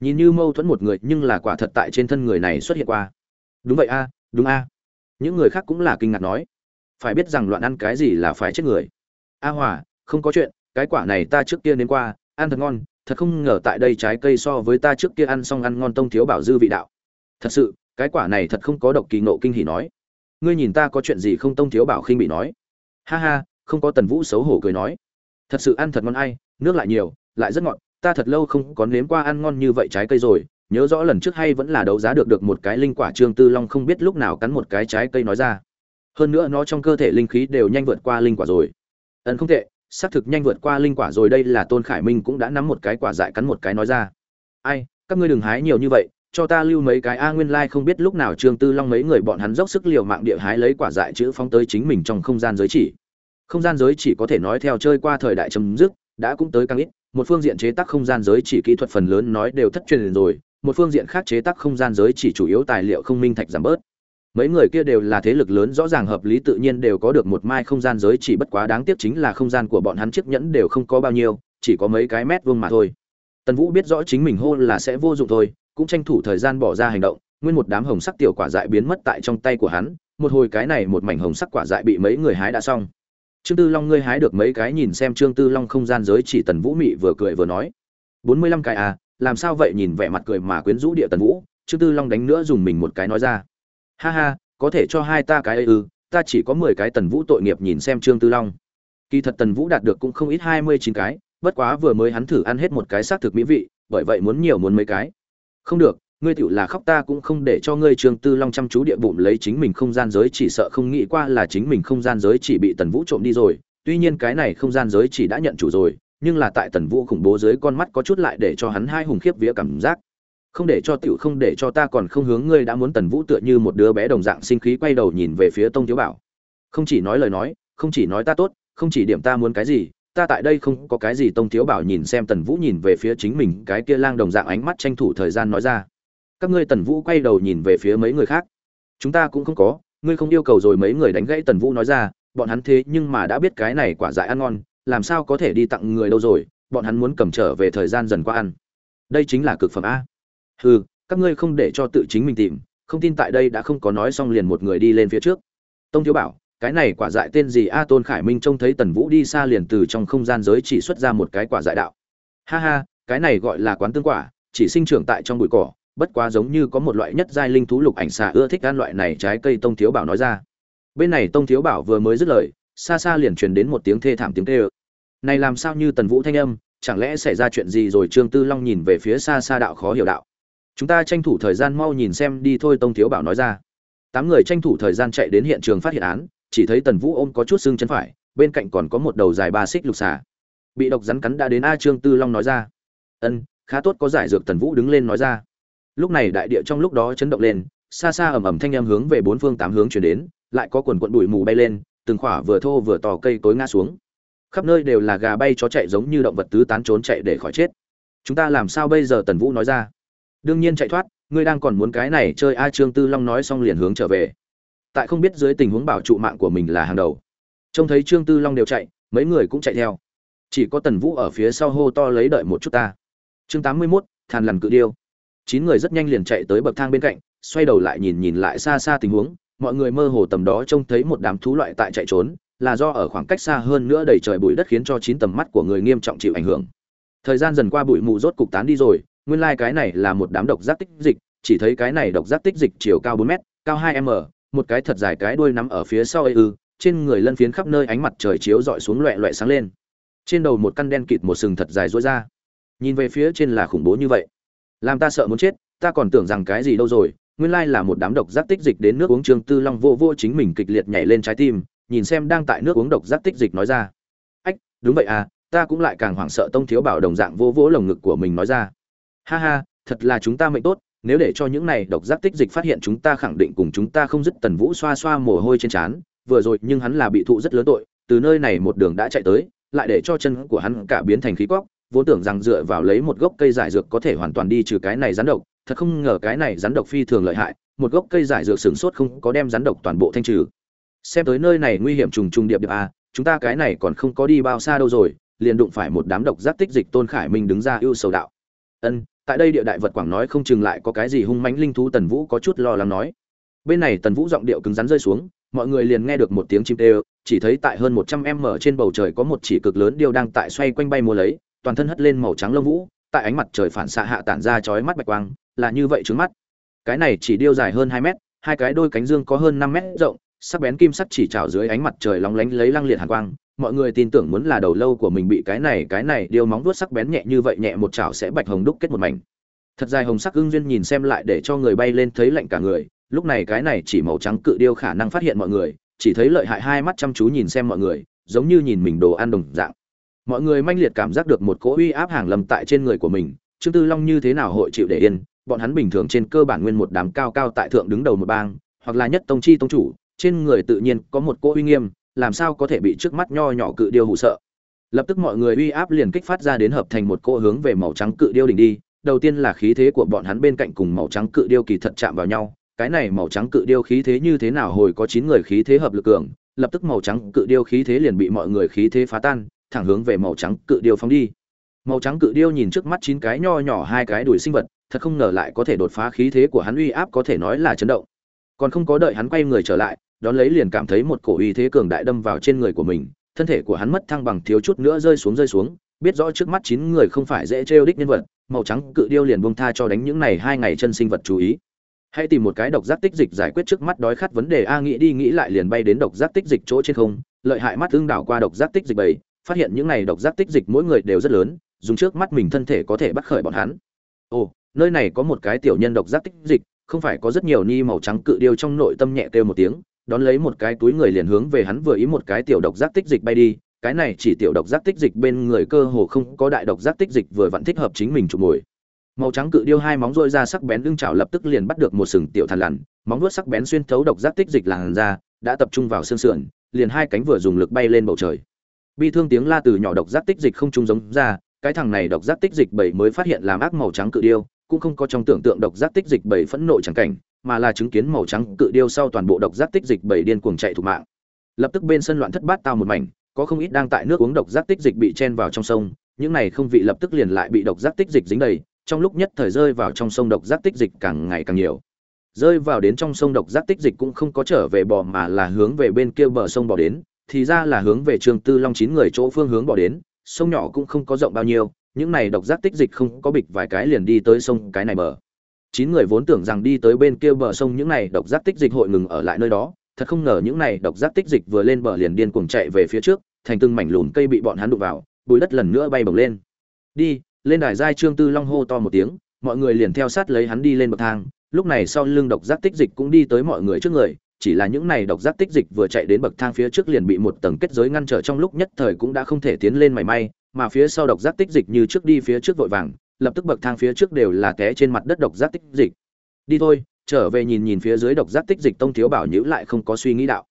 Nhìn như mâu thuẫn một người, nhưng là quả thật tại trên thân người này xuất hiện qua. Đúng vậy a đúng a. Những người khác cũng là kinh ngạc nói. Phải biết rằng loạn ăn cái gì là phải chết người. A hòa, không có chuyện, cái quả này ta trước kia đến qua, ăn thật ngon, thật không ngờ tại đây trái cây so với ta trước kia ăn xong ăn ngon tông thiếu bảo dư vị đạo. Thật sự, cái quả này thật không có độc kỳ nộ kinh hỉ nói. Ngươi nhìn ta có chuyện gì không tông thiếu bảo khinh bị nói. Ha ha, không có tần vũ xấu hổ cười nói. Thật sự ăn thật ngon ai, nước lại nhiều, lại rất ngọt, ta thật lâu không có nếm qua ăn ngon như vậy trái cây rồi nhớ rõ lần trước hay vẫn là đấu giá được được một cái linh quả trương tư long không biết lúc nào cắn một cái trái cây nói ra. Hơn nữa nó trong cơ thể linh khí đều nhanh vượt qua linh quả rồi. Ẩn không tệ, xác thực nhanh vượt qua linh quả rồi, đây là tôn khải minh cũng đã nắm một cái quả dại cắn một cái nói ra. Ai, các ngươi đừng hái nhiều như vậy, cho ta lưu mấy cái a nguyên lai like không biết lúc nào trương tư long mấy người bọn hắn dốc sức liều mạng địa hái lấy quả dại chữ phóng tới chính mình trong không gian giới chỉ. Không gian giới chỉ có thể nói theo chơi qua thời đại chấm dứt, đã cũng tới càng ít, một phương diện chế tác không gian giới chỉ kỹ thuật phần lớn nói đều thất truyền rồi một phương diện khác chế tác không gian giới chỉ chủ yếu tài liệu không minh thạch giảm bớt. Mấy người kia đều là thế lực lớn, rõ ràng hợp lý tự nhiên đều có được một mai không gian giới chỉ, bất quá đáng tiếc chính là không gian của bọn hắn chiếc nhẫn đều không có bao nhiêu, chỉ có mấy cái mét vuông mà thôi. Tần vũ biết rõ chính mình hô là sẽ vô dụng thôi, cũng tranh thủ thời gian bỏ ra hành động, nguyên một đám hồng sắc tiểu quả dại biến mất tại trong tay của hắn, một hồi cái này một mảnh hồng sắc quả dại bị mấy người hái đã xong. Trương tư long ngươi hái được mấy cái nhìn xem trương tư long không gian giới chỉ, tần vũ mị vừa cười vừa nói. Bốn mươi lăm cái à làm sao vậy nhìn vẻ mặt cười mà quyến rũ địa tần vũ, trương tư long đánh nữa dùng mình một cái nói ra. Ha ha, có thể cho hai ta cái ấy ư, ta chỉ có mười cái tần vũ tội nghiệp nhìn xem trương tư long. Kỳ thật tần vũ đạt được cũng không ít hai mươi chín cái, bất quá vừa mới hắn thử ăn hết một cái xác thực mỹ vị, bởi vậy muốn nhiều muốn mấy cái. Không được, ngươi tựu là khóc ta cũng không để cho ngươi trương tư long chăm chú địa bụng lấy chính mình không gian giới chỉ sợ không nghĩ qua là chính mình không gian giới chỉ bị tần vũ trộm đi rồi, tuy nhiên cái này không gian giới chỉ đã nhận chủ rồi nhưng là tại tần vũ khủng bố dưới con mắt có chút lại để cho hắn hai hùng khiếp vía cảm giác. Không để cho tiểu không để cho ta còn không hướng ngươi đã muốn tần vũ tựa như một đứa bé đồng dạng sinh khí quay đầu nhìn về phía tông thiếu bảo. Không chỉ nói lời nói, không chỉ nói ta tốt, không chỉ điểm ta muốn cái gì, ta tại đây không có cái gì tông thiếu bảo nhìn xem tần vũ nhìn về phía chính mình, cái kia lang đồng dạng ánh mắt tranh thủ thời gian nói ra. Các ngươi tần vũ quay đầu nhìn về phía mấy người khác. Chúng ta cũng không có, ngươi không yêu cầu rồi mấy người đánh gãy tần vũ nói ra, bọn hắn thế nhưng mà đã biết cái này quả dại ăn ngon làm sao có thể đi tặng người đâu rồi, bọn hắn muốn cầm trở về thời gian dần qua ăn. Đây chính là cực phẩm a. Hừ, các ngươi không để cho tự chính mình tìm, không tin tại đây đã không có nói xong liền một người đi lên phía trước. Tông thiếu bảo, cái này quả dại tên gì? A tôn khải minh trông thấy tần vũ đi xa liền từ trong không gian giới chỉ xuất ra một cái quả dại đạo. Ha ha, cái này gọi là quán tương quả, chỉ sinh trưởng tại trong bụi cỏ, bất quá giống như có một loại nhất giai linh thú lục ảnh xà ưa thích ăn loại này trái cây tông thiếu bảo nói ra. Bên này tông thiếu bảo vừa mới dứt lời xa xa liền truyền đến một tiếng thê thảm tiếng tê ơ này làm sao như tần vũ thanh âm, chẳng lẽ xảy ra chuyện gì rồi trương tư long nhìn về phía xa xa đạo khó hiểu đạo. Chúng ta tranh thủ thời gian mau nhìn xem đi thôi, tông thiếu bảo nói ra. Tám người tranh thủ thời gian chạy đến hiện trường phát hiện án, chỉ thấy tần vũ ôm có chút xương chân phải, bên cạnh còn có một đầu dài ba xích lục xà. Bị độc rắn cắn đã đến a trương tư long nói ra. Ân, khá tốt, có giải dược. Tần vũ đứng lên nói ra. Lúc này đại địa trong lúc đó chấn động lên, xa xa ầm ầm thanh âm hướng về bốn phương tám hướng chuyển đến, lại có quần quận bụi mù bay lên từng khỏa vừa thô vừa to cây cối ngã xuống. Khắp nơi đều là gà bay chó chạy giống như động vật tứ tán trốn chạy để khỏi chết. Chúng ta làm sao bây giờ? Tần vũ nói ra. Đương nhiên chạy thoát, ngươi đang còn muốn cái này chơi a? Trương tư long nói xong liền hướng trở về. Tại không biết dưới tình huống bảo trụ mạng của mình là hàng đầu. Trông thấy trương tư long đều chạy, mấy người cũng chạy theo. Chỉ có tần vũ ở phía sau hô to lấy đợi một chút ta. Chương tám mươi mốt, thàn lằn cự điêu. Chín người rất nhanh liền chạy tới bậc thang bên cạnh, xoay đầu lại nhìn nhìn lại xa xa tình huống mọi người mơ hồ tầm đó trông thấy một đám thú loại tại chạy trốn, là do ở khoảng cách xa hơn nữa đầy trời bụi đất khiến cho chín tầm mắt của người nghiêm trọng chịu ảnh hưởng. Thời gian dần qua bụi mù rốt cục tán đi rồi, nguyên lai cái này là một đám độc giác tích dịch, chỉ thấy cái này độc giác tích dịch chiều cao bốn mét, cao hai m, một cái thật dài cái đuôi nắm ở phía sau ư, trên người lân phiến khắp nơi ánh mặt trời chiếu dọi xuống loẹ loẹ sáng lên. Trên đầu một căn đen kịt một sừng thật dài rối ra. Nhìn về phía trên là khủng bố như vậy. Làm ta sợ muốn chết, ta còn tưởng rằng cái gì đâu rồi nguyên lai là một đám độc giác tích dịch đến nước uống trương tư long vô vô chính mình kịch liệt nhảy lên trái tim, nhìn xem đang tại nước uống độc giác tích dịch nói ra. Ách, đúng vậy à ta cũng lại càng hoảng sợ tông thiếu bảo đồng dạng vô vỗ lồng ngực của mình nói ra. Ha ha, thật là chúng ta mệnh tốt, nếu để cho những này độc giác tích dịch phát hiện chúng ta khẳng định cùng chúng ta không dứt tần vũ xoa xoa mồ hôi trên trán, vừa rồi nhưng hắn là bị thụ rất lớn tội, từ nơi này một đường đã chạy tới, lại để cho chân của hắn cả biến thành khí cóc, vốn tưởng rằng dựa vào lấy một gốc cây giải dược có thể hoàn toàn đi trừ cái này rắn độc thật không ngờ cái này rắn độc phi thường lợi hại, một gốc cây giải dược sửng sốt không có đem rắn độc toàn bộ thanh trừ. Xem tới nơi này nguy hiểm trùng trùng điệp điệp à chúng ta cái này còn không có đi bao xa đâu rồi, liền đụng phải một đám độc giác tích dịch tôn khải minh đứng ra ưu sầu đạo. Ân, tại đây địa đại vật quảng nói không chừng lại có cái gì hung mãnh linh thú tần vũ có chút lo lắng nói. Bên này tần vũ giọng điệu cứng rắn rơi xuống, mọi người liền nghe được một tiếng chim tê, chỉ thấy tại hơn một trăm em mở trên bầu trời có một chỉ cực lớn điêu đang tại xoay quanh bay mua lấy, toàn thân hất lên màu trắng lông vũ, tại ánh mặt trời phản xạ hạ tản ra chói mắt bạch quang là như vậy trước mắt. Cái này chỉ điêu dài hơn hai mét, hai cái đôi cánh dương có hơn năm mét rộng, sắc bén kim sắc chỉ trào dưới ánh mặt trời lóng lánh lấy lăng liệt hàn quang. Mọi người tin tưởng muốn là đầu lâu của mình bị cái này cái này điêu móng vuốt sắc bén nhẹ như vậy nhẹ một chảo sẽ bạch hồng đúc kết một mảnh. Thật dài hồng sắc ưng duyên nhìn xem lại để cho người bay lên thấy lạnh cả người. Lúc này cái này chỉ màu trắng cự điêu khả năng phát hiện mọi người, chỉ thấy lợi hại hai mắt chăm chú nhìn xem mọi người, giống như nhìn mình đồ ăn đồng dạng. Mọi người manh liệt cảm giác được một cỗ uy áp hàng lầm tại trên người của mình. Trương tư long như thế nào hội chịu để yên? Bọn hắn bình thường trên cơ bản nguyên một đám cao cao tại thượng đứng đầu một bang, hoặc là nhất tông chi tông chủ, trên người tự nhiên có một cỗ uy nghiêm, làm sao có thể bị trước mắt nho nhỏ cự điêu hù sợ. Lập tức mọi người uy áp liền kích phát ra đến hợp thành một cỗ hướng về màu trắng cự điêu đỉnh đi, đầu tiên là khí thế của bọn hắn bên cạnh cùng màu trắng cự điêu kỳ thật chạm vào nhau, cái này màu trắng cự điêu khí thế như thế nào hồi có chín người khí thế hợp lực cường, lập tức màu trắng cự điêu khí thế liền bị mọi người khí thế phá tan, thẳng hướng về màu trắng cự điêu phóng đi. Màu trắng cự điêu nhìn trước mắt chín cái nho nhỏ hai cái đuổi sinh vật thật không ngờ lại có thể đột phá khí thế của hắn uy áp có thể nói là chấn động. Còn không có đợi hắn quay người trở lại, đón lấy liền cảm thấy một cổ uy thế cường đại đâm vào trên người của mình, thân thể của hắn mất thăng bằng thiếu chút nữa rơi xuống rơi xuống. Biết rõ trước mắt chín người không phải dễ trêu đích nhân vật, màu trắng cự điêu liền buông tha cho đánh những này hai ngày chân sinh vật chú ý. Hãy tìm một cái độc giác tích dịch giải quyết trước mắt đói khát vấn đề a nghĩ đi nghĩ lại liền bay đến độc giác tích dịch chỗ trên không, lợi hại mắt ưng đảo qua độc giác tích dịch bảy phát hiện những này độc giác tích dịch mỗi người đều rất lớn, dùng trước mắt mình thân thể có thể bắt khởi bọn hắn. Ồ nơi này có một cái tiểu nhân độc giác tích dịch, không phải có rất nhiều ni màu trắng cự điêu trong nội tâm nhẹ kêu một tiếng, đón lấy một cái túi người liền hướng về hắn vừa ý một cái tiểu độc giác tích dịch bay đi. Cái này chỉ tiểu độc giác tích dịch bên người cơ hồ không có đại độc giác tích dịch vừa vặn thích hợp chính mình chụp mồi. Màu trắng cự điêu hai móng rôi ra sắc bén lưng chảo lập tức liền bắt được một sừng tiểu thằn lằn, móng vuốt sắc bén xuyên thấu độc giác tích dịch làn ra đã tập trung vào xương sườn, liền hai cánh vừa dùng lực bay lên bầu trời. Bi thương tiếng la từ nhỏ độc giác tích dịch không trung giống ra, cái thằng này độc giác tích dịch bảy mới phát hiện làm ác màu trắng cự điêu cũng không có trong tưởng tượng độc giác tích dịch bảy phẫn nộ chẳng cảnh, mà là chứng kiến màu trắng cự điêu sau toàn bộ độc giác tích dịch bảy điên cuồng chạy thủ mạng. Lập tức bên sân loạn thất bát tao một mảnh, có không ít đang tại nước uống độc giác tích dịch bị chen vào trong sông, những này không vị lập tức liền lại bị độc giác tích dịch dính đầy, trong lúc nhất thời rơi vào trong sông độc giác tích dịch càng ngày càng nhiều. Rơi vào đến trong sông độc giác tích dịch cũng không có trở về bò mà là hướng về bên kia bờ sông bò đến, thì ra là hướng về trường tư long chín người chỗ phương hướng bò đến, sông nhỏ cũng không có rộng bao nhiêu những này độc giác tích dịch không có bịch vài cái liền đi tới sông cái này bờ. Chín người vốn tưởng rằng đi tới bên kia bờ sông những này độc giác tích dịch hội ngừng ở lại nơi đó, thật không ngờ những này độc giác tích dịch vừa lên bờ liền điên cuồng chạy về phía trước, thành từng mảnh lùn cây bị bọn hắn đụng vào bùi đất lần nữa bay bổng lên. Đi, lên đài giai trương tư long hô to một tiếng, mọi người liền theo sát lấy hắn đi lên bậc thang, lúc này sau lưng độc giác tích dịch cũng đi tới mọi người trước người, chỉ là những này độc giác tích dịch vừa chạy đến bậc thang phía trước liền bị một tầng kết giới ngăn trở trong lúc nhất thời cũng đã không thể tiến lên mảy may mà phía sau độc giác tích dịch như trước đi phía trước vội vàng, lập tức bậc thang phía trước đều là té trên mặt đất độc giác tích dịch. Đi thôi, trở về nhìn nhìn phía dưới độc giác tích dịch tông thiếu bảo nhữ lại không có suy nghĩ đạo.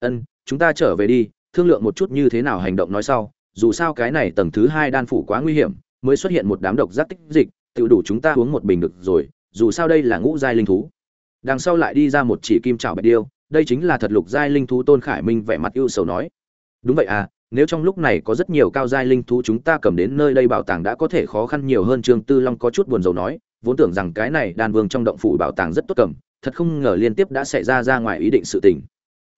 Ân, chúng ta trở về đi, thương lượng một chút như thế nào hành động nói sau, dù sao cái này tầng thứ hai đan phủ quá nguy hiểm, mới xuất hiện một đám độc giác tích dịch tự đủ chúng ta uống một bình được rồi, dù sao đây là ngũ giai linh thú. Đằng sau lại đi ra một chỉ kim trảo bạch điêu, đây chính là thật lục giai linh thú tôn khải minh vẻ mặt ưu sầu nói. Đúng vậy à nếu trong lúc này có rất nhiều cao giai linh thú chúng ta cầm đến nơi đây bảo tàng đã có thể khó khăn nhiều hơn, trương tư long có chút buồn rầu nói, vốn tưởng rằng cái này đan vương trong động phủ bảo tàng rất tốt cầm, thật không ngờ liên tiếp đã xảy ra ra ngoài ý định sự tình.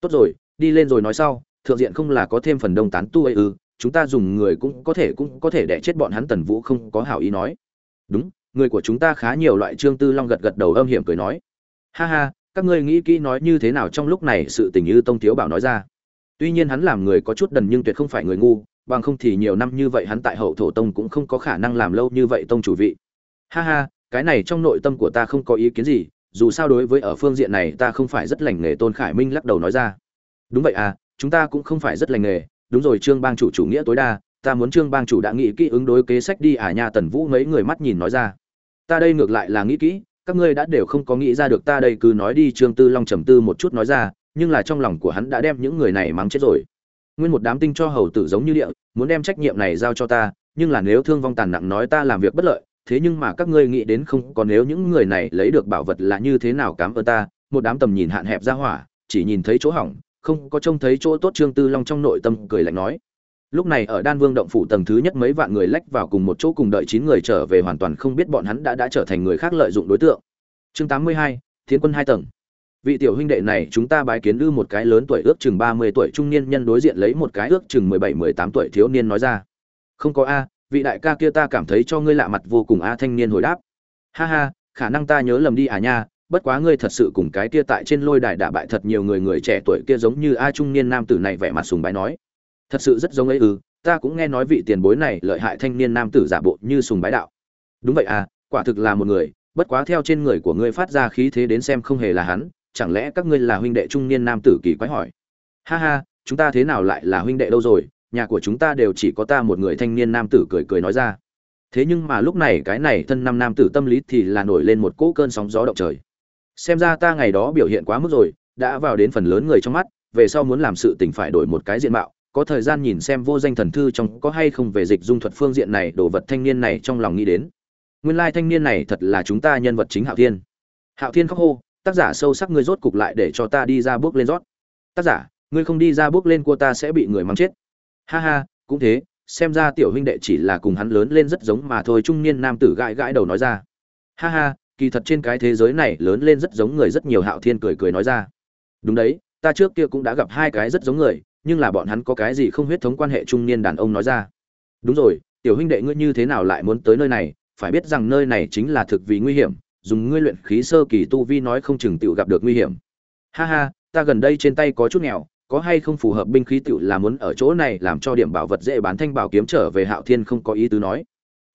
Tốt rồi, đi lên rồi nói sau, thượng diện không là có thêm phần đông tán tu ấy ư, chúng ta dùng người cũng có thể cũng có thể đẻ chết bọn hắn, tần vũ không có hảo ý nói. Đúng, người của chúng ta khá nhiều, loại trương tư long gật gật đầu âm hiểm cười nói. Ha ha, các ngươi nghĩ kỹ nói như thế nào trong lúc này sự tình như tông thiếu bảo nói ra tuy nhiên hắn làm người có chút đần nhưng tuyệt không phải người ngu, bằng không thì nhiều năm như vậy hắn tại hậu thổ tông cũng không có khả năng làm lâu như vậy tông chủ vị. Ha ha, cái này trong nội tâm của ta không có ý kiến gì, dù sao đối với ở phương diện này ta không phải rất lành nghề, tôn khải minh lắc đầu nói ra. Đúng vậy à chúng ta cũng không phải rất lành nghề, đúng rồi trương bang chủ chủ nghĩa tối đa, ta muốn trương bang chủ đã nghĩ kỹ ứng đối kế sách đi à nha, tần vũ mấy người mắt nhìn nói ra. Ta đây ngược lại là nghĩ kỹ, các ngươi đã đều không có nghĩ ra được, ta đây cứ nói đi, trương tư long trầm tư một chút nói ra nhưng là trong lòng của hắn đã đem những người này mắng chết rồi. Nguyên một đám tinh cho hầu tử giống như địa, muốn đem trách nhiệm này giao cho ta, nhưng là nếu thương vong tàn nặng nói ta làm việc bất lợi, thế nhưng mà các ngươi nghĩ đến không, còn nếu những người này lấy được bảo vật là như thế nào cảm ơn ta, một đám tầm nhìn hạn hẹp ra hỏa, chỉ nhìn thấy chỗ hỏng, không có trông thấy chỗ tốt trương tư long trong nội tâm cười lạnh nói. Lúc này ở đan vương động phủ tầng thứ nhất mấy vạn người lách vào cùng một chỗ cùng đợi chín người trở về hoàn toàn không biết bọn hắn đã đã trở thành người khác lợi dụng đối tượng. Chương tám mươi hai thiên quân hai tầng vị tiểu huynh đệ này chúng ta bái kiến ư một cái lớn tuổi ước chừng ba mươi tuổi trung niên nhân đối diện lấy một cái ước chừng mười bảy, mười tám tuổi thiếu niên nói ra. Không có a, vị đại ca kia ta cảm thấy cho ngươi lạ mặt vô cùng a thanh niên hồi đáp. Ha ha, khả năng ta nhớ lầm đi à nha, bất quá ngươi thật sự cùng cái kia tại trên lôi đài đả bại thật nhiều người người trẻ tuổi kia giống như a trung niên nam tử này vẻ mặt sùng bái nói. Thật sự rất giống ấy ư, ta cũng nghe nói vị tiền bối này lợi hại thanh niên nam tử giả bộ như sùng bái đạo. Đúng vậy à quả thực là một người, bất quá theo trên người của ngươi phát ra khí thế đến xem không hề là hắn chẳng lẽ các ngươi là huynh đệ trung niên nam tử kỳ quái hỏi? Ha ha, chúng ta thế nào lại là huynh đệ đâu rồi? Nhà của chúng ta đều chỉ có ta một người thanh niên nam tử cười cười nói ra. Thế nhưng mà lúc này cái này thân năm nam tử tâm lý thì là nổi lên một cỗ cơn sóng gió động trời. Xem ra ta ngày đó biểu hiện quá mức rồi, đã vào đến phần lớn người trong mắt, về sau muốn làm sự tình phải đổi một cái diện mạo, có thời gian nhìn xem vô danh thần thư trong có hay không về dịch dung thuật phương diện này, đồ vật thanh niên này trong lòng nghĩ đến. Nguyên lai thanh niên này thật là chúng ta nhân vật chính hạo thiên. Hạo thiên khóc hô tác giả sâu sắc ngươi rốt cục lại để cho ta đi ra bước lên rót. Tác giả, ngươi không đi ra bước lên của ta sẽ bị người mắng chết. Ha ha, cũng thế, xem ra tiểu huynh đệ chỉ là cùng hắn lớn lên rất giống mà thôi, trung niên nam tử gãi gãi đầu nói ra. Ha ha, kỳ thật trên cái thế giới này lớn lên rất giống người rất nhiều hạo thiên cười cười nói ra. Đúng đấy, ta trước kia cũng đã gặp hai cái rất giống người, nhưng là bọn hắn có cái gì không huyết thống quan hệ trung niên đàn ông nói ra. Đúng rồi, tiểu huynh đệ ngươi như thế nào lại muốn tới nơi này? Phải biết rằng nơi này chính là thực vì nguy hiểm dùng ngươi luyện khí sơ kỳ tu vi nói không chừng tựu gặp được nguy hiểm. Ha ha, ta gần đây trên tay có chút nghèo, có hay không phù hợp binh khí tựu là muốn ở chỗ này làm cho điểm bảo vật dễ bán thanh bảo kiếm trở về hạo thiên không có ý tứ nói.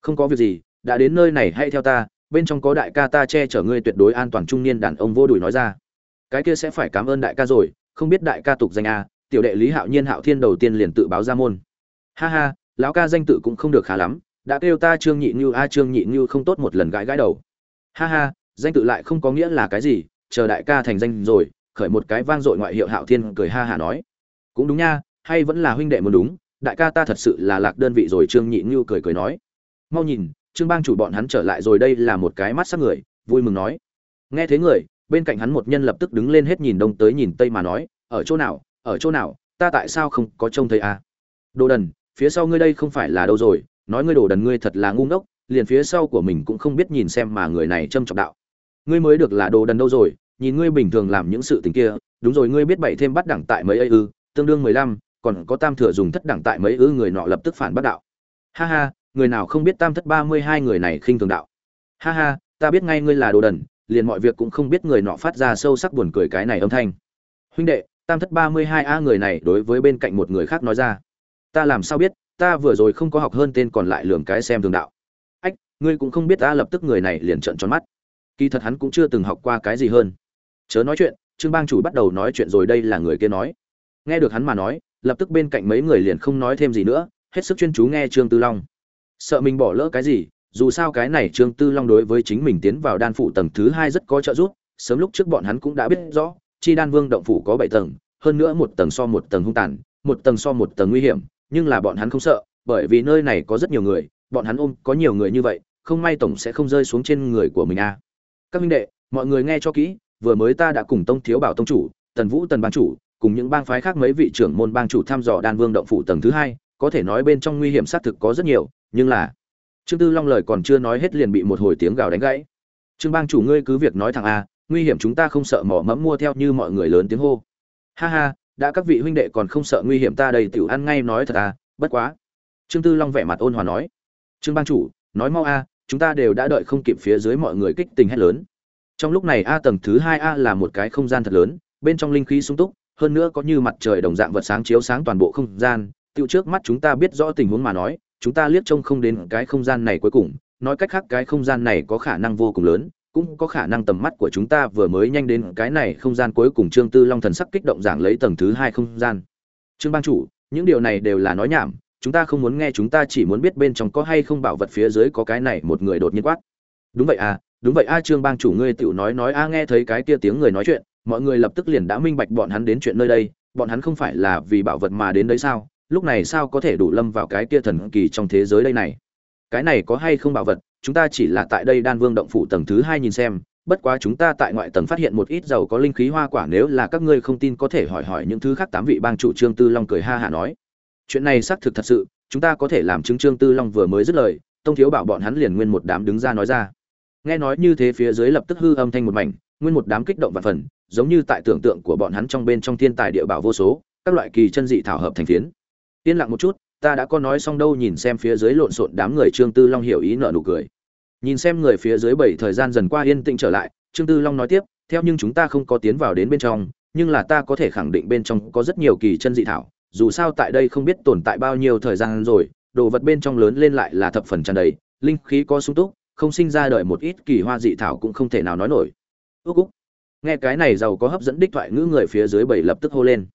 Không có việc gì, đã đến nơi này hãy theo ta, bên trong có đại ca ta che chở ngươi tuyệt đối an toàn trung niên đàn ông vô đùi nói ra. Cái kia sẽ phải cảm ơn đại ca rồi, không biết đại ca tục danh a, tiểu đệ lý hạo nhiên hạo thiên đầu tiên liền tự báo ra môn. Ha ha, lão ca danh tự cũng không được khá lắm, đã kêu ta trương nhị như a, trương nhị như không tốt một lần gãi gãi đầu ha ha, danh tự lại không có nghĩa là cái gì, chờ đại ca thành danh rồi, khởi một cái vang dội ngoại hiệu hạo thiên cười ha hả nói. Cũng đúng nha, hay vẫn là huynh đệ muốn đúng, đại ca ta thật sự là lạc đơn vị rồi, trương nhị như cười cười nói. Mau nhìn, trương bang chủ bọn hắn trở lại rồi, đây là một cái mắt sắc người, vui mừng nói. Nghe thế người, bên cạnh hắn một nhân lập tức đứng lên hết nhìn đông tới nhìn tây mà nói, ở chỗ nào, ở chỗ nào, ta tại sao không có trông thấy à? đồ đần, phía sau ngươi đây không phải là đâu rồi, nói ngươi đồ đần ngươi thật là ngu ngốc liền phía sau của mình cũng không biết nhìn xem mà người này châm trọng đạo. Ngươi mới được là đồ đần đâu rồi, nhìn ngươi bình thường làm những sự tình kia, đúng rồi, ngươi biết bảy thêm bắt đẳng tại mấy ấy ư, tương đương mười lăm, còn có tam thừa dùng thất đẳng tại mấy ư, người nọ lập tức phản bắt đạo. Ha ha, người nào không biết tam thất ba mươi hai người này khinh thường đạo. Ha ha, ta biết ngay ngươi là đồ đần, liền mọi việc cũng không biết người nọ phát ra sâu sắc buồn cười cái này âm thanh. Huynh đệ, tam thất ba mươi hai a người này đối với bên cạnh một người khác nói ra. Ta làm sao biết, ta vừa rồi không có học hơn tên còn lại lường cái xem thường đạo ngươi cũng không biết ta lập tức người này liền trợn tròn mắt. Kỳ thật hắn cũng chưa từng học qua cái gì hơn. Chớ nói chuyện, trương bang chủ bắt đầu nói chuyện rồi đây là người kia nói. Nghe được hắn mà nói, lập tức bên cạnh mấy người liền không nói thêm gì nữa, hết sức chuyên chú nghe trương tư long. Sợ mình bỏ lỡ cái gì, dù sao cái này trương tư long đối với chính mình tiến vào đan phụ tầng thứ hai rất có trợ giúp, sớm lúc trước bọn hắn cũng đã biết rõ, chi đan vương động phủ có bảy tầng, hơn nữa một tầng so một tầng hung tàn, một tầng so một tầng nguy hiểm, nhưng là bọn hắn không sợ, bởi vì nơi này có rất nhiều người, bọn hắn ôm có nhiều người như vậy không may tổng sẽ không rơi xuống trên người của mình a à. các minh đệ, mọi người nghe cho kỹ, vừa mới ta đã cùng tông thiếu bảo tông chủ, tần vũ tần bang chủ, cùng những bang phái khác mấy vị trưởng môn bang chủ thăm dò đan vương động phủ tầng thứ hai, có thể nói bên trong nguy hiểm xác thực có rất nhiều, nhưng là trương tư long lời còn chưa nói hết liền bị một hồi tiếng gào đánh gãy. Trương bang chủ ngươi cứ việc nói thẳng a nguy hiểm chúng ta không sợ mỏ mẫm mua theo như mọi người lớn tiếng hô. Ha ha, đã các vị huynh đệ còn không sợ nguy hiểm ta đây tiểu ăn ngay nói thật à bất quá. Trương tư long vẻ mặt ôn hòa nói. Trương bang chủ, nói mau a chúng ta đều đã đợi không kịp phía dưới mọi người kích tình hét lớn. Trong lúc này a tầng thứ hai a là một cái không gian thật lớn, bên trong linh khí sung túc, hơn nữa có như mặt trời đồng dạng vật sáng chiếu sáng toàn bộ không gian. Tiêu trước mắt chúng ta biết rõ tình huống mà nói, chúng ta liếc trông không đến cái không gian này cuối cùng. Nói cách khác, cái không gian này có khả năng vô cùng lớn, cũng có khả năng tầm mắt của chúng ta vừa mới nhanh đến cái này không gian cuối cùng. Trương tư long thần sắc kích động giảng lấy tầng thứ hai không gian. Trương bang chủ, những điều này đều là nói nhảm chúng ta không muốn nghe, chúng ta chỉ muốn biết bên trong có hay không bảo vật phía dưới có cái này, một người đột nhiên quát. Đúng vậy à đúng vậy a trương bang chủ ngươi tựu nói nói, a, nghe thấy cái kia tiếng người nói chuyện, mọi người lập tức liền đã minh bạch bọn hắn đến chuyện nơi đây, bọn hắn không phải là vì bảo vật mà đến đấy sao? Lúc này sao có thể đủ lâm vào cái kia thần kỳ trong thế giới đây này? Cái này có hay không bảo vật? Chúng ta chỉ là tại đây đan vương động phủ tầng thứ hai nhìn xem, bất quá chúng ta tại ngoại tầng phát hiện một ít dầu có linh khí hoa quả, nếu là các ngươi không tin có thể hỏi hỏi những thứ khác, tám vị bang chủ trương tư long cười ha hả nói chuyện này xác thực thật sự, chúng ta có thể làm chứng trương tư long vừa mới dứt lời, tông thiếu bảo bọn hắn liền nguyên một đám đứng ra nói ra. Nghe nói như thế phía dưới lập tức hư âm thanh một mảnh, nguyên một đám kích động và phần, giống như tại tưởng tượng của bọn hắn trong bên trong thiên tài địa bảo vô số, các loại kỳ chân dị thảo hợp thành phiến. Yên lặng một chút, ta đã có nói xong đâu nhìn xem phía dưới lộn xộn đám người trương tư long hiểu ý nợ nụ cười. Nhìn xem người phía dưới bảy thời gian dần qua yên tĩnh trở lại, trương tư long nói tiếp, theo nhưng chúng ta không có tiến vào đến bên trong, nhưng là ta có thể khẳng định bên trong có rất nhiều kỳ chân dị thảo dù sao tại đây không biết tồn tại bao nhiêu thời gian rồi, đồ vật bên trong lớn lên lại là thập phần tràn đầy, linh khí có sung túc, không sinh ra đời một ít kỳ hoa dị thảo cũng không thể nào nói nổi. Úc úc nghe cái này giàu có hấp dẫn đích thoại ngữ người phía dưới bảy lập tức hô lên.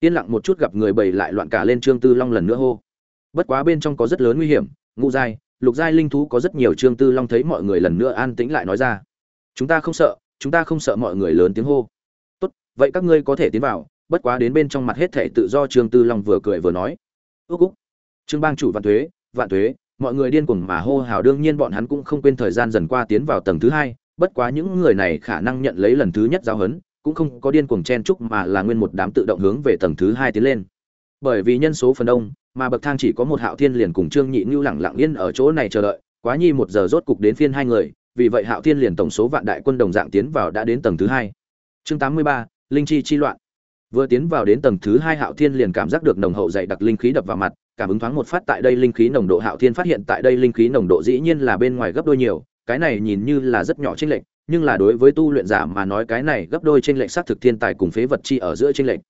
Yên lặng một chút gặp người bảy lại loạn cả lên trương tư long lần nữa hô. Bất quá bên trong có rất lớn nguy hiểm, ngũ giai, lục giai linh thú có rất nhiều trương tư long thấy mọi người lần nữa an tĩnh lại nói ra. Chúng ta không sợ, chúng ta không sợ mọi người lớn tiếng hô. Tốt, vậy các ngươi có thể tiến vào bất quá đến bên trong mặt hết thể tự do trương tư long vừa cười vừa nói ước úc, trương bang chủ vạn thuế vạn thuế. Mọi người điên cuồng mà hô hào, đương nhiên bọn hắn cũng không quên thời gian dần qua tiến vào tầng thứ hai, bất quá những người này khả năng nhận lấy lần thứ nhất giáo hấn cũng không có điên cuồng chen chúc mà là nguyên một đám tự động hướng về tầng thứ hai tiến lên. Bởi vì nhân số phần đông, mà bậc thang chỉ có một hạo thiên liền cùng trương nhị ngưu lẳng lặng yên ở chỗ này chờ đợi, quá nhi một giờ rốt cục đến phiên hai người, vì vậy hạo thiên liền tổng số vạn đại quân đồng dạng tiến vào đã đến tầng thứ hai. Chương tám mươi ba, linh chi chi loạn vừa tiến vào đến tầng thứ hai hạo thiên liền cảm giác được nồng hậu dày đặc linh khí đập vào mặt, cảm ứng thoáng một phát tại đây linh khí nồng độ hạo thiên phát hiện tại đây linh khí nồng độ dĩ nhiên là bên ngoài gấp đôi nhiều, cái này nhìn như là rất nhỏ chênh lệch, nhưng là đối với tu luyện giả mà nói cái này gấp đôi chênh lệch xác thực thiên tài cùng phế vật chi ở giữa chênh lệch.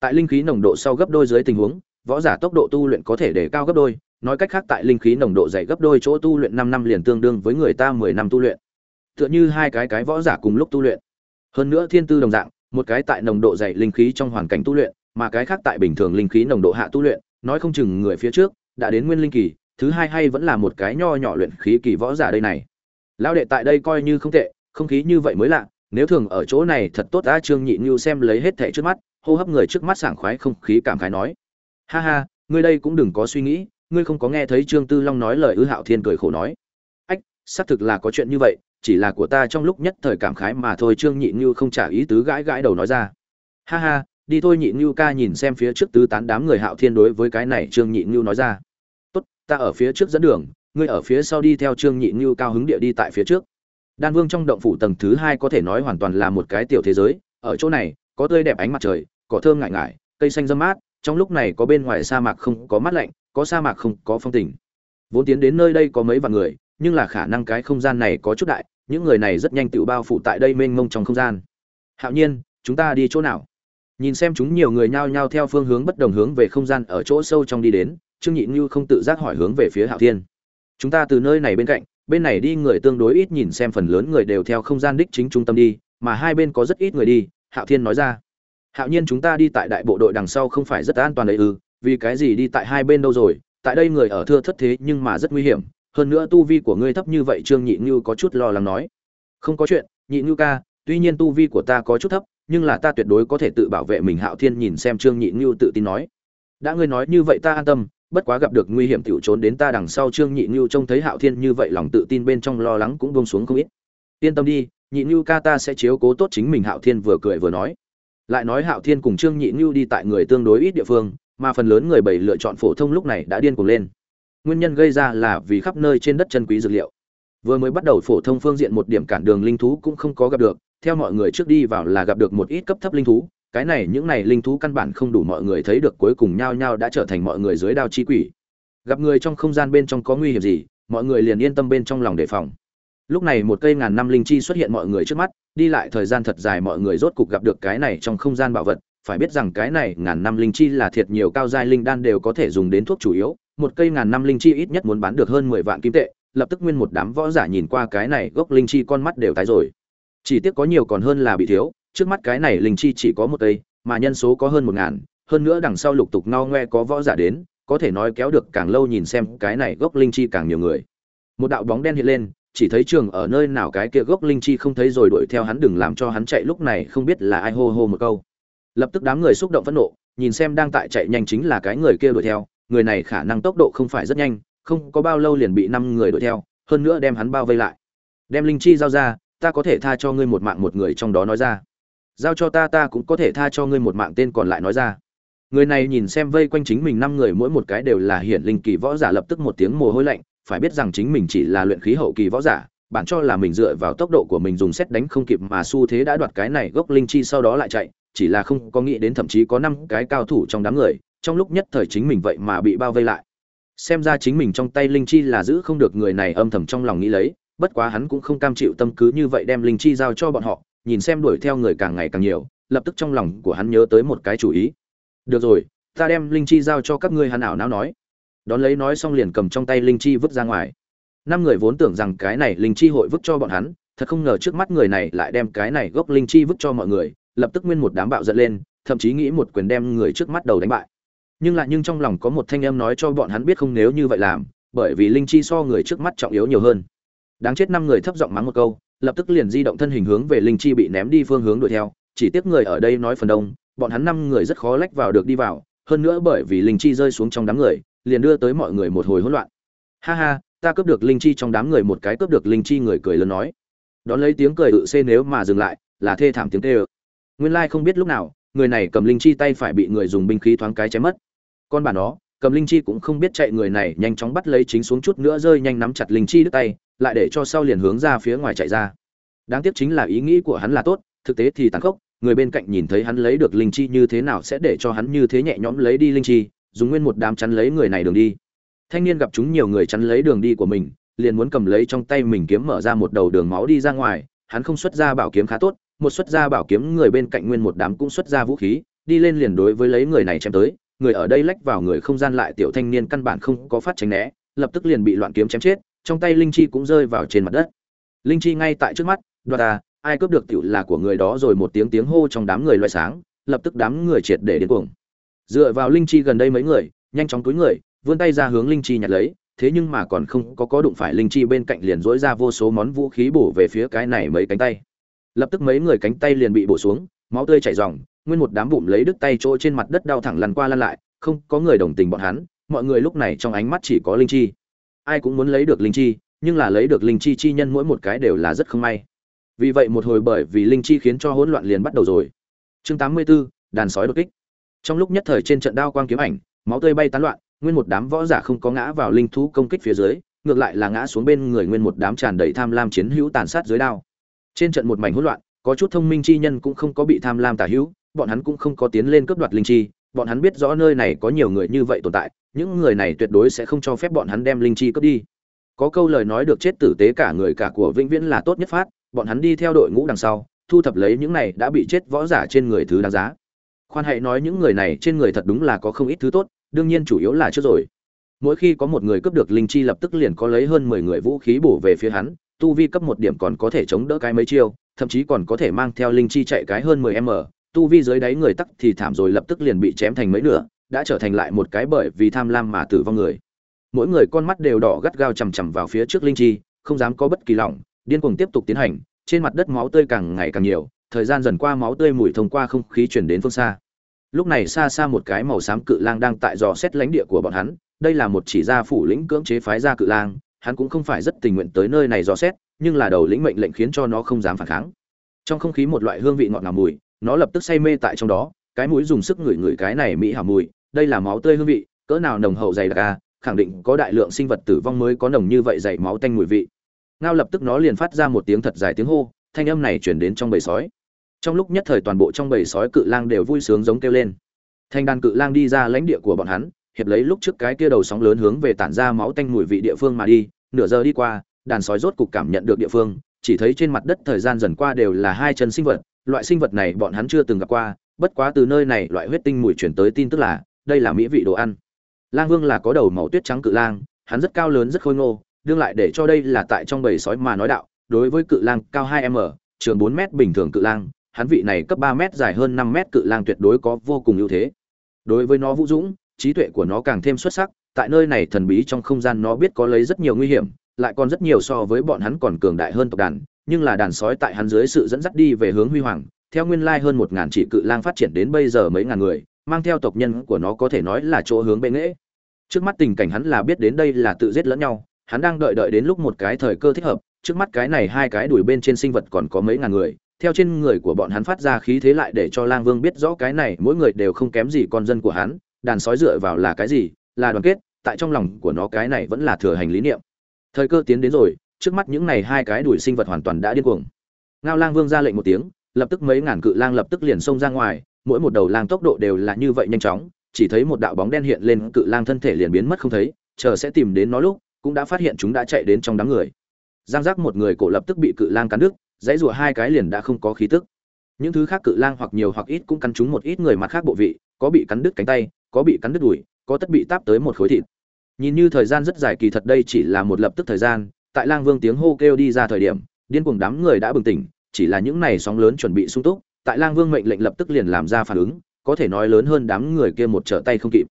Tại linh khí nồng độ sau gấp đôi dưới tình huống, võ giả tốc độ tu luyện có thể để cao gấp đôi, nói cách khác tại linh khí nồng độ dày gấp đôi chỗ tu luyện năm năm liền tương đương với người ta mười năm tu luyện. Tựa như hai cái cái võ giả cùng lúc tu luyện. Hơn nữa thiên tư đồng dạng một cái tại nồng độ dày linh khí trong hoàn cảnh tu luyện, mà cái khác tại bình thường linh khí nồng độ hạ tu luyện, nói không chừng người phía trước, đã đến nguyên linh kỳ, thứ hai hay vẫn là một cái nho nhỏ luyện khí kỳ võ giả đây này. Lão đệ tại đây coi như không tệ, không khí như vậy mới lạ, nếu thường ở chỗ này thật tốt đã trương nhị như xem lấy hết thảy trước mắt, hô hấp người trước mắt sảng khoái không khí cảm khái nói. Ha ha, ngươi đây cũng đừng có suy nghĩ, ngươi không có nghe thấy trương tư long nói lời ư hạo thiên cười khổ nói. Ách, xác thực là có chuyện như vậy chỉ là của ta trong lúc nhất thời cảm khái mà thôi, trương nhị như không trả ý tứ gãi gãi đầu nói ra. Ha ha, đi thôi nhị như ca nhìn xem phía trước tứ tán đám người hạo thiên đối với cái này, trương nhị như nói ra. Tốt, ta ở phía trước dẫn đường, ngươi ở phía sau đi theo trương nhị như cao hứng địa đi tại phía trước. Đan vương trong động phủ tầng thứ hai có thể nói hoàn toàn là một cái tiểu thế giới. Ở chỗ này, có tươi đẹp ánh mặt trời, cỏ thơm ngại ngại, cây xanh râm mát, trong lúc này có bên ngoài sa mạc không có mát lạnh, có sa mạc không có phong tình. Vốn tiến đến nơi đây có mấy vạn người nhưng là khả năng cái không gian này có chút đại, những người này rất nhanh tự bao phủ tại đây mênh mông trong không gian. Hạo nhiên, chúng ta đi chỗ nào? Nhìn xem chúng nhiều người nhao nhao theo phương hướng bất đồng hướng về không gian ở chỗ sâu trong đi đến, trương nhị như không tự giác hỏi hướng về phía hạo thiên. Chúng ta từ nơi này bên cạnh, bên này đi người tương đối ít nhìn xem phần lớn người đều theo không gian đích chính trung tâm đi, mà hai bên có rất ít người đi, hạo thiên nói ra. Hạo nhiên chúng ta đi tại đại bộ đội đằng sau không phải rất an toàn đấy ư, vì cái gì đi tại hai bên đâu rồi, tại đây người ở thưa thất thế nhưng mà rất nguy hiểm hơn nữa tu vi của ngươi thấp như vậy, trương nhị như có chút lo lắng nói. Không có chuyện, nhị như ca, tuy nhiên tu vi của ta có chút thấp, nhưng là ta tuyệt đối có thể tự bảo vệ mình. Hạo thiên nhìn xem trương nhị như tự tin nói. Đã ngươi nói như vậy ta an tâm, bất quá gặp được nguy hiểm tiểu trốn đến ta đằng sau, trương nhị như trông thấy hạo thiên như vậy, lòng tự tin bên trong lo lắng cũng buông xuống không ít. Yên tâm đi, nhị như ca ta sẽ chiếu cố tốt chính mình. Hạo thiên vừa cười vừa nói. Lại nói hạo thiên cùng trương nhị như đi tại người tương đối ít địa phương, mà phần lớn người bảy lựa chọn phổ thông lúc này đã điên cuồng lên nguyên nhân gây ra là vì khắp nơi trên đất chân quý dược liệu. Vừa mới bắt đầu phổ thông phương diện một điểm cản đường linh thú cũng không có gặp được, theo mọi người trước đi vào là gặp được một ít cấp thấp linh thú, cái này những này linh thú căn bản không đủ mọi người thấy được cuối cùng nhao nhao đã trở thành mọi người dưới đao chi quỷ. Gặp người trong không gian bên trong có nguy hiểm gì, mọi người liền yên tâm bên trong lòng đề phòng. Lúc này một cây ngàn năm linh chi xuất hiện mọi người trước mắt, đi lại thời gian thật dài mọi người rốt cục gặp được cái này trong không gian bảo vật, phải biết rằng cái này ngàn năm linh chi là thiệt nhiều cao giai linh đan đều có thể dùng đến thuốc chủ yếu một cây ngàn năm linh chi ít nhất muốn bán được hơn mười vạn kim tệ, lập tức nguyên một đám võ giả nhìn qua cái này gốc linh chi con mắt đều tái rồi. Chỉ tiếc có nhiều còn hơn là bị thiếu, trước mắt cái này linh chi chỉ có một cây, mà nhân số có hơn một ngàn, hơn nữa đằng sau lục tục no ngoe có võ giả đến, có thể nói kéo được càng lâu nhìn xem cái này gốc linh chi càng nhiều người. Một đạo bóng đen hiện lên, chỉ thấy trường ở nơi nào cái kia gốc linh chi không thấy rồi đuổi theo hắn đừng làm cho hắn chạy lúc này không biết là ai hô hô một câu. Lập tức đám người xúc động phẫn nộ, nhìn xem đang tại chạy nhanh chính là cái người kia đuổi theo người này khả năng tốc độ không phải rất nhanh, không có bao lâu liền bị năm người đuổi theo, hơn nữa đem hắn bao vây lại. Đem linh chi giao ra, ta có thể tha cho ngươi một mạng một người trong đó nói ra. Giao cho ta ta cũng có thể tha cho ngươi một mạng tên còn lại nói ra. Người này nhìn xem vây quanh chính mình năm người mỗi một cái đều là hiển linh kỳ võ giả lập tức một tiếng mồ hôi lạnh, phải biết rằng chính mình chỉ là luyện khí hậu kỳ võ giả, bản cho là mình dựa vào tốc độ của mình dùng xét đánh không kịp mà xu thế đã đoạt cái này gốc linh chi sau đó lại chạy, chỉ là không có nghĩ đến thậm chí có năm cái cao thủ trong đám người trong lúc nhất thời chính mình vậy mà bị bao vây lại. Xem ra chính mình trong tay linh chi là giữ không được người này âm thầm trong lòng nghĩ lấy, bất quá hắn cũng không cam chịu tâm cứ như vậy đem linh chi giao cho bọn họ, nhìn xem đuổi theo người càng ngày càng nhiều, lập tức trong lòng của hắn nhớ tới một cái chủ ý. Được rồi, ta đem linh chi giao cho các ngươi hắn ảo não nói. Đón lấy nói xong liền cầm trong tay linh chi vứt ra ngoài. Năm người vốn tưởng rằng cái này linh chi hội vứt cho bọn hắn, thật không ngờ trước mắt người này lại đem cái này gốc linh chi vứt cho mọi người, lập tức nguyên một đám bạo giận lên, thậm chí nghĩ một quyền đem người trước mắt đầu đánh bại nhưng lại nhưng trong lòng có một thanh âm nói cho bọn hắn biết không nếu như vậy làm, bởi vì linh chi so người trước mắt trọng yếu nhiều hơn. Đáng chết năm người thấp giọng mắng một câu, lập tức liền di động thân hình hướng về linh chi bị ném đi phương hướng đuổi theo, chỉ tiếc người ở đây nói phần đông, bọn hắn năm người rất khó lách vào được đi vào, hơn nữa bởi vì linh chi rơi xuống trong đám người, liền đưa tới mọi người một hồi hỗn loạn. Ha ha, ta cướp được linh chi trong đám người một cái cướp được linh chi người cười lớn nói. Đón lấy tiếng cười tự xê nếu mà dừng lại, là thê thảm tiếng tê ơ. Nguyên lai không biết lúc nào, người này cầm linh chi tay phải bị người dùng binh khí thoáng cái chém mất con bà nó, cầm linh chi cũng không biết chạy người này nhanh chóng bắt lấy chính xuống chút nữa rơi nhanh nắm chặt linh chi đứt tay, lại để cho sau liền hướng ra phía ngoài chạy ra. Đáng tiếc chính là ý nghĩ của hắn là tốt, thực tế thì tàn khốc, người bên cạnh nhìn thấy hắn lấy được linh chi như thế nào sẽ để cho hắn như thế nhẹ nhõm lấy đi linh chi, dùng nguyên một đám chắn lấy người này đường đi. Thanh niên gặp chúng nhiều người chắn lấy đường đi của mình, liền muốn cầm lấy trong tay mình kiếm mở ra một đầu đường máu đi ra ngoài, hắn không xuất ra bảo kiếm khá tốt, một xuất ra bảo kiếm người bên cạnh nguyên một đám cũng xuất ra vũ khí, đi lên liền đối với lấy người này chém tới người ở đây lách vào người không gian lại tiểu thanh niên căn bản không có phát tránh né, lập tức liền bị loạn kiếm chém chết, trong tay linh chi cũng rơi vào trên mặt đất. Linh chi ngay tại trước mắt, đoạt à ai cướp được tiểu là của người đó rồi? Một tiếng tiếng hô trong đám người loại sáng, lập tức đám người triệt để đến cuồng. Dựa vào linh chi gần đây mấy người, nhanh chóng túi người, vươn tay ra hướng linh chi nhặt lấy, thế nhưng mà còn không có có đụng phải linh chi bên cạnh liền dỗi ra vô số món vũ khí bổ về phía cái này mấy cánh tay. Lập tức mấy người cánh tay liền bị bổ xuống, máu tươi chảy ròng nguyên một đám bụng lấy đứt tay chỗ trên mặt đất đau thẳng lăn qua lăn lại không có người đồng tình bọn hắn mọi người lúc này trong ánh mắt chỉ có linh chi. Ai cũng muốn lấy được linh chi nhưng là lấy được linh chi chi nhân mỗi một cái đều là rất không may. Vì vậy một hồi bởi vì linh chi khiến cho hỗn loạn liền bắt đầu rồi. Chương 84, đàn sói đột kích. Trong lúc nhất thời trên trận đao quang kiếm ảnh máu tươi bay tán loạn nguyên một đám võ giả không có ngã vào linh thú công kích phía dưới ngược lại là ngã xuống bên người nguyên một đám tràn đầy tham lam chiến hữu tàn sát dưới đao. Trên trận một mảnh hỗn loạn có chút thông minh chi nhân cũng không có bị tham lam tả hữu bọn hắn cũng không có tiến lên cướp đoạt linh chi, bọn hắn biết rõ nơi này có nhiều người như vậy tồn tại, những người này tuyệt đối sẽ không cho phép bọn hắn đem linh chi cướp đi. Có câu lời nói được chết tử tế cả người cả của vĩnh viễn là tốt nhất phát, bọn hắn đi theo đội ngũ đằng sau, thu thập lấy những này đã bị chết võ giả trên người thứ đáng giá. Khoan hãy nói những người này trên người thật đúng là có không ít thứ tốt, đương nhiên chủ yếu là trước rồi. Mỗi khi có một người cướp được linh chi lập tức liền có lấy hơn mười người vũ khí bổ về phía hắn, tu vi cấp một điểm còn có thể chống đỡ cái mấy chiêu, thậm chí còn có thể mang theo linh chi chạy cái hơn mười m tu vi dưới đáy người tắc thì thảm rồi lập tức liền bị chém thành mấy nửa, đã trở thành lại một cái bởi vì tham lam mà tử vong người. Mỗi người con mắt đều đỏ gắt gao chằm chằm vào phía trước linh chi, không dám có bất kỳ lỏng, điên cuồng tiếp tục tiến hành, trên mặt đất máu tươi càng ngày càng nhiều, thời gian dần qua máu tươi mùi thông qua không khí chuyển đến phương xa. Lúc này xa xa một cái màu xám cự lang đang tại dò xét lãnh địa của bọn hắn, đây là một chỉ gia phủ lĩnh cưỡng chế phái ra cự lang, hắn cũng không phải rất tình nguyện tới nơi này dò xét, nhưng là đầu lĩnh mệnh lệnh khiến cho nó không dám phản kháng. Trong không khí một loại hương vị ngọt ngào mùi nó lập tức say mê tại trong đó, cái mũi dùng sức ngửi ngửi cái này mỹ hảo mùi, đây là máu tươi hương vị, cỡ nào nồng hậu dày đặc a khẳng định có đại lượng sinh vật tử vong mới có nồng như vậy dày máu tanh mùi vị. Ngao lập tức nó liền phát ra một tiếng thật dài tiếng hô, thanh âm này chuyển đến trong bầy sói. Trong lúc nhất thời toàn bộ trong bầy sói cự lang đều vui sướng giống kêu lên. Thanh đàn cự lang đi ra lãnh địa của bọn hắn, hiệp lấy lúc trước cái kia đầu sóng lớn hướng về tản ra máu tanh mùi vị địa phương mà đi, nửa giờ đi qua, đàn sói rốt cục cảm nhận được địa phương, chỉ thấy trên mặt đất thời gian dần qua đều là hai chân sinh vật loại sinh vật này bọn hắn chưa từng gặp qua, bất quá từ nơi này loại huyết tinh mùi chuyển tới tin tức là, đây là mỹ vị đồ ăn. Lang vương là có đầu màu tuyết trắng cự lang, hắn rất cao lớn rất khôi ngô, đương lại để cho đây là tại trong bầy sói mà nói đạo, đối với cự lang cao 2 m, trường 4 m bình thường cự lang, hắn vị này cấp 3 m dài hơn 5 m cự lang tuyệt đối có vô cùng ưu thế. Đối với nó vũ dũng, trí tuệ của nó càng thêm xuất sắc, tại nơi này thần bí trong không gian nó biết có lấy rất nhiều nguy hiểm, lại còn rất nhiều so với bọn hắn còn cường đại hơn tộc đàn nhưng là đàn sói tại hắn dưới sự dẫn dắt đi về hướng huy hoàng, theo nguyên lai hơn một ngàn chỉ cự lang phát triển đến bây giờ mấy ngàn người, mang theo tộc nhân của nó có thể nói là chỗ hướng bệ nghễ trước mắt tình cảnh hắn là biết đến đây là tự giết lẫn nhau, hắn đang đợi đợi đến lúc một cái thời cơ thích hợp, trước mắt cái này hai cái đuổi bên trên sinh vật còn có mấy ngàn người, theo trên người của bọn hắn phát ra khí thế lại để cho lang vương biết rõ cái này, mỗi người đều không kém gì con dân của hắn, đàn sói dựa vào là cái gì, là đoàn kết, tại trong lòng của nó cái này vẫn là thừa hành lý niệm. Thời cơ tiến đến rồi trước mắt những này hai cái đuổi sinh vật hoàn toàn đã điên cuồng. Ngao lang vương ra lệnh một tiếng, lập tức mấy ngàn cự lang lập tức liền xông ra ngoài, mỗi một đầu lang tốc độ đều là như vậy nhanh chóng, chỉ thấy một đạo bóng đen hiện lên, cự lang thân thể liền biến mất không thấy, chờ sẽ tìm đến nó lúc, cũng đã phát hiện chúng đã chạy đến trong đám người. Giang giác một người cổ lập tức bị cự lang cắn đứt, dãy rùa hai cái liền đã không có khí tức. Những thứ khác cự lang hoặc nhiều hoặc ít cũng cắn trúng một ít người mặt khác bộ vị, có bị cắn đứt cánh tay, có bị cắn đứt đùi, có tất bị táp tới một khối thịt. Nhìn như thời gian rất dài kỳ thật đây chỉ là một lập tức thời gian tại lang vương tiếng hô kêu đi ra thời điểm, điên cuồng đám người đã bừng tỉnh, chỉ là những này sóng lớn chuẩn bị sung túc, tại lang vương mệnh lệnh lập tức liền làm ra phản ứng, có thể nói lớn hơn đám người kia một trở tay không kịp.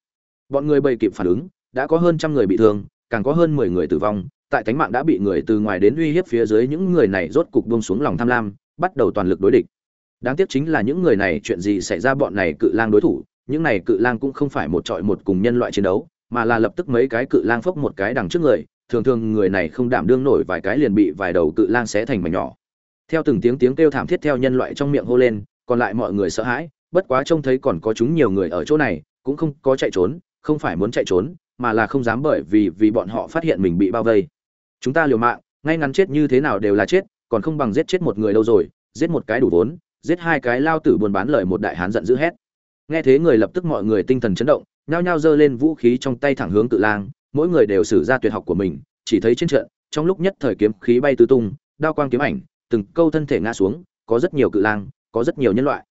Bọn người bầy kịp phản ứng, đã có hơn trăm người bị thương, càng có hơn mười người tử vong, tại tánh mạng đã bị người từ ngoài đến uy hiếp phía dưới những người này rốt cục buông xuống lòng tham lam, bắt đầu toàn lực đối địch. Đáng tiếc chính là những người này chuyện gì xảy ra bọn này cự lang đối thủ, những này cự lang cũng không phải một trọi một cùng nhân loại chiến đấu, mà là lập tức mấy cái cự lang phốc một cái đằng trước người thường thường người này không đảm đương nổi vài cái liền bị vài đầu cự lang xé thành mảnh nhỏ. Theo từng tiếng tiếng kêu thảm thiết theo nhân loại trong miệng hô lên, còn lại mọi người sợ hãi, bất quá trông thấy còn có chúng nhiều người ở chỗ này, cũng không có chạy trốn, không phải muốn chạy trốn, mà là không dám bởi vì vì bọn họ phát hiện mình bị bao vây. Chúng ta liều mạng, ngay ngắn chết như thế nào đều là chết, còn không bằng giết chết một người đâu rồi, giết một cái đủ vốn, giết hai cái lao tử buôn bán lời một đại hán giận dữ hét. Nghe thế người lập tức mọi người tinh thần chấn động, nhao nhao giơ lên vũ khí trong tay thẳng hướng cự lang mỗi người đều sử ra tuyệt học của mình, chỉ thấy trên trận, trong lúc nhất thời kiếm khí bay tứ tung, đao quang kiếm ảnh, từng câu thân thể ngã xuống, có rất nhiều cự lang, có rất nhiều nhân loại.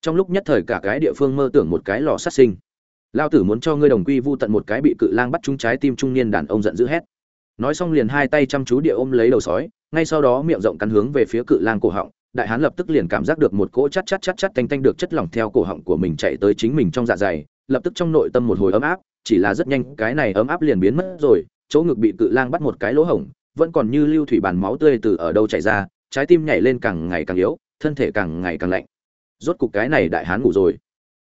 Trong lúc nhất thời cả cái địa phương mơ tưởng một cái lò sát sinh. Lao tử muốn cho ngươi đồng quy vu tận một cái bị cự lang bắt trúng trái tim trung niên đàn ông giận dữ hét. Nói xong liền hai tay chăm chú địa ôm lấy đầu sói, ngay sau đó miệng rộng cắn hướng về phía cự lang cổ họng, đại hán lập tức liền cảm giác được một cỗ chắt chắt chắt chắt tanh tanh được chất lỏng theo cổ họng của mình chạy tới chính mình trong dạ dày, lập tức trong nội tâm một hồi ấm áp chỉ là rất nhanh, cái này ấm áp liền biến mất rồi, chỗ ngực bị cự lang bắt một cái lỗ hổng, vẫn còn như lưu thủy bàn máu tươi từ ở đâu chảy ra, trái tim nhảy lên càng ngày càng yếu, thân thể càng ngày càng lạnh. Rốt cục cái này đại hán ngủ rồi.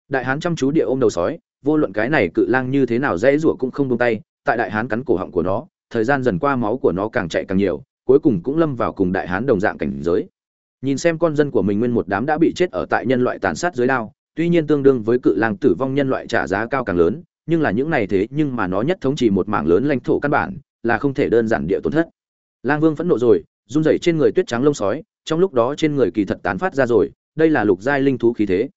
Đại hán chăm chú địa ôm đầu sói, vô luận cái này cự lang như thế nào dễ rủa cũng không buông tay, tại đại hán cắn cổ họng của nó, thời gian dần qua máu của nó càng chạy càng nhiều, cuối cùng cũng lâm vào cùng đại hán đồng dạng cảnh giới. Nhìn xem con dân của mình nguyên một đám đã bị chết ở tại nhân loại tàn sát dưới đao, tuy nhiên tương đương với cự lang tử vong nhân loại trả giá cao càng lớn nhưng là những này thế nhưng mà nó nhất thống chỉ một mảng lớn lãnh thổ căn bản, là không thể đơn giản địa tổn thất. Lang vương phẫn nộ rồi, run rẩy trên người tuyết trắng lông sói, trong lúc đó trên người kỳ thật tán phát ra rồi, đây là lục giai linh thú khí thế.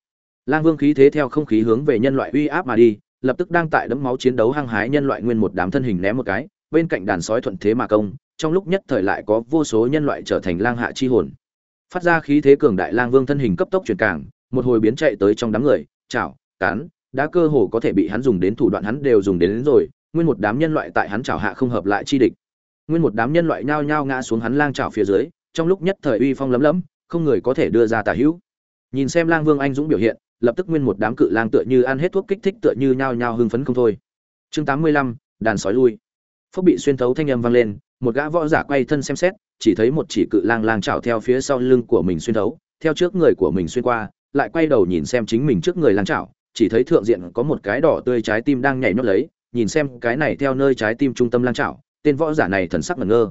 Lang vương khí thế theo không khí hướng về nhân loại uy áp mà đi, lập tức đang tại đấm máu chiến đấu hăng hái nhân loại nguyên một đám thân hình ném một cái, bên cạnh đàn sói thuận thế mà công, trong lúc nhất thời lại có vô số nhân loại trở thành lang hạ chi hồn. Phát ra khí thế cường đại lang vương thân hình cấp tốc chuyển cảng một hồi biến chạy tới trong đám người, chảo, cán đã cơ hồ có thể bị hắn dùng đến thủ đoạn hắn đều dùng đến, đến rồi nguyên một đám nhân loại tại hắn chảo hạ không hợp lại chi địch. Nguyên một đám nhân loại nhao nhao ngã xuống hắn lang chảo phía dưới trong lúc nhất thời uy phong lấm lấm không người có thể đưa ra tà hữu. Nhìn xem lang vương anh dũng biểu hiện lập tức nguyên một đám cự lang tựa như ăn hết thuốc kích thích tựa như nhao nhao hưng phấn không thôi. Chương tám mươi lăm đàn sói lui. Phúc bị xuyên thấu thanh âm vang lên một gã võ giả quay thân xem xét chỉ thấy một chỉ cự lang lang chảo theo phía sau lưng của mình xuyên thấu theo trước người của mình xuyên qua lại quay đầu nhìn xem chính mình trước người lang chảo chỉ thấy thượng diện có một cái đỏ tươi trái tim đang nhảy nhót lấy nhìn xem cái này theo nơi trái tim trung tâm lan chảo tên võ giả này thần sắc ngẩn ngơ.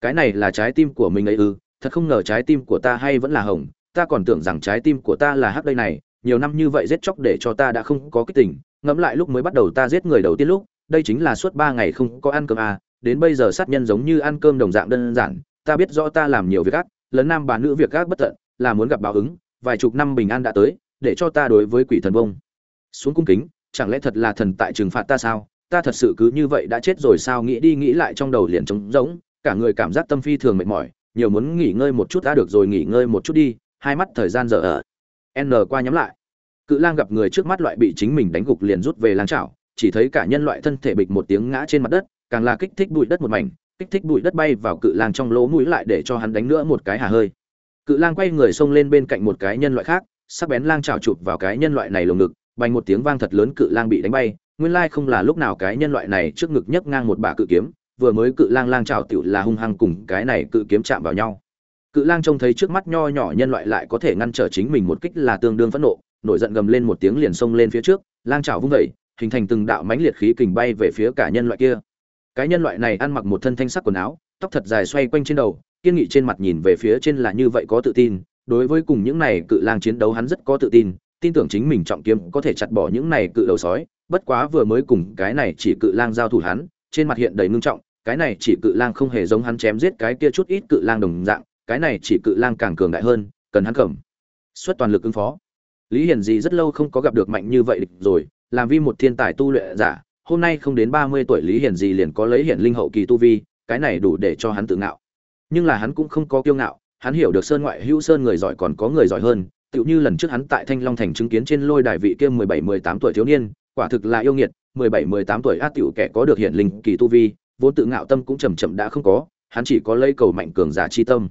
Cái này là trái tim của mình ấy ư thật không ngờ trái tim của ta hay vẫn là hồng ta còn tưởng rằng trái tim của ta là hắc đây này nhiều năm như vậy giết chóc để cho ta đã không có cái tình ngẫm lại lúc mới bắt đầu ta giết người đầu tiên lúc đây chính là suốt ba ngày không có ăn cơm à, đến bây giờ sát nhân giống như ăn cơm đồng dạng đơn giản ta biết rõ ta làm nhiều việc ác lấn nam bà nữ việc ác bất tận là muốn gặp báo ứng vài chục năm bình an đã tới để cho ta đối với quỷ thần vông xuống cung kính, chẳng lẽ thật là thần tại trừng phạt ta sao? Ta thật sự cứ như vậy đã chết rồi sao? Nghĩ đi nghĩ lại trong đầu liền trống rỗng, cả người cảm giác tâm phi thường mệt mỏi, nhiều muốn nghỉ ngơi một chút đã được rồi, nghỉ ngơi một chút đi, hai mắt thời gian giờ ở. N qua nhắm lại. Cự lang gặp người trước mắt loại bị chính mình đánh gục liền rút về lang chảo chỉ thấy cả nhân loại thân thể bịch một tiếng ngã trên mặt đất, càng là kích thích bụi đất một mảnh, kích thích bụi đất bay vào cự lang trong lỗ mũi lại để cho hắn đánh nữa một cái hà hơi. Cự lang quay người xông lên bên cạnh một cái nhân loại khác, sắc bén lang chảo chụp vào cái nhân loại này lồng ngực bành một tiếng vang thật lớn cự lang bị đánh bay, nguyên lai không là lúc nào cái nhân loại này trước ngực nhấc ngang một bà cự kiếm, vừa mới cự lang lang trào tiểu là hung hăng cùng cái này cự kiếm chạm vào nhau. Cự lang trông thấy trước mắt nho nhỏ nhân loại lại có thể ngăn trở chính mình một kích là tương đương phẫn nộ, nổi giận gầm lên một tiếng liền xông lên phía trước, lang trào vung vẩy hình thành từng đạo mãnh liệt khí kình bay về phía cả nhân loại kia. Cái nhân loại này ăn mặc một thân thanh sắc quần áo, tóc thật dài xoay quanh trên đầu, kiên nghị trên mặt nhìn về phía trên là như vậy có tự tin, đối với cùng những này cự lang chiến đấu hắn rất có tự tin tin tưởng chính mình trọng kiếm có thể chặt bỏ những này cự đầu sói, bất quá vừa mới cùng cái này chỉ cự lang giao thủ hắn, trên mặt hiện đầy ngưng trọng, cái này chỉ cự lang không hề giống hắn chém giết cái kia chút ít cự lang đồng dạng, cái này chỉ cự lang càng cường đại hơn, cần hắn cầm. Xuất toàn lực ứng phó. Lý hiển gì rất lâu không có gặp được mạnh như vậy rồi, làm vi một thiên tài tu luyện giả, hôm nay không đến ba mươi tuổi lý hiển gì liền có lấy hiển linh hậu kỳ tu vi, cái này đủ để cho hắn tự ngạo. Nhưng là hắn cũng không có kiêu ngạo, hắn hiểu được sơn ngoại hữu sơn người giỏi còn có người giỏi hơn tựu như lần trước hắn tại thanh long thành chứng kiến trên lôi đài vị kia mười bảy, mười tám tuổi thiếu niên, quả thực là yêu nghiệt, mười bảy, mười tám tuổi ác tiểu kẻ có được hiển linh kỳ tu vi, vốn tự ngạo tâm cũng chầm chậm đã không có, hắn chỉ có lấy cầu mạnh cường giả chi tâm.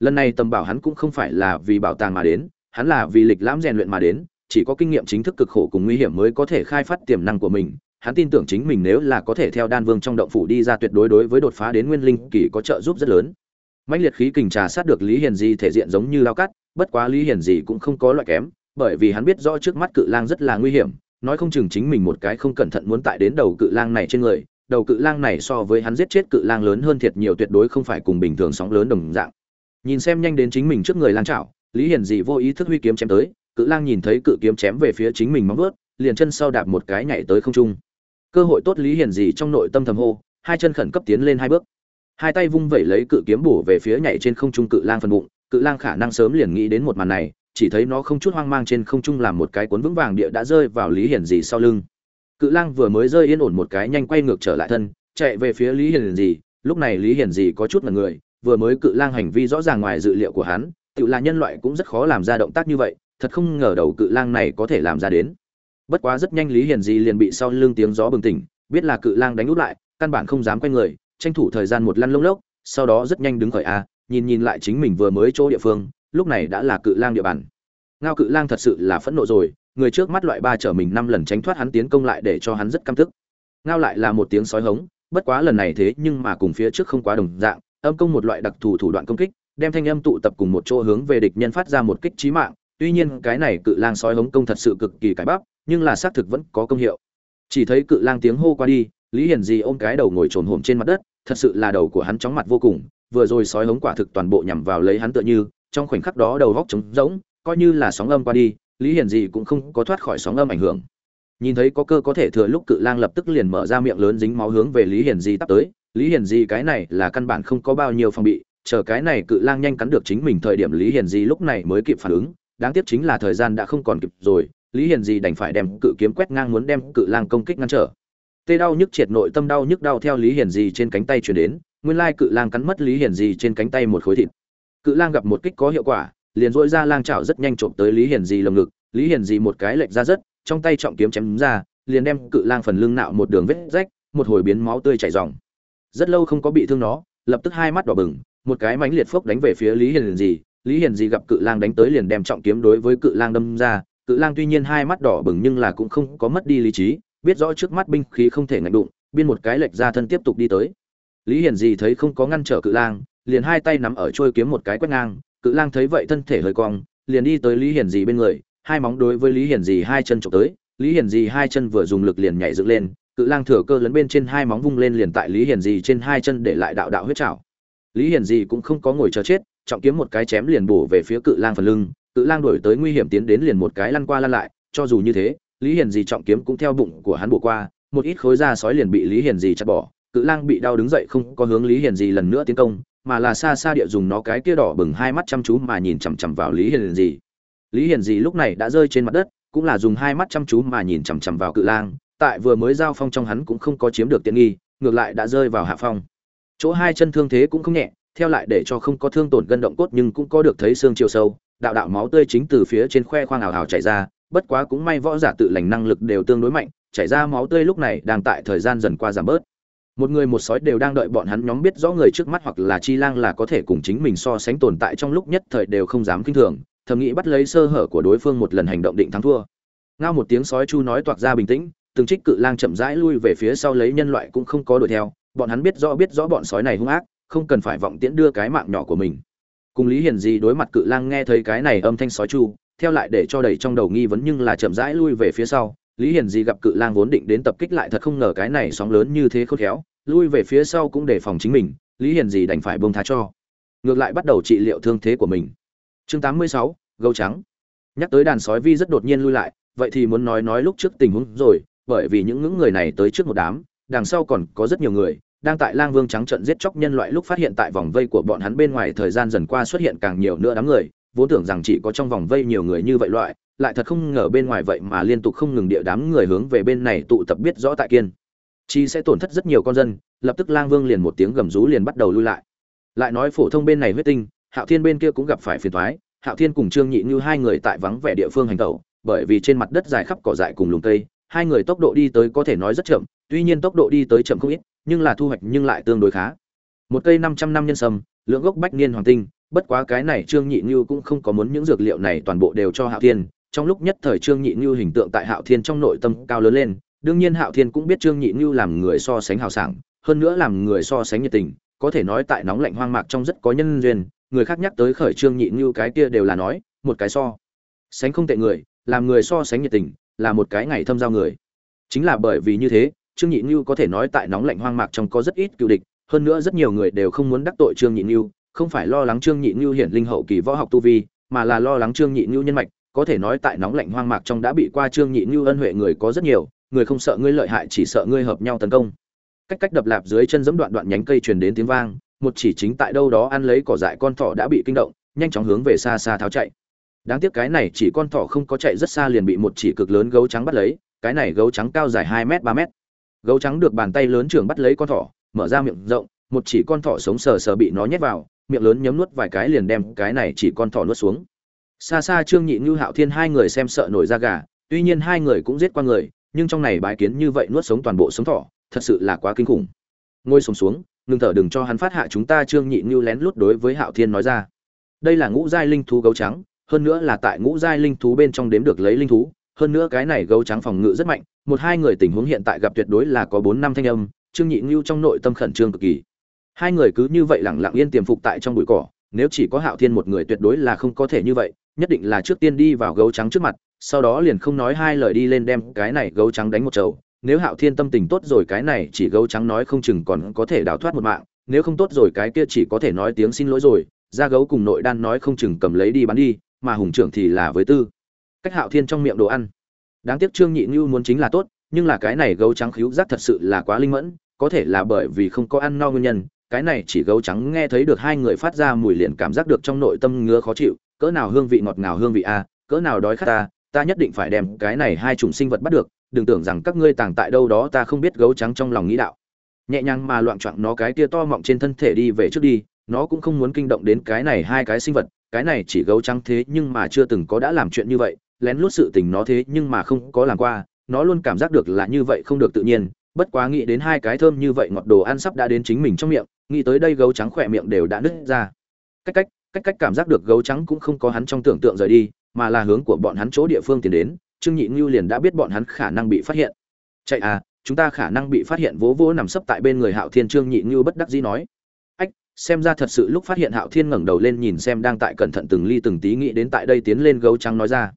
Lần này tầm bảo hắn cũng không phải là vì bảo tàng mà đến, hắn là vì lịch lãm rèn luyện mà đến, chỉ có kinh nghiệm chính thức cực khổ cùng nguy hiểm mới có thể khai phát tiềm năng của mình. Hắn tin tưởng chính mình nếu là có thể theo đan vương trong động phủ đi ra tuyệt đối đối với đột phá đến nguyên linh kỳ có trợ giúp rất lớn. Mãnh liệt khí kình trà sát được lý hiền di thể diện giống như lao cắt bất quá lý hiền gì cũng không có loại kém, bởi vì hắn biết rõ trước mắt cự lang rất là nguy hiểm, nói không chừng chính mình một cái không cẩn thận muốn tại đến đầu cự lang này trên người, đầu cự lang này so với hắn giết chết cự lang lớn hơn thiệt nhiều tuyệt đối không phải cùng bình thường sóng lớn đồng dạng. Nhìn xem nhanh đến chính mình trước người lang chảo, lý hiền dị vô ý thức huy kiếm chém tới, cự lang nhìn thấy cự kiếm chém về phía chính mình móng vớt liền chân sau đạp một cái nhảy tới không trung. Cơ hội tốt lý hiền dị trong nội tâm thầm hô, hai chân khẩn cấp tiến lên hai bước. Hai tay vung vẩy lấy cự kiếm bổ về phía nhảy trên không trung cự lang phần bụng cự lang khả năng sớm liền nghĩ đến một màn này, chỉ thấy nó không chút hoang mang trên không trung làm một cái cuốn vững vàng địa đã rơi vào lý hiển dị sau lưng. Cự lang vừa mới rơi yên ổn một cái nhanh quay ngược trở lại thân, chạy về phía lý hiển dị lúc này lý hiển dị có chút là người, vừa mới cự lang hành vi rõ ràng ngoài dự liệu của hắn, tự là nhân loại cũng rất khó làm ra động tác như vậy, thật không ngờ đầu cự lang này có thể làm ra đến. Bất quá rất nhanh lý hiển dị liền bị sau lưng tiếng gió bừng tỉnh, biết là cự lang đánh út lại, căn bản không dám quay người, tranh thủ thời gian một lăn lông lốc, sau đó rất nhanh đứng khởi a nhìn nhìn lại chính mình vừa mới chỗ địa phương, lúc này đã là cự lang địa bàn. Ngao cự lang thật sự là phẫn nộ rồi, người trước mắt loại ba trở mình năm lần tránh thoát hắn tiến công lại để cho hắn rất căm tức. Ngao lại là một tiếng sói hống, bất quá lần này thế nhưng mà cùng phía trước không quá đồng dạng, âm công một loại đặc thù thủ đoạn công kích, đem thanh âm tụ tập cùng một chỗ hướng về địch nhân phát ra một kích trí mạng, tuy nhiên cái này cự lang sói hống công thật sự cực kỳ cải bắp, nhưng là xác thực vẫn có công hiệu. Chỉ thấy cự lang tiếng hô qua đi, lý hiển di ôm cái đầu ngồi trồn hổm trên mặt đất, thật sự là đầu của hắn chóng mặt vô cùng vừa rồi sói hống quả thực toàn bộ nhằm vào lấy hắn tựa như, trong khoảnh khắc đó đầu góc trống rỗng, coi như là sóng âm qua đi, lý hiển gì cũng không có thoát khỏi sóng âm ảnh hưởng. Nhìn thấy có cơ có thể thừa lúc cự lang lập tức liền mở ra miệng lớn dính máu hướng về lý hiển di tắt tới, lý hiển di cái này là căn bản không có bao nhiêu phòng bị, chờ cái này cự lang nhanh cắn được chính mình thời điểm lý hiển di lúc này mới kịp phản ứng, đáng tiếc chính là thời gian đã không còn kịp rồi, lý hiển di đành phải đem cự kiếm quét ngang muốn đem cự lang công kích ngăn trở. Tê đau nhức triệt, nội tâm đau nhức đau theo lý hiển di trên cánh tay chuyển đến nguyên lai cự lang cắn mất lý hiển di trên cánh tay một khối thịt. Cự lang gặp một kích có hiệu quả, liền dỗi ra lang chảo rất nhanh trộm tới lý hiển di lồng ngực. Lý hiển di một cái lệch ra rất, trong tay trọng kiếm chém ra, liền đem cự lang phần lưng nạo một đường vết rách, một hồi biến máu tươi chảy ròng. Rất lâu không có bị thương nó, lập tức hai mắt đỏ bừng, một cái mánh liệt phốc đánh về phía lý hiển di. Lý hiển di gặp cự lang đánh tới liền đem trọng kiếm đối với cự lang đâm ra. Cự lang tuy nhiên hai mắt đỏ bừng nhưng là cũng không có mất đi lý trí, biết rõ trước mắt binh khí không thể ngạnh đụng, biên một cái lệch ra thân tiếp tục đi tới lý hiển gì thấy không có ngăn trở cự lang, liền hai tay nắm ở trôi kiếm một cái quét ngang. Cự lang thấy vậy thân thể hơi cong, liền đi tới lý hiển gì bên người, hai móng đối với lý hiển gì hai chân trộm tới. Lý hiển gì hai chân vừa dùng lực liền nhảy dựng lên, cự lang thừa cơ lấn bên trên hai móng vung lên liền tại lý hiển gì trên hai chân để lại đạo đạo huyết trào lý hiển gì cũng không có ngồi chờ chết, trọng kiếm một cái chém liền bổ về phía cự lang phần lưng. Cự lang đổi tới nguy hiểm tiến đến liền một cái lăn qua lăn lại, cho dù như thế, lý hiển gì trọng kiếm cũng theo bụng của hắn bổ qua, một ít khối da sói liền bị lý hiển gì chặt bỏ cự lang bị đau đứng dậy không có hướng lý hiền gì lần nữa tiến công, mà là xa xa địa dùng nó cái kia đỏ bừng hai mắt chăm chú mà nhìn chằm chằm vào lý hiền gì. Lý hiền gì lúc này đã rơi trên mặt đất, cũng là dùng hai mắt chăm chú mà nhìn chằm chằm vào cự lang, tại vừa mới giao phong trong hắn cũng không có chiếm được tiện nghi, ngược lại đã rơi vào hạ phong. Chỗ hai chân thương thế cũng không nhẹ, theo lại để cho không có thương tổn gân động cốt nhưng cũng có được thấy xương chiều sâu, đạo đạo máu tươi chính từ phía trên khoe khoang ảo hào chảy ra, bất quá cũng may võ giả tự lành năng lực đều tương đối mạnh, chảy ra máu tươi lúc này đang tại thời gian dần qua giảm bớt một người một sói đều đang đợi bọn hắn nhóm biết rõ người trước mắt hoặc là chi lang là có thể cùng chính mình so sánh tồn tại trong lúc nhất thời đều không dám kinh thường, thầm nghĩ bắt lấy sơ hở của đối phương một lần hành động định thắng thua. Ngao một tiếng sói chu nói toạc ra bình tĩnh, từng trích cự lang chậm rãi lui về phía sau lấy nhân loại cũng không có đuổi theo, bọn hắn biết rõ biết rõ bọn sói này hung ác, không cần phải vọng tiễn đưa cái mạng nhỏ của mình. Cùng lý hiển gì đối mặt cự lang nghe thấy cái này âm thanh sói chu, theo lại để cho đầy trong đầu nghi vấn nhưng là chậm rãi lui về phía sau, lý hiển gì gặp cự lang vốn định đến tập kích lại thật không ngờ cái này sóng lớn như thế khôn khéo lui về phía sau cũng đề phòng chính mình lý Hiền gì đành phải bông tha cho. Ngược lại bắt đầu trị liệu thương thế của mình. Chương 86, gấu trắng. Nhắc tới đàn sói vi rất đột nhiên lui lại vậy thì muốn nói nói lúc trước tình huống rồi bởi vì những ngưỡng người này tới trước một đám đằng sau còn có rất nhiều người đang tại lang vương trắng trận giết chóc nhân loại lúc phát hiện tại vòng vây của bọn hắn bên ngoài thời gian dần qua xuất hiện càng nhiều nữa đám người vốn tưởng rằng chỉ có trong vòng vây nhiều người như vậy loại lại thật không ngờ bên ngoài vậy mà liên tục không ngừng địa đám người hướng về bên này tụ tập biết rõ tại kiên chi sẽ tổn thất rất nhiều con dân, lập tức lang vương liền một tiếng gầm rú liền bắt đầu lui lại. Lại nói phổ thông bên này huyết tinh, hạo thiên bên kia cũng gặp phải phiền toái, hạo thiên cùng trương nhị như hai người tại vắng vẻ địa phương hành tẩu, bởi vì trên mặt đất dài khắp cỏ dại cùng lùm cây, hai người tốc độ đi tới có thể nói rất chậm, tuy nhiên tốc độ đi tới chậm không ít, nhưng là thu hoạch nhưng lại tương đối khá. Một cây năm trăm năm nhân sâm, lượng gốc bách niên hoàng tinh, bất quá cái này trương nhị như cũng không có muốn những dược liệu này toàn bộ đều cho hạo thiên, trong lúc nhất thời trương nhị như hình tượng tại hạo thiên trong nội tâm cao lớn lên đương nhiên hạo thiên cũng biết trương nhị như làm người so sánh hào sảng, hơn nữa làm người so sánh nhiệt tình, có thể nói tại nóng lạnh hoang mạc trong rất có nhân duyên, người khác nhắc tới khởi trương nhị như cái kia đều là nói, một cái so. Sánh không tệ người, làm người so sánh nhiệt tình, là một cái ngày thâm giao người. Chính là bởi vì như thế, trương nhị như có thể nói tại nóng lạnh hoang mạc trong có rất ít cựu địch, hơn nữa rất nhiều người đều không muốn đắc tội trương nhị như không phải lo lắng trương nhị như hiển linh hậu kỳ võ học tu vi, mà là lo lắng trương nhị như nhân mạch, có thể nói tại nóng lạnh hoang mạc trong đã bị qua trương nhị như ân huệ người có rất nhiều người không sợ ngươi lợi hại chỉ sợ ngươi hợp nhau tấn công. Cách cách đập lạp dưới chân giẫm đoạn đoạn nhánh cây truyền đến tiếng vang, một chỉ chính tại đâu đó ăn lấy cỏ dại con thỏ đã bị kinh động, nhanh chóng hướng về xa xa tháo chạy. Đáng tiếc cái này chỉ con thỏ không có chạy rất xa liền bị một chỉ cực lớn gấu trắng bắt lấy, cái này gấu trắng cao dài hai m ba m gấu trắng được bàn tay lớn trưởng bắt lấy con thỏ, mở ra miệng rộng, một chỉ con thỏ sống sờ sờ bị nó nhét vào, miệng lớn nhấm nuốt vài cái liền đem cái này chỉ con thỏ nuốt xuống. Xa xa trương nhị nhu hạo thiên hai người xem sợ nổi da gà, tuy nhiên hai người cũng giết qua người nhưng trong này bái kiến như vậy nuốt sống toàn bộ sống thỏ thật sự là quá kinh khủng. Ngồi sống xuống, ngừng thở đừng cho hắn phát hạ chúng ta trương nhị như lén lút đối với hạo thiên nói ra. Đây là ngũ giai linh thú gấu trắng, hơn nữa là tại ngũ giai linh thú bên trong đếm được lấy linh thú, hơn nữa cái này gấu trắng phòng ngự rất mạnh, một hai người tình huống hiện tại gặp tuyệt đối là có bốn năm thanh âm, trương nhị ngưu trong nội tâm khẩn trương cực kỳ. Hai người cứ như vậy lẳng lặng yên tiềm phục tại trong bụi cỏ, nếu chỉ có hạo thiên một người tuyệt đối là không có thể như vậy, nhất định là trước tiên đi vào gấu trắng trước mặt sau đó liền không nói hai lời đi lên đem cái này gấu trắng đánh một chầu. Nếu hạo thiên tâm tình tốt rồi, cái này chỉ gấu trắng nói không chừng còn có thể đào thoát một mạng. Nếu không tốt rồi, cái kia chỉ có thể nói tiếng xin lỗi rồi. Ra gấu cùng nội đan nói không chừng cầm lấy đi bán đi, mà hùng trưởng thì là với tư. Cách hạo thiên trong miệng đồ ăn. Đáng tiếc trương nhị như muốn chính là tốt, nhưng là cái này gấu trắng khíu giác thật sự là quá linh mẫn. Có thể là bởi vì không có ăn no nguyên nhân, cái này chỉ gấu trắng nghe thấy được hai người phát ra mùi liền cảm giác được trong nội tâm ngứa khó chịu. Cỡ nào hương vị ngọt ngào hương vị a, cỡ nào đói khát ta ta nhất định phải đem cái này hai chủng sinh vật bắt được, đừng tưởng rằng các ngươi tàng tại đâu đó ta không biết gấu trắng trong lòng nghĩ đạo. Nhẹ nhàng mà loạn choạng nó cái tia to mọng trên thân thể đi về trước đi, nó cũng không muốn kinh động đến cái này hai cái sinh vật, cái này chỉ gấu trắng thế nhưng mà chưa từng có đã làm chuyện như vậy, lén lút sự tình nó thế nhưng mà không có làm qua, nó luôn cảm giác được là như vậy không được tự nhiên, bất quá nghĩ đến hai cái thơm như vậy ngọt đồ ăn sắp đã đến chính mình trong miệng, nghĩ tới đây gấu trắng khỏe miệng đều đã nứt ra. Cách cách cách cách cảm giác được gấu trắng cũng không có hắn trong tưởng tượng rời đi mà là hướng của bọn hắn chỗ địa phương tiến đến, trương nhị ngưu liền đã biết bọn hắn khả năng bị phát hiện. Chạy à chúng ta khả năng bị phát hiện vỗ vỗ nằm sấp tại bên người hạo thiên, trương nhị ngưu bất đắc dĩ nói. Ách, xem ra thật sự lúc phát hiện hạo thiên ngẩng đầu lên nhìn xem đang tại cẩn thận từng ly từng tí nghĩ đến tại đây tiến lên gấu trắng nói ra.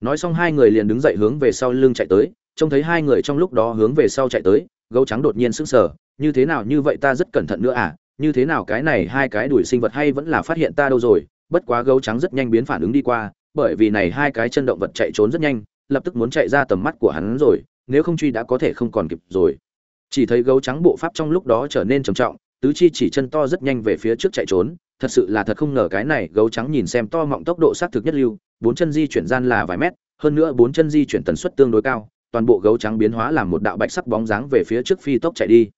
Nói xong hai người liền đứng dậy hướng về sau lưng chạy tới, trông thấy hai người trong lúc đó hướng về sau chạy tới, gấu trắng đột nhiên sững sờ, như thế nào, như vậy ta rất cẩn thận nữa à? Như thế nào cái này hai cái đuổi sinh vật hay vẫn là phát hiện ta đâu rồi? Bất quá gấu trắng rất nhanh biến phản ứng đi qua bởi vì này hai cái chân động vật chạy trốn rất nhanh, lập tức muốn chạy ra tầm mắt của hắn rồi, nếu không truy đã có thể không còn kịp rồi. Chỉ thấy gấu trắng bộ pháp trong lúc đó trở nên trầm trọng, tứ chi chỉ chân to rất nhanh về phía trước chạy trốn, thật sự là thật không ngờ cái này gấu trắng nhìn xem to mọng tốc độ xác thực nhất lưu, bốn chân di chuyển gian là vài mét, hơn nữa bốn chân di chuyển tần suất tương đối cao, toàn bộ gấu trắng biến hóa làm một đạo bạch sắc bóng dáng về phía trước phi tốc chạy đi.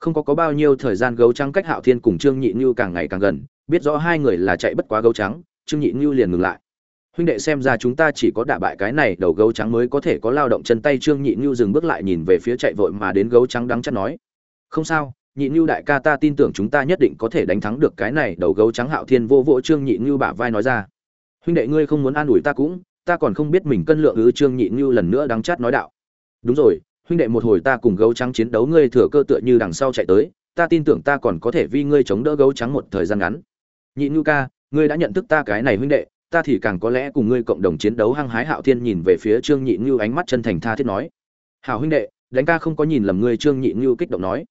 Không có có bao nhiêu thời gian gấu trắng cách hạo thiên cùng trương nhị như càng ngày càng gần, biết rõ hai người là chạy bất quá gấu trắng, trương nhị như liền ngừng lại huynh đệ xem ra chúng ta chỉ có đả bại cái này, đầu gấu trắng mới có thể có lao động chân tay. Trương nhị nhu dừng bước lại nhìn về phía chạy vội mà đến gấu trắng đắng chắc nói, không sao, nhị nhu đại ca ta tin tưởng chúng ta nhất định có thể đánh thắng được cái này. Đầu gấu trắng hạo thiên vô vỗ trương nhị nhu bả vai nói ra, huynh đệ ngươi không muốn an ủi ta cũng, ta còn không biết mình cân lượng ư. Trương nhị nhu lần nữa đắng chát nói đạo, đúng rồi, huynh đệ một hồi ta cùng gấu trắng chiến đấu, ngươi thừa cơ tựa như đằng sau chạy tới, ta tin tưởng ta còn có thể vì ngươi chống đỡ gấu trắng một thời gian ngắn. Nhị nhu ca, ngươi đã nhận thức ta cái này huynh đệ ta thì càng có lẽ cùng ngươi cộng đồng chiến đấu hăng hái hạo thiên nhìn về phía trương nhị ngưu ánh mắt chân thành tha thiết nói. Hảo huynh đệ, đánh ca không có nhìn lầm ngươi trương nhị ngưu kích động nói.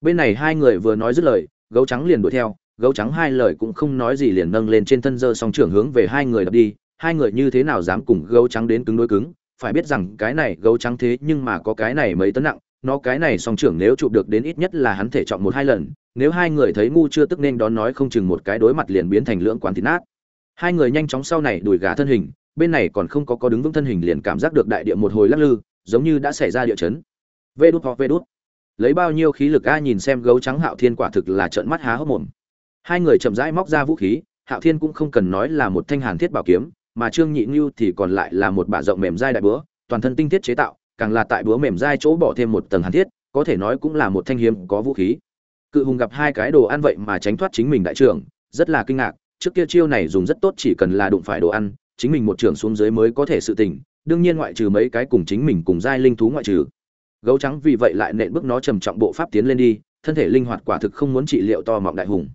Bên này hai người vừa nói dứt lời, gấu trắng liền đuổi theo, gấu trắng hai lời cũng không nói gì liền nâng lên trên thân dơ song trưởng hướng về hai người đập đi. Hai người như thế nào dám cùng gấu trắng đến cứng đối cứng? Phải biết rằng cái này gấu trắng thế nhưng mà có cái này mấy tấn nặng, nó cái này song trưởng nếu chụp được đến ít nhất là hắn thể chọn một hai lần, nếu hai người thấy ngu chưa tức nên đón nói không chừng một cái đối mặt liền biến thành lưỡng quán thịt nát hai người nhanh chóng sau này đuổi gà thân hình, bên này còn không có có đứng vững thân hình liền cảm giác được đại địa một hồi lắc lư, giống như đã xảy ra địa chấn. Vê đút hoặc vê đút lấy bao nhiêu khí lực a nhìn xem gấu trắng hạo thiên quả thực là trợn mắt há hốc mồm. Hai người chậm rãi móc ra vũ khí, hạo thiên cũng không cần nói là một thanh hàn thiết bảo kiếm, mà trương nhị ngưu thì còn lại là một bả rộng mềm dai đại búa, toàn thân tinh thiết chế tạo, càng là tại búa mềm dai chỗ bỏ thêm một tầng hàn thiết, có thể nói cũng là một thanh hiếm có vũ khí. Cự hùng gặp hai cái đồ ăn vậy mà tránh thoát chính mình đại trưởng, rất là kinh ngạc trước kia chiêu này dùng rất tốt chỉ cần là đụng phải đồ ăn, chính mình một trưởng xuống dưới mới có thể sự tình, đương nhiên ngoại trừ mấy cái cùng chính mình cùng giai linh thú ngoại trừ. Gấu trắng vì vậy lại nện bước nó trầm trọng bộ pháp tiến lên đi, thân thể linh hoạt quả thực không muốn trị liệu to mọng đại hùng.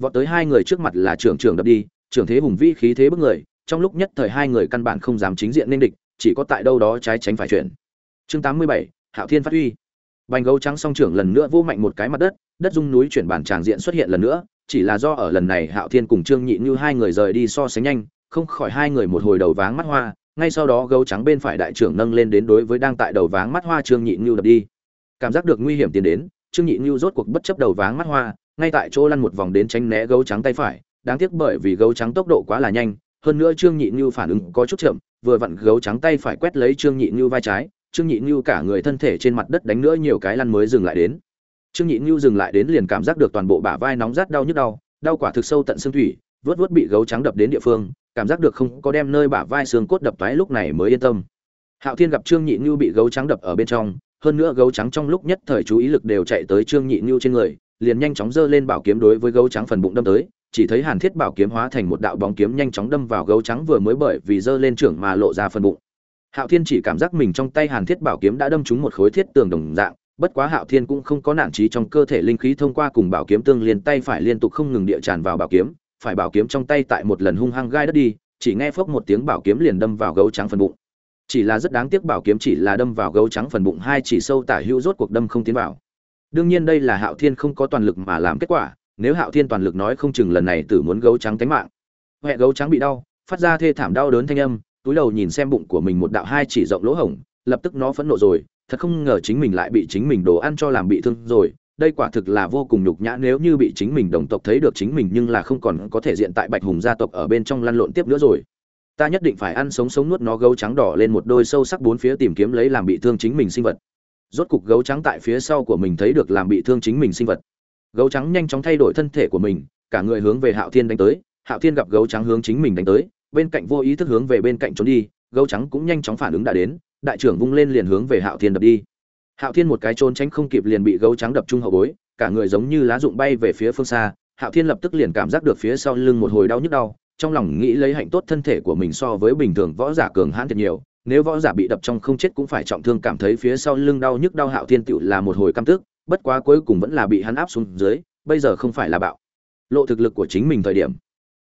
Vọt tới hai người trước mặt là trưởng trưởng đập đi, trưởng thế hùng vĩ khí thế bức người, trong lúc nhất thời hai người căn bản không dám chính diện nên địch, chỉ có tại đâu đó trái tránh phải chuyển. Chương tám mươi bảy, hạo thiên phát huy. Bành gấu trắng song trưởng lần nữa vô mạnh một cái mặt đất đất dung núi chuyển bản tràng diện xuất hiện lần nữa chỉ là do ở lần này hạo thiên cùng trương nhị như hai người rời đi so sánh nhanh, không khỏi hai người một hồi đầu váng mắt hoa, ngay sau đó gấu trắng bên phải đại trưởng nâng lên đến đối với đang tại đầu váng mắt hoa trương nhị như đập đi. Cảm giác được nguy hiểm tiến đến, trương nhị như rốt cuộc bất chấp đầu váng mắt hoa, ngay tại chỗ lăn một vòng đến tránh né gấu trắng tay phải, đáng tiếc bởi vì gấu trắng tốc độ quá là nhanh, hơn nữa trương nhị như phản ứng có chút chậm, vừa vặn gấu trắng tay phải quét lấy trương nhị như vai trái, trương nhị như cả người thân thể trên mặt đất đánh nữa nhiều cái lăn mới dừng lại đến trương nhị như dừng lại đến liền cảm giác được toàn bộ bả vai nóng rát đau nhức đau đau quả thực sâu tận xương thủy vớt vớt bị gấu trắng đập đến địa phương, cảm giác được không có đem nơi bả vai xương cốt đập toái lúc này mới yên tâm. Hạo thiên gặp trương nhị như bị gấu trắng đập ở bên trong, hơn nữa gấu trắng trong lúc nhất thời chú ý lực đều chạy tới trương nhị như trên người, liền nhanh chóng giơ lên bảo kiếm đối với gấu trắng phần bụng đâm tới, chỉ thấy hàn thiết bảo kiếm hóa thành một đạo bóng kiếm nhanh chóng đâm vào gấu trắng vừa mới bởi vì giơ lên trưởng mà lộ ra phần bụng. Hạo thiên chỉ cảm giác mình trong tay hàn thiết bảo kiếm đã đâm trúng một khối thiết tường đồng dạng bất quá hạo thiên cũng không có nản trí trong cơ thể linh khí thông qua cùng bảo kiếm tương liên, tay phải liên tục không ngừng địa tràn vào bảo kiếm, phải bảo kiếm trong tay tại một lần hung hăng gai đất đi, chỉ nghe phốc một tiếng bảo kiếm liền đâm vào gấu trắng phần bụng. Chỉ là rất đáng tiếc bảo kiếm chỉ là đâm vào gấu trắng phần bụng, hai chỉ sâu tả hữu rốt cuộc đâm không tiến vào. Đương nhiên đây là hạo thiên không có toàn lực mà làm kết quả, nếu hạo thiên toàn lực nói không chừng lần này tử muốn gấu trắng cái mạng. Hoẹ gấu trắng bị đau, phát ra thê thảm đau đớn thanh âm, túi đầu nhìn xem bụng của mình một đạo hai chỉ rộng lỗ hổng, lập tức nó phẫn nộ rồi thật không ngờ chính mình lại bị chính mình đồ ăn cho làm bị thương rồi. Đây quả thực là vô cùng nhục nhã nếu như bị chính mình đồng tộc thấy được chính mình nhưng là không còn có thể diện tại bạch hùng gia tộc ở bên trong lăn lộn tiếp nữa rồi. Ta nhất định phải ăn sống sống nuốt nó gấu trắng đỏ lên một đôi sâu sắc bốn phía tìm kiếm lấy làm bị thương chính mình sinh vật. Rốt cục gấu trắng tại phía sau của mình thấy được làm bị thương chính mình sinh vật. Gấu trắng nhanh chóng thay đổi thân thể của mình, cả người hướng về hạo thiên đánh tới. Hạo thiên gặp gấu trắng hướng chính mình đánh tới, bên cạnh vô ý thức hướng về bên cạnh trốn đi, gấu trắng cũng nhanh chóng phản ứng đã đến đại trưởng vung lên liền hướng về hạo thiên đập đi. Hạo thiên một cái trốn tránh không kịp liền bị gấu trắng đập trung hậu bối, cả người giống như lá rụng bay về phía phương xa, hạo thiên lập tức liền cảm giác được phía sau lưng một hồi đau nhức đau, trong lòng nghĩ lấy hạnh tốt thân thể của mình so với bình thường võ giả cường hãn thật nhiều, nếu võ giả bị đập trong không chết cũng phải trọng thương cảm thấy phía sau lưng đau nhức đau hạo thiên tựu là một hồi căm tức, bất quá cuối cùng vẫn là bị hắn áp xuống dưới, bây giờ không phải là bạo. Lộ thực lực của chính mình thời điểm.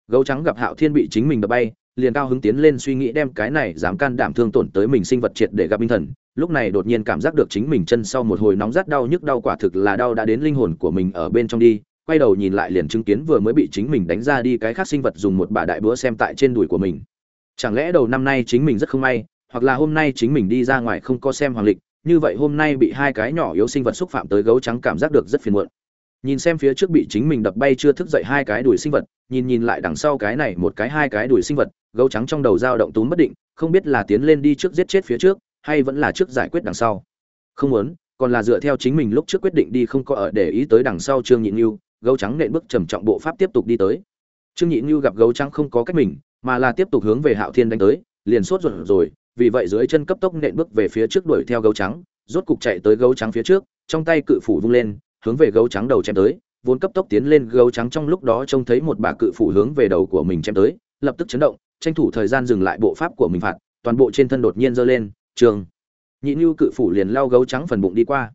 Gấu trắng gặp hạo thiên bị chính mình đập bay liền cao hứng tiến lên suy nghĩ đem cái này dám can đảm thương tổn tới mình sinh vật triệt để gặp minh thần. Lúc này đột nhiên cảm giác được chính mình chân sau một hồi nóng rát đau nhức đau quả thực là đau đã đến linh hồn của mình ở bên trong đi. Quay đầu nhìn lại liền chứng kiến vừa mới bị chính mình đánh ra đi cái khác sinh vật dùng một bà đại búa xem tại trên đùi của mình. Chẳng lẽ đầu năm nay chính mình rất không may, hoặc là hôm nay chính mình đi ra ngoài không có xem hoàng lịch, như vậy hôm nay bị hai cái nhỏ yếu sinh vật xúc phạm tới gấu trắng cảm giác được rất phiền muộn nhìn xem phía trước bị chính mình đập bay chưa thức dậy hai cái đùi sinh vật, nhìn nhìn lại đằng sau cái này một cái hai cái đùi sinh vật, gấu trắng trong đầu dao động túm bất định, không biết là tiến lên đi trước giết chết phía trước, hay vẫn là trước giải quyết đằng sau. Không muốn, còn là dựa theo chính mình lúc trước quyết định đi không có ở để ý tới đằng sau trương nhị như gấu trắng nện bước trầm trọng bộ pháp tiếp tục đi tới. Trương nhị như gặp gấu trắng không có cách mình, mà là tiếp tục hướng về hạo thiên đánh tới, liền sốt ruột rồi, vì vậy dưới chân cấp tốc nện bước về phía trước đuổi theo gấu trắng, rốt cục chạy tới gấu trắng phía trước, trong tay cự phủ vung lên hướng về gấu trắng đầu chém tới, vốn cấp tốc tiến lên gấu trắng trong lúc đó trông thấy một bà cự phủ hướng về đầu của mình chém tới, lập tức chấn động, tranh thủ thời gian dừng lại bộ pháp của mình phạt, toàn bộ trên thân đột nhiên giơ lên, trường. Nhị nhu cự phủ liền lao gấu trắng phần bụng đi qua.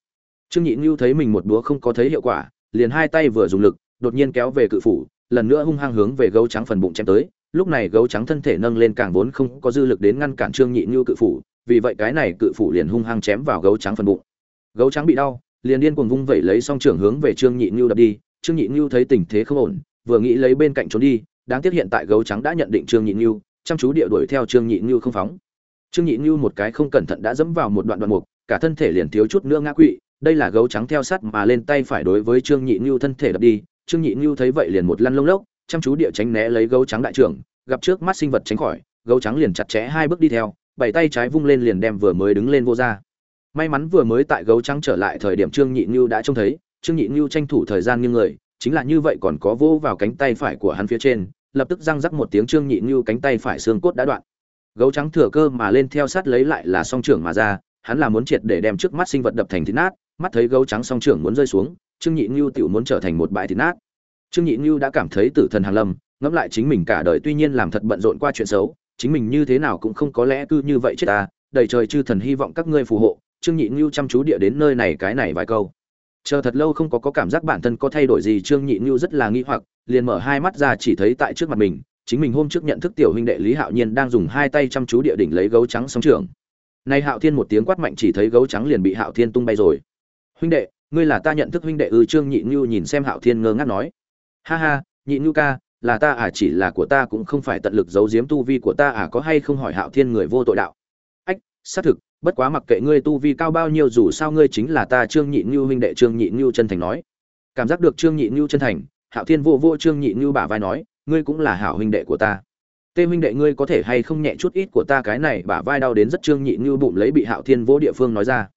Trương nhị nhu thấy mình một búa không có thấy hiệu quả, liền hai tay vừa dùng lực, đột nhiên kéo về cự phủ, lần nữa hung hăng hướng về gấu trắng phần bụng chém tới, lúc này gấu trắng thân thể nâng lên càng vốn không có dư lực đến ngăn cản trương nhị nhu cự phủ, vì vậy cái này cự phủ liền hung hăng chém vào gấu trắng phần bụng. Gấu trắng bị đau liền điên cuồng vung vẩy lấy song trưởng hướng về trương nhị như đập đi. Trương nhị như thấy tình thế không ổn, vừa nghĩ lấy bên cạnh trốn đi, đáng tiếc hiện tại gấu trắng đã nhận định trương nhị như chăm chú địa đuổi theo trương nhị như không phóng. Trương nhị như một cái không cẩn thận đã dẫm vào một đoạn đoạn mục, cả thân thể liền thiếu chút nữa ngã quỵ. Đây là gấu trắng theo sát mà lên tay phải đối với trương nhị như thân thể đập đi. Trương nhị như thấy vậy liền một lăn lông lốc, chăm chú địa tránh né lấy gấu trắng đại trưởng, gặp trước mắt sinh vật tránh khỏi, gấu trắng liền chặt chẽ hai bước đi theo, bảy tay trái vung lên liền đem vừa mới đứng lên vô ra may mắn vừa mới tại gấu trắng trở lại thời điểm trương nhị như đã trông thấy, trương nhị như tranh thủ thời gian nghiêng người, chính là như vậy còn có vô vào cánh tay phải của hắn phía trên, lập tức răng rắc một tiếng trương nhị như cánh tay phải xương cốt đã đoạn. Gấu trắng thừa cơ mà lên theo sát lấy lại là song trưởng mà ra, hắn là muốn triệt để đem trước mắt sinh vật đập thành thịt nát, mắt thấy gấu trắng song trưởng muốn rơi xuống, trương nhị như tiểu muốn trở thành một bãi thịt nát. Trương nhị như đã cảm thấy tử thần hàng lâm, ngẫm lại chính mình cả đời tuy nhiên làm thật bận rộn qua chuyện xấu, chính mình như thế nào cũng không có lẽ cứ như vậy chết ta, đầy trời chư thần hy vọng các ngươi phù hộ trương nhị ngưu chăm chú địa đến nơi này cái này vài câu. Chờ thật lâu không có, có cảm giác bản thân có thay đổi gì trương nhị ngưu rất là nghi hoặc liền mở hai mắt ra chỉ thấy tại trước mặt mình chính mình hôm trước nhận thức tiểu huynh đệ lý hạo nhiên đang dùng hai tay chăm chú địa đỉnh lấy gấu trắng sóng trường. Nay hạo thiên một tiếng quát mạnh chỉ thấy gấu trắng liền bị hạo thiên tung bay rồi. Huynh đệ ngươi là ta nhận thức huynh đệ ư? Trương nhị ngưu nhìn xem hạo thiên ngơ ngác nói. Ha ha nhị ngưu ca là ta à chỉ là của ta cũng không phải tận lực giấu giếm tu vi của ta à có hay không hỏi hạo thiên người vô tội đạo? Ách xác thực bất quá mặc kệ ngươi tu vi cao bao nhiêu, dù sao ngươi chính là ta trương nhị ngưu huynh đệ trương nhị ngưu chân thành nói. Cảm giác được trương nhị ngưu chân thành, hạo thiên vô vô trương nhị ngưu bả vai nói, ngươi cũng là hảo huynh đệ của ta. Tê huynh đệ ngươi có thể hay không nhẹ chút ít của ta cái này bả vai đau đến rất trương nhị ngưu bụng lấy bị hạo thiên vô địa phương nói ra.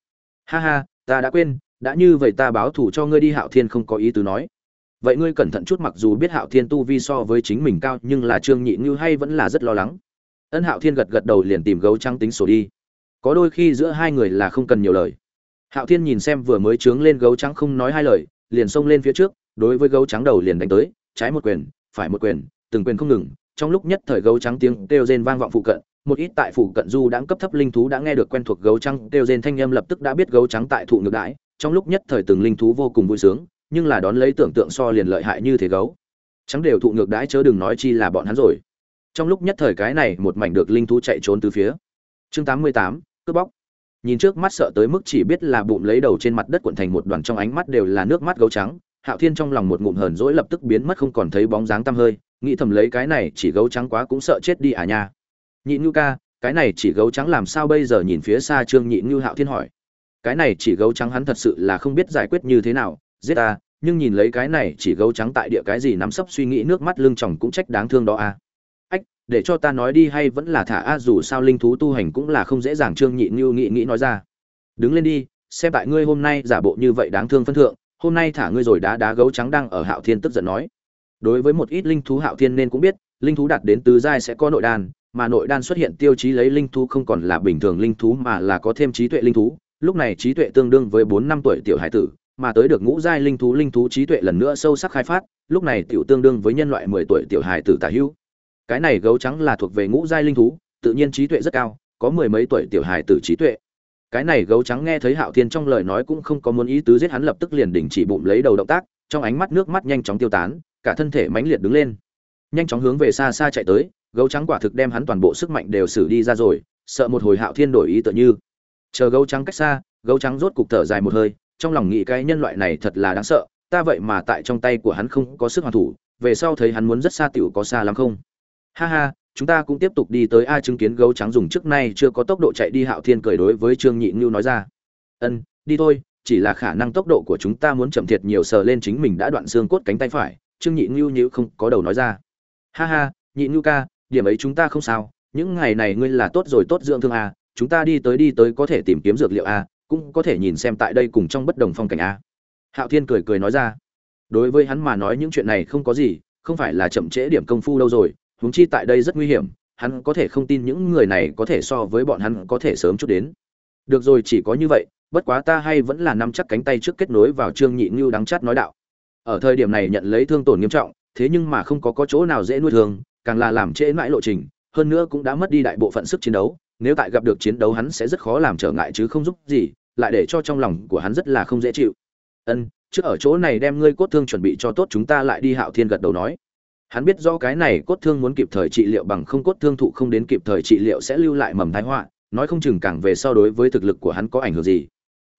Ha ha, ta đã quên, đã như vậy ta báo thủ cho ngươi đi, hạo thiên không có ý tứ nói. Vậy ngươi cẩn thận chút, mặc dù biết hạo thiên tu vi so với chính mình cao, nhưng là trương nhị ngưu hay vẫn là rất lo lắng. Ân hạo thiên gật gật đầu liền tìm gấu trắng tính sổ đi có đôi khi giữa hai người là không cần nhiều lời. Hạo thiên nhìn xem vừa mới trướng lên gấu trắng không nói hai lời liền xông lên phía trước đối với gấu trắng đầu liền đánh tới trái một quyền phải một quyền từng quyền không ngừng trong lúc nhất thời gấu trắng tiếng kêu rên vang vọng phụ cận một ít tại phụ cận du đãng cấp thấp linh thú đã nghe được quen thuộc gấu trắng kêu rên thanh âm lập tức đã biết gấu trắng tại thụ ngược đãi trong lúc nhất thời từng linh thú vô cùng vui sướng nhưng là đón lấy tưởng tượng so liền lợi hại như thế gấu. Trắng đều thụ ngược đãi chớ đừng nói chi là bọn hắn rồi. Trong lúc nhất thời cái này một mảnh được linh thú chạy trốn từ phía. Chương 88, cướp bóc. Nhìn trước mắt sợ tới mức chỉ biết là bụng lấy đầu trên mặt đất cuộn thành một đoàn trong ánh mắt đều là nước mắt gấu trắng, hạo thiên trong lòng một ngụm hờn dỗi lập tức biến mất không còn thấy bóng dáng tăm hơi, nghĩ thầm lấy cái này chỉ gấu trắng quá cũng sợ chết đi à nha. Nhị ngưu ca, cái này chỉ gấu trắng làm sao bây giờ nhìn phía xa trương nhị ngưu hạo thiên hỏi. Cái này chỉ gấu trắng hắn thật sự là không biết giải quyết như thế nào, giết ta, nhưng nhìn lấy cái này chỉ gấu trắng tại địa cái gì nắm sấp suy nghĩ nước mắt lưng chồng cũng trách đáng thương đó à để cho ta nói đi hay vẫn là thả a, dù sao linh thú tu hành cũng là không dễ dàng, trương nhị như nghĩ nghĩ nói ra. Đứng lên đi, xem tại ngươi hôm nay giả bộ như vậy đáng thương phân thượng, hôm nay thả ngươi rồi đá đá gấu trắng đang ở hạo thiên tức giận nói. Đối với một ít linh thú hạo thiên nên cũng biết, linh thú đạt đến tứ giai sẽ có nội đan, mà nội đan xuất hiện tiêu chí lấy linh thú không còn là bình thường linh thú mà là có thêm trí tuệ linh thú. Lúc này trí tuệ tương đương với bốn năm tuổi tiểu hải tử, mà tới được ngũ giai linh thú linh thú trí tuệ lần nữa sâu sắc khai phát. Lúc này tiểu tương đương với nhân loại mười tuổi tiểu hải tử tả hữu cái này gấu trắng là thuộc về ngũ giai linh thú, tự nhiên trí tuệ rất cao, có mười mấy tuổi tiểu hải tử trí tuệ. Cái này gấu trắng nghe thấy hạo thiên trong lời nói cũng không có muốn ý tứ giết hắn lập tức liền đình chỉ bụng lấy đầu động tác, trong ánh mắt nước mắt nhanh chóng tiêu tán, cả thân thể mãnh liệt đứng lên. Nhanh chóng hướng về xa xa chạy tới, gấu trắng quả thực đem hắn toàn bộ sức mạnh đều xử đi ra rồi, sợ một hồi hạo thiên đổi ý tựa như. Chờ gấu trắng cách xa, gấu trắng rốt cục thở dài một hơi, trong lòng nghĩ cái nhân loại này thật là đáng sợ, ta vậy mà tại trong tay của hắn không có sức hoàn thủ, về sau thấy hắn muốn rất xa tiểu có xa lắm không? Ha ha, chúng ta cũng tiếp tục đi tới a chứng kiến gấu trắng dùng trước nay chưa có tốc độ chạy đi hạo thiên cười đối với trương nhị ngưu nói ra. Ân, đi thôi, chỉ là khả năng tốc độ của chúng ta muốn chậm thiệt nhiều sờ lên chính mình đã đoạn xương cốt cánh tay phải, trương nhị ngưu nhữ không có đầu nói ra. Ha ha, nhị ngưu ca, điểm ấy chúng ta không sao, những ngày này ngươi là tốt rồi tốt dưỡng thương a, chúng ta đi tới đi tới có thể tìm kiếm dược liệu a, cũng có thể nhìn xem tại đây cùng trong bất đồng phong cảnh a. Hạo thiên cười cười nói ra. Đối với hắn mà nói những chuyện này không có gì, không phải là chậm trễ điểm công phu đâu rồi huống chi tại đây rất nguy hiểm, hắn có thể không tin những người này có thể so với bọn hắn có thể sớm chút đến. Được rồi, chỉ có như vậy, bất quá ta hay vẫn là nắm chắc cánh tay trước kết nối vào trương nhị như đắng chát nói đạo. Ở thời điểm này nhận lấy thương tổn nghiêm trọng, thế nhưng mà không có có chỗ nào dễ nuôi thương, càng là làm trễ mãi lộ trình, hơn nữa cũng đã mất đi đại bộ phận sức chiến đấu, nếu tại gặp được chiến đấu hắn sẽ rất khó làm trở ngại chứ không giúp gì, lại để cho trong lòng của hắn rất là không dễ chịu. Ân, trước ở chỗ này đem ngươi cốt thương chuẩn bị cho tốt chúng ta lại đi hạo thiên gật đầu nói hắn biết rõ cái này cốt thương muốn kịp thời trị liệu bằng không cốt thương thụ không đến kịp thời trị liệu sẽ lưu lại mầm tai họa, nói không chừng càng về sau đối với thực lực của hắn có ảnh hưởng gì.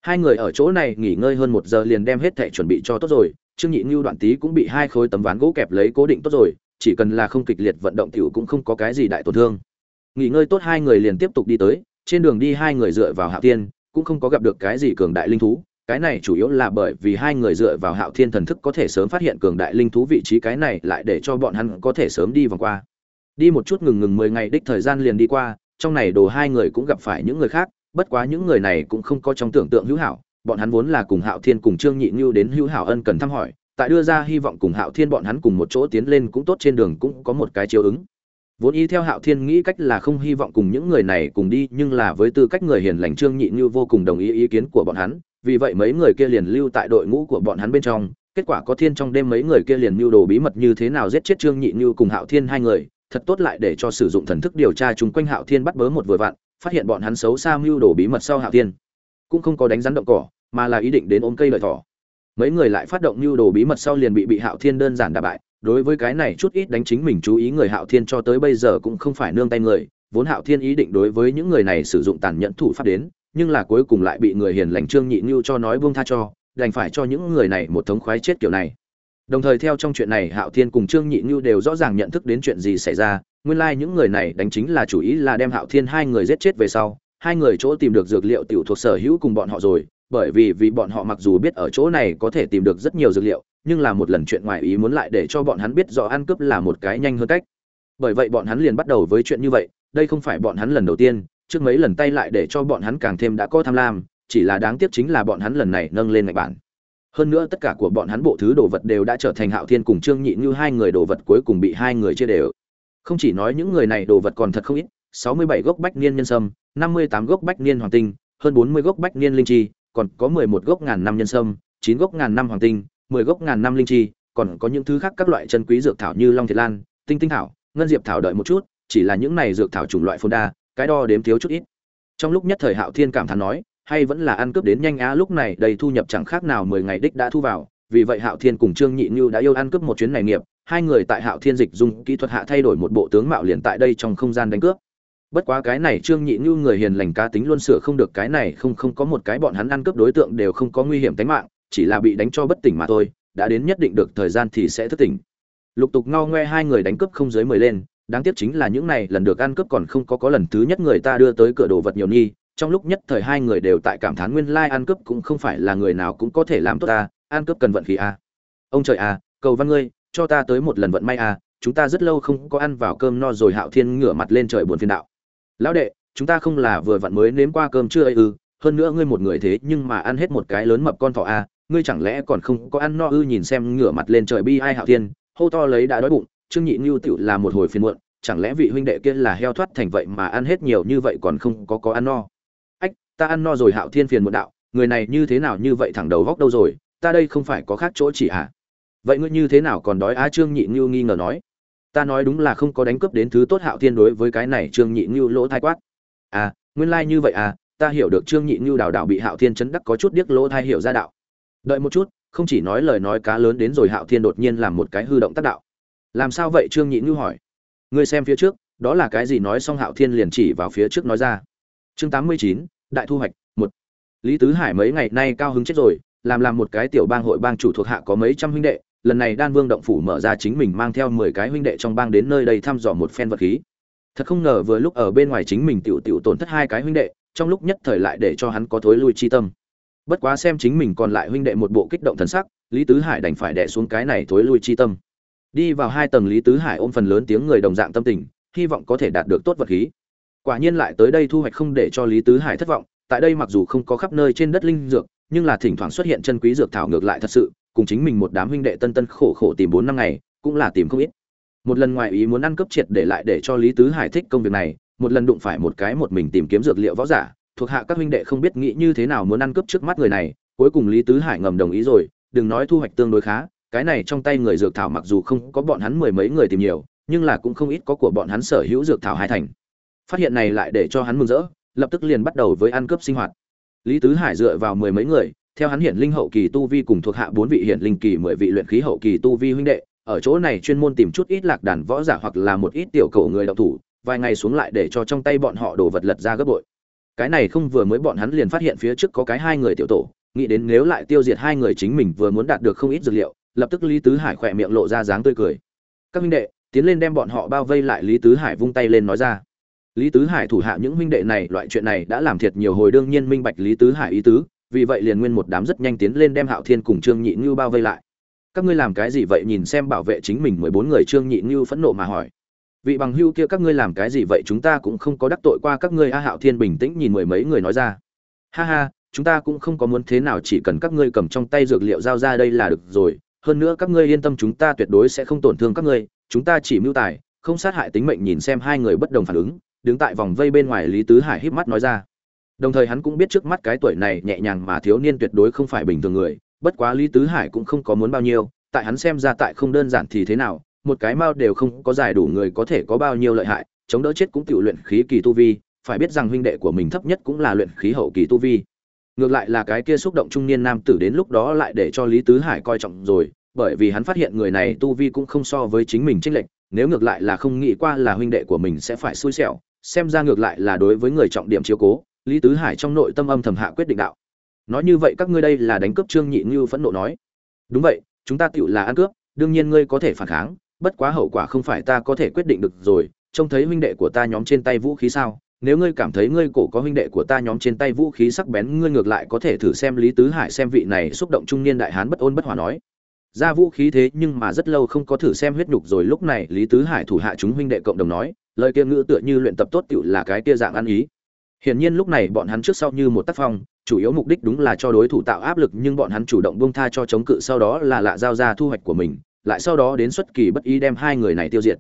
Hai người ở chỗ này nghỉ ngơi hơn một giờ liền đem hết thảy chuẩn bị cho tốt rồi, trương nhị Nưu đoạn tí cũng bị hai khối tấm ván gỗ kẹp lấy cố định tốt rồi, chỉ cần là không kịch liệt vận động tiểu cũng không có cái gì đại tổn thương. Nghỉ ngơi tốt hai người liền tiếp tục đi tới, trên đường đi hai người dựa vào hạ tiên, cũng không có gặp được cái gì cường đại linh thú cái này chủ yếu là bởi vì hai người dựa vào hạo thiên thần thức có thể sớm phát hiện cường đại linh thú vị trí cái này lại để cho bọn hắn có thể sớm đi vòng qua. Đi một chút ngừng ngừng mười ngày đích thời gian liền đi qua, trong này đồ hai người cũng gặp phải những người khác, bất quá những người này cũng không có trong tưởng tượng hữu hảo, bọn hắn vốn là cùng hạo thiên cùng trương nhị như đến hữu hảo ân cần thăm hỏi, tại đưa ra hy vọng cùng hạo thiên bọn hắn cùng một chỗ tiến lên cũng tốt trên đường cũng có một cái chiếu ứng vốn ý theo hạo thiên nghĩ cách là không hy vọng cùng những người này cùng đi, nhưng là với tư cách người hiền lành trương nhị như vô cùng đồng ý ý kiến của bọn hắn, vì vậy mấy người kia liền lưu tại đội ngũ của bọn hắn bên trong. Kết quả có thiên trong đêm mấy người kia liền mưu đồ bí mật như thế nào giết chết trương nhị như cùng hạo thiên hai người, thật tốt lại để cho sử dụng thần thức điều tra chung quanh hạo thiên bắt bớ một vừa vặn phát hiện bọn hắn xấu xa mưu đồ bí mật sau hạo thiên cũng không có đánh rắn động cỏ, mà là ý định đến ôm cây lợi thỏ. Mấy người lại phát động mưu đồ bí mật sau liền bị bị hạo thiên đơn giản đả bại đối với cái này chút ít đánh chính mình chú ý người hạo thiên cho tới bây giờ cũng không phải nương tay người, vốn hạo thiên ý định đối với những người này sử dụng tàn nhẫn thủ pháp đến, nhưng là cuối cùng lại bị người hiền lành trương nhị Nưu cho nói buông tha cho, đành phải cho những người này một thống khoái chết kiểu này. Đồng thời theo trong chuyện này hạo thiên cùng trương nhị Nưu đều rõ ràng nhận thức đến chuyện gì xảy ra, nguyên lai like những người này đánh chính là chủ ý là đem hạo thiên hai người giết chết về sau, hai người chỗ tìm được dược liệu tiểu thuộc sở hữu cùng bọn họ rồi bởi vì vì bọn họ mặc dù biết ở chỗ này có thể tìm được rất nhiều dược liệu, nhưng là một lần chuyện ngoài ý muốn lại để cho bọn hắn biết rõ ăn cướp là một cái nhanh hơn cách. Bởi vậy bọn hắn liền bắt đầu với chuyện như vậy, đây không phải bọn hắn lần đầu tiên, trước mấy lần tay lại để cho bọn hắn càng thêm đã có tham lam, chỉ là đáng tiếc chính là bọn hắn lần này nâng lên ngạch bản. Hơn nữa tất cả của bọn hắn bộ thứ đồ vật đều đã trở thành hạo thiên cùng trương nhị như hai người đồ vật cuối cùng bị hai người chia đều. Không chỉ nói những người này đồ vật còn thật không ít, sáu mươi bảy gốc bách niên nhân sâm, năm mươi tám gốc bách niên hoàng tinh, hơn bốn mươi gốc bách niên linh chi còn có mười một gốc ngàn năm nhân sâm, chín gốc ngàn năm hoàng tinh, mười gốc ngàn năm linh chi, còn có những thứ khác các loại chân quý dược thảo như long thiệt lan, tinh tinh thảo, ngân diệp thảo đợi một chút, chỉ là những này dược thảo chủng loại phồn đa, cái đo đếm thiếu chút ít. Trong lúc nhất thời hạo thiên cảm thán nói, hay vẫn là ăn cướp đến nhanh á, lúc này đầy thu nhập chẳng khác nào mười ngày đích đã thu vào, vì vậy hạo thiên cùng trương nhị như đã yêu ăn cướp một chuyến này nghiệp, hai người tại hạo thiên dịch dùng kỹ thuật hạ thay đổi một bộ tướng mạo liền tại đây trong không gian đánh cướp bất quá cái này trương nhị như người hiền lành cá tính luôn sửa không được cái này, không không có một cái bọn hắn ăn cướp đối tượng đều không có nguy hiểm tính mạng, chỉ là bị đánh cho bất tỉnh mà thôi, đã đến nhất định được thời gian thì sẽ thức tỉnh. Lục tục ngao ngoe hai người đánh cướp không dưới mười lên, đáng tiếc chính là những này lần được ăn cướp còn không có có lần thứ nhất người ta đưa tới cửa đồ vật nhiều nghi trong lúc nhất thời hai người đều tại cảm thán nguyên lai ăn cướp cũng không phải là người nào cũng có thể làm tốt ta, ăn cướp cần vận khí a. Ông trời a, cầu văn ngươi, cho ta tới một lần vận may a, chúng ta rất lâu không có ăn vào cơm no rồi hạo thiên ngửa mặt lên trời buồn phiền đạo lão đệ, chúng ta không là vừa vặn mới nếm qua cơm chưa ấy ư, hơn nữa ngươi một người thế nhưng mà ăn hết một cái lớn mập con thỏ a ngươi chẳng lẽ còn không có ăn no ư nhìn xem ngửa mặt lên trời bi ai hạo thiên, hô to lấy đã đói bụng, trương nhị ngưu tựu là một hồi phiền muộn, chẳng lẽ vị huynh đệ kia là heo thoát thành vậy mà ăn hết nhiều như vậy còn không có có ăn no? Ách, ta ăn no rồi hạo thiên phiền muộn đạo, người này như thế nào như vậy thẳng đầu góc đâu rồi, ta đây không phải có khác chỗ chỉ hả vậy ngươi như thế nào còn đói á? Trương nhị ngưu nghi ngờ nói ta nói đúng là không có đánh cướp đến thứ tốt hạo thiên đối với cái này trương nhị ngưu lỗ thai quát. À nguyên lai như vậy à ta hiểu được trương nhị ngưu đào đạo bị hạo thiên chấn đắc có chút điếc lỗ thai hiểu ra đạo. Đợi một chút, không chỉ nói lời nói cá lớn đến rồi hạo thiên đột nhiên làm một cái hư động tác đạo. Làm sao vậy trương nhị ngưu hỏi? Ngươi xem phía trước, đó là cái gì nói xong hạo thiên liền chỉ vào phía trước nói ra. Chương tám mươi chín, đại thu hoạch, một. Lý tứ hải mấy ngày nay cao hứng chết rồi, làm làm một cái tiểu bang hội bang chủ thuộc hạ có mấy trăm huynh đệ lần này đan vương động phủ mở ra chính mình mang theo mười cái huynh đệ trong bang đến nơi đây thăm dò một phen vật khí. Thật không ngờ vừa lúc ở bên ngoài chính mình tiểu tiểu tổn thất hai cái huynh đệ, trong lúc nhất thời lại để cho hắn có thối lui chi tâm. Bất quá xem chính mình còn lại huynh đệ một bộ kích động thần sắc, lý tứ hải đành phải đẻ xuống cái này thối lui chi tâm. Đi vào hai tầng lý tứ hải ôm phần lớn tiếng người đồng dạng tâm tình, hy vọng có thể đạt được tốt vật khí. Quả nhiên lại tới đây thu hoạch không để cho lý tứ hải thất vọng, tại đây mặc dù không có khắp nơi trên đất linh dược nhưng là thỉnh thoảng xuất hiện chân quý dược thảo ngược lại thật sự, cùng chính mình một đám huynh đệ tân tân khổ khổ tìm bốn năm ngày, cũng là tìm không ít. Một lần ngoài ý muốn ăn cướp triệt để lại để cho lý tứ hải thích công việc này, một lần đụng phải một cái một mình tìm kiếm dược liệu võ giả, thuộc hạ các huynh đệ không biết nghĩ như thế nào muốn ăn cướp trước mắt người này, cuối cùng lý tứ hải ngầm đồng ý rồi, đừng nói thu hoạch tương đối khá, cái này trong tay người dược thảo mặc dù không có bọn hắn mười mấy người tìm nhiều, nhưng là cũng không ít có của bọn hắn sở hữu dược thảo hai thành. Phát hiện này lại để cho hắn mừng rỡ, lập tức liền bắt đầu với ăn cướp sinh hoạt lý tứ hải dựa vào mười mấy người, theo hắn hiển linh hậu kỳ tu vi cùng thuộc hạ bốn vị hiển linh kỳ mười vị luyện khí hậu kỳ tu vi huynh đệ, ở chỗ này chuyên môn tìm chút ít lạc đàn võ giả hoặc là một ít tiểu cầu người đạo thủ, vài ngày xuống lại để cho trong tay bọn họ đồ vật lật ra gấp bội. Cái này không vừa mới bọn hắn liền phát hiện phía trước có cái hai người tiểu tổ, nghĩ đến nếu lại tiêu diệt hai người chính mình vừa muốn đạt được không ít dược liệu, lập tức lý tứ hải khỏe miệng lộ ra dáng tươi cười. Các huynh đệ, tiến lên đem bọn họ bao vây lại, lý tứ hải vung tay lên nói ra lý tứ hải thủ hạ những huynh đệ này, loại chuyện này đã làm thiệt nhiều hồi đương nhiên minh bạch lý tứ hải ý tứ, vì vậy liền nguyên một đám rất nhanh tiến lên đem hạo thiên cùng trương nhị ngưu bao vây lại. Các ngươi làm cái gì vậy? Nhìn xem bảo vệ chính mình mười bốn người, trương nhị ngưu phẫn nộ mà hỏi. Vị bằng hưu kia, các ngươi làm cái gì vậy? Chúng ta cũng không có đắc tội qua các ngươi. A hạo thiên bình tĩnh nhìn mười mấy người nói ra. Ha ha, chúng ta cũng không có muốn thế nào, chỉ cần các ngươi cầm trong tay dược liệu giao ra đây là được rồi. Hơn nữa các ngươi yên tâm, chúng ta tuyệt đối sẽ không tổn thương các ngươi. Chúng ta chỉ mưu tài, không sát hại tính mệnh. Nhìn xem hai người bất đồng phản ứng đứng tại vòng vây bên ngoài lý tứ hải híp mắt nói ra. Đồng thời hắn cũng biết trước mắt cái tuổi này nhẹ nhàng mà thiếu niên tuyệt đối không phải bình thường người, bất quá lý tứ hải cũng không có muốn bao nhiêu, tại hắn xem ra tại không đơn giản thì thế nào, một cái mao đều không có giải đủ người có thể có bao nhiêu lợi hại, chống đỡ chết cũng tự luyện khí kỳ tu vi, phải biết rằng huynh đệ của mình thấp nhất cũng là luyện khí hậu kỳ tu vi. Ngược lại là cái kia xúc động trung niên nam tử đến lúc đó lại để cho lý tứ hải coi trọng rồi, bởi vì hắn phát hiện người này tu vi cũng không so với chính mình chênh lệch, nếu ngược lại là không nghĩ qua là huynh đệ của mình sẽ phải xui xẻo xem ra ngược lại là đối với người trọng điểm chiếu cố, lý tứ hải trong nội tâm âm thầm hạ quyết định đạo. Nói như vậy các ngươi đây là đánh cướp trương nhị như phẫn nộ nói. Đúng vậy, chúng ta tựu là ăn cướp, đương nhiên ngươi có thể phản kháng, bất quá hậu quả không phải ta có thể quyết định được rồi. Trông thấy huynh đệ của ta nhóm trên tay vũ khí sao? Nếu ngươi cảm thấy ngươi cổ có huynh đệ của ta nhóm trên tay vũ khí sắc bén, ngươi ngược lại có thể thử xem lý tứ hải xem vị này xúc động trung niên đại hán bất ôn bất hòa nói. Ra vũ khí thế nhưng mà rất lâu không có thử xem huyết nhục rồi, lúc này lý tứ hải thủ hạ chúng huynh đệ cộng đồng nói lời kia ngữ tựa như luyện tập tốt tựu là cái kia dạng ăn ý. Hiển nhiên lúc này bọn hắn trước sau như một tác phong, chủ yếu mục đích đúng là cho đối thủ tạo áp lực nhưng bọn hắn chủ động buông tha cho chống cự sau đó là lạ giao ra thu hoạch của mình, lại sau đó đến xuất kỳ bất ý đem hai người này tiêu diệt.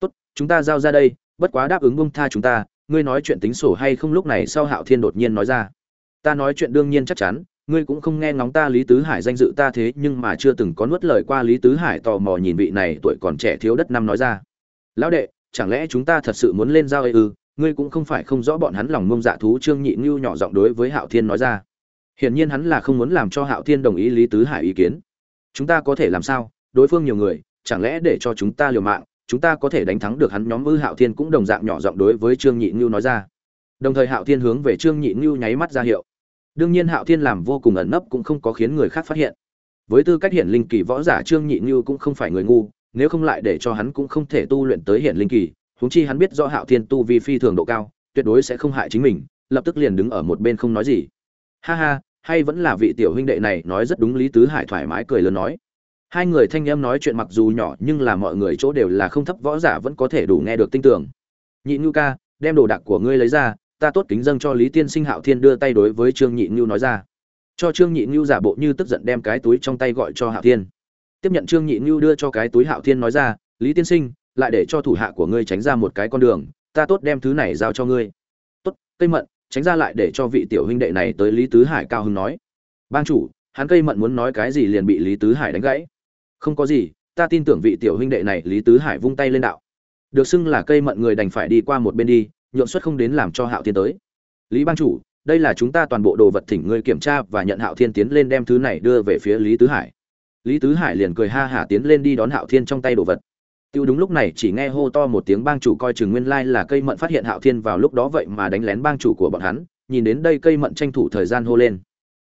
Tốt, chúng ta giao ra đây, bất quá đáp ứng buông tha chúng ta, ngươi nói chuyện tính sổ hay không? Lúc này sau hạo thiên đột nhiên nói ra. Ta nói chuyện đương nhiên chắc chắn, ngươi cũng không nghe ngóng ta lý tứ hải danh dự ta thế nhưng mà chưa từng có nuốt lời qua lý tứ hải tò mò nhìn vị này tuổi còn trẻ thiếu đất năm nói ra. Lão đệ chẳng lẽ chúng ta thật sự muốn lên giao ư? Ngươi cũng không phải không rõ bọn hắn lòng ngông dạ thú trương nhị ngưu nhỏ giọng đối với hạo thiên nói ra. Hiển nhiên hắn là không muốn làm cho hạo thiên đồng ý lý tứ hải ý kiến. Chúng ta có thể làm sao? Đối phương nhiều người, chẳng lẽ để cho chúng ta liều mạng? Chúng ta có thể đánh thắng được hắn nhóm ư? Hạo thiên cũng đồng dạng nhỏ giọng đối với trương nhị ngưu nói ra. Đồng thời hạo thiên hướng về trương nhị ngưu nháy mắt ra hiệu. Đương nhiên hạo thiên làm vô cùng ẩn nấp cũng không có khiến người khác phát hiện. Với tư cách hiển linh kỳ võ giả trương nhị ngưu cũng không phải người ngu nếu không lại để cho hắn cũng không thể tu luyện tới hiện linh kỳ, huống chi hắn biết do hạo thiên tu vi phi thường độ cao, tuyệt đối sẽ không hại chính mình, lập tức liền đứng ở một bên không nói gì. Ha ha, hay vẫn là vị tiểu huynh đệ này nói rất đúng lý tứ hải thoải mái cười lớn nói. Hai người thanh em nói chuyện mặc dù nhỏ nhưng là mọi người chỗ đều là không thấp, võ giả vẫn có thể đủ nghe được tinh tưởng nhị ngưu ca, đem đồ đạc của ngươi lấy ra, ta tốt kính dâng cho lý tiên sinh hạo thiên đưa tay đối với trương nhị ngưu nói ra. Cho trương nhị ngưu giả bộ như tức giận đem cái túi trong tay gọi cho hạo thiên tiếp nhận trương nhị ngưu đưa cho cái túi hạo thiên nói ra, lý tiên sinh, lại để cho thủ hạ của ngươi tránh ra một cái con đường, ta tốt đem thứ này giao cho ngươi. Tốt, cây mận, tránh ra lại để cho vị tiểu huynh đệ này tới lý tứ hải cao hứng nói. Bang chủ, hắn cây mận muốn nói cái gì liền bị lý tứ hải đánh gãy. Không có gì, ta tin tưởng vị tiểu huynh đệ này lý tứ hải vung tay lên đạo. Được xưng là cây mận người đành phải đi qua một bên đi nhuộn suất không đến làm cho hạo thiên tới. Lý bang chủ, đây là chúng ta toàn bộ đồ vật thỉnh ngươi kiểm tra và nhận hạo thiên tiến lên đem thứ này đưa về phía lý tứ hải lý tứ hải liền cười ha hả tiến lên đi đón hạo thiên trong tay đồ vật. Tiêu đúng lúc này chỉ nghe hô to một tiếng bang chủ coi chừng nguyên lai là cây mận phát hiện hạo thiên vào lúc đó vậy mà đánh lén bang chủ của bọn hắn, nhìn đến đây cây mận tranh thủ thời gian hô lên.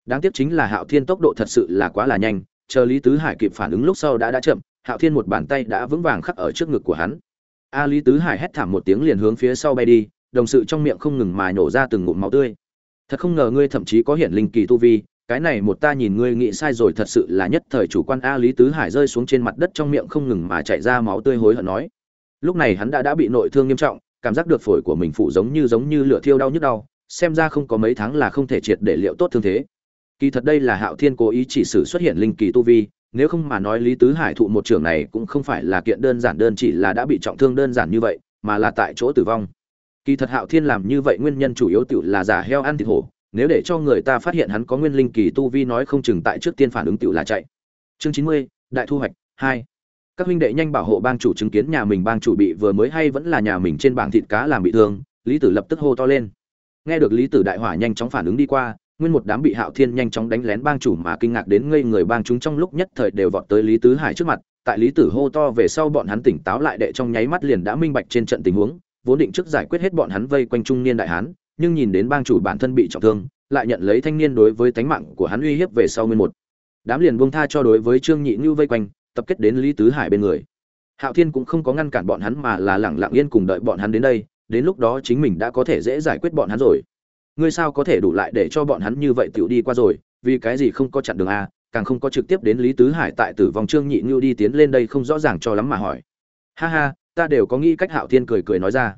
Đáng tiếc chính là hạo thiên tốc độ thật sự là quá là nhanh, chờ lý tứ hải kịp phản ứng lúc sau đã đã chậm, hạo thiên một bàn tay đã vững vàng khắc ở trước ngực của hắn. A lý tứ hải hét thảm một tiếng liền hướng phía sau bay đi, đồng sự trong miệng không ngừng mà nhổ ra từng ngụm máu tươi. Thật không ngờ ngươi thậm chí có hiển linh kỳ tu vi cái này một ta nhìn ngươi nghĩ sai rồi thật sự là nhất thời chủ quan a lý tứ hải rơi xuống trên mặt đất trong miệng không ngừng mà chạy ra máu tươi hối hận nói. Lúc này hắn đã đã bị nội thương nghiêm trọng, cảm giác được phổi của mình phụ giống như giống như lửa thiêu đau nhức đau, xem ra không có mấy tháng là không thể triệt để liệu tốt thương thế. Kỳ thật đây là hạo thiên cố ý chỉ sử xuất hiện linh kỳ tu vi, nếu không mà nói lý tứ hải thụ một trưởng này cũng không phải là kiện đơn giản đơn chỉ là đã bị trọng thương đơn giản như vậy, mà là tại chỗ tử vong. Kỳ thật hạo thiên làm như vậy nguyên nhân chủ yếu tự là giả heo ăn thịt hổ nếu để cho người ta phát hiện hắn có nguyên linh kỳ tu vi nói không chừng tại trước tiên phản ứng tựu là chạy. Chương chín mươi, đại thu hoạch, hai. Các huynh đệ nhanh bảo hộ bang chủ chứng kiến nhà mình bang chủ bị vừa mới hay vẫn là nhà mình trên bảng thịt cá làm bị thương, lý tử lập tức hô to lên. Nghe được lý tử đại hỏa nhanh chóng phản ứng đi qua, nguyên một đám bị hạo thiên nhanh chóng đánh lén bang chủ mà kinh ngạc đến ngây người bang chúng trong lúc nhất thời đều vọt tới lý tứ hải trước mặt. Tại lý tử hô to về sau bọn hắn tỉnh táo lại đệ trong nháy mắt liền đã minh bạch trên trận tình huống, vốn định trước giải quyết hết bọn hắn vây quanh trung niên đại hán nhưng nhìn đến bang chủ bản thân bị trọng thương, lại nhận lấy thanh niên đối với tánh mạng của hắn uy hiếp về sau nguyên một. Đám liền buông tha cho đối với trương nhị Nưu vây quanh, tập kết đến lý tứ hải bên người. Hạo thiên cũng không có ngăn cản bọn hắn mà là lẳng lặng yên cùng đợi bọn hắn đến đây, đến lúc đó chính mình đã có thể dễ giải quyết bọn hắn rồi. Ngươi sao có thể đủ lại để cho bọn hắn như vậy tiểu đi qua rồi, vì cái gì không có chặn đường a, càng không có trực tiếp đến lý tứ hải tại tử vong trương nhị Nưu đi tiến lên đây không rõ ràng cho lắm mà hỏi. Ha ha, ta đều có nghĩ cách hạo thiên cười cười nói ra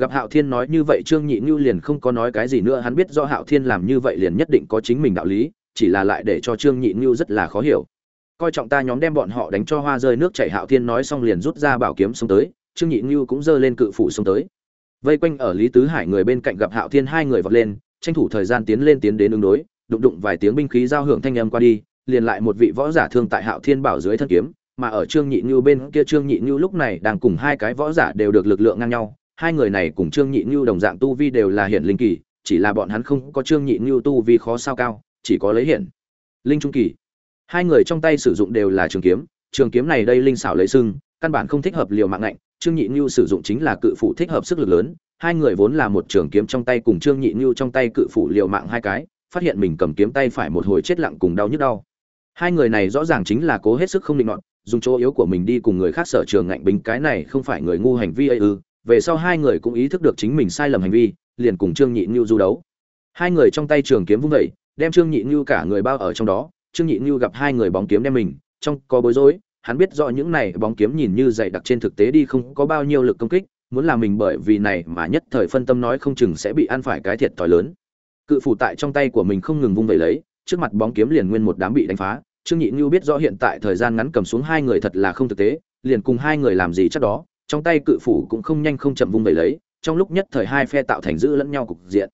gặp hạo thiên nói như vậy trương nhị như liền không có nói cái gì nữa, hắn biết do hạo thiên làm như vậy liền nhất định có chính mình đạo lý, chỉ là lại để cho trương nhị như rất là khó hiểu. Coi trọng ta nhóm đem bọn họ đánh cho hoa rơi nước chảy, hạo thiên nói xong liền rút ra bảo kiếm xông tới, trương nhị như cũng giơ lên cự phủ xông tới. Vây quanh ở lý tứ hải người bên cạnh gặp hạo thiên, hai người vọt lên, tranh thủ thời gian tiến lên tiến đến ứng đối, đụng đụng vài tiếng binh khí giao hưởng thanh âm qua đi, liền lại một vị võ giả thương tại hạo thiên bảo dưới thân kiếm, mà ở trương nhị như bên kia trương nhị như lúc này đang cùng hai cái võ giả đều được lực lượng ngang nhau hai người này cùng trương nhị như đồng dạng tu vi đều là hiển linh kỳ, chỉ là bọn hắn không có trương nhị như tu vi khó sao cao, chỉ có lấy hiển. Linh trung kỳ. Hai người trong tay sử dụng đều là trường kiếm trường kiếm này đây linh xảo lấy sưng, căn bản không thích hợp liều mạng ngạnh, trương nhị như sử dụng chính là cự phụ thích hợp sức lực lớn, hai người vốn là một trường kiếm trong tay cùng trương nhị như trong tay cự phụ liều mạng hai cái, phát hiện mình cầm kiếm tay phải một hồi chết lặng cùng đau nhức đau. Hai người này rõ ràng chính là cố hết sức không định nọt, dùng chỗ yếu của mình đi cùng người khác sở trường ngạnh bính, cái này không phải người ngu hành vi ấy ư? Về sau hai người cũng ý thức được chính mình sai lầm hành vi, liền cùng trương nhị như du đấu. Hai người trong tay trường kiếm vung vẩy đem trương nhị như cả người bao ở trong đó. Trương nhị như gặp hai người bóng kiếm đem mình, trong có bối rối, hắn biết rõ những này bóng kiếm nhìn như dày đặc trên thực tế đi không có bao nhiêu lực công kích, muốn làm mình bởi vì này mà nhất thời phân tâm nói không chừng sẽ bị ăn phải cái thiệt thòi lớn. Cự phủ tại trong tay của mình không ngừng vung vẩy lấy, trước mặt bóng kiếm liền nguyên một đám bị đánh phá. Trương nhị như biết rõ hiện tại thời gian ngắn cầm xuống hai người thật là không thực tế, liền cùng hai người làm gì chắc đó trong tay cự phủ cũng không nhanh không chậm vung vẩy lấy, trong lúc nhất thời hai phe tạo thành giữ lẫn nhau cục diện.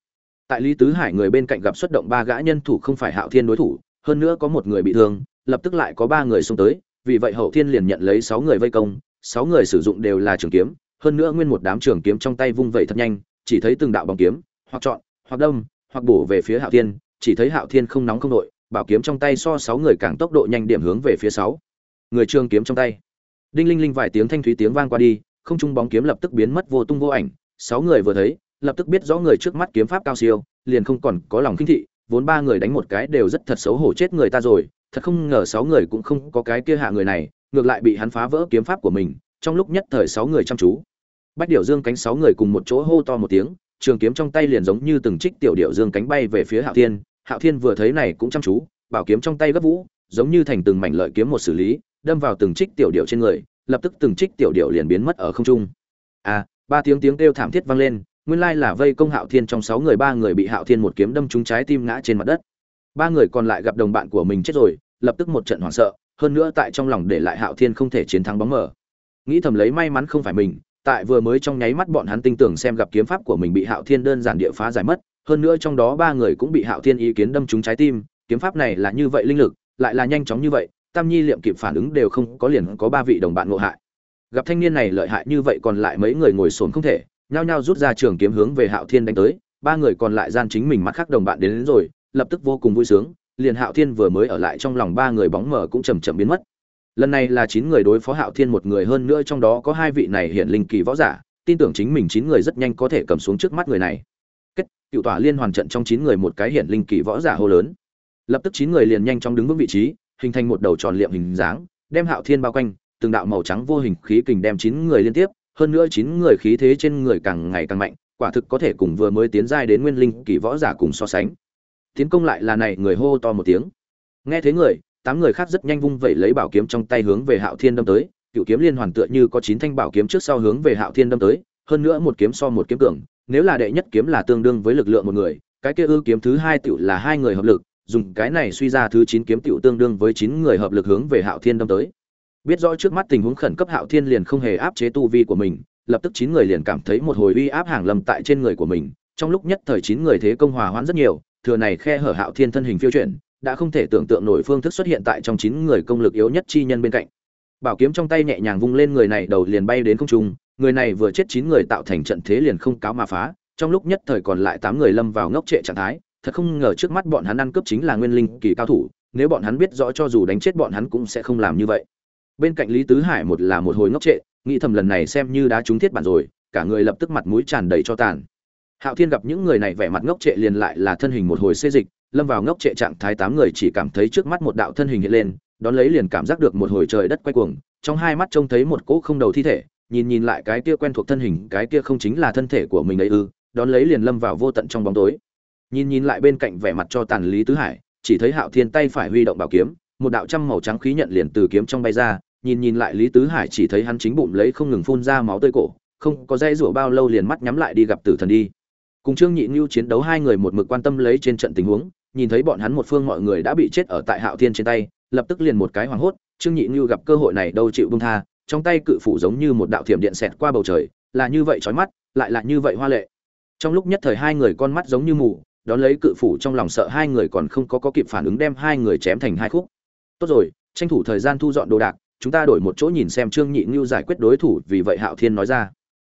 Tại lý tứ hải người bên cạnh gặp xuất động ba gã nhân thủ không phải hạo thiên đối thủ, hơn nữa có một người bị thương, lập tức lại có ba người xông tới, vì vậy hậu thiên liền nhận lấy sáu người vây công, sáu người sử dụng đều là trường kiếm, hơn nữa nguyên một đám trường kiếm trong tay vung vẩy thật nhanh, chỉ thấy từng đạo bóng kiếm, hoặc chọn, hoặc đâm, hoặc bổ về phía hạo thiên, chỉ thấy hạo thiên không nóng không đội, bảo kiếm trong tay so sáu người càng tốc độ nhanh điểm hướng về phía sáu người trường kiếm trong tay đinh linh linh vài tiếng thanh thúy tiếng vang qua đi, không trung bóng kiếm lập tức biến mất vô tung vô ảnh. Sáu người vừa thấy, lập tức biết rõ người trước mắt kiếm pháp cao siêu, liền không còn có lòng khinh thị, vốn ba người đánh một cái đều rất thật xấu hổ chết người ta rồi. Thật không ngờ sáu người cũng không có cái kia hạ người này, ngược lại bị hắn phá vỡ kiếm pháp của mình, trong lúc nhất thời sáu người chăm chú. Bách điệu dương cánh sáu người cùng một chỗ hô to một tiếng, trường kiếm trong tay liền giống như từng trích tiểu điệu dương cánh bay về phía hạo thiên. Hạo thiên vừa thấy này cũng chăm chú, bảo kiếm trong tay gấp vũ, giống như thành từng mảnh lợi kiếm một xử lý đâm vào từng trích tiểu điệu trên người, lập tức từng trích tiểu điệu liền biến mất ở không trung. À ba tiếng tiếng kêu thảm thiết vang lên, nguyên lai là vây công hạo thiên trong sáu người, ba người bị hạo thiên một kiếm đâm trúng trái tim ngã trên mặt đất. Ba người còn lại gặp đồng bạn của mình chết rồi, lập tức một trận hoảng sợ, hơn nữa tại trong lòng để lại hạo thiên không thể chiến thắng bóng mở nghĩ thầm lấy may mắn không phải mình, tại vừa mới trong nháy mắt bọn hắn tin tưởng xem gặp kiếm pháp của mình bị hạo thiên đơn giản địa phá giải mất, hơn nữa trong đó ba người cũng bị hạo thiên ý kiến đâm trúng trái tim, kiếm pháp này là như vậy linh lực, lại là nhanh chóng như vậy tam nhi liệm kịp phản ứng đều không có liền có ba vị đồng bạn ngộ hại. Gặp thanh niên này lợi hại như vậy còn lại mấy người ngồi sồn không thể nhao nhao rút ra trường kiếm hướng về hạo thiên đánh tới ba người còn lại gian chính mình mắt khác đồng bạn đến, đến rồi lập tức vô cùng vui sướng liền hạo thiên vừa mới ở lại trong lòng ba người bóng mờ cũng chầm chậm biến mất. Lần này là chín người đối phó hạo thiên một người hơn nữa trong đó có hai vị này hiện linh kỳ võ giả tin tưởng chính mình chín người rất nhanh có thể cầm xuống trước mắt người này. Kết cựu tỏa liên hoàn trận trong chín người một cái hiện linh kỳ võ giả hô lớn. Lập tức chín người liền nhanh chóng đứng vững vị trí hình thành một đầu tròn liệm hình dáng, đem hạo thiên bao quanh, từng đạo màu trắng vô hình khí kình đem chín người liên tiếp, hơn nữa chín người khí thế trên người càng ngày càng mạnh, quả thực có thể cùng vừa mới tiến giai đến nguyên linh kỳ võ giả cùng so sánh. Tiến công lại là này, người hô to một tiếng. Nghe thấy người, tám người khác rất nhanh vung vẩy lấy bảo kiếm trong tay hướng về hạo thiên đâm tới, cựu kiếm liên hoàn tựa như có chín thanh bảo kiếm trước sau hướng về hạo thiên đâm tới, hơn nữa một kiếm so một kiếm cường, nếu là đệ nhất kiếm là tương đương với lực lượng một người, cái kia ư kiếm thứ hai tiểu là hai người hợp lực dùng cái này suy ra thứ chín kiếm tiểu tương đương với chín người hợp lực hướng về hạo thiên đâm tới. Biết rõ trước mắt tình huống khẩn cấp, hạo thiên liền không hề áp chế tu vi của mình, lập tức chín người liền cảm thấy một hồi uy áp hàng lâm tại trên người của mình. Trong lúc nhất thời chín người thế công hòa hoãn rất nhiều, thừa này khe hở hạo thiên thân hình phiêu chuyển, đã không thể tưởng tượng nổi phương thức xuất hiện tại trong chín người công lực yếu nhất chi nhân bên cạnh. Bảo kiếm trong tay nhẹ nhàng vung lên người này, đầu liền bay đến không trung, người này vừa chết chín người tạo thành trận thế liền không cáo mà phá, trong lúc nhất thời còn lại tám người lâm vào ngốc trệ trạng thái thật không ngờ trước mắt bọn hắn ăn cướp chính là nguyên linh kỳ cao thủ, nếu bọn hắn biết rõ cho dù đánh chết bọn hắn cũng sẽ không làm như vậy. Bên cạnh lý tứ hải một là một hồi ngốc trệ, nghĩ thầm lần này xem như đã trúng thiết bản rồi, cả người lập tức mặt mũi tràn đầy cho tàn. Hạo thiên gặp những người này vẻ mặt ngốc trệ liền lại là thân hình một hồi xê dịch, lâm vào ngốc trệ trạng thái tám người chỉ cảm thấy trước mắt một đạo thân hình hiện lên, đón lấy liền cảm giác được một hồi trời đất quay cuồng, trong hai mắt trông thấy một cỗ không đầu thi thể, nhìn nhìn lại cái kia quen thuộc thân hình, cái kia không chính là thân thể của mình ấy ư, đón lấy liền lâm vào vô tận trong bóng tối nhìn nhìn lại bên cạnh vẻ mặt cho tàn lý tứ hải, chỉ thấy hạo thiên tay phải huy động bảo kiếm, một đạo trăm màu trắng khí nhận liền từ kiếm trong bay ra, nhìn nhìn lại lý tứ hải chỉ thấy hắn chính bụng lấy không ngừng phun ra máu tươi cổ, không có dây rủa bao lâu liền mắt nhắm lại đi gặp tử thần đi. Cùng trương nhị ngưu chiến đấu hai người một mực quan tâm lấy trên trận tình huống, nhìn thấy bọn hắn một phương mọi người đã bị chết ở tại hạo thiên trên tay, lập tức liền một cái hoảng hốt, trương nhị ngưu gặp cơ hội này đâu chịu bung tha, trong tay cự phủ giống như một đạo thiểm điện xẹt qua bầu trời, là như vậy trói mắt, lại là như vậy hoa lệ. Trong lúc nhất thời hai người con mắt giống như mù đón lấy cự phủ trong lòng sợ hai người còn không có, có kịp phản ứng đem hai người chém thành hai khúc. Tốt rồi tranh thủ thời gian thu dọn đồ đạc chúng ta đổi một chỗ nhìn xem trương nhị ngưu giải quyết đối thủ vì vậy hạo thiên nói ra.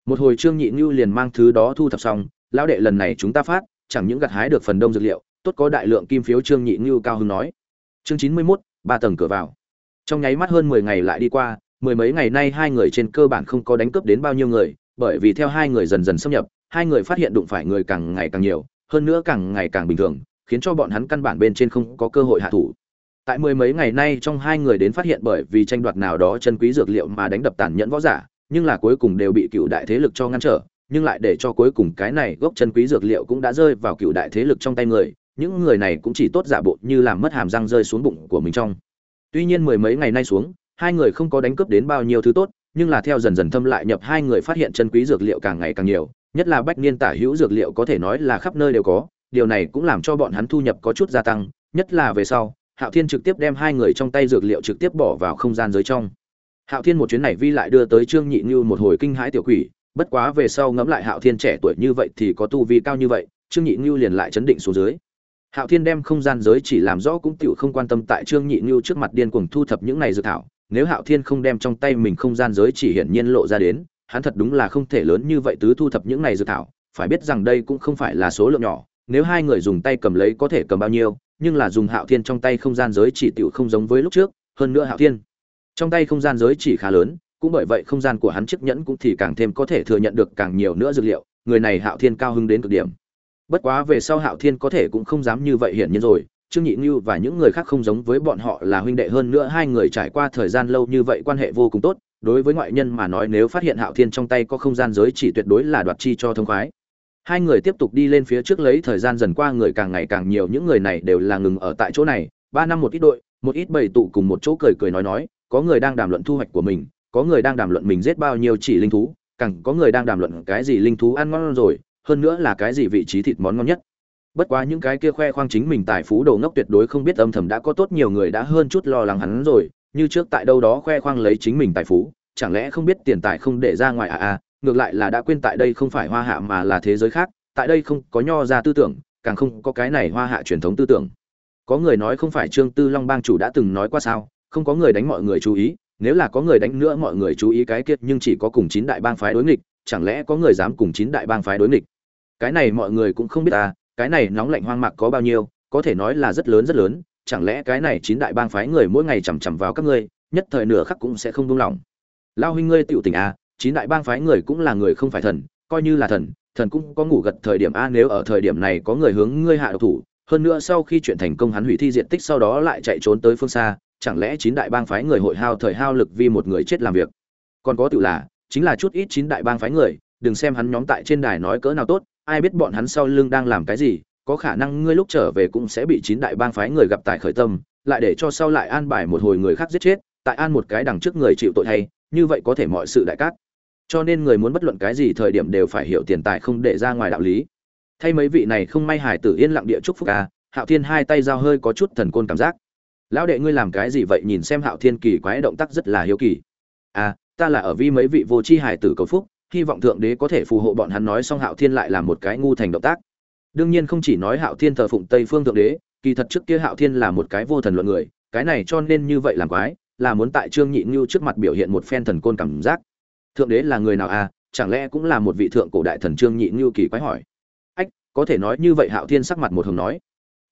Một hồi trương nhị ngưu liền mang thứ đó thu thập xong lão đệ lần này chúng ta phát chẳng những gặt hái được phần đông dược liệu tốt có đại lượng kim phiếu trương nhị ngưu cao hưng nói. Chương chín mươi 91, ba tầng cửa vào. Trong nháy mắt hơn mười ngày lại đi qua mười mấy ngày nay hai người trên cơ bản không có đánh cướp đến bao nhiêu người bởi vì theo hai người dần dần xâm nhập hai người phát hiện đụng phải người càng ngày càng nhiều hơn nữa càng ngày càng bình thường, khiến cho bọn hắn căn bản bên trên không có cơ hội hạ thủ. Tại mười mấy ngày nay, trong hai người đến phát hiện bởi vì tranh đoạt nào đó chân quý dược liệu mà đánh đập tàn nhẫn võ giả, nhưng là cuối cùng đều bị cựu đại thế lực cho ngăn trở, nhưng lại để cho cuối cùng cái này gốc chân quý dược liệu cũng đã rơi vào cựu đại thế lực trong tay người, những người này cũng chỉ tốt giả bộ như làm mất hàm răng rơi xuống bụng của mình trong. Tuy nhiên mười mấy ngày nay xuống, hai người không có đánh cướp đến bao nhiêu thứ tốt, nhưng là theo dần dần thâm lại nhập hai người phát hiện chân quý dược liệu càng ngày càng nhiều nhất là bách niên tả hữu dược liệu có thể nói là khắp nơi đều có, điều này cũng làm cho bọn hắn thu nhập có chút gia tăng, nhất là về sau, hạo thiên trực tiếp đem hai người trong tay dược liệu trực tiếp bỏ vào không gian giới trong. Hạo thiên một chuyến này vi lại đưa tới trương nhị như một hồi kinh hãi tiểu quỷ, bất quá về sau ngẫm lại hạo thiên trẻ tuổi như vậy thì có tu vi cao như vậy, trương nhị như liền lại chấn định xuống dưới. Hạo thiên đem không gian giới chỉ làm rõ cũng tựu không quan tâm tại trương nhị như trước mặt điên cuồng thu thập những này dược thảo, nếu hạo thiên không đem trong tay mình không gian giới chỉ hiển nhiên lộ ra đến hắn thật đúng là không thể lớn như vậy tứ thu thập những này dược thảo, phải biết rằng đây cũng không phải là số lượng nhỏ, nếu hai người dùng tay cầm lấy có thể cầm bao nhiêu, nhưng là dùng hạo thiên trong tay không gian giới chỉ tiểu không giống với lúc trước, hơn nữa hạo thiên trong tay không gian giới chỉ khá lớn, cũng bởi vậy không gian của hắn chiếc nhẫn cũng thì càng thêm có thể thừa nhận được càng nhiều nữa dược liệu, người này hạo thiên cao hứng đến cực điểm. Bất quá về sau hạo thiên có thể cũng không dám như vậy hiển nhiên rồi, trương nhị như và những người khác không giống với bọn họ là huynh đệ hơn nữa, hai người trải qua thời gian lâu như vậy quan hệ vô cùng tốt đối với ngoại nhân mà nói nếu phát hiện hạo thiên trong tay có không gian giới chỉ tuyệt đối là đoạt chi cho thông khoái. Hai người tiếp tục đi lên phía trước lấy thời gian dần qua người càng ngày càng nhiều, những người này đều là ngừng ở tại chỗ này. Ba năm một ít đội, một ít bầy tụ cùng một chỗ cười cười nói nói, có người đang đàm luận thu hoạch của mình, có người đang đàm luận mình giết bao nhiêu chỉ linh thú, càng có người đang đàm luận cái gì linh thú ăn ngon rồi, hơn nữa là cái gì vị trí thịt món ngon nhất. Bất quá những cái kia khoe khoang chính mình tài phú đồ ngốc tuyệt đối không biết âm thầm đã có tốt nhiều người đã hơn chút lo lắng hắn rồi như trước tại đâu đó khoe khoang lấy chính mình tài phú, chẳng lẽ không biết tiền tài không để ra ngoài à à ngược lại là đã quên tại đây không phải hoa hạ mà là thế giới khác, tại đây không có nho ra tư tưởng, càng không có cái này hoa hạ truyền thống tư tưởng. Có người nói không phải trương tư long bang chủ đã từng nói qua sao, không có người đánh mọi người chú ý, nếu là có người đánh nữa mọi người chú ý cái kiệt nhưng chỉ có cùng chín đại bang phái đối nghịch, chẳng lẽ có người dám cùng chín đại bang phái đối nghịch? Cái này mọi người cũng không biết à cái này nóng lạnh hoang mạc có bao nhiêu, có thể nói là rất lớn rất lớn chẳng lẽ cái này chín đại bang phái người mỗi ngày chằm chằm vào các ngươi, nhất thời nửa khắc cũng sẽ không buông lỏng. Lao huynh ngươi tựu tình a chín đại bang phái người cũng là người không phải thần, coi như là thần thần cũng có ngủ gật thời điểm a, nếu ở thời điểm này có người hướng ngươi hạ độc thủ, hơn nữa sau khi chuyện thành công hắn hủy thi diện tích sau đó lại chạy trốn tới phương xa, chẳng lẽ chín đại bang phái người hội hao thời hao lực vì một người chết làm việc? Còn có tự là, chính là chút ít chín đại bang phái người, đừng xem hắn nhóm tại trên đài nói cỡ nào tốt, ai biết bọn hắn sau lưng đang làm cái gì có khả năng ngươi lúc trở về cũng sẽ bị chín đại bang phái người gặp tại khởi tâm lại để cho sau lại an bài một hồi người khác giết chết tại an một cái đằng trước người chịu tội thay như vậy có thể mọi sự đại cát. Cho nên người muốn bất luận cái gì thời điểm đều phải hiểu tiền tài không để ra ngoài đạo lý. Thay mấy vị này không may hải tử yên lặng địa chúc phúc a, hạo thiên hai tay giao hơi có chút thần côn cảm giác. Lão đệ ngươi làm cái gì vậy nhìn xem hạo thiên kỳ quái động tác rất là hiếu kỳ. À ta là ở vi mấy vị vô tri hải tử cầu phúc hy vọng thượng đế có thể phù hộ bọn hắn nói xong hạo thiên lại làm một cái ngu thành động tác đương nhiên không chỉ nói hạo thiên thờ phụng tây phương thượng đế, kỳ thật trước kia hạo thiên là một cái vô thần luận người, cái này cho nên như vậy làm quái, là muốn tại trương nhị ngưu trước mặt biểu hiện một phen thần côn cảm giác. Thượng đế là người nào à chẳng lẽ cũng là một vị thượng cổ đại thần trương nhị ngưu kỳ quái hỏi. Ách, có thể nói như vậy hạo thiên sắc mặt một hồng nói.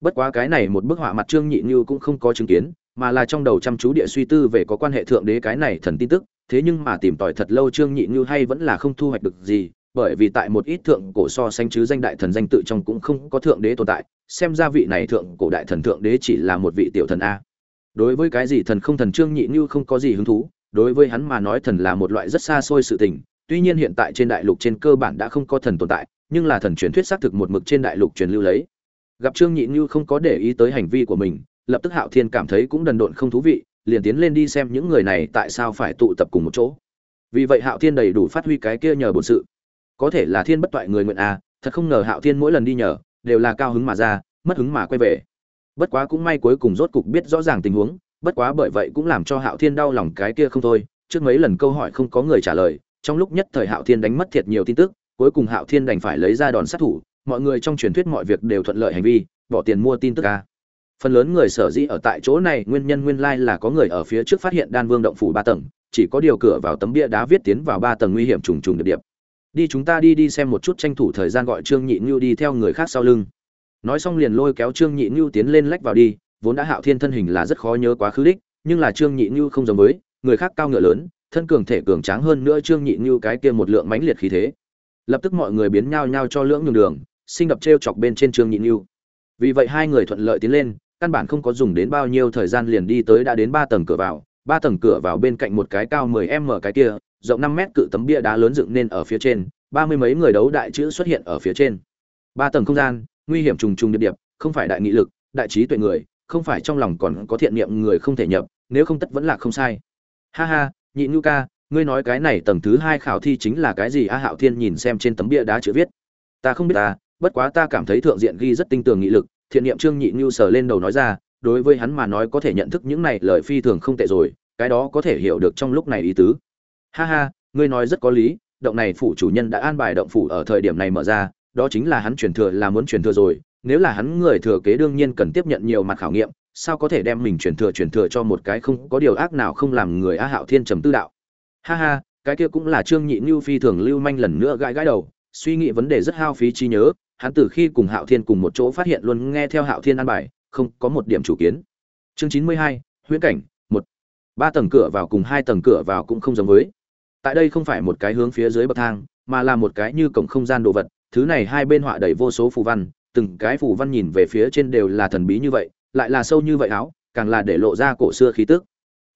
Bất quá cái này một bức họa mặt trương nhị ngưu cũng không có chứng kiến, mà là trong đầu chăm chú địa suy tư về có quan hệ thượng đế cái này thần tin tức, thế nhưng mà tìm tòi thật lâu trương nhị ngưu hay vẫn là không thu hoạch được gì bởi vì tại một ít thượng cổ so sánh chứ danh đại thần danh tự trong cũng không có thượng đế tồn tại, xem ra vị này thượng cổ đại thần thượng đế chỉ là một vị tiểu thần a. Đối với cái gì thần không thần trương nhị như không có gì hứng thú, đối với hắn mà nói thần là một loại rất xa xôi sự tình, tuy nhiên hiện tại trên đại lục trên cơ bản đã không có thần tồn tại, nhưng là thần truyền thuyết xác thực một mực trên đại lục truyền lưu lấy. Gặp trương nhị như không có để ý tới hành vi của mình, lập tức hạo thiên cảm thấy cũng đần độn không thú vị, liền tiến lên đi xem những người này tại sao phải tụ tập cùng một chỗ. Vì vậy hạo thiên đầy đủ phát huy cái kia nhờ bổn sự có thể là thiên bất toại người nguyện à thật không ngờ hạo thiên mỗi lần đi nhờ, đều là cao hứng mà ra, mất hứng mà quay về. Bất quá cũng may cuối cùng rốt cục biết rõ ràng tình huống, bất quá bởi vậy cũng làm cho hạo thiên đau lòng cái kia không thôi. Trước mấy lần câu hỏi không có người trả lời, trong lúc nhất thời hạo thiên đánh mất thiệt nhiều tin tức, cuối cùng hạo thiên đành phải lấy ra đòn sát thủ, mọi người trong truyền thuyết mọi việc đều thuận lợi hành vi, bỏ tiền mua tin tức ca phần lớn người sở dĩ ở tại chỗ này, nguyên nhân nguyên lai là có người ở phía trước phát hiện đan vương động phủ ba tầng, chỉ có điều cửa vào tấm bia đá viết tiến vào ba tầng nguy hiểm trùng trùng điệp điệp đi chúng ta đi đi xem một chút tranh thủ thời gian gọi trương nhị ngưu đi theo người khác sau lưng. Nói xong liền lôi kéo trương nhị ngưu tiến lên lách vào đi, vốn đã hạo thiên thân hình là rất khó nhớ quá khứ đích, nhưng là trương nhị ngưu không giống với, người khác cao ngựa lớn, thân cường thể cường tráng hơn nữa trương nhị ngưu cái kia một lượng mãnh liệt khí thế. Lập tức mọi người biến nhao nhao cho lưỡng nhường đường sinh đập t chọc bên trên trương nhị ngưu. Vì vậy hai người thuận lợi tiến lên, căn bản không có dùng đến bao nhiêu thời gian liền đi tới đã đến ba tầng cửa vào, ba tầng cửa vào bên cạnh một cái cao 10 m cái kia rộng 5 mét cự tấm bia đá lớn dựng nên ở phía trên, ba mươi mấy người đấu đại chữ xuất hiện ở phía trên. Ba tầng không gian, nguy hiểm trùng trùng điệp điệp, không phải đại nghị lực, đại trí tuệ người, không phải trong lòng còn có thiện niệm người không thể nhập, nếu không tất vẫn là không sai. Ha ha, nhị nhu ca, ngươi nói cái này tầng thứ hai khảo thi chính là cái gì? A hạo thiên nhìn xem trên tấm bia đá chữ viết. Ta không biết ta, bất quá ta cảm thấy thượng diện ghi rất tinh tường nghị lực, thiện niệm trương nhị nhu sờ lên đầu nói ra, đối với hắn mà nói có thể nhận thức những này lời phi thường không tệ rồi, cái đó có thể hiểu được trong lúc này ý tứ ha ha, ngươi nói rất có lý, động này phủ chủ nhân đã an bài động phủ ở thời điểm này mở ra, đó chính là hắn truyền thừa là muốn truyền thừa rồi, nếu là hắn người thừa kế đương nhiên cần tiếp nhận nhiều mặt khảo nghiệm, sao có thể đem mình truyền thừa truyền thừa cho một cái không có điều ác nào không làm người a hạo thiên trầm tư đạo. Ha ha, cái kia cũng là trương nhị như phi thường lưu manh lần nữa gãi gãi đầu, suy nghĩ vấn đề rất hao phí trí nhớ, hắn từ khi cùng hạo thiên cùng một chỗ phát hiện luôn nghe theo hạo thiên an bài, không có một điểm chủ kiến. Chương chín mươi hai, huyễn cảnh, một. Ba tầng cửa vào cùng hai tầng cửa vào cũng không giống với tại đây không phải một cái hướng phía dưới bậc thang, mà là một cái như cổng không gian đồ vật, thứ này hai bên họa đầy vô số phù văn, từng cái phù văn nhìn về phía trên đều là thần bí như vậy, lại là sâu như vậy áo, càng là để lộ ra cổ xưa khí tức.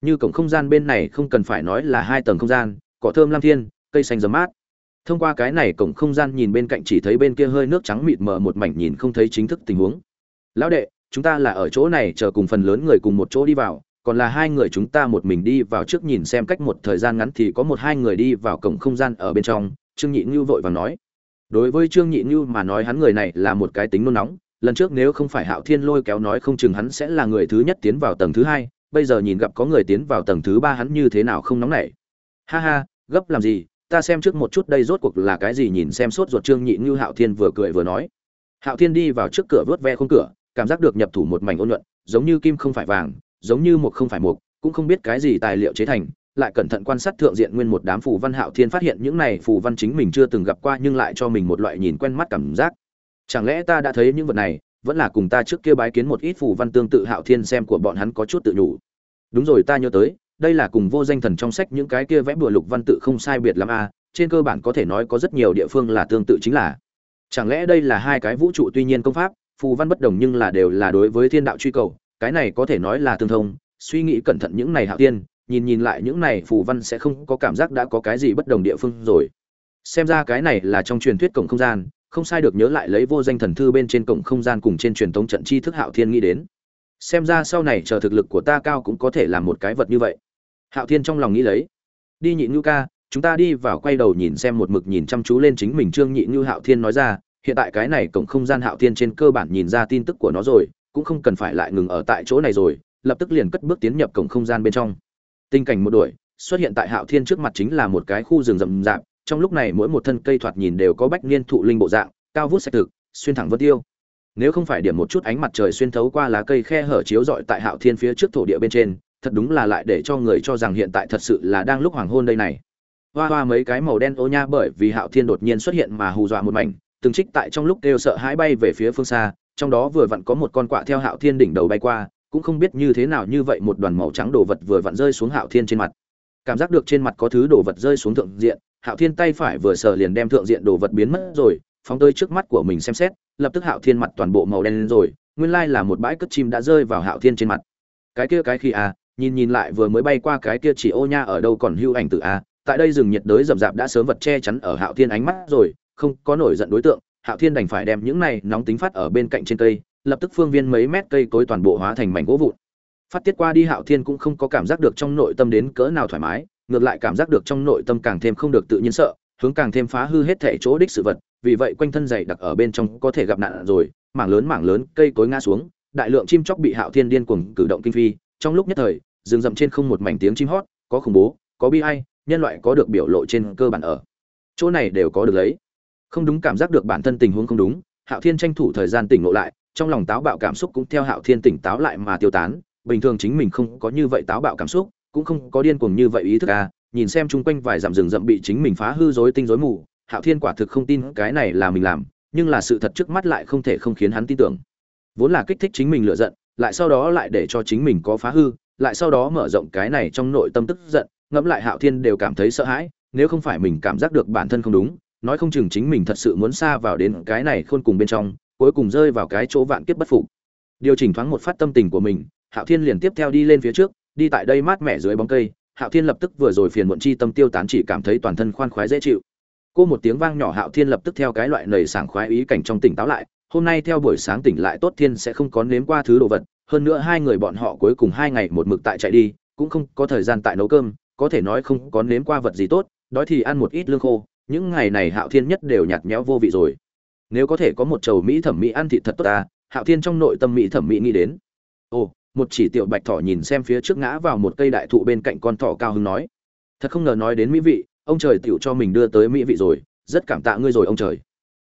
Như cổng không gian bên này không cần phải nói là hai tầng không gian, cỏ thơm lam thiên, cây xanh rấm mát. Thông qua cái này cổng không gian nhìn bên cạnh chỉ thấy bên kia hơi nước trắng mịt mờ một mảnh nhìn không thấy chính thức tình huống. Lão đệ, chúng ta là ở chỗ này chờ cùng phần lớn người cùng một chỗ đi vào còn là hai người chúng ta một mình đi vào trước nhìn xem cách một thời gian ngắn thì có một hai người đi vào cổng không gian ở bên trong, trương nhị như vội vàng nói. Đối với trương nhị như mà nói hắn người này là một cái tính nôn nóng, lần trước nếu không phải hạo thiên lôi kéo nói không chừng hắn sẽ là người thứ nhất tiến vào tầng thứ hai, bây giờ nhìn gặp có người tiến vào tầng thứ ba hắn như thế nào không nóng nảy. Ha ha, gấp làm gì, ta xem trước một chút đây rốt cuộc là cái gì nhìn xem sốt ruột trương nhị như hạo thiên vừa cười vừa nói. Hạo thiên đi vào trước cửa vớt ve khung cửa, cảm giác được nhập thủ một mảnh ôn nhuận, giống như kim không phải vàng giống như một không phải một, cũng không biết cái gì tài liệu chế thành, lại cẩn thận quan sát thượng diện nguyên một đám phù văn hạo thiên phát hiện những này phù văn chính mình chưa từng gặp qua nhưng lại cho mình một loại nhìn quen mắt cảm giác. Chẳng lẽ ta đã thấy những vật này, vẫn là cùng ta trước kia bái kiến một ít phù văn tương tự hạo thiên xem của bọn hắn có chút tự nhủ. Đúng rồi, ta nhớ tới, đây là cùng vô danh thần trong sách những cái kia vẽ bùa lục văn tự không sai biệt lắm a, trên cơ bản có thể nói có rất nhiều địa phương là tương tự chính là. Chẳng lẽ đây là hai cái vũ trụ tuy nhiên công pháp, phù văn bất đồng nhưng là đều là đối với thiên đạo truy cầu cái này có thể nói là tương thông, suy nghĩ cẩn thận những này hạo tiên nhìn nhìn lại những này phù văn sẽ không có cảm giác đã có cái gì bất đồng địa phương rồi. Xem ra cái này là trong truyền thuyết cổng không gian, không sai được nhớ lại lấy vô danh thần thư bên trên cổng không gian cùng trên truyền thống trận chi thức hạo thiên nghĩ đến. Xem ra sau này chờ thực lực của ta cao cũng có thể làm một cái vật như vậy. Hạo thiên trong lòng nghĩ lấy. Đi nhị ngưu ca, chúng ta đi vào quay đầu nhìn xem một mực nhìn chăm chú lên chính mình trương nhị ngưu hạo thiên nói ra, hiện tại cái này cổng không gian hạo thiên trên cơ bản nhìn ra tin tức của nó rồi cũng không cần phải lại ngừng ở tại chỗ này rồi, lập tức liền cất bước tiến nhập cổng không gian bên trong. Tình cảnh một đuổi, xuất hiện tại hạo thiên trước mặt chính là một cái khu rừng rậm rạp, trong lúc này mỗi một thân cây thoạt nhìn đều có bách niên thụ linh bộ dạng, cao vút sạch thực, xuyên thẳng vân tiêu. Nếu không phải điểm một chút ánh mặt trời xuyên thấu qua lá cây khe hở chiếu rọi tại hạo thiên phía trước thổ địa bên trên, thật đúng là lại để cho người cho rằng hiện tại thật sự là đang lúc hoàng hôn đây này. Hoa hoa mấy cái màu đen ô nha bởi vì hạo thiên đột nhiên xuất hiện mà hù dọa một mảnh, từng trích tại trong lúc kêu sợ hãi bay về phía phương xa trong đó vừa vặn có một con quạ theo hạo thiên đỉnh đầu bay qua, cũng không biết như thế nào như vậy một đoàn màu trắng đồ vật vừa vặn rơi xuống hạo thiên trên mặt. Cảm giác được trên mặt có thứ đồ vật rơi xuống thượng diện, hạo thiên tay phải vừa sờ liền đem thượng diện đồ vật biến mất rồi, phóng tới trước mắt của mình xem xét, lập tức hạo thiên mặt toàn bộ màu đen lên rồi, nguyên lai là một bãi cất chim đã rơi vào hạo thiên trên mặt. Cái kia cái khi à nhìn nhìn lại vừa mới bay qua cái kia chỉ ô nha ở đâu còn hưu ảnh tự a à, tại đây rừng nhiệt đới rậm rạp đã sớm vật che chắn ở hạo thiên ánh mắt rồi, không có nổi giận đối tượng hạo thiên đành phải đem những này nóng tính phát ở bên cạnh trên cây, lập tức phương viên mấy mét cây cối toàn bộ hóa thành mảnh gỗ vụn. Phát tiết qua đi, hạo thiên cũng không có cảm giác được trong nội tâm đến cỡ nào thoải mái, ngược lại cảm giác được trong nội tâm càng thêm không được tự nhiên sợ, hướng càng thêm phá hư hết thể chỗ đích sự vật, vì vậy quanh thân dày đặc ở bên trong có thể gặp nạn rồi, mảng lớn mảng lớn cây cối ngã xuống, đại lượng chim chóc bị hạo thiên điên cuồng cử động kinh phi, trong lúc nhất thời, rừng rậm trên không một mảnh tiếng chim hót, có khủng bố, có bi ai, nhân loại có được biểu lộ trên cơ bản ở. Chỗ này đều có được lấy không đúng cảm giác được bản thân tình huống không đúng, hạo thiên tranh thủ thời gian tỉnh ngộ lại, trong lòng táo bạo cảm xúc cũng theo hạo thiên tỉnh táo lại mà tiêu tán, bình thường chính mình không có như vậy táo bạo cảm xúc, cũng không có điên cuồng như vậy ý thức à nhìn xem chung quanh vài dặm rừng rậm bị chính mình phá hư rối tinh rối mù, hạo thiên quả thực không tin cái này là mình làm, nhưng là sự thật trước mắt lại không thể không khiến hắn tin tưởng. Vốn là kích thích chính mình lựa giận, lại sau đó lại để cho chính mình có phá hư, lại sau đó mở rộng cái này trong nội tâm tức giận, ngẫm lại hạo thiên đều cảm thấy sợ hãi, nếu không phải mình cảm giác được bản thân không đúng nói không chừng chính mình thật sự muốn xa vào đến cái này khôn cùng bên trong, cuối cùng rơi vào cái chỗ vạn kiếp bất phục. Điều chỉnh thoáng một phát tâm tình của mình, hạo thiên liền tiếp theo đi lên phía trước, đi tại đây mát mẻ dưới bóng cây, hạo thiên lập tức vừa rồi phiền muộn chi tâm tiêu tán chỉ cảm thấy toàn thân khoan khoái dễ chịu. Cô một tiếng vang nhỏ hạo thiên lập tức theo cái loại nầy sảng khoái ý cảnh trong tỉnh táo lại, hôm nay theo buổi sáng tỉnh lại tốt thiên sẽ không có nếm qua thứ đồ vật, hơn nữa hai người bọn họ cuối cùng hai ngày một mực tại chạy đi, cũng không có thời gian tại nấu cơm, có thể nói không có nếm qua vật gì tốt, đói thì ăn một ít lương khô những ngày này hạo thiên nhất đều nhạt nhẽo vô vị rồi. Nếu có thể có một chầu mỹ thẩm mỹ ăn thịt thật tốt ta, hạo thiên trong nội tâm mỹ thẩm mỹ nghĩ đến. Ồ, một chỉ tiểu bạch thỏ nhìn xem phía trước ngã vào một cây đại thụ bên cạnh con thỏ cao hứng nói. Thật không ngờ nói đến mỹ vị, ông trời tiểu cho mình đưa tới mỹ vị rồi, rất cảm tạ ngươi rồi ông trời.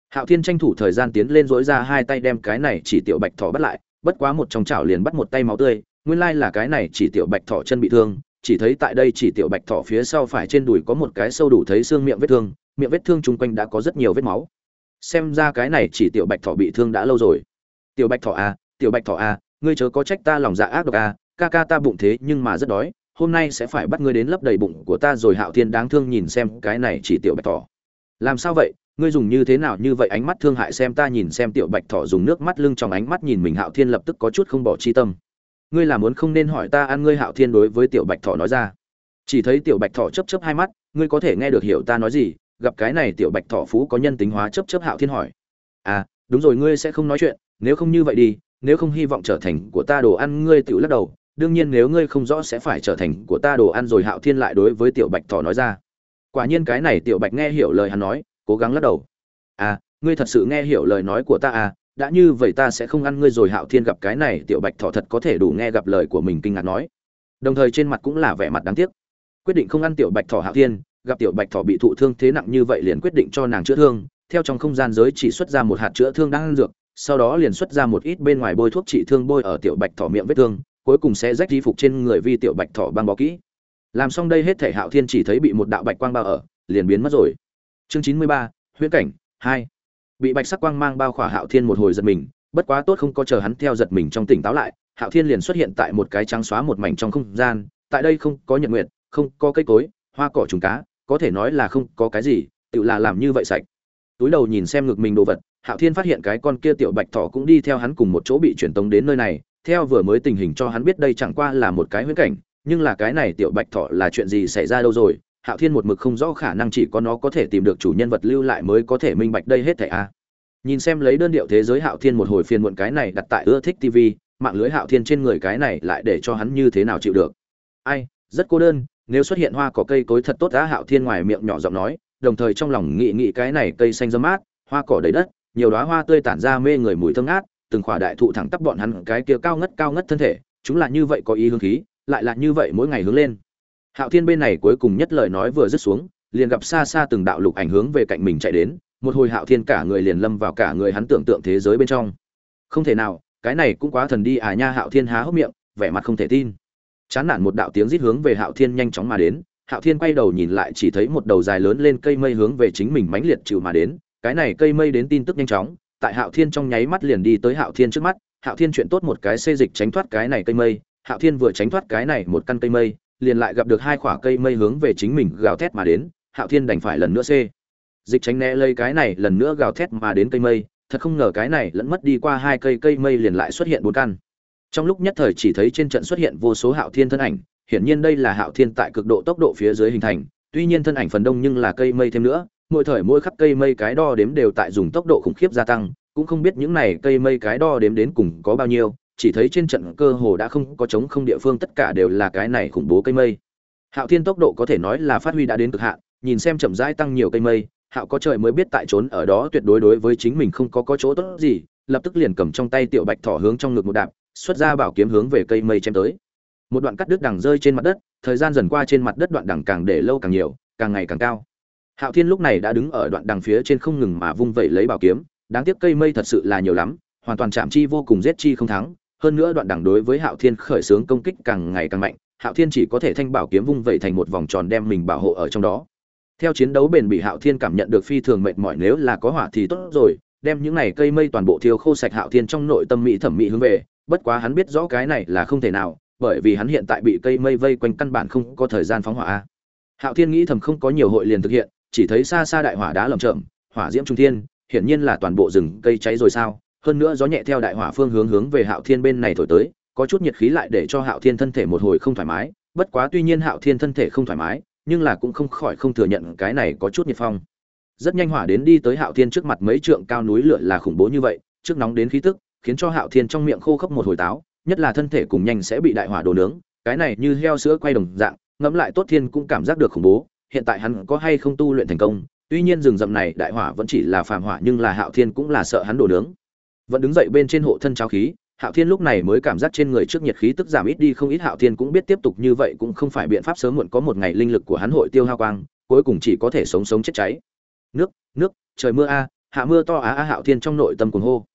Hạo thiên tranh thủ thời gian tiến lên dỗi ra hai tay đem cái này chỉ tiểu bạch thỏ bắt lại, bất quá một trong chảo liền bắt một tay máu tươi, nguyên lai là cái này chỉ tiểu bạch thỏ chân bị thương, chỉ thấy tại đây chỉ tiểu bạch thỏ phía sau phải trên đùi có một cái sâu đủ thấy xương miệng vết thương miệng vết thương chung quanh đã có rất nhiều vết máu. Xem ra cái này chỉ tiểu bạch thỏ bị thương đã lâu rồi. Tiểu bạch thỏ a à, tiểu bạch thỏ a à, ngươi chớ có trách ta lòng dạ ác độc a à, ca ca ta bụng thế nhưng mà rất đói hôm nay sẽ phải bắt ngươi đến lấp đầy bụng của ta rồi hạo thiên đáng thương nhìn xem cái này chỉ tiểu bạch thỏ. Làm sao vậy ngươi dùng như thế nào như vậy ánh mắt thương hại xem ta nhìn xem tiểu bạch thỏ dùng nước mắt lưng trong ánh mắt nhìn mình hạo thiên lập tức có chút không bỏ chi tâm. Ngươi làm muốn không nên hỏi ta ăn ngươi hạo thiên đối với tiểu bạch thỏ nói ra. Chỉ thấy tiểu bạch thỏ chấp chấp hai mắt ngươi có thể nghe được hiểu ta nói gì gặp cái này tiểu bạch thỏ phú có nhân tính hóa chấp chấp hạo thiên hỏi. À đúng rồi, ngươi sẽ không nói chuyện, nếu không như vậy đi, nếu không hy vọng trở thành của ta đồ ăn, ngươi tự lắc đầu. Đương nhiên nếu ngươi không rõ sẽ phải trở thành của ta đồ ăn rồi, hạo thiên lại đối với tiểu bạch thỏ nói ra. Quả nhiên cái này tiểu bạch nghe hiểu lời hắn nói, cố gắng lắc đầu. À ngươi thật sự nghe hiểu lời nói của ta à? Đã như vậy ta sẽ không ăn ngươi rồi, hạo thiên gặp cái này tiểu bạch thỏ thật có thể đủ nghe gặp lời của mình, kinh ngạc nói. Đồng thời trên mặt cũng là vẻ mặt đáng tiếc. Quyết định không ăn tiểu bạch thỏ hạo thiên gặp tiểu bạch thỏ bị thụ thương thế nặng như vậy liền quyết định cho nàng chữa thương, theo trong không gian giới chỉ xuất ra một hạt chữa thương đang ăn dược, sau đó liền xuất ra một ít bên ngoài bôi thuốc trị thương bôi ở tiểu bạch thỏ miệng vết thương, cuối cùng sẽ rách y phục trên người vi tiểu bạch thỏ băng bó kỹ. Làm xong đây hết thể hạo thiên chỉ thấy bị một đạo bạch quang bao ở, liền biến mất rồi. Chương chín mươi ba, huyễn cảnh, hai. Bị bạch sắc quang mang bao khỏa hạo thiên một hồi giật mình, bất quá tốt không có chờ hắn theo giật mình trong tỉnh táo lại, hạo thiên liền xuất hiện tại một cái trắng xóa một mảnh trong không gian, tại đây không có nhật nguyện không có cây cối hoa cỏ trùng cá, có thể nói là không có cái gì, tự là làm như vậy sạch. Túi đầu nhìn xem ngực mình đồ vật, hạo thiên phát hiện cái con kia tiểu bạch thỏ cũng đi theo hắn cùng một chỗ bị truyền tống đến nơi này. Theo vừa mới tình hình cho hắn biết đây chẳng qua là một cái huyễn cảnh, nhưng là cái này tiểu bạch thỏ là chuyện gì xảy ra đâu rồi? Hạo thiên một mực không rõ khả năng chỉ có nó có thể tìm được chủ nhân vật lưu lại mới có thể minh bạch đây hết thảy a nhìn xem lấy đơn điệu thế giới hạo thiên một hồi phiền muộn cái này đặt tại ưa thích tv mạng lưới hạo thiên trên người cái này lại để cho hắn như thế nào chịu được? Ai, rất cô đơn nếu xuất hiện hoa cỏ cây cối thật tốt đã hạo thiên ngoài miệng nhỏ giọng nói, đồng thời trong lòng nghĩ nghĩ cái này cây xanh râm mát, hoa cỏ đầy đất, nhiều đóa hoa tươi tản ra mê người mùi thơm ngát, từng khỏa đại thụ thẳng tắp bọn hắn cái kia cao ngất cao ngất thân thể, chúng là như vậy có ý hương khí, lại là như vậy mỗi ngày hướng lên. Hạo thiên bên này cuối cùng nhất lời nói vừa dứt xuống, liền gặp xa xa từng đạo lục ảnh hướng về cạnh mình chạy đến, một hồi hạo thiên cả người liền lâm vào cả người hắn tưởng tượng thế giới bên trong. Không thể nào, cái này cũng quá thần đi à nha, hạo thiên há hốc miệng, vẻ mặt không thể tin chán nản một đạo tiếng rít hướng về hạo thiên nhanh chóng mà đến, hạo thiên quay đầu nhìn lại chỉ thấy một đầu dài lớn lên cây mây hướng về chính mình mãnh liệt chịu mà đến, cái này cây mây đến tin tức nhanh chóng, tại hạo thiên trong nháy mắt liền đi tới hạo thiên trước mắt, hạo thiên chuyện tốt một cái xê dịch tránh thoát cái này cây mây, hạo thiên vừa tránh thoát cái này một căn cây mây, liền lại gặp được hai quả cây mây hướng về chính mình gào thét mà đến, hạo thiên đành phải lần nữa xê. Dịch tránh né lây cái này lần nữa gào thét mà đến cây mây, thật không ngờ cái này lẫn mất đi qua hai cây cây mây liền lại xuất hiện bốn căn trong lúc nhất thời chỉ thấy trên trận xuất hiện vô số hạo thiên thân ảnh, hiển nhiên đây là hạo thiên tại cực độ tốc độ phía dưới hình thành, tuy nhiên thân ảnh phần đông nhưng là cây mây thêm nữa, mỗi thời mỗi khắp cây mây cái đo đếm đều tại dùng tốc độ khủng khiếp gia tăng, cũng không biết những này cây mây cái đo đếm đến cùng có bao nhiêu, chỉ thấy trên trận cơ hồ đã không có trống không địa phương tất cả đều là cái này khủng bố cây mây. Hạo thiên tốc độ có thể nói là phát huy đã đến cực hạn, nhìn xem chậm rãi tăng nhiều cây mây, hạo có trời mới biết tại trốn ở đó tuyệt đối đối với chính mình không có có chỗ tốt gì, lập tức liền cầm trong tay tiểu bạch thỏ hướng trong ngực một đạp xuất ra bảo kiếm hướng về cây mây chém tới. Một đoạn cắt đứt đằng rơi trên mặt đất, thời gian dần qua trên mặt đất đoạn đằng càng để lâu càng nhiều, càng ngày càng cao. Hạo thiên lúc này đã đứng ở đoạn đằng phía trên không ngừng mà vung vẩy lấy bảo kiếm, đáng tiếc cây mây thật sự là nhiều lắm, hoàn toàn chạm chi vô cùng giết chi không thắng. Hơn nữa đoạn đằng đối với hạo thiên khởi xướng công kích càng ngày càng mạnh, hạo thiên chỉ có thể thanh bảo kiếm vung vẩy thành một vòng tròn đem mình bảo hộ ở trong đó. Theo chiến đấu bền bỉ, hạo thiên cảm nhận được phi thường mệt mỏi, nếu là có hỏa thì tốt rồi, đem những này cây mây toàn bộ thiêu khô sạch, hạo thiên trong nội tâm mỹ thẩm mỹ hướng về bất quá hắn biết rõ cái này là không thể nào, bởi vì hắn hiện tại bị cây mây vây quanh căn bản không có thời gian phóng hỏa. Hạo thiên nghĩ thầm không có nhiều hội liền thực hiện, chỉ thấy xa xa đại hỏa đá lầm chậm hỏa diễm trung thiên, hiển nhiên là toàn bộ rừng cây cháy rồi sao? Hơn nữa gió nhẹ theo đại hỏa phương hướng hướng về hạo thiên bên này thổi tới, có chút nhiệt khí lại để cho hạo thiên thân thể một hồi không thoải mái. Bất quá tuy nhiên hạo thiên thân thể không thoải mái, nhưng là cũng không khỏi không thừa nhận cái này có chút nhiệt phong. Rất nhanh hỏa đến đi tới hạo thiên trước mặt mấy trượng cao núi lửa là khủng bố như vậy, trước nóng đến khí tức khiến cho hạo thiên trong miệng khô khốc một hồi táo, nhất là thân thể cùng nhanh sẽ bị đại hỏa đồ nướng, cái này như heo sữa quay đồng dạng, ngẫm lại tốt thiên cũng cảm giác được khủng bố, hiện tại hắn có hay không tu luyện thành công, tuy nhiên rừng rậm này đại hỏa vẫn chỉ là phàm hỏa nhưng là hạo thiên cũng là sợ hắn đồ nướng. Vẫn đứng dậy bên trên hộ thân cháo khí, hạo thiên lúc này mới cảm giác trên người trước nhiệt khí tức giảm ít đi, không ít hạo thiên cũng biết tiếp tục như vậy cũng không phải biện pháp sớm muộn có một ngày linh lực của hắn hội tiêu hao quang, cuối cùng chỉ có thể sống sống chết cháy. Nước nước, trời mưa a, hạ mưa to á a hạo thiên trong nội tâm cuồng hô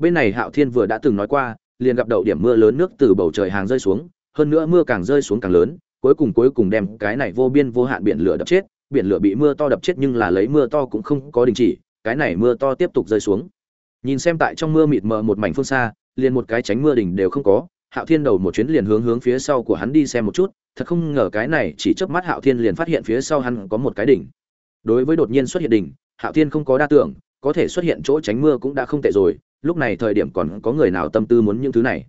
bên này hạo thiên vừa đã từng nói qua, liền gặp đậu điểm mưa lớn nước từ bầu trời hàng rơi xuống, hơn nữa mưa càng rơi xuống càng lớn, cuối cùng cuối cùng đem cái này vô biên vô hạn biển lửa đập chết, biển lửa bị mưa to đập chết nhưng là lấy mưa to cũng không có đình chỉ, cái này mưa to tiếp tục rơi xuống. Nhìn xem tại trong mưa mịt mờ một mảnh phương xa, liền một cái tránh mưa đỉnh đều không có, hạo thiên đầu một chuyến liền hướng hướng phía sau của hắn đi xem một chút, thật không ngờ cái này chỉ chớp mắt hạo thiên liền phát hiện phía sau hắn có một cái đỉnh. Đối với đột nhiên xuất hiện đỉnh, hạo thiên không có đa tưởng, có thể xuất hiện chỗ tránh mưa cũng đã không tệ rồi lúc này thời điểm còn có người nào tâm tư muốn những thứ này?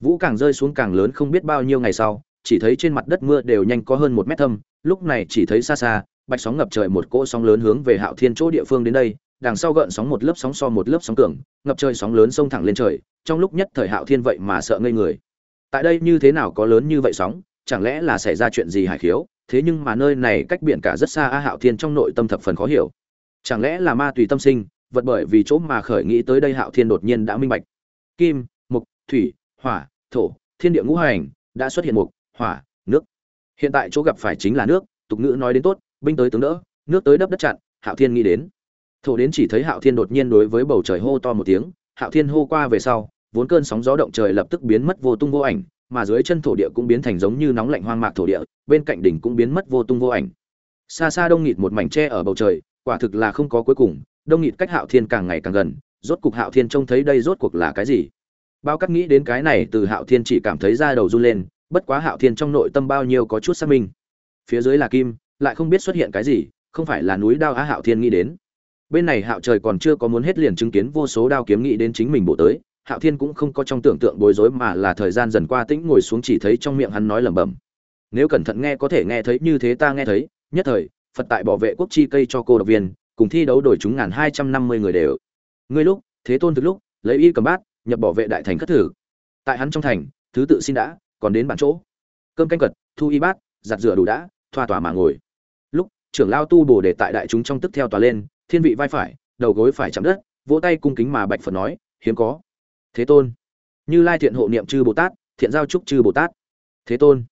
Vũ càng rơi xuống càng lớn không biết bao nhiêu ngày sau, chỉ thấy trên mặt đất mưa đều nhanh có hơn một mét thâm, lúc này chỉ thấy xa xa, bạch sóng ngập trời một cỗ sóng lớn hướng về hạo thiên chỗ địa phương đến đây, đằng sau gợn sóng một lớp sóng so một lớp sóng cường, ngập trời sóng lớn xông thẳng lên trời, trong lúc nhất thời hạo thiên vậy mà sợ ngây người. Tại đây như thế nào có lớn như vậy sóng, chẳng lẽ là xảy ra chuyện gì hải khiếu? Thế nhưng mà nơi này cách biển cả rất xa a, hạo thiên trong nội tâm thập phần khó hiểu. Chẳng lẽ là ma tùy tâm sinh vật bởi vì chỗ mà khởi nghĩ tới đây hạo thiên đột nhiên đã minh bạch. Kim mục thủy, hỏa, thổ, thiên địa ngũ hành, đã xuất hiện mục hỏa, nước. Hiện tại chỗ gặp phải chính là nước, tục ngữ nói đến tốt, binh tới tướng đỡ, nước tới đắp đất chặn, hạo thiên nghĩ đến. Thổ đến chỉ thấy hạo thiên đột nhiên đối với bầu trời hô to một tiếng, hạo thiên hô qua về sau, vốn cơn sóng gió động trời lập tức biến mất vô tung vô ảnh, mà dưới chân thổ địa cũng biến thành giống như nóng lạnh hoang mạc thổ địa, bên cạnh đỉnh cũng biến mất vô tung vô ảnh. Xa xa đông nghịt một mảnh tre ở bầu trời, quả thực là không có cuối cùng đông nghịt cách hạo thiên càng ngày càng gần, rốt cục hạo thiên trông thấy đây rốt cuộc là cái gì? Bao cắt nghĩ đến cái này từ hạo thiên chỉ cảm thấy da đầu run lên, bất quá hạo thiên trong nội tâm bao nhiêu có chút xác minh. Phía dưới là kim, lại không biết xuất hiện cái gì, không phải là núi đao á hạo thiên nghĩ đến. Bên này hạo trời còn chưa có muốn hết liền chứng kiến vô số đao kiếm nghĩ đến chính mình bộ tới, hạo thiên cũng không có trong tưởng tượng bối rối mà là thời gian dần qua tĩnh ngồi xuống chỉ thấy trong miệng hắn nói lẩm bẩm. Nếu cẩn thận nghe có thể nghe thấy như thế ta nghe thấy, nhất thời, phật tại bảo vệ quốc chi cây cho cô độc viên cùng thi đấu đổi chúng ngàn hai trăm năm mươi người đều. Ngươi lúc, thế tôn thực lúc, lấy y cầm bát, nhập bảo vệ đại thành cất thử. Tại hắn trong thành, thứ tự xin đã, còn đến bản chỗ. Cơm canh cật thu y bát, giặt rửa đủ đã, thoa tòa mà ngồi. Lúc, trưởng lao tu bổ để tại đại chúng trong tức theo tòa lên, thiên vị vai phải, đầu gối phải chạm đất, vỗ tay cung kính mà bạch phật nói, hiếm có. Thế tôn. Như lai thiện hộ niệm chư bồ tát, thiện giao trúc chư bồ tát. Thế tôn.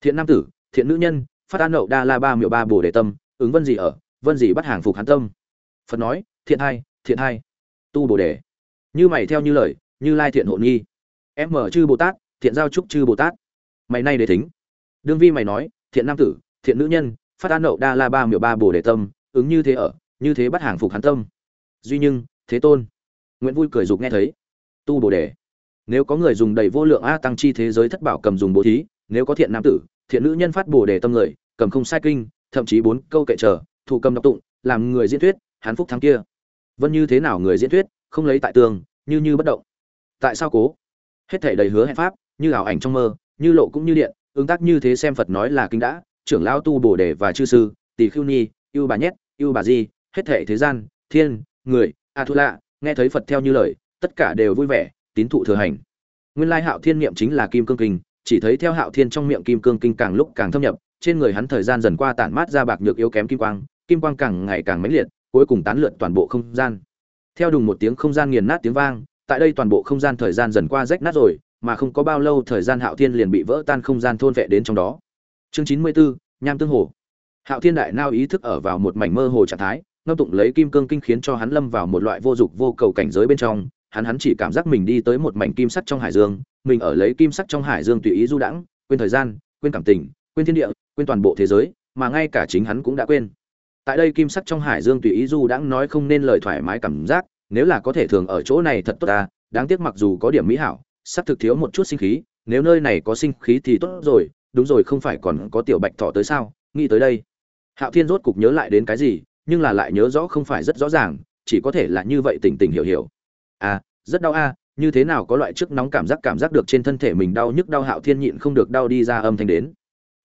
Thiện nam tử, thiện nữ nhân, phát an nậu đa la ba miệu ba bồ đề tâm, ứng vân gì ở vân gì bắt hàng phục hắn tâm. Phật nói, thiện hai thiện hai. Tu bồ đề. Như mày theo như lời, như lai thiện hộ nghi. Em mở chư bồ tát, thiện giao trúc chư bồ tát. Mày nay để thính. Đương vi mày nói, thiện nam tử, thiện nữ nhân, phát an nậu đa la ba miệu ba bồ đề tâm, ứng như thế ở, như thế bắt hàng phục hắn tâm. Duy nhưng, thế tôn. Nguyễn vui cười dục nghe thấy. Tu bồ đề. Nếu có người dùng đầy vô lượng a tăng chi thế giới thất bảo cầm dùng bố thí, nếu có thiện nam tử, thiện nữ nhân phát bồ đề tâm người, cầm không sai kinh, thậm chí bốn câu kệ trở thủ cầm đọc tụng, làm người diễn thuyết, hán phúc thắng kia. Vân như thế nào người diễn thuyết, không lấy tại tường, như như bất động. Tại sao cố? Hết thể đầy hứa hẹn pháp, như ảo ảnh trong mơ, như lộ cũng như điện, ứng tác như thế xem phật nói là kinh đã, trưởng lão tu bổ đề và chư sư, tỷ khưu ni yêu bà nhét yêu bà di, hết thể thế gian, thiên, người, a thu lạ, nghe thấy phật theo như lời, tất cả đều vui vẻ, tín thụ thừa hành. Nguyên lai hạo thiên niệm chính là kim cương kinh, chỉ thấy theo hạo thiên trong miệng kim cương kinh càng lúc càng thâm nhập, trên người hắn thời gian dần qua tản mát ra bạc nhược yếu kém kim quang kim quang càng ngày càng mãnh liệt, cuối cùng tán lượn toàn bộ không gian. Theo đùng một tiếng không gian nghiền nát tiếng vang, tại đây toàn bộ không gian thời gian dần qua rách nát rồi, mà không có bao lâu thời gian hạo thiên liền bị vỡ tan không gian thôn vệ đến trong đó. Chương chín mươi bốn nham tương hồ. Hạo thiên đại nao ý thức ở vào một mảnh mơ hồ trạng thái, ngâm tụng lấy kim cương kinh khiến cho hắn lâm vào một loại vô dục vô cầu cảnh giới bên trong. Hắn hắn chỉ cảm giác mình đi tới một mảnh kim sắt trong hải dương, mình ở lấy kim sắt trong hải dương tùy ý du đãng, quên thời gian, quên cảm tình, quên thiên địa, quên toàn bộ thế giới, mà ngay cả chính hắn cũng đã quên tại đây kim sắc trong hải dương tùy ý du đãng nói không nên lời thoải mái cảm giác, nếu là có thể thường ở chỗ này thật tốt ta, đáng tiếc mặc dù có điểm mỹ hảo sắp thực thiếu một chút sinh khí, nếu nơi này có sinh khí thì tốt rồi, đúng rồi không phải còn có tiểu bạch thọ tới sao, nghĩ tới đây. Hạo thiên rốt cục nhớ lại đến cái gì, nhưng là lại nhớ rõ không phải rất rõ ràng, chỉ có thể là như vậy tỉnh tỉnh hiểu hiểu. À rất đau a à, như thế nào có loại trước nóng cảm giác cảm giác được trên thân thể mình đau nhức đau hạo thiên nhịn không được đau đi ra âm thanh đến.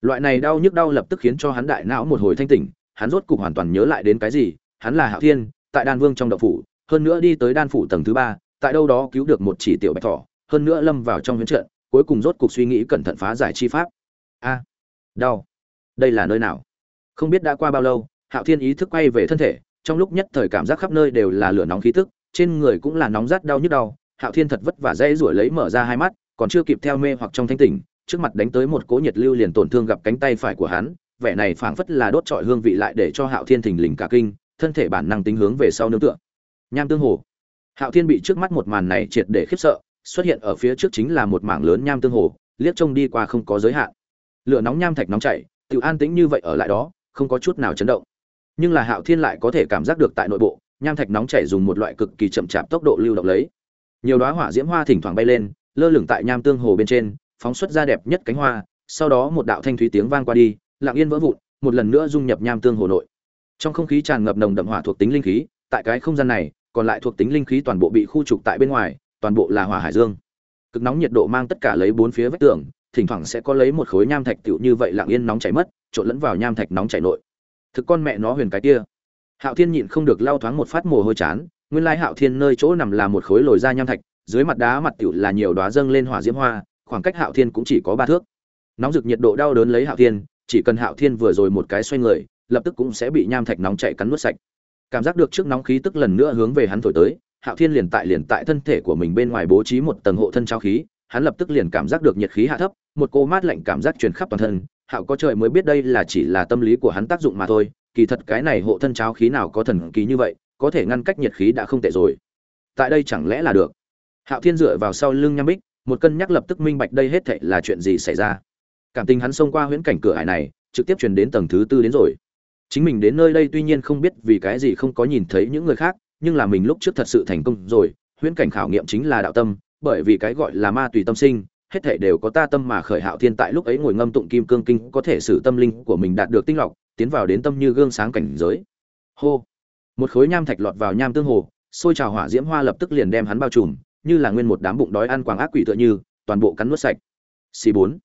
Loại này đau nhức đau lập tức khiến cho hắn đại não một hồi thanh tỉnh hắn rốt cục hoàn toàn nhớ lại đến cái gì, hắn là hạo thiên, tại đan vương trong động phủ, hơn nữa đi tới đan phủ tầng thứ ba, tại đâu đó cứu được một chỉ tiểu bạch thỏ, hơn nữa lâm vào trong huyễn trận, cuối cùng rốt cục suy nghĩ cẩn thận phá giải chi pháp. A, đau. Đây là nơi nào? Không biết đã qua bao lâu, hạo thiên ý thức quay về thân thể, trong lúc nhất thời cảm giác khắp nơi đều là lửa nóng khí tức, trên người cũng là nóng rát đau nhức đau. Hạo thiên thật vất vả dây rủi lấy mở ra hai mắt, còn chưa kịp theo mê hoặc trong thanh tỉnh, trước mặt đánh tới một cỗ nhiệt lưu liền tổn thương gặp cánh tay phải của hắn vẻ này phảng phất là đốt trọi hương vị lại để cho hạo thiên thình lình cả kinh, thân thể bản năng tính hướng về sau nương tựa. Nham tương hồ. Hạo thiên bị trước mắt một màn này triệt để khiếp sợ, xuất hiện ở phía trước chính là một mảng lớn nham tương hồ, liếc trông đi qua không có giới hạn. Lửa nóng nham thạch nóng chảy tự an tĩnh như vậy ở lại đó, không có chút nào chấn động. Nhưng là hạo thiên lại có thể cảm giác được tại nội bộ, nham thạch nóng chảy dùng một loại cực kỳ chậm chạp tốc độ lưu động lấy. Nhiều đóa hỏa diễm hoa thỉnh thoảng bay lên, lơ lửng tại nham tương hồ bên trên, phóng xuất ra đẹp nhất cánh hoa, sau đó một đạo thanh thúy tiếng vang qua đi lặng yên vỡ vụn, một lần nữa dung nhập nham tương hồ nội. Trong không khí tràn ngập nồng đậm hỏa thuộc tính linh khí, tại cái không gian này, còn lại thuộc tính linh khí toàn bộ bị khu trục tại bên ngoài, toàn bộ là hỏa hải dương. Cực nóng nhiệt độ mang tất cả lấy bốn phía vách tường, thỉnh thoảng sẽ có lấy một khối nham thạch tựu như vậy lặng yên nóng chảy mất, trộn lẫn vào nham thạch nóng chảy nội. Thực con mẹ nó huyền cái kia. Hạo thiên nhịn không được lau thoáng một phát mồ hôi chán, nguyên lai hạo thiên nơi chỗ nằm là một khối lồi ra nham thạch, dưới mặt đá mặt tựu là nhiều đóa dâng lên hỏa diễm hoa, khoảng cách hạo thiên cũng chỉ có ba thước. Nóng rực nhiệt độ đau đớn lấy hạo thiên chỉ cần hạo thiên vừa rồi một cái xoay người, lập tức cũng sẽ bị nham thạch nóng chảy cắn nuốt sạch. Cảm giác được trước nóng khí tức lần nữa hướng về hắn thổi tới, hạo thiên liền tại liền tại thân thể của mình bên ngoài bố trí một tầng hộ thân trao khí, hắn lập tức liền cảm giác được nhiệt khí hạ thấp, một cô mát lạnh cảm giác truyền khắp toàn thân. Hạo có trời mới biết đây là chỉ là tâm lý của hắn tác dụng mà thôi, kỳ thật cái này hộ thân cháo khí nào có thần kỳ như vậy, có thể ngăn cách nhiệt khí đã không tệ rồi. Tại đây chẳng lẽ là được? Hạo thiên dựa vào sau lưng nham bích, một cân nhắc lập tức minh bạch đây hết thảy là chuyện gì xảy ra cảm tình hắn xông qua huyễn cảnh cửa hải này, trực tiếp truyền đến tầng thứ tư đến rồi. Chính mình đến nơi đây tuy nhiên không biết vì cái gì không có nhìn thấy những người khác, nhưng là mình lúc trước thật sự thành công rồi, huyễn cảnh khảo nghiệm chính là đạo tâm, bởi vì cái gọi là ma tùy tâm sinh, hết thể đều có ta tâm mà khởi hạo thiên tại lúc ấy ngồi ngâm tụng kim cương kinh có thể sử tâm linh của mình đạt được tinh lọc, tiến vào đến tâm như gương sáng cảnh giới. Hô. Một khối nham thạch lọt vào nham tương hồ sôi trào hỏa diễm hoa lập tức liền đem hắn bao trùm, như là nguyên một đám bụng đói ăn quảng ác quỷ tựa như, toàn bộ cắn nuốt sạch. Xì bốn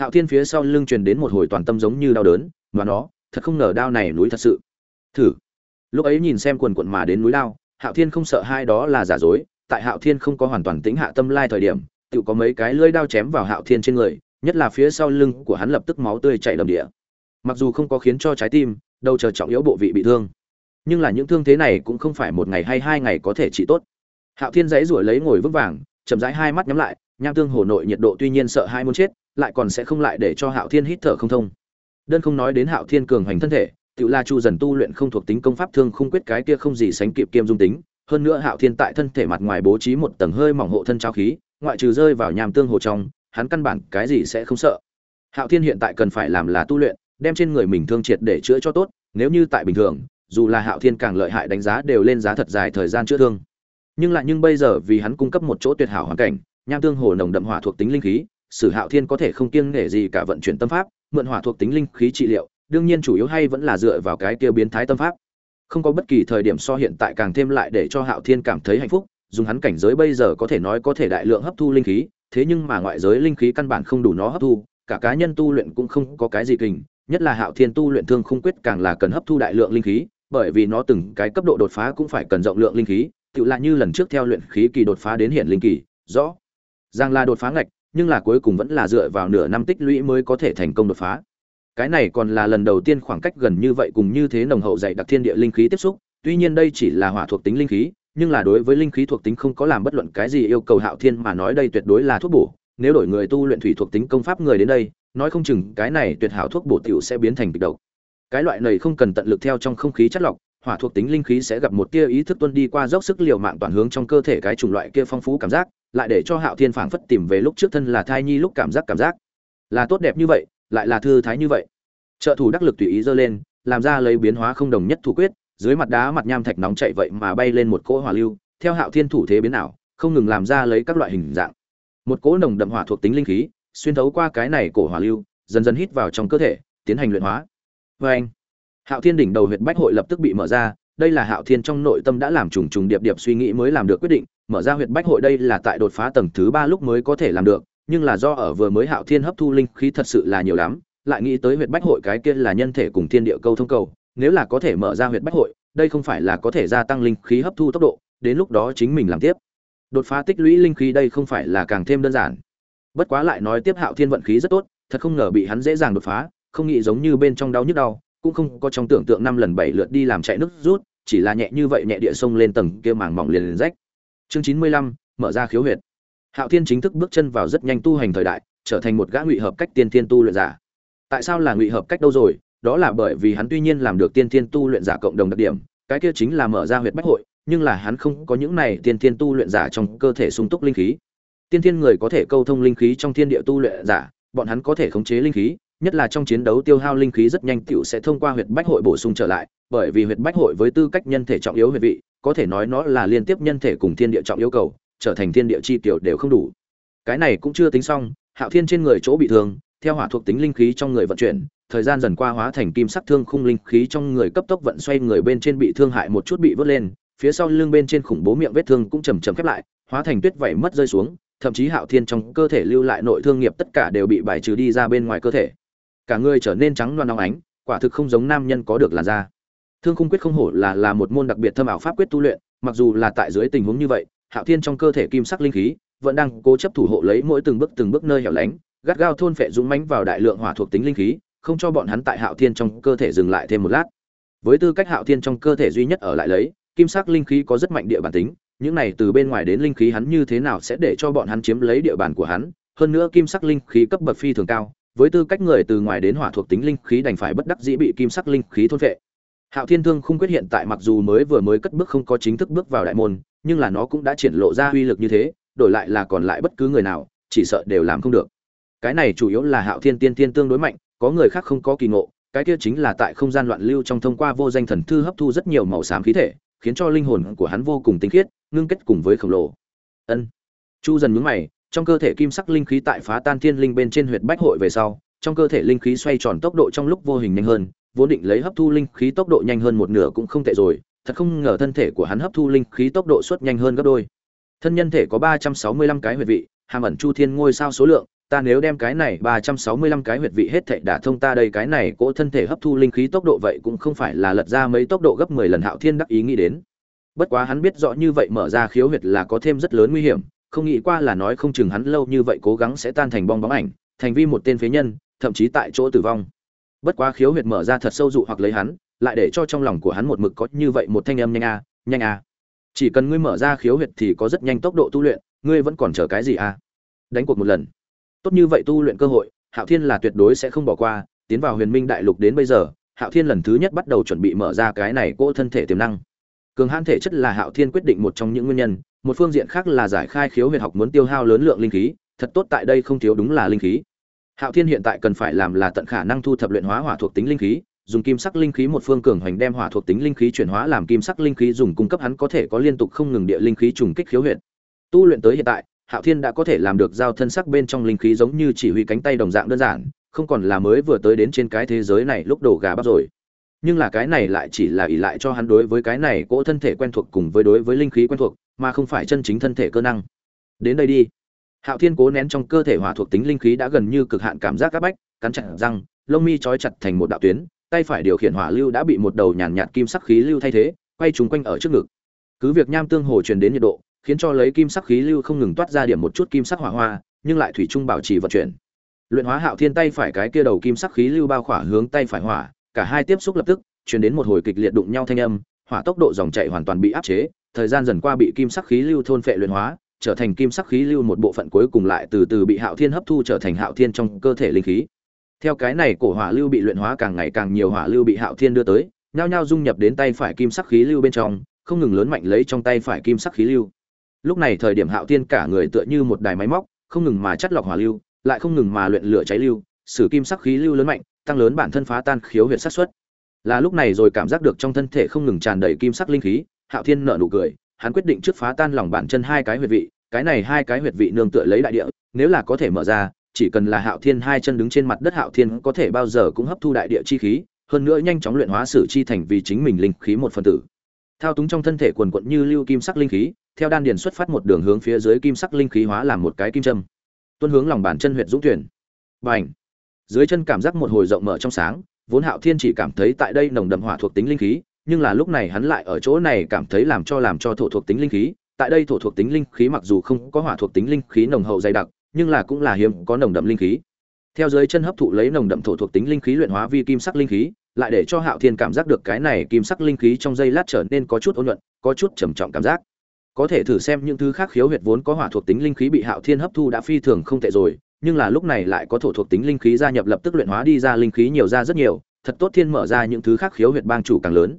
hạo thiên phía sau lưng truyền đến một hồi toàn tâm giống như đau đớn, mà nó, thật không ngờ đao này núi thật sự. Thử. Lúc ấy nhìn xem quần quận mà đến núi lao hạo thiên không sợ hai đó là giả dối, tại hạo thiên không có hoàn toàn tĩnh hạ tâm lai thời điểm tự có mấy cái lưỡi đao chém vào hạo thiên trên người, nhất là phía sau lưng của hắn lập tức máu tươi chảy đầm địa. Mặc dù không có khiến cho trái tim, đâu chờ trọng yếu bộ vị bị thương. Nhưng là những thương thế này cũng không phải một ngày hay hai ngày có thể trị tốt. Hạo thiên dãy ruổi lấy ngồi vững vàng, chậm rãi hai mắt nhắm lại, nham tương hồ nội nhiệt độ tuy nhiên sợ hai muốn chết lại còn sẽ không lại để cho hạo thiên hít thở không thông. Đơn không nói đến hạo thiên cường hành thân thể, Tiểu la chu dần tu luyện không thuộc tính công pháp thương không quyết cái kia không gì sánh kịp kiêm dung tính, hơn nữa hạo thiên tại thân thể mặt ngoài bố trí một tầng hơi mỏng hộ thân trao khí, ngoại trừ rơi vào nham tương hồ trong, hắn căn bản cái gì sẽ không sợ. Hạo thiên hiện tại cần phải làm là tu luyện, đem trên người mình thương triệt để chữa cho tốt, nếu như tại bình thường, dù là hạo thiên càng lợi hại đánh giá đều lên giá thật dài thời gian chữa thương. Nhưng lại nhưng bây giờ vì hắn cung cấp một chỗ tuyệt hảo hoàn cảnh, nham tương hồ nồng đậm hỏa thuộc tính linh khí sử hạo thiên có thể không kiêng nể gì cả vận chuyển tâm pháp, mượn hỏa thuộc tính linh khí trị liệu, đương nhiên chủ yếu hay vẫn là dựa vào cái kia biến thái tâm pháp. Không có bất kỳ thời điểm so hiện tại càng thêm lại để cho hạo thiên cảm thấy hạnh phúc, dùng hắn cảnh giới bây giờ có thể nói có thể đại lượng hấp thu linh khí, thế nhưng mà ngoại giới linh khí căn bản không đủ nó hấp thu, cả cá nhân tu luyện cũng không có cái gì kình, nhất là hạo thiên tu luyện thương không quyết càng là cần hấp thu đại lượng linh khí, bởi vì nó từng cái cấp độ đột phá cũng phải cần rộng lượng linh khí tự lại như lần trước theo luyện khí kỳ đột phá đến hiện linh kỳ, rõ. Ràng là đột phá ngạch nhưng là cuối cùng vẫn là dựa vào nửa năm tích lũy mới có thể thành công đột phá. Cái này còn là lần đầu tiên khoảng cách gần như vậy cùng như thế nồng hậu dày đặc thiên địa linh khí tiếp xúc, tuy nhiên đây chỉ là hỏa thuộc tính linh khí, nhưng là đối với linh khí thuộc tính không có làm bất luận cái gì yêu cầu hạo thiên mà nói đây tuyệt đối là thuốc bổ. Nếu đổi người tu luyện thủy thuộc tính công pháp người đến đây, nói không chừng cái này tuyệt hảo thuốc bổ tiểu sẽ biến thành kịch độc. Cái loại này không cần tận lực theo trong không khí chất lọc hỏa thuộc tính linh khí sẽ gặp một tia ý thức tuân đi qua dốc sức liều mạng toàn hướng trong cơ thể cái chủng loại kia phong phú cảm giác, lại để cho hạo thiên phảng phất tìm về lúc trước thân là thai nhi lúc cảm giác cảm giác. Là tốt đẹp như vậy, lại là thư thái như vậy. Trợ thủ đắc lực tùy ý giơ lên, làm ra lấy biến hóa không đồng nhất thủ quyết, dưới mặt đá mặt nham thạch nóng chảy vậy mà bay lên một cỗ hỏa lưu, theo hạo thiên thủ thế biến ảo, không ngừng làm ra lấy các loại hình dạng. Một cỗ nồng đậm hỏa thuộc tính linh khí, xuyên thấu qua cái này cổ hỏa lưu, dần dần hít vào trong cơ thể, tiến hành luyện hóa. Vê anh hạo thiên đỉnh đầu huyệt bách hội lập tức bị mở ra, đây là hạo thiên trong nội tâm đã làm trùng trùng điệp điệp suy nghĩ mới làm được quyết định, mở ra huyệt bách hội đây là tại đột phá tầng thứ ba lúc mới có thể làm được, nhưng là do ở vừa mới hạo thiên hấp thu linh khí thật sự là nhiều lắm, lại nghĩ tới huyệt bách hội cái kia là nhân thể cùng thiên địa câu thông cầu, nếu là có thể mở ra huyệt bách hội, đây không phải là có thể gia tăng linh khí hấp thu tốc độ, đến lúc đó chính mình làm tiếp. Đột phá tích lũy linh khí đây không phải là càng thêm đơn giản. Bất quá lại nói tiếp hạo thiên vận khí rất tốt, thật không ngờ bị hắn dễ dàng đột phá, không nghĩ giống như bên trong đau nhức đau cũng không có trong tưởng tượng năm lần bảy lượt đi làm chạy nước rút, chỉ là nhẹ như vậy nhẹ địa sông lên tầng kia màng mỏng liền liền rách. Chương chín mươi lăm, mở ra khiếu huyệt. Hạo thiên chính thức bước chân vào rất nhanh tu hành thời đại, trở thành một gã ngụy hợp cách tiên thiên tu luyện giả. Tại sao là ngụy hợp cách đâu rồi? Đó là bởi vì hắn tuy nhiên làm được tiên thiên tu luyện giả cộng đồng đặc điểm, cái kia chính là mở ra huyệt bách hội, nhưng là hắn không có những này tiên thiên tu luyện giả trong cơ thể sung túc linh khí. Tiên thiên người có thể câu thông linh khí trong thiên địa tu luyện giả, bọn hắn có thể khống chế linh khí nhất là trong chiến đấu tiêu hao linh khí rất nhanh tiểu sẽ thông qua huyệt bách hội bổ sung trở lại, bởi vì huyệt bách hội với tư cách nhân thể trọng yếu huyệt vị, có thể nói nó là liên tiếp nhân thể cùng thiên địa trọng yêu cầu, trở thành thiên địa chi tiểu đều không đủ. Cái này cũng chưa tính xong, hạo thiên trên người chỗ bị thương, theo hỏa thuộc tính linh khí trong người vận chuyển, thời gian dần qua hóa thành kim sắc thương khung linh khí trong người cấp tốc vận xoay người bên trên bị thương hại một chút bị vớt lên, phía sau lưng bên trên khủng bố miệng vết thương cũng chầm chậm khép lại, hóa thành tuyết vảy mất rơi xuống, thậm chí hạo thiên trong cơ thể lưu lại nội thương nghiệp tất cả đều bị bài trừ đi ra bên ngoài cơ thể cả người trở nên trắng loan óng ánh, quả thực không giống nam nhân có được làn da. Thương khung quyết không hổ là là một môn đặc biệt thâm ảo pháp quyết tu luyện, mặc dù là tại dưới tình huống như vậy, hạo thiên trong cơ thể kim sắc linh khí vẫn đang cố chấp thủ hộ lấy mỗi từng bước từng bước nơi hẻo lánh, gắt gao thôn phệ dũng mãnh vào đại lượng hỏa thuộc tính linh khí, không cho bọn hắn tại hạo thiên trong cơ thể dừng lại thêm một lát. Với tư cách hạo thiên trong cơ thể duy nhất ở lại lấy, kim sắc linh khí có rất mạnh địa bản tính, những này từ bên ngoài đến linh khí hắn như thế nào sẽ để cho bọn hắn chiếm lấy địa bàn của hắn? Hơn nữa kim sắc linh khí cấp bậc phi thường cao với tư cách người từ ngoài đến hỏa thuộc tính linh khí đành phải bất đắc dĩ bị kim sắc linh khí thôn vệ. Hạo thiên thương không quyết hiện tại mặc dù mới vừa mới cất bước không có chính thức bước vào đại môn, nhưng là nó cũng đã triển lộ ra uy lực như thế, đổi lại là còn lại bất cứ người nào, chỉ sợ đều làm không được. Cái này chủ yếu là hạo thiên tiên tiên tương đối mạnh, có người khác không có kỳ ngộ, cái kia chính là tại không gian loạn lưu trong thông qua vô danh thần thư hấp thu rất nhiều màu xám khí thể, khiến cho linh hồn của hắn vô cùng tinh khiết, ngưng kết cùng với khổng lồ. Ân. Chu dần nhướng mày trong cơ thể kim sắc linh khí tại phá tan thiên linh bên trên huyệt bách hội về sau trong cơ thể linh khí xoay tròn tốc độ trong lúc vô hình nhanh hơn vốn định lấy hấp thu linh khí tốc độ nhanh hơn một nửa cũng không tệ rồi thật không ngờ thân thể của hắn hấp thu linh khí tốc độ suất nhanh hơn gấp đôi thân nhân thể có ba trăm sáu mươi lăm cái huyệt vị hàm ẩn chu thiên ngôi sao số lượng ta nếu đem cái này ba trăm sáu mươi lăm cái huyệt vị hết thảy đả thông ta đây cái này cỗ thân thể hấp thu linh khí tốc độ vậy cũng không phải là lật ra mấy tốc độ gấp mười lần Hạo Thiên đắc ý nghĩ đến. Bất quá hắn biết rõ như vậy mở ra khiếu huyệt là có thêm rất lớn nguy hiểm, không nghĩ qua là nói không chừng hắn lâu như vậy cố gắng sẽ tan thành bong bóng ảnh, thành vi một tên phế nhân, thậm chí tại chỗ tử vong. Bất quá khiếu huyệt mở ra thật sâu dụ hoặc lấy hắn, lại để cho trong lòng của hắn một mực có như vậy một thanh âm nhanh a, nhanh a. Chỉ cần ngươi mở ra khiếu huyệt thì có rất nhanh tốc độ tu luyện, ngươi vẫn còn chờ cái gì a? Đánh cuộc một lần tốt như vậy tu luyện cơ hội hạo thiên là tuyệt đối sẽ không bỏ qua tiến vào huyền minh đại lục đến bây giờ hạo thiên lần thứ nhất bắt đầu chuẩn bị mở ra cái này cỗ thân thể tiềm năng cường hãn thể chất là hạo thiên quyết định một trong những nguyên nhân một phương diện khác là giải khai khiếu huyệt học muốn tiêu hao lớn lượng linh khí thật tốt tại đây không thiếu đúng là linh khí hạo thiên hiện tại cần phải làm là tận khả năng thu thập luyện hóa hỏa thuộc tính linh khí dùng kim sắc linh khí một phương cường hoành đem hỏa thuộc tính linh khí chuyển hóa làm kim sắc linh khí dùng cung cấp hắn có thể có liên tục không ngừng địa linh khí trùng kích khiếu huyệt. Tu luyện tới hiện tại, Hạo Thiên đã có thể làm được giao thân sắc bên trong linh khí giống như chỉ huy cánh tay đồng dạng đơn giản, không còn là mới vừa tới đến trên cái thế giới này lúc đổ gà bắp rồi. Nhưng là cái này lại chỉ là ỷ lại cho hắn đối với cái này cỗ thân thể quen thuộc cùng với đối với linh khí quen thuộc, mà không phải chân chính thân thể cơ năng. Đến đây đi. Hạo Thiên cố nén trong cơ thể hỏa thuộc tính linh khí đã gần như cực hạn cảm giác áp bách, cắn chặt răng, lông mi trói chặt thành một đạo tuyến, tay phải điều khiển hỏa lưu đã bị một đầu nhàn nhạt kim sắc khí lưu thay thế, quay trúng quanh ở trước ngực. Cứ việc nham tương hồ truyền đến nhiệt độ, khiến cho lấy kim sắc khí lưu không ngừng toát ra điểm một chút kim sắc hỏa hoa, nhưng lại thủy chung bảo trì vận chuyển. Luyện hóa Hạo Thiên tay phải cái kia đầu kim sắc khí lưu bao khỏa hướng tay phải hỏa, cả hai tiếp xúc lập tức, truyền đến một hồi kịch liệt đụng nhau thanh âm, hỏa tốc độ dòng chảy hoàn toàn bị áp chế, thời gian dần qua bị kim sắc khí lưu thôn phệ luyện hóa, trở thành kim sắc khí lưu một bộ phận cuối cùng lại từ từ bị Hạo Thiên hấp thu trở thành Hạo Thiên trong cơ thể linh khí. Theo cái này cổ hỏa lưu bị luyện hóa càng ngày càng nhiều hỏa lưu bị Hạo Thiên đưa tới, nhao nhao dung nhập đến tay phải kim sắc khí lưu bên trong, không ngừng lớn mạnh lấy trong tay phải kim sắc khí lưu. Lúc này thời điểm Hạo Thiên cả người tựa như một đài máy móc, không ngừng mà chất lọc hỏa lưu, lại không ngừng mà luyện lửa cháy lưu, sử kim sắc khí lưu lớn mạnh, tăng lớn bản thân phá tan khiếu huyệt sát xuất, Là lúc này rồi cảm giác được trong thân thể không ngừng tràn đầy kim sắc linh khí, Hạo Thiên nở nụ cười, hắn quyết định trước phá tan lòng bản chân hai cái huyệt vị, cái này hai cái huyệt vị nương tựa lấy đại địa, nếu là có thể mở ra, chỉ cần là Hạo Thiên hai chân đứng trên mặt đất Hạo Thiên có thể bao giờ cũng hấp thu đại địa chi khí, hơn nữa nhanh chóng luyện hóa sử chi thành vì chính mình linh khí một phần tử. Thao túng trong thân thể quần quật như lưu kim sắc linh khí, theo đan điền xuất phát một đường hướng phía dưới kim sắc linh khí hóa làm một cái kim châm. tuân hướng lòng bàn chân huyệt dũng tuyển. Bành! Dưới chân cảm giác một hồi rộng mở trong sáng, vốn Hạo Thiên chỉ cảm thấy tại đây nồng đậm hỏa thuộc tính linh khí, nhưng là lúc này hắn lại ở chỗ này cảm thấy làm cho làm cho thổ thuộc tính linh khí, tại đây thổ thuộc tính linh khí mặc dù không có hỏa thuộc tính linh khí nồng hậu dày đặc, nhưng là cũng là hiếm có nồng đậm linh khí. Theo dưới chân hấp thụ lấy nồng đậm thổ thuộc tính linh khí luyện hóa vi kim sắc linh khí, lại để cho Hạo Thiên cảm giác được cái này kim sắc linh khí trong giây lát trở nên có chút ôn nhuận, có chút trầm trọng cảm giác. Có thể thử xem những thứ khác khiếu huyệt vốn có hỏa thuộc tính linh khí bị Hạo Thiên hấp thu đã phi thường không tệ rồi, nhưng là lúc này lại có thổ thuộc tính linh khí gia nhập lập tức luyện hóa đi ra linh khí nhiều ra rất nhiều, thật tốt thiên mở ra những thứ khác khiếu huyệt bang chủ càng lớn.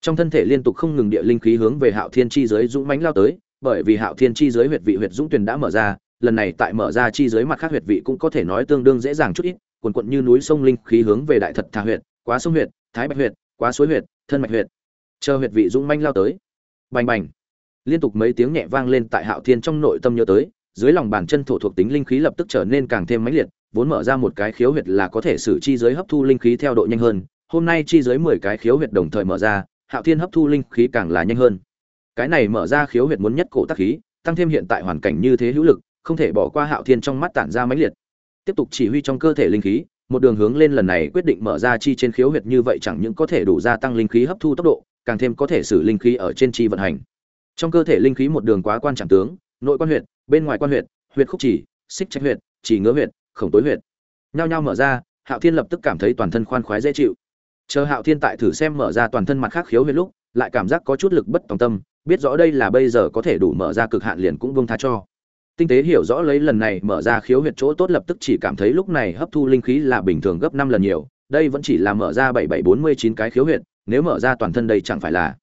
Trong thân thể liên tục không ngừng địa linh khí hướng về Hạo Thiên chi giới dũng mãnh lao tới, bởi vì Hạo Thiên chi giới huyệt vị huyệt dũng tuyển đã mở ra, lần này tại mở ra chi giới mặt khác huyệt vị cũng có thể nói tương đương dễ dàng chút ít, cuồn cuộn như núi sông linh khí hướng về đại thật thà huyệt, quá sông huyệt, thái bạch huyệt, quá suối huyệt, thân mạch huyệt. Chờ huyệt vị dũng manh lao tới. Bành bành. Liên tục mấy tiếng nhẹ vang lên tại Hạo Thiên trong nội tâm nhớ tới, dưới lòng bàn chân thổ thuộc tính linh khí lập tức trở nên càng thêm mãnh liệt, vốn mở ra một cái khiếu huyệt là có thể sử chi giới hấp thu linh khí theo độ nhanh hơn, hôm nay chi giới 10 cái khiếu huyệt đồng thời mở ra, Hạo Thiên hấp thu linh khí càng là nhanh hơn. Cái này mở ra khiếu huyệt muốn nhất cổ tác khí, tăng thêm hiện tại hoàn cảnh như thế hữu lực, không thể bỏ qua Hạo Thiên trong mắt tản ra mãnh liệt. Tiếp tục chỉ huy trong cơ thể linh khí, một đường hướng lên lần này quyết định mở ra chi trên khiếu huyệt như vậy chẳng những có thể đủ gia tăng linh khí hấp thu tốc độ, càng thêm có thể sử linh khí ở trên chi vận hành. Trong cơ thể linh khí một đường quá quan trọng tướng, nội quan huyệt, bên ngoài quan huyệt, huyệt khúc chỉ, xích trạch huyệt, chỉ ngứa huyệt, khổng tối huyệt. Nhao nhao mở ra, Hạo Thiên lập tức cảm thấy toàn thân khoan khoái dễ chịu. Chờ Hạo Thiên tại thử xem mở ra toàn thân mặt khác khiếu huyệt lúc, lại cảm giác có chút lực bất tòng tâm, biết rõ đây là bây giờ có thể đủ mở ra cực hạn liền cũng buông tha cho. Tinh tế hiểu rõ lấy lần này mở ra khiếu huyệt chỗ tốt lập tức chỉ cảm thấy lúc này hấp thu linh khí là bình thường gấp 5 lần nhiều, đây vẫn chỉ là mở ra 7749 cái khiếu huyệt, nếu mở ra toàn thân đây chẳng phải là.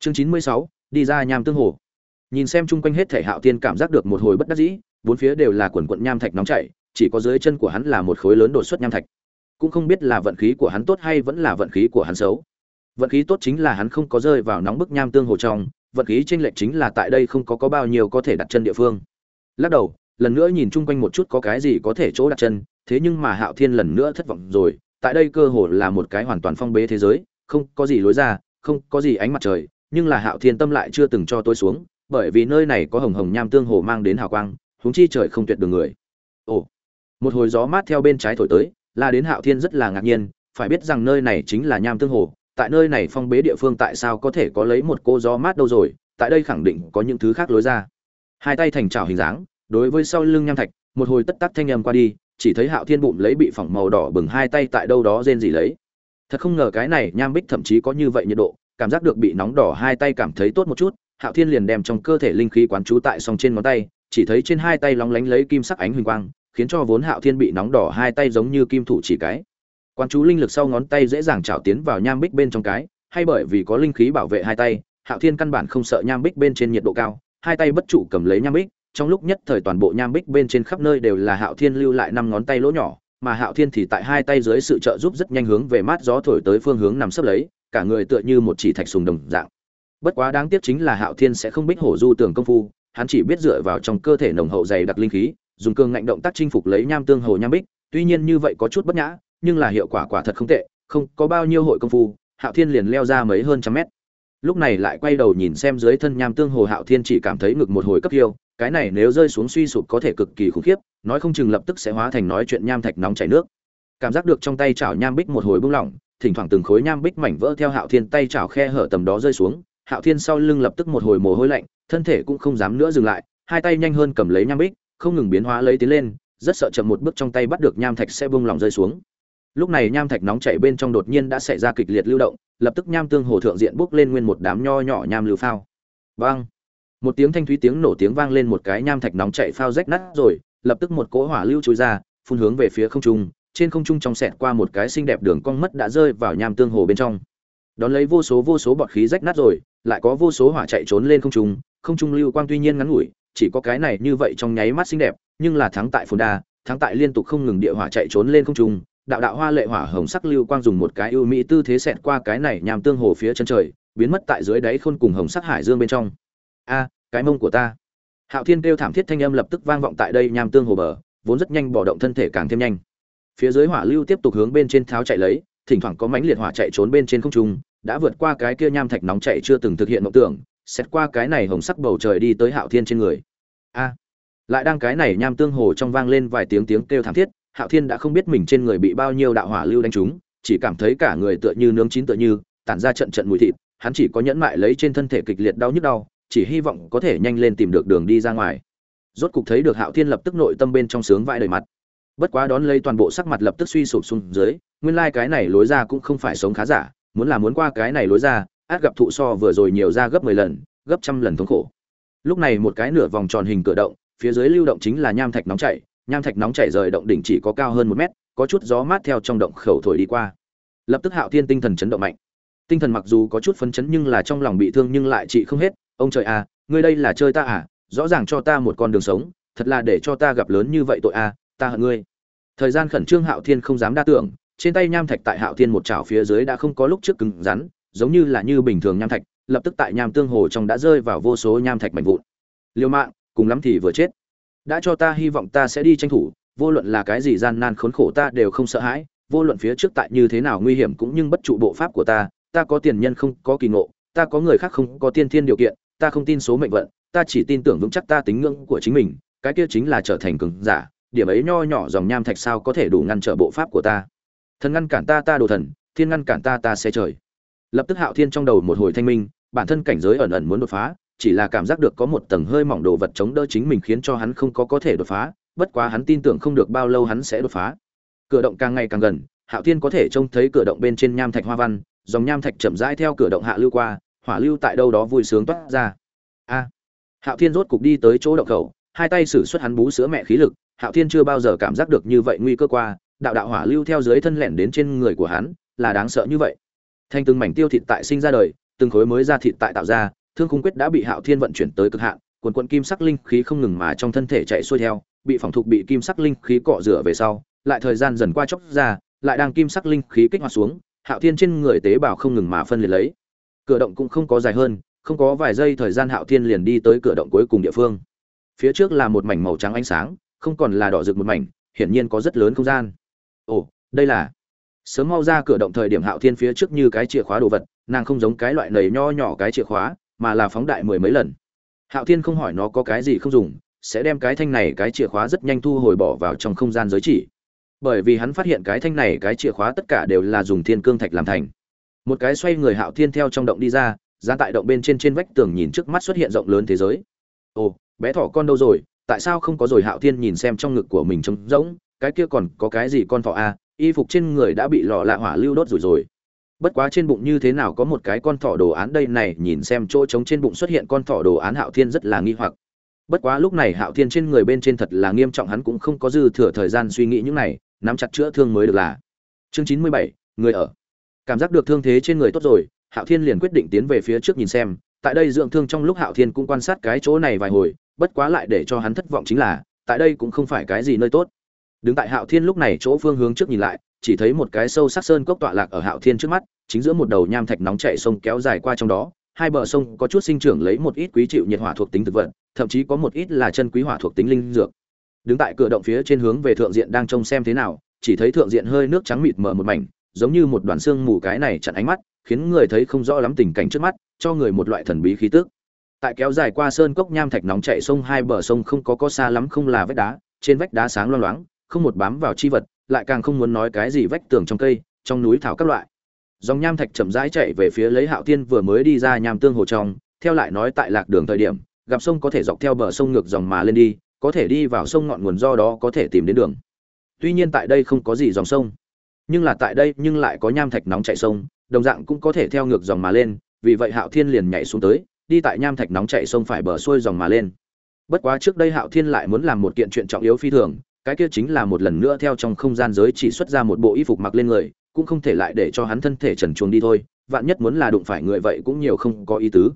Chương 96, đi ra nham tương hồ. Nhìn xem chung quanh hết thể Hạo Tiên cảm giác được một hồi bất đắc dĩ, bốn phía đều là quần quận nham thạch nóng chảy, chỉ có dưới chân của hắn là một khối lớn đột xuất nham thạch. Cũng không biết là vận khí của hắn tốt hay vẫn là vận khí của hắn xấu. Vận khí tốt chính là hắn không có rơi vào nóng bức nham tương hồ trong, vận khí chênh lệch chính là tại đây không có có bao nhiêu có thể đặt chân địa phương. Lắc đầu, lần nữa nhìn chung quanh một chút có cái gì có thể chỗ đặt chân, thế nhưng mà Hạo Thiên lần nữa thất vọng rồi, tại đây cơ hồ là một cái hoàn toàn phong bế thế giới, không có gì lối ra, không có gì ánh mặt trời, nhưng là Hạo Thiên tâm lại chưa từng cho tôi xuống, bởi vì nơi này có hồng hồng nham tương hồ mang đến hào quang, huống chi trời không tuyệt đường người. Ồ, một hồi gió mát theo bên trái thổi tới, la đến Hạo Thiên rất là ngạc nhiên, phải biết rằng nơi này chính là nham tương hồ, tại nơi này phong bế địa phương tại sao có thể có lấy một cô gió mát đâu rồi, tại đây khẳng định có những thứ khác lối ra. Hai tay thành trào hình dáng, đối với sau lưng nham thạch, một hồi tất tắc thanh âm qua đi, chỉ thấy Hạo Thiên bụng lấy bị phỏng màu đỏ bừng hai tay tại đâu đó rên gì lấy. Thật không ngờ cái này nham bích thậm chí có như vậy nhiệt độ, cảm giác được bị nóng đỏ hai tay cảm thấy tốt một chút, Hạo Thiên liền đem trong cơ thể linh khí quán trú tại song trên ngón tay, chỉ thấy trên hai tay lóng lánh lấy kim sắc ánh huỳnh quang, khiến cho vốn Hạo Thiên bị nóng đỏ hai tay giống như kim thủ chỉ cái. Quán chú linh lực sau ngón tay dễ dàng chảo tiến vào nham bích bên trong cái, hay bởi vì có linh khí bảo vệ hai tay, Hạo Thiên căn bản không sợ nham bích bên trên nhiệt độ cao, hai tay bất trụ cầm lấy nham bích, trong lúc nhất thời toàn bộ nham bích bên trên khắp nơi đều là Hạo Thiên lưu lại năm ngón tay lỗ nhỏ, mà hạo thiên thì tại hai tay dưới sự trợ giúp rất nhanh hướng về mát gió thổi tới phương hướng nằm sấp lấy cả người tựa như một chỉ thạch sùng đồng dạng bất quá đáng tiếc chính là hạo thiên sẽ không bích hổ du tường công phu, hắn chỉ biết dựa vào trong cơ thể nồng hậu dày đặc linh khí, dùng cường ngạnh động tác chinh phục lấy nham tương hồ nham bích, tuy nhiên như vậy có chút bất nhã, nhưng là hiệu quả quả thật không tệ, không có bao nhiêu hội công phu, hạo thiên liền leo ra mấy hơn trăm mét. Lúc này lại quay đầu nhìn xem dưới thân nham tương hồ hạo thiên chỉ cảm thấy ngực một hồi cấp hiêu cái này nếu rơi xuống suy sụp có thể cực kỳ khủng khiếp, nói không chừng lập tức sẽ hóa thành nói chuyện nham thạch nóng chảy nước. Cảm giác được trong tay chảo nham bích một hồi bung lỏng, thỉnh thoảng từng khối nham bích mảnh vỡ theo hạo thiên tay chảo khe hở tầm đó rơi xuống hạo thiên sau lưng lập tức một hồi mồ hôi lạnh, thân thể cũng không dám nữa dừng lại, hai tay nhanh hơn cầm lấy nham bích, không ngừng biến hóa lấy tiến lên, rất sợ chậm một bước trong tay bắt được nham thạch sẽ bung lòng rơi xuống. Lúc này nham thạch nóng chảy bên trong đột nhiên đã xảy ra kịch liệt lưu động, lập tức nham tương hồ thượng diện bốc lên nguyên một đám nho nhỏ nham lưu phao. Vang! Một tiếng thanh thúy tiếng nổ tiếng vang lên một cái nham thạch nóng chảy phao rách nát rồi, lập tức một cỗ hỏa lưu trôi ra, phun hướng về phía không trung, trên không trung trong sẹt qua một cái xinh đẹp đường cong mất đã rơi vào nham tương hồ bên trong đón lấy vô số vô số bọt khí rách nát rồi, lại có vô số hỏa chạy trốn lên không trung không trung lưu quang tuy nhiên ngắn ngủi, chỉ có cái này như vậy trong nháy mắt xinh đẹp, nhưng là thắng tại phồn đa, thắng tại liên tục không ngừng địa hỏa chạy trốn lên không trung, đạo đạo hoa lệ hỏa hồng sắc lưu quang dùng một cái ưu mỹ tư thế xẹt qua cái này nhằm tương hồ phía chân trời, biến mất tại dưới đáy khôn cùng hồng sắc hải dương bên trong. A, cái mông của ta. Hạo thiên kêu thảm thiết thanh âm lập tức vang vọng tại đây nham tương hồ bờ, vốn rất nhanh bỏ động thân thể càng thêm nhanh. Phía dưới hỏa lưu tiếp tục hướng bên trên tháo chạy lấy, thỉnh thoảng có mánh liệt hỏa chạy trốn bên trên không trung đã vượt qua cái kia nham thạch nóng chảy chưa từng thực hiện mộng tưởng, xét qua cái này hồng sắc bầu trời đi tới hạo thiên trên người. A, lại đang cái này nham tương hồ trong vang lên vài tiếng tiếng kêu thảm thiết, hạo thiên đã không biết mình trên người bị bao nhiêu đạo hỏa lưu đánh trúng, chỉ cảm thấy cả người tựa như nướng chín tựa như, tản ra trận trận mùi thịt, hắn chỉ có nhẫn mại lấy trên thân thể kịch liệt đau nhức đau, chỉ hy vọng có thể nhanh lên tìm được đường đi ra ngoài. Rốt cục thấy được hạo thiên lập tức nội tâm bên trong sướng vãi đầy mặt. Bất quá đón lấy toàn bộ sắc mặt lập tức suy sụp xuống dưới, nguyên lai cái này lối ra cũng không phải sống khá giả muốn là muốn qua cái này lối ra, át gặp thụ so vừa rồi nhiều ra gấp mười lần, gấp trăm lần thống khổ. Lúc này một cái nửa vòng tròn hình cửa động, phía dưới lưu động chính là nham thạch nóng chảy, nham thạch nóng chảy rời động đỉnh chỉ có cao hơn một mét, có chút gió mát theo trong động khẩu thổi đi qua. Lập tức hạo thiên tinh thần chấn động mạnh. Tinh thần mặc dù có chút phấn chấn nhưng là trong lòng bị thương nhưng lại trị không hết, ông trời à ngươi đây là chơi ta à? Rõ ràng cho ta một con đường sống, thật là để cho ta gặp lớn như vậy tội à ta hận ngươi. Thời gian khẩn trương hạo thiên không dám đa tưởng trên tay nham thạch tại hạo thiên một chảo phía dưới đã không có lúc trước cứng rắn, giống như là như bình thường nham thạch, lập tức tại nham tương hồ trong đã rơi vào vô số nham thạch mạnh vụn. Liêu mạng cùng lắm thì vừa chết. Đã cho ta hy vọng ta sẽ đi tranh thủ, vô luận là cái gì gian nan khốn khổ ta đều không sợ hãi, vô luận phía trước tại như thế nào nguy hiểm cũng nhưng bất trụ bộ pháp của ta ta có tiền nhân không có kỳ ngộ, ta có người khác không có tiên thiên điều kiện, ta không tin số mệnh vận, ta chỉ tin tưởng vững chắc ta tính ngưỡng của chính mình, cái kia chính là trở thành cường giả, điểm ấy nho nhỏ dòng nham thạch sao có thể đủ ngăn trở bộ pháp của ta? Thần ngăn cản ta ta đồ thần, thiên ngăn cản ta ta xe trời. Lập tức hạo thiên trong đầu một hồi thanh minh, bản thân cảnh giới ẩn ẩn muốn đột phá, chỉ là cảm giác được có một tầng hơi mỏng đồ vật chống đỡ chính mình khiến cho hắn không có có thể đột phá, bất quá hắn tin tưởng không được bao lâu hắn sẽ đột phá. Cửa động càng ngày càng gần, hạo thiên có thể trông thấy cửa động bên trên nham thạch hoa văn, dòng nham thạch chậm rãi theo cửa động hạ lưu qua, hỏa lưu tại đâu đó vui sướng toát ra. A! Hạo thiên rốt cục đi tới chỗ động khẩu, hai tay sử xuất hắn bú sữa mẹ khí lực, hạo thiên chưa bao giờ cảm giác được như vậy nguy cơ qua đạo đạo hỏa lưu theo dưới thân lẻn đến trên người của hắn, là đáng sợ như vậy. Thành từng mảnh tiêu thịt tại sinh ra đời, từng khối mới ra thịt tại tạo ra, thương khung quyết đã bị hạo thiên vận chuyển tới cực hạn, quần quận kim sắc linh khí không ngừng mà trong thân thể chạy xuôi theo, bị phòng thục bị kim sắc linh khí cọ rửa về sau, lại thời gian dần qua chốc ra, lại đang kim sắc linh khí kích hoạt xuống, hạo thiên trên người tế bào không ngừng mà phân liệt lấy. Cửa động cũng không có dài hơn, không có vài giây thời gian hạo thiên liền đi tới cửa động cuối cùng địa phương. Phía trước là một mảnh màu trắng ánh sáng, không còn là đỏ rực một mảnh, hiển nhiên có rất lớn không gian ồ, đây là sớm mau ra cửa động thời điểm hạo thiên phía trước như cái chìa khóa đồ vật, nàng không giống cái loại nầy nho nhỏ cái chìa khóa, mà là phóng đại mười mấy lần. Hạo thiên không hỏi nó có cái gì không dùng, sẽ đem cái thanh này cái chìa khóa rất nhanh thu hồi bỏ vào trong không gian giới chỉ. Bởi vì hắn phát hiện cái thanh này cái chìa khóa tất cả đều là dùng thiên cương thạch làm thành. Một cái xoay người hạo thiên theo trong động đi ra ra tại động bên trên trên vách tường nhìn trước mắt xuất hiện rộng lớn thế giới. Ồ, bé thỏ con đâu rồi? Tại sao không có rồi? Hạo thiên nhìn xem trong ngực của mình trống rỗng cái kia còn có cái gì con thỏ a à? y phục trên người đã bị lò lạ hỏa lưu đốt rồi rồi. Bất quá trên bụng như thế nào có một cái con thỏ đồ án đây này, nhìn xem chỗ trống trên bụng xuất hiện con thỏ đồ án hạo thiên rất là nghi hoặc. Bất quá lúc này hạo thiên trên người bên trên thật là nghiêm trọng, hắn cũng không có dư thừa thời gian suy nghĩ những này, nắm chặt chữa thương mới được là. Chương chín mươi bảy, người ở. Cảm giác được thương thế trên người tốt rồi, hạo thiên liền quyết định tiến về phía trước nhìn xem. Tại đây dưỡng thương trong lúc hạo thiên cũng quan sát cái chỗ này vài hồi, bất quá lại để cho hắn thất vọng chính là, tại đây cũng không phải cái gì nơi tốt đứng tại hạo thiên lúc này chỗ phương hướng trước nhìn lại, chỉ thấy một cái sâu sắc sơn cốc tọa lạc ở hạo thiên trước mắt, chính giữa một đầu nham thạch nóng chảy sông kéo dài qua trong đó. Hai bờ sông có chút sinh trưởng lấy một ít quý chịu nhiệt hỏa thuộc tính thực vật, thậm chí có một ít là chân quý hỏa thuộc tính linh dược. Đứng tại cửa động phía trên hướng về thượng diện đang trông xem thế nào, chỉ thấy thượng diện hơi nước trắng mịt mờ một mảnh, giống như một đoàn xương mù cái này chặn ánh mắt, khiến người thấy không rõ lắm tình cảnh trước mắt, cho người một loại thần bí khí tức. Tại kéo dài qua sơn cốc nham thạch nóng chảy sông, hai bờ sông không có có xa lắm không là vách đá, trên vách đá sáng loang loáng không một bám vào chi vật, lại càng không muốn nói cái gì vách tường trong cây, trong núi thảo các loại. Dòng nham thạch chậm rãi chạy về phía lấy hạo thiên vừa mới đi ra nham tương hồ trong, theo lại nói tại lạc đường thời điểm, gặp sông có thể dọc theo bờ sông ngược dòng mà lên đi, có thể đi vào sông ngọn nguồn do đó có thể tìm đến đường. Tuy nhiên tại đây không có gì dòng sông, nhưng là tại đây nhưng lại có nham thạch nóng chảy sông, đồng dạng cũng có thể theo ngược dòng mà lên, vì vậy hạo thiên liền nhảy xuống tới, đi tại nham thạch nóng chảy sông phải bờ xuôi dòng mà lên. Bất quá trước đây hạo thiên lại muốn làm một kiện chuyện trọng yếu phi thường cái kia chính là một lần nữa theo trong không gian giới chỉ xuất ra một bộ y phục mặc lên người, cũng không thể lại để cho hắn thân thể trần chuồng đi thôi, vạn nhất muốn là đụng phải người vậy cũng nhiều không có ý tứ.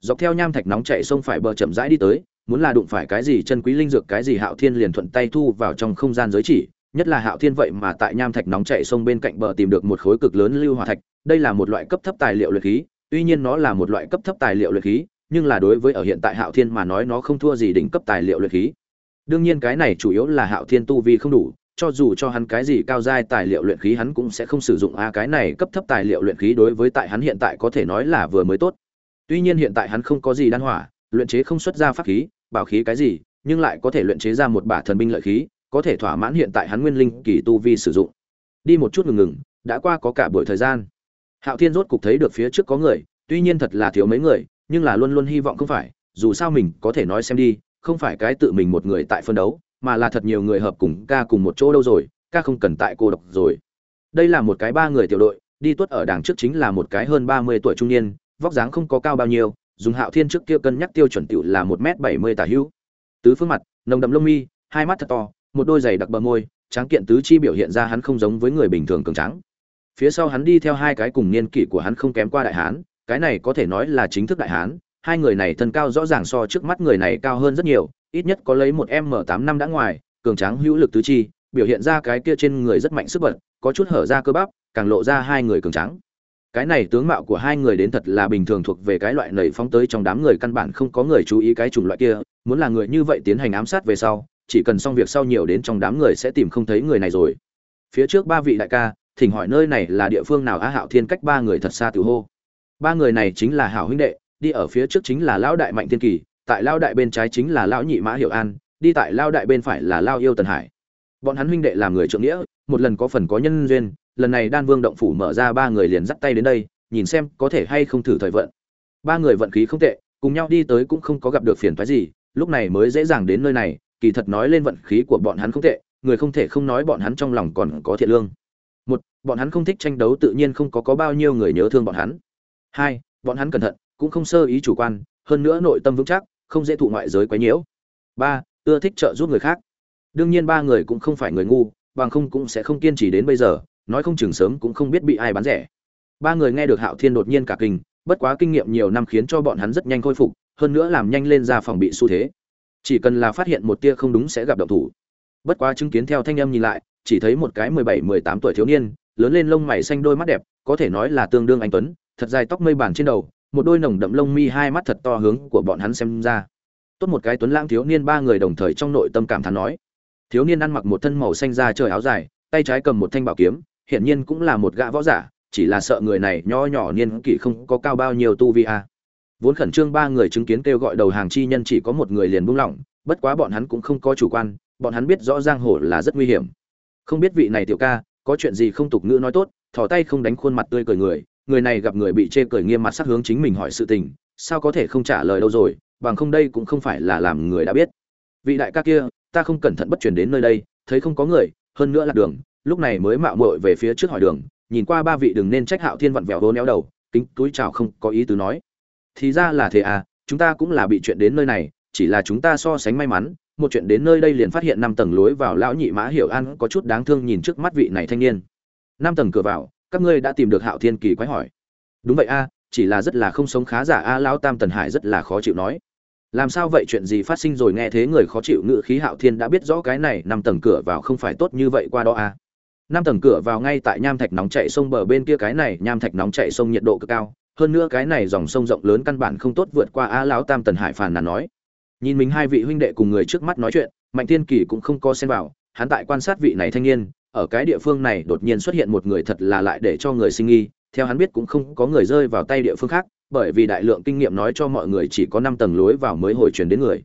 Dọc theo nham thạch nóng chạy sông phải bờ chậm rãi đi tới, muốn là đụng phải cái gì chân quý linh dược, cái gì hạo thiên liền thuận tay thu vào trong không gian giới chỉ, nhất là hạo thiên vậy mà tại nham thạch nóng chạy sông bên cạnh bờ tìm được một khối cực lớn lưu hỏa thạch, đây là một loại cấp thấp tài liệu luyện khí, tuy nhiên nó là một loại cấp thấp tài liệu luyện khí, nhưng là đối với ở hiện tại hạo thiên mà nói nó không thua gì đỉnh cấp tài liệu luyện khí đương nhiên cái này chủ yếu là hạo thiên tu vi không đủ, cho dù cho hắn cái gì cao giai tài liệu luyện khí hắn cũng sẽ không sử dụng. A cái này cấp thấp tài liệu luyện khí đối với tại hắn hiện tại có thể nói là vừa mới tốt. Tuy nhiên hiện tại hắn không có gì đan hỏa, luyện chế không xuất ra pháp khí, bảo khí cái gì, nhưng lại có thể luyện chế ra một bả thần binh lợi khí, có thể thỏa mãn hiện tại hắn nguyên linh kỳ tu vi sử dụng. Đi một chút ngừng ngừng, đã qua có cả buổi thời gian. Hạo thiên rốt cục thấy được phía trước có người, tuy nhiên thật là thiếu mấy người, nhưng là luôn luôn hy vọng không phải, dù sao mình có thể nói xem đi không phải cái tự mình một người tại phân đấu, mà là thật nhiều người hợp cùng ca cùng một chỗ đâu rồi, ca không cần tại cô độc rồi đây là một cái ba người tiểu đội, đi tuất ở đằng trước chính là một cái hơn ba mươi tuổi trung niên, vóc dáng không có cao bao nhiêu, dùng hạo thiên trước kia cân nhắc tiêu chuẩn tiểu là một m bảy mươi tả hữu tứ phương mặt, nồng đậm lông mi, hai mắt thật to, một đôi giày đặc bờ môi, tráng kiện tứ chi biểu hiện ra hắn không giống với người bình thường cường trắng. phía sau hắn đi theo hai cái cùng niên kỷ của hắn không kém qua đại hán, cái này có thể nói là chính thức đại hán hai người này thân cao rõ ràng so trước mắt người này cao hơn rất nhiều, ít nhất có lấy một m tám năm đã ngoài, cường tráng hữu lực tứ chi, biểu hiện ra cái kia trên người rất mạnh sức bật, có chút hở ra cơ bắp, càng lộ ra hai người cường tráng. Cái này tướng mạo của hai người đến thật là bình thường thuộc về cái loại nảy phóng tới trong đám người căn bản không có người chú ý cái chủng loại kia, muốn là người như vậy tiến hành ám sát về sau, chỉ cần xong việc sau nhiều đến trong đám người sẽ tìm không thấy người này rồi. Phía trước ba vị đại ca, thỉnh hỏi nơi này là địa phương nào? Á hạo thiên cách ba người thật xa tiểu hô. Ba người này chính là hảo huynh đệ đi ở phía trước chính là lão đại mạnh thiên kỳ, tại lao đại bên trái chính là lão nhị mã hiệu an, đi tại lao đại bên phải là lao yêu tần hải. Bọn hắn huynh đệ làm người trượng nghĩa, một lần có phần có nhân duyên, lần này đan vương động phủ mở ra ba người liền dắt tay đến đây, nhìn xem có thể hay không thử thời vận. Ba người vận khí không tệ, cùng nhau đi tới cũng không có gặp được phiền phái gì, lúc này mới dễ dàng đến nơi này, kỳ thật nói lên vận khí của bọn hắn không tệ, người không thể không nói bọn hắn trong lòng còn có thiện lương. Một, bọn hắn không thích tranh đấu tự nhiên không có có bao nhiêu người nhớ thương bọn hắn. Hai, bọn hắn cẩn thận cũng không sơ ý chủ quan, hơn nữa nội tâm vững chắc, không dễ thụ ngoại giới quấy nhiễu. Ba, ưa thích trợ giúp người khác. Đương nhiên ba người cũng không phải người ngu, bằng không cũng sẽ không kiên trì đến bây giờ, nói không chừng sớm cũng không biết bị ai bán rẻ. Ba người nghe được hạo thiên đột nhiên cả kinh, bất quá kinh nghiệm nhiều năm khiến cho bọn hắn rất nhanh khôi phục, hơn nữa làm nhanh lên ra phòng bị xu thế. Chỉ cần là phát hiện một tia không đúng sẽ gặp động thủ. Bất quá chứng kiến theo thanh âm nhìn lại, chỉ thấy một cái mười bảy, mười tám tuổi thiếu niên, lớn lên lông mày xanh đôi mắt đẹp, có thể nói là tương đương anh tuấn, thật dài tóc mây bản trên đầu một đôi nồng đậm lông mi hai mắt thật to hướng của bọn hắn xem ra. Tốt một cái tuấn lãng thiếu niên ba người đồng thời trong nội tâm cảm thán nói. Thiếu niên ăn mặc một thân màu xanh da trời áo dài, tay trái cầm một thanh bảo kiếm, hiển nhiên cũng là một gã võ giả, chỉ là sợ người này nho nhỏ niên kỷ không có cao bao nhiêu tu vi a. Vốn khẩn trương ba người chứng kiến kêu gọi đầu hàng chi nhân chỉ có một người liền buông lỏng, bất quá bọn hắn cũng không có chủ quan, bọn hắn biết rõ giang hồ là rất nguy hiểm. Không biết vị này tiểu ca, có chuyện gì không tục ngữ nói tốt, thò tay không đánh khuôn mặt tươi cười người người này gặp người bị chê cười nghiêm mặt sắc hướng chính mình hỏi sự tình, sao có thể không trả lời đâu rồi, bằng không đây cũng không phải là làm người đã biết. Vị đại ca kia, ta không cẩn thận bất chuyển đến nơi đây, thấy không có người, hơn nữa là đường, lúc này mới mạo muội về phía trước hỏi đường, nhìn qua ba vị đừng nên trách hạo thiên vặn vẹo vốn éo đầu, kính túi chào không có ý tứ nói. Thì ra là thế à chúng ta cũng là bị chuyện đến nơi này, chỉ là chúng ta so sánh may mắn, một chuyện đến nơi đây liền phát hiện năm tầng lối vào lão nhị mã hiểu an có chút đáng thương nhìn trước mắt vị này thanh niên. Năm tầng cửa vào các ngươi đã tìm được hạo thiên kỳ quái hỏi. Đúng vậy a, chỉ là rất là không sống khá giả a, lão tam tần hải rất là khó chịu nói. Làm sao vậy chuyện gì phát sinh rồi nghe thế người khó chịu ngự khí hạo thiên đã biết rõ cái này, năm tầng cửa vào không phải tốt như vậy qua đó à năm tầng cửa vào ngay tại nham thạch nóng chạy sông bờ bên kia cái này, nham thạch nóng chạy sông nhiệt độ cực cao. Hơn nữa cái này dòng sông rộng lớn căn bản không tốt vượt qua a, lão tam tần hải phàn nàn nói. Nhìn mình hai vị huynh đệ cùng người trước mắt nói chuyện, mạnh thiên kỳ cũng không có xen vào, hắn tại quan sát vị này thanh niên ở cái địa phương này đột nhiên xuất hiện một người thật là lại để cho người sinh nghi, theo hắn biết cũng không có người rơi vào tay địa phương khác, bởi vì đại lượng kinh nghiệm nói cho mọi người chỉ có năm tầng lối vào mới hồi truyền đến người.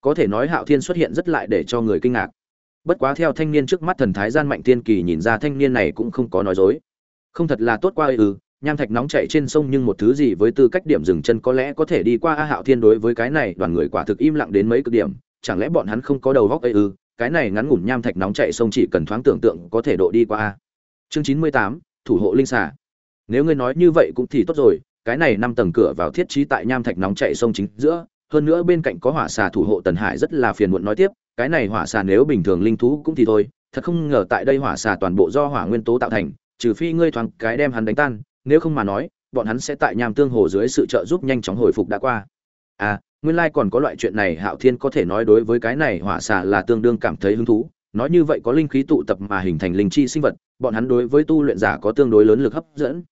Có thể nói hạo thiên xuất hiện rất lại để cho người kinh ngạc. Bất quá theo thanh niên trước mắt thần thái gian mạnh tiên kỳ nhìn ra thanh niên này cũng không có nói dối. Không thật là tốt qua ư, nham thạch nóng chạy trên sông nhưng một thứ gì với tư cách điểm dừng chân có lẽ có thể đi qua a hạo thiên đối với cái này, đoàn người quả thực im lặng đến mấy cực điểm, chẳng lẽ bọn hắn không có đầu góc ấy ư? Cái này ngắn ngủn nham thạch nóng chạy sông chỉ cần thoáng tưởng tượng có thể độ đi qua. A chương chín mươi tám, thủ hộ linh xà. Nếu ngươi nói như vậy cũng thì tốt rồi, cái này năm tầng cửa vào thiết trí tại nham thạch nóng chạy sông chính giữa, hơn nữa bên cạnh có hỏa xà thủ hộ tần hải rất là phiền muộn nói tiếp, cái này hỏa xà nếu bình thường linh thú cũng thì thôi, thật không ngờ tại đây hỏa xà toàn bộ do hỏa nguyên tố tạo thành, trừ phi ngươi thoáng cái đem hắn đánh tan, nếu không mà nói, bọn hắn sẽ tại nham tương hồ dưới sự trợ giúp nhanh chóng hồi phục đã qua. À nguyên lai còn có loại chuyện này hạo thiên có thể nói đối với cái này hỏa xà là tương đương cảm thấy hứng thú. Nói như vậy có linh khí tụ tập mà hình thành linh chi sinh vật, bọn hắn đối với tu luyện giả có tương đối lớn lực hấp dẫn.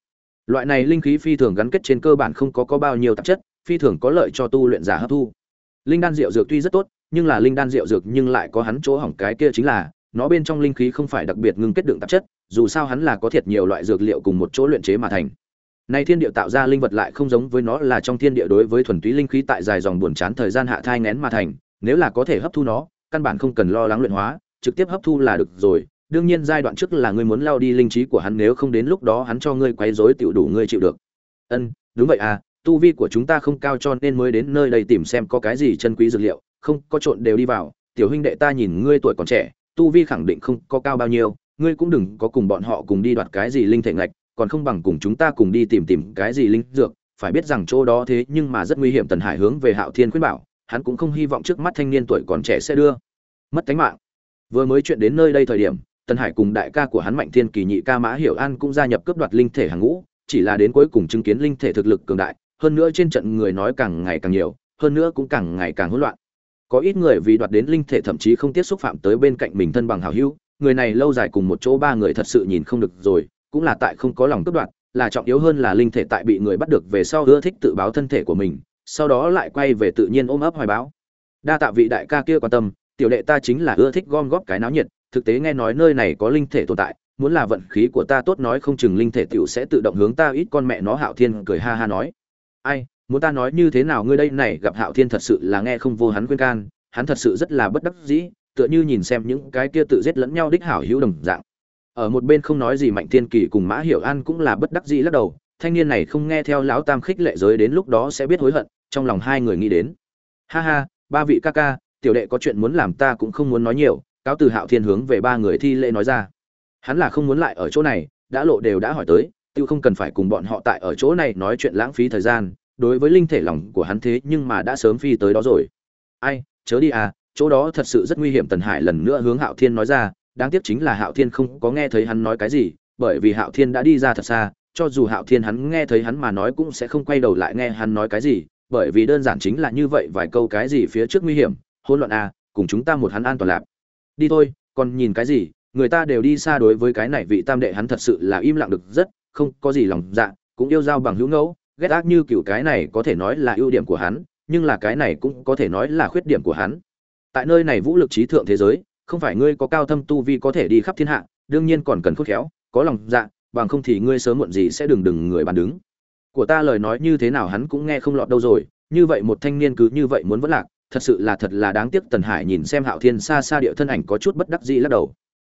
Loại này linh khí phi thường gắn kết trên cơ bản không có có bao nhiêu tạp chất, phi thường có lợi cho tu luyện giả hấp thu. Linh đan rượu dược tuy rất tốt, nhưng là linh đan rượu dược nhưng lại có hắn chỗ hỏng cái kia chính là, nó bên trong linh khí không phải đặc biệt ngưng kết đựng tạp chất, dù sao hắn là có thiệt nhiều loại dược liệu cùng một chỗ luyện chế mà thành nay thiên địa tạo ra linh vật lại không giống với nó là trong thiên địa đối với thuần túy linh khí tại dài dòng buồn chán thời gian hạ thai nén mà thành, nếu là có thể hấp thu nó, căn bản không cần lo lắng luyện hóa, trực tiếp hấp thu là được rồi. Đương nhiên giai đoạn trước là ngươi muốn lao đi linh trí của hắn, nếu không đến lúc đó hắn cho ngươi quấy rối tiểu đủ ngươi chịu được. Ân, đúng vậy à tu vi của chúng ta không cao cho nên mới đến nơi đây tìm xem có cái gì chân quý dược liệu, không, có trộn đều đi vào. Tiểu huynh đệ ta nhìn ngươi tuổi còn trẻ, tu vi khẳng định không có cao bao nhiêu, ngươi cũng đừng có cùng bọn họ cùng đi đoạt cái gì linh thể ngạch còn không bằng cùng chúng ta cùng đi tìm tìm cái gì linh dược, phải biết rằng chỗ đó thế nhưng mà rất nguy hiểm, tần hải hướng về hạo thiên khuyên bảo, hắn cũng không hy vọng trước mắt thanh niên tuổi còn trẻ sẽ đưa mất tính mạng. Vừa mới chuyện đến nơi đây thời điểm, tần hải cùng đại ca của hắn mạnh thiên kỳ nhị ca mã hiểu an cũng gia nhập cướp đoạt linh thể hàng ngũ, chỉ là đến cuối cùng chứng kiến linh thể thực lực cường đại, hơn nữa trên trận người nói càng ngày càng nhiều, hơn nữa cũng càng ngày càng hỗn loạn. Có ít người vì đoạt đến linh thể thậm chí không tiếp xúc phạm tới bên cạnh mình thân bằng hảo hữu, người này lâu dài cùng một chỗ ba người thật sự nhìn không được rồi cũng là tại không có lòng cướp đoạt, là trọng yếu hơn là linh thể tại bị người bắt được về sau ưa thích tự báo thân thể của mình, sau đó lại quay về tự nhiên ôm ấp hoài báo đa tạ vị đại ca kia quan tâm, tiểu đệ ta chính là ưa thích gom góp cái náo nhiệt, thực tế nghe nói nơi này có linh thể tồn tại, muốn là vận khí của ta tốt nói không chừng linh thể tiểu sẽ tự động hướng ta ít con mẹ nó hạo thiên cười ha ha nói. Ai, muốn ta nói như thế nào ngươi đây này gặp hạo thiên thật sự là nghe không vô hắn khuyên can, hắn thật sự rất là bất đắc dĩ, tựa như nhìn xem những cái kia tự giết lẫn nhau đích hảo hữu đồng dạng ở một bên không nói gì mạnh thiên kỳ cùng mã hiểu an cũng là bất đắc dĩ lắc đầu, thanh niên này không nghe theo lão tam khích lệ giới đến lúc đó sẽ biết hối hận, trong lòng hai người nghĩ đến. Ha ha, ba vị ca ca, tiểu đệ có chuyện muốn làm ta cũng không muốn nói nhiều, cáo từ hạo thiên hướng về ba người thi lễ nói ra. Hắn là không muốn lại ở chỗ này, đã lộ đều đã hỏi tới, tiêu không cần phải cùng bọn họ tại ở chỗ này nói chuyện lãng phí thời gian, đối với linh thể lòng của hắn thế nhưng mà đã sớm phi tới đó rồi. Ai, chớ đi à chỗ đó thật sự rất nguy hiểm, tần hải lần nữa hướng hạo thiên nói ra đáng tiếc chính là hạo thiên không có nghe thấy hắn nói cái gì, bởi vì hạo thiên đã đi ra thật xa, cho dù hạo thiên hắn nghe thấy hắn mà nói cũng sẽ không quay đầu lại nghe hắn nói cái gì, bởi vì đơn giản chính là như vậy vài câu cái gì phía trước nguy hiểm, hỗn loạn à cùng chúng ta một hắn an toàn lạc. Đi thôi, còn nhìn cái gì, người ta đều đi xa đối với cái này vị tam đệ hắn thật sự là im lặng được rất, không có gì lòng dạ cũng yêu giao bằng hữu ngẫu, ghét ác như kiểu cái này có thể nói là ưu điểm của hắn, nhưng là cái này cũng có thể nói là khuyết điểm của hắn. Tại nơi này vũ lực trí thượng thế giới không phải ngươi có cao thâm tu vi có thể đi khắp thiên hạ, đương nhiên còn cần khôn khéo, có lòng dạ bằng không thì ngươi sớm muộn gì sẽ đừng đừng người bàn đứng. Của ta lời nói như thế nào hắn cũng nghe không lọt đâu rồi, như vậy một thanh niên cứ như vậy muốn vẫn lạc, thật sự là thật là đáng tiếc tần hải nhìn xem hạo thiên xa xa địa thân ảnh có chút bất đắc dĩ lắc đầu.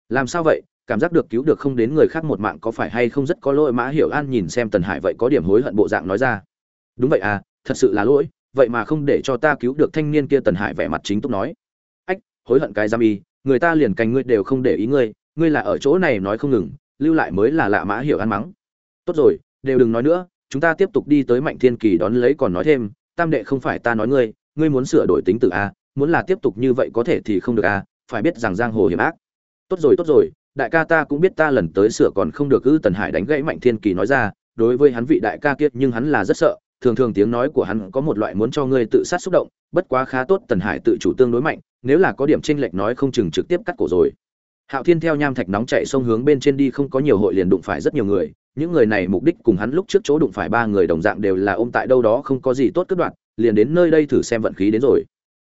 Làm sao vậy, cảm giác được cứu được không đến người khác một mạng có phải hay không rất có lỗi mã hiểu an nhìn xem tần hải vậy có điểm hối hận bộ dạng nói ra. Đúng vậy à thật sự là lỗi, vậy mà không để cho ta cứu được thanh niên kia tần hải vẻ mặt chính túc nói. Ách, hối hận cái giam y người ta liền cành ngươi đều không để ý ngươi ngươi là ở chỗ này nói không ngừng, lưu lại mới là lạ mã hiểu ăn mắng. Tốt rồi, đều đừng nói nữa, chúng ta tiếp tục đi tới mạnh thiên kỳ đón lấy còn nói thêm, tam đệ không phải ta nói ngươi ngươi muốn sửa đổi tính từ a, muốn là tiếp tục như vậy có thể thì không được a, phải biết rằng giang hồ hiểm ác. Tốt rồi tốt rồi, đại ca ta cũng biết ta lần tới sửa còn không được ư tần hải đánh gãy mạnh thiên kỳ nói ra, đối với hắn vị đại ca kia nhưng hắn là rất sợ thường thường tiếng nói của hắn có một loại muốn cho ngươi tự sát xúc động, bất quá khá tốt tần hải tự chủ tương đối mạnh, nếu là có điểm tranh lệch nói không chừng trực tiếp cắt cổ rồi. Hạo thiên theo nham thạch nóng chạy sông hướng bên trên đi không có nhiều hội liền đụng phải rất nhiều người, những người này mục đích cùng hắn lúc trước chỗ đụng phải ba người đồng dạng đều là ôm tại đâu đó không có gì tốt cất đoạn, liền đến nơi đây thử xem vận khí đến rồi.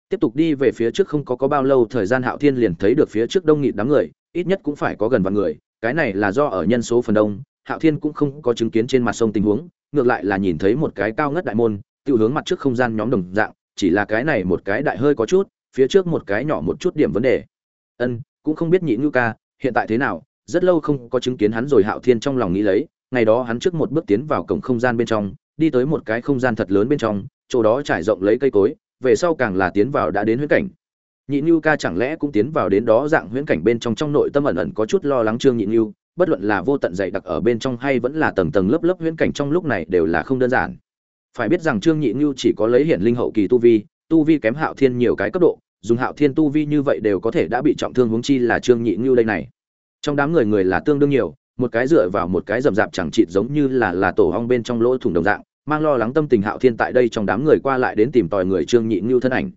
Tiếp tục đi về phía trước không có có bao lâu thời gian hạo thiên liền thấy được phía trước đông nghịt đám người, ít nhất cũng phải có gần vạn người, cái này là do ở nhân số phần đông, hạo thiên cũng không có chứng kiến trên mặt sông tình huống ngược lại là nhìn thấy một cái cao ngất đại môn tự hướng mặt trước không gian nhóm đồng dạng, chỉ là cái này một cái đại hơi có chút, phía trước một cái nhỏ một chút điểm vấn đề ân, cũng không biết nhị Nhu ca, hiện tại thế nào, rất lâu không có chứng kiến hắn rồi hạo thiên trong lòng nghĩ lấy, ngày đó hắn trước một bước tiến vào cổng không gian bên trong, đi tới một cái không gian thật lớn bên trong, chỗ đó trải rộng lấy cây cối, về sau càng là tiến vào đã đến huyễn cảnh nhị Nhu ca chẳng lẽ cũng tiến vào đến đó dạng huyễn cảnh bên trong trong nội tâm ẩn ẩn có chút lo lắng trương nhị Nhu bất luận là vô tận dày đặc ở bên trong hay vẫn là tầng tầng lớp lớp huyễn cảnh trong lúc này đều là không đơn giản. Phải biết rằng trương nhị nhu chỉ có lấy hiển linh hậu kỳ tu vi tu vi kém hạo thiên nhiều cái cấp độ, dùng hạo thiên tu vi như vậy đều có thể đã bị trọng thương huống chi là trương nhị nhu đây này. Trong đám người người là tương đương nhiều, một cái dựa vào một cái rậm rạp chẳng chịt giống như là là tổ hong bên trong lỗ thủng đồng dạng, mang lo lắng tâm tình hạo thiên tại đây trong đám người qua lại đến tìm tòi người trương nhị nhu thân ảnh.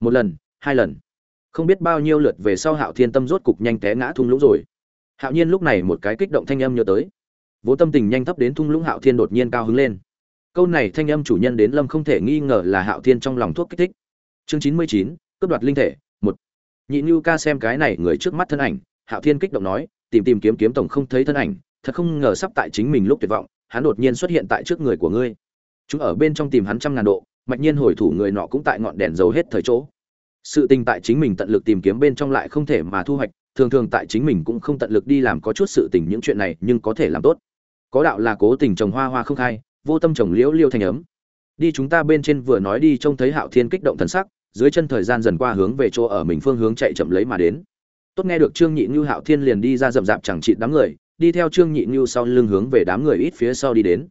Một lần, hai lần. Không biết bao nhiêu lượt về sau hạo thiên tâm rốt cục nhanh té ngã thung lũng rồi hạo nhiên lúc này một cái kích động thanh âm nhớ tới. Vốn tâm tình nhanh thấp đến thung lũng hạo thiên đột nhiên cao hứng lên. Câu này thanh âm chủ nhân đến lâm không thể nghi ngờ là hạo thiên trong lòng thuốc kích thích. Chương chín mươi chín, cướp đoạt linh thể, một. Nhị như ca xem cái này người trước mắt thân ảnh, hạo thiên kích động nói, tìm tìm kiếm kiếm tổng không thấy thân ảnh, thật không ngờ sắp tại chính mình lúc tuyệt vọng, hắn đột nhiên xuất hiện tại trước người của ngươi. Chúng ở bên trong tìm hắn trăm ngàn độ, mạch nhiên hồi thủ người nọ cũng tại ngọn đèn dầu hết thời chỗ. Sự tình tại chính mình tận lực tìm kiếm bên trong lại không thể mà thu hoạch thường thường tại chính mình cũng không tận lực đi làm có chút sự tình những chuyện này, nhưng có thể làm tốt. Có đạo là cố tình trồng hoa hoa không khai, vô tâm trồng liễu liêu thành ấm. Đi chúng ta bên trên vừa nói đi, trông thấy hạo thiên kích động thần sắc, dưới chân thời gian dần qua hướng về chỗ ở mình phương hướng chạy chậm lấy mà đến. Tốt nghe được trương nhị như hạo thiên liền đi ra rậm rạp chẳng trị đám người, đi theo trương nhị như sau lưng hướng về đám người ít phía sau đi đến.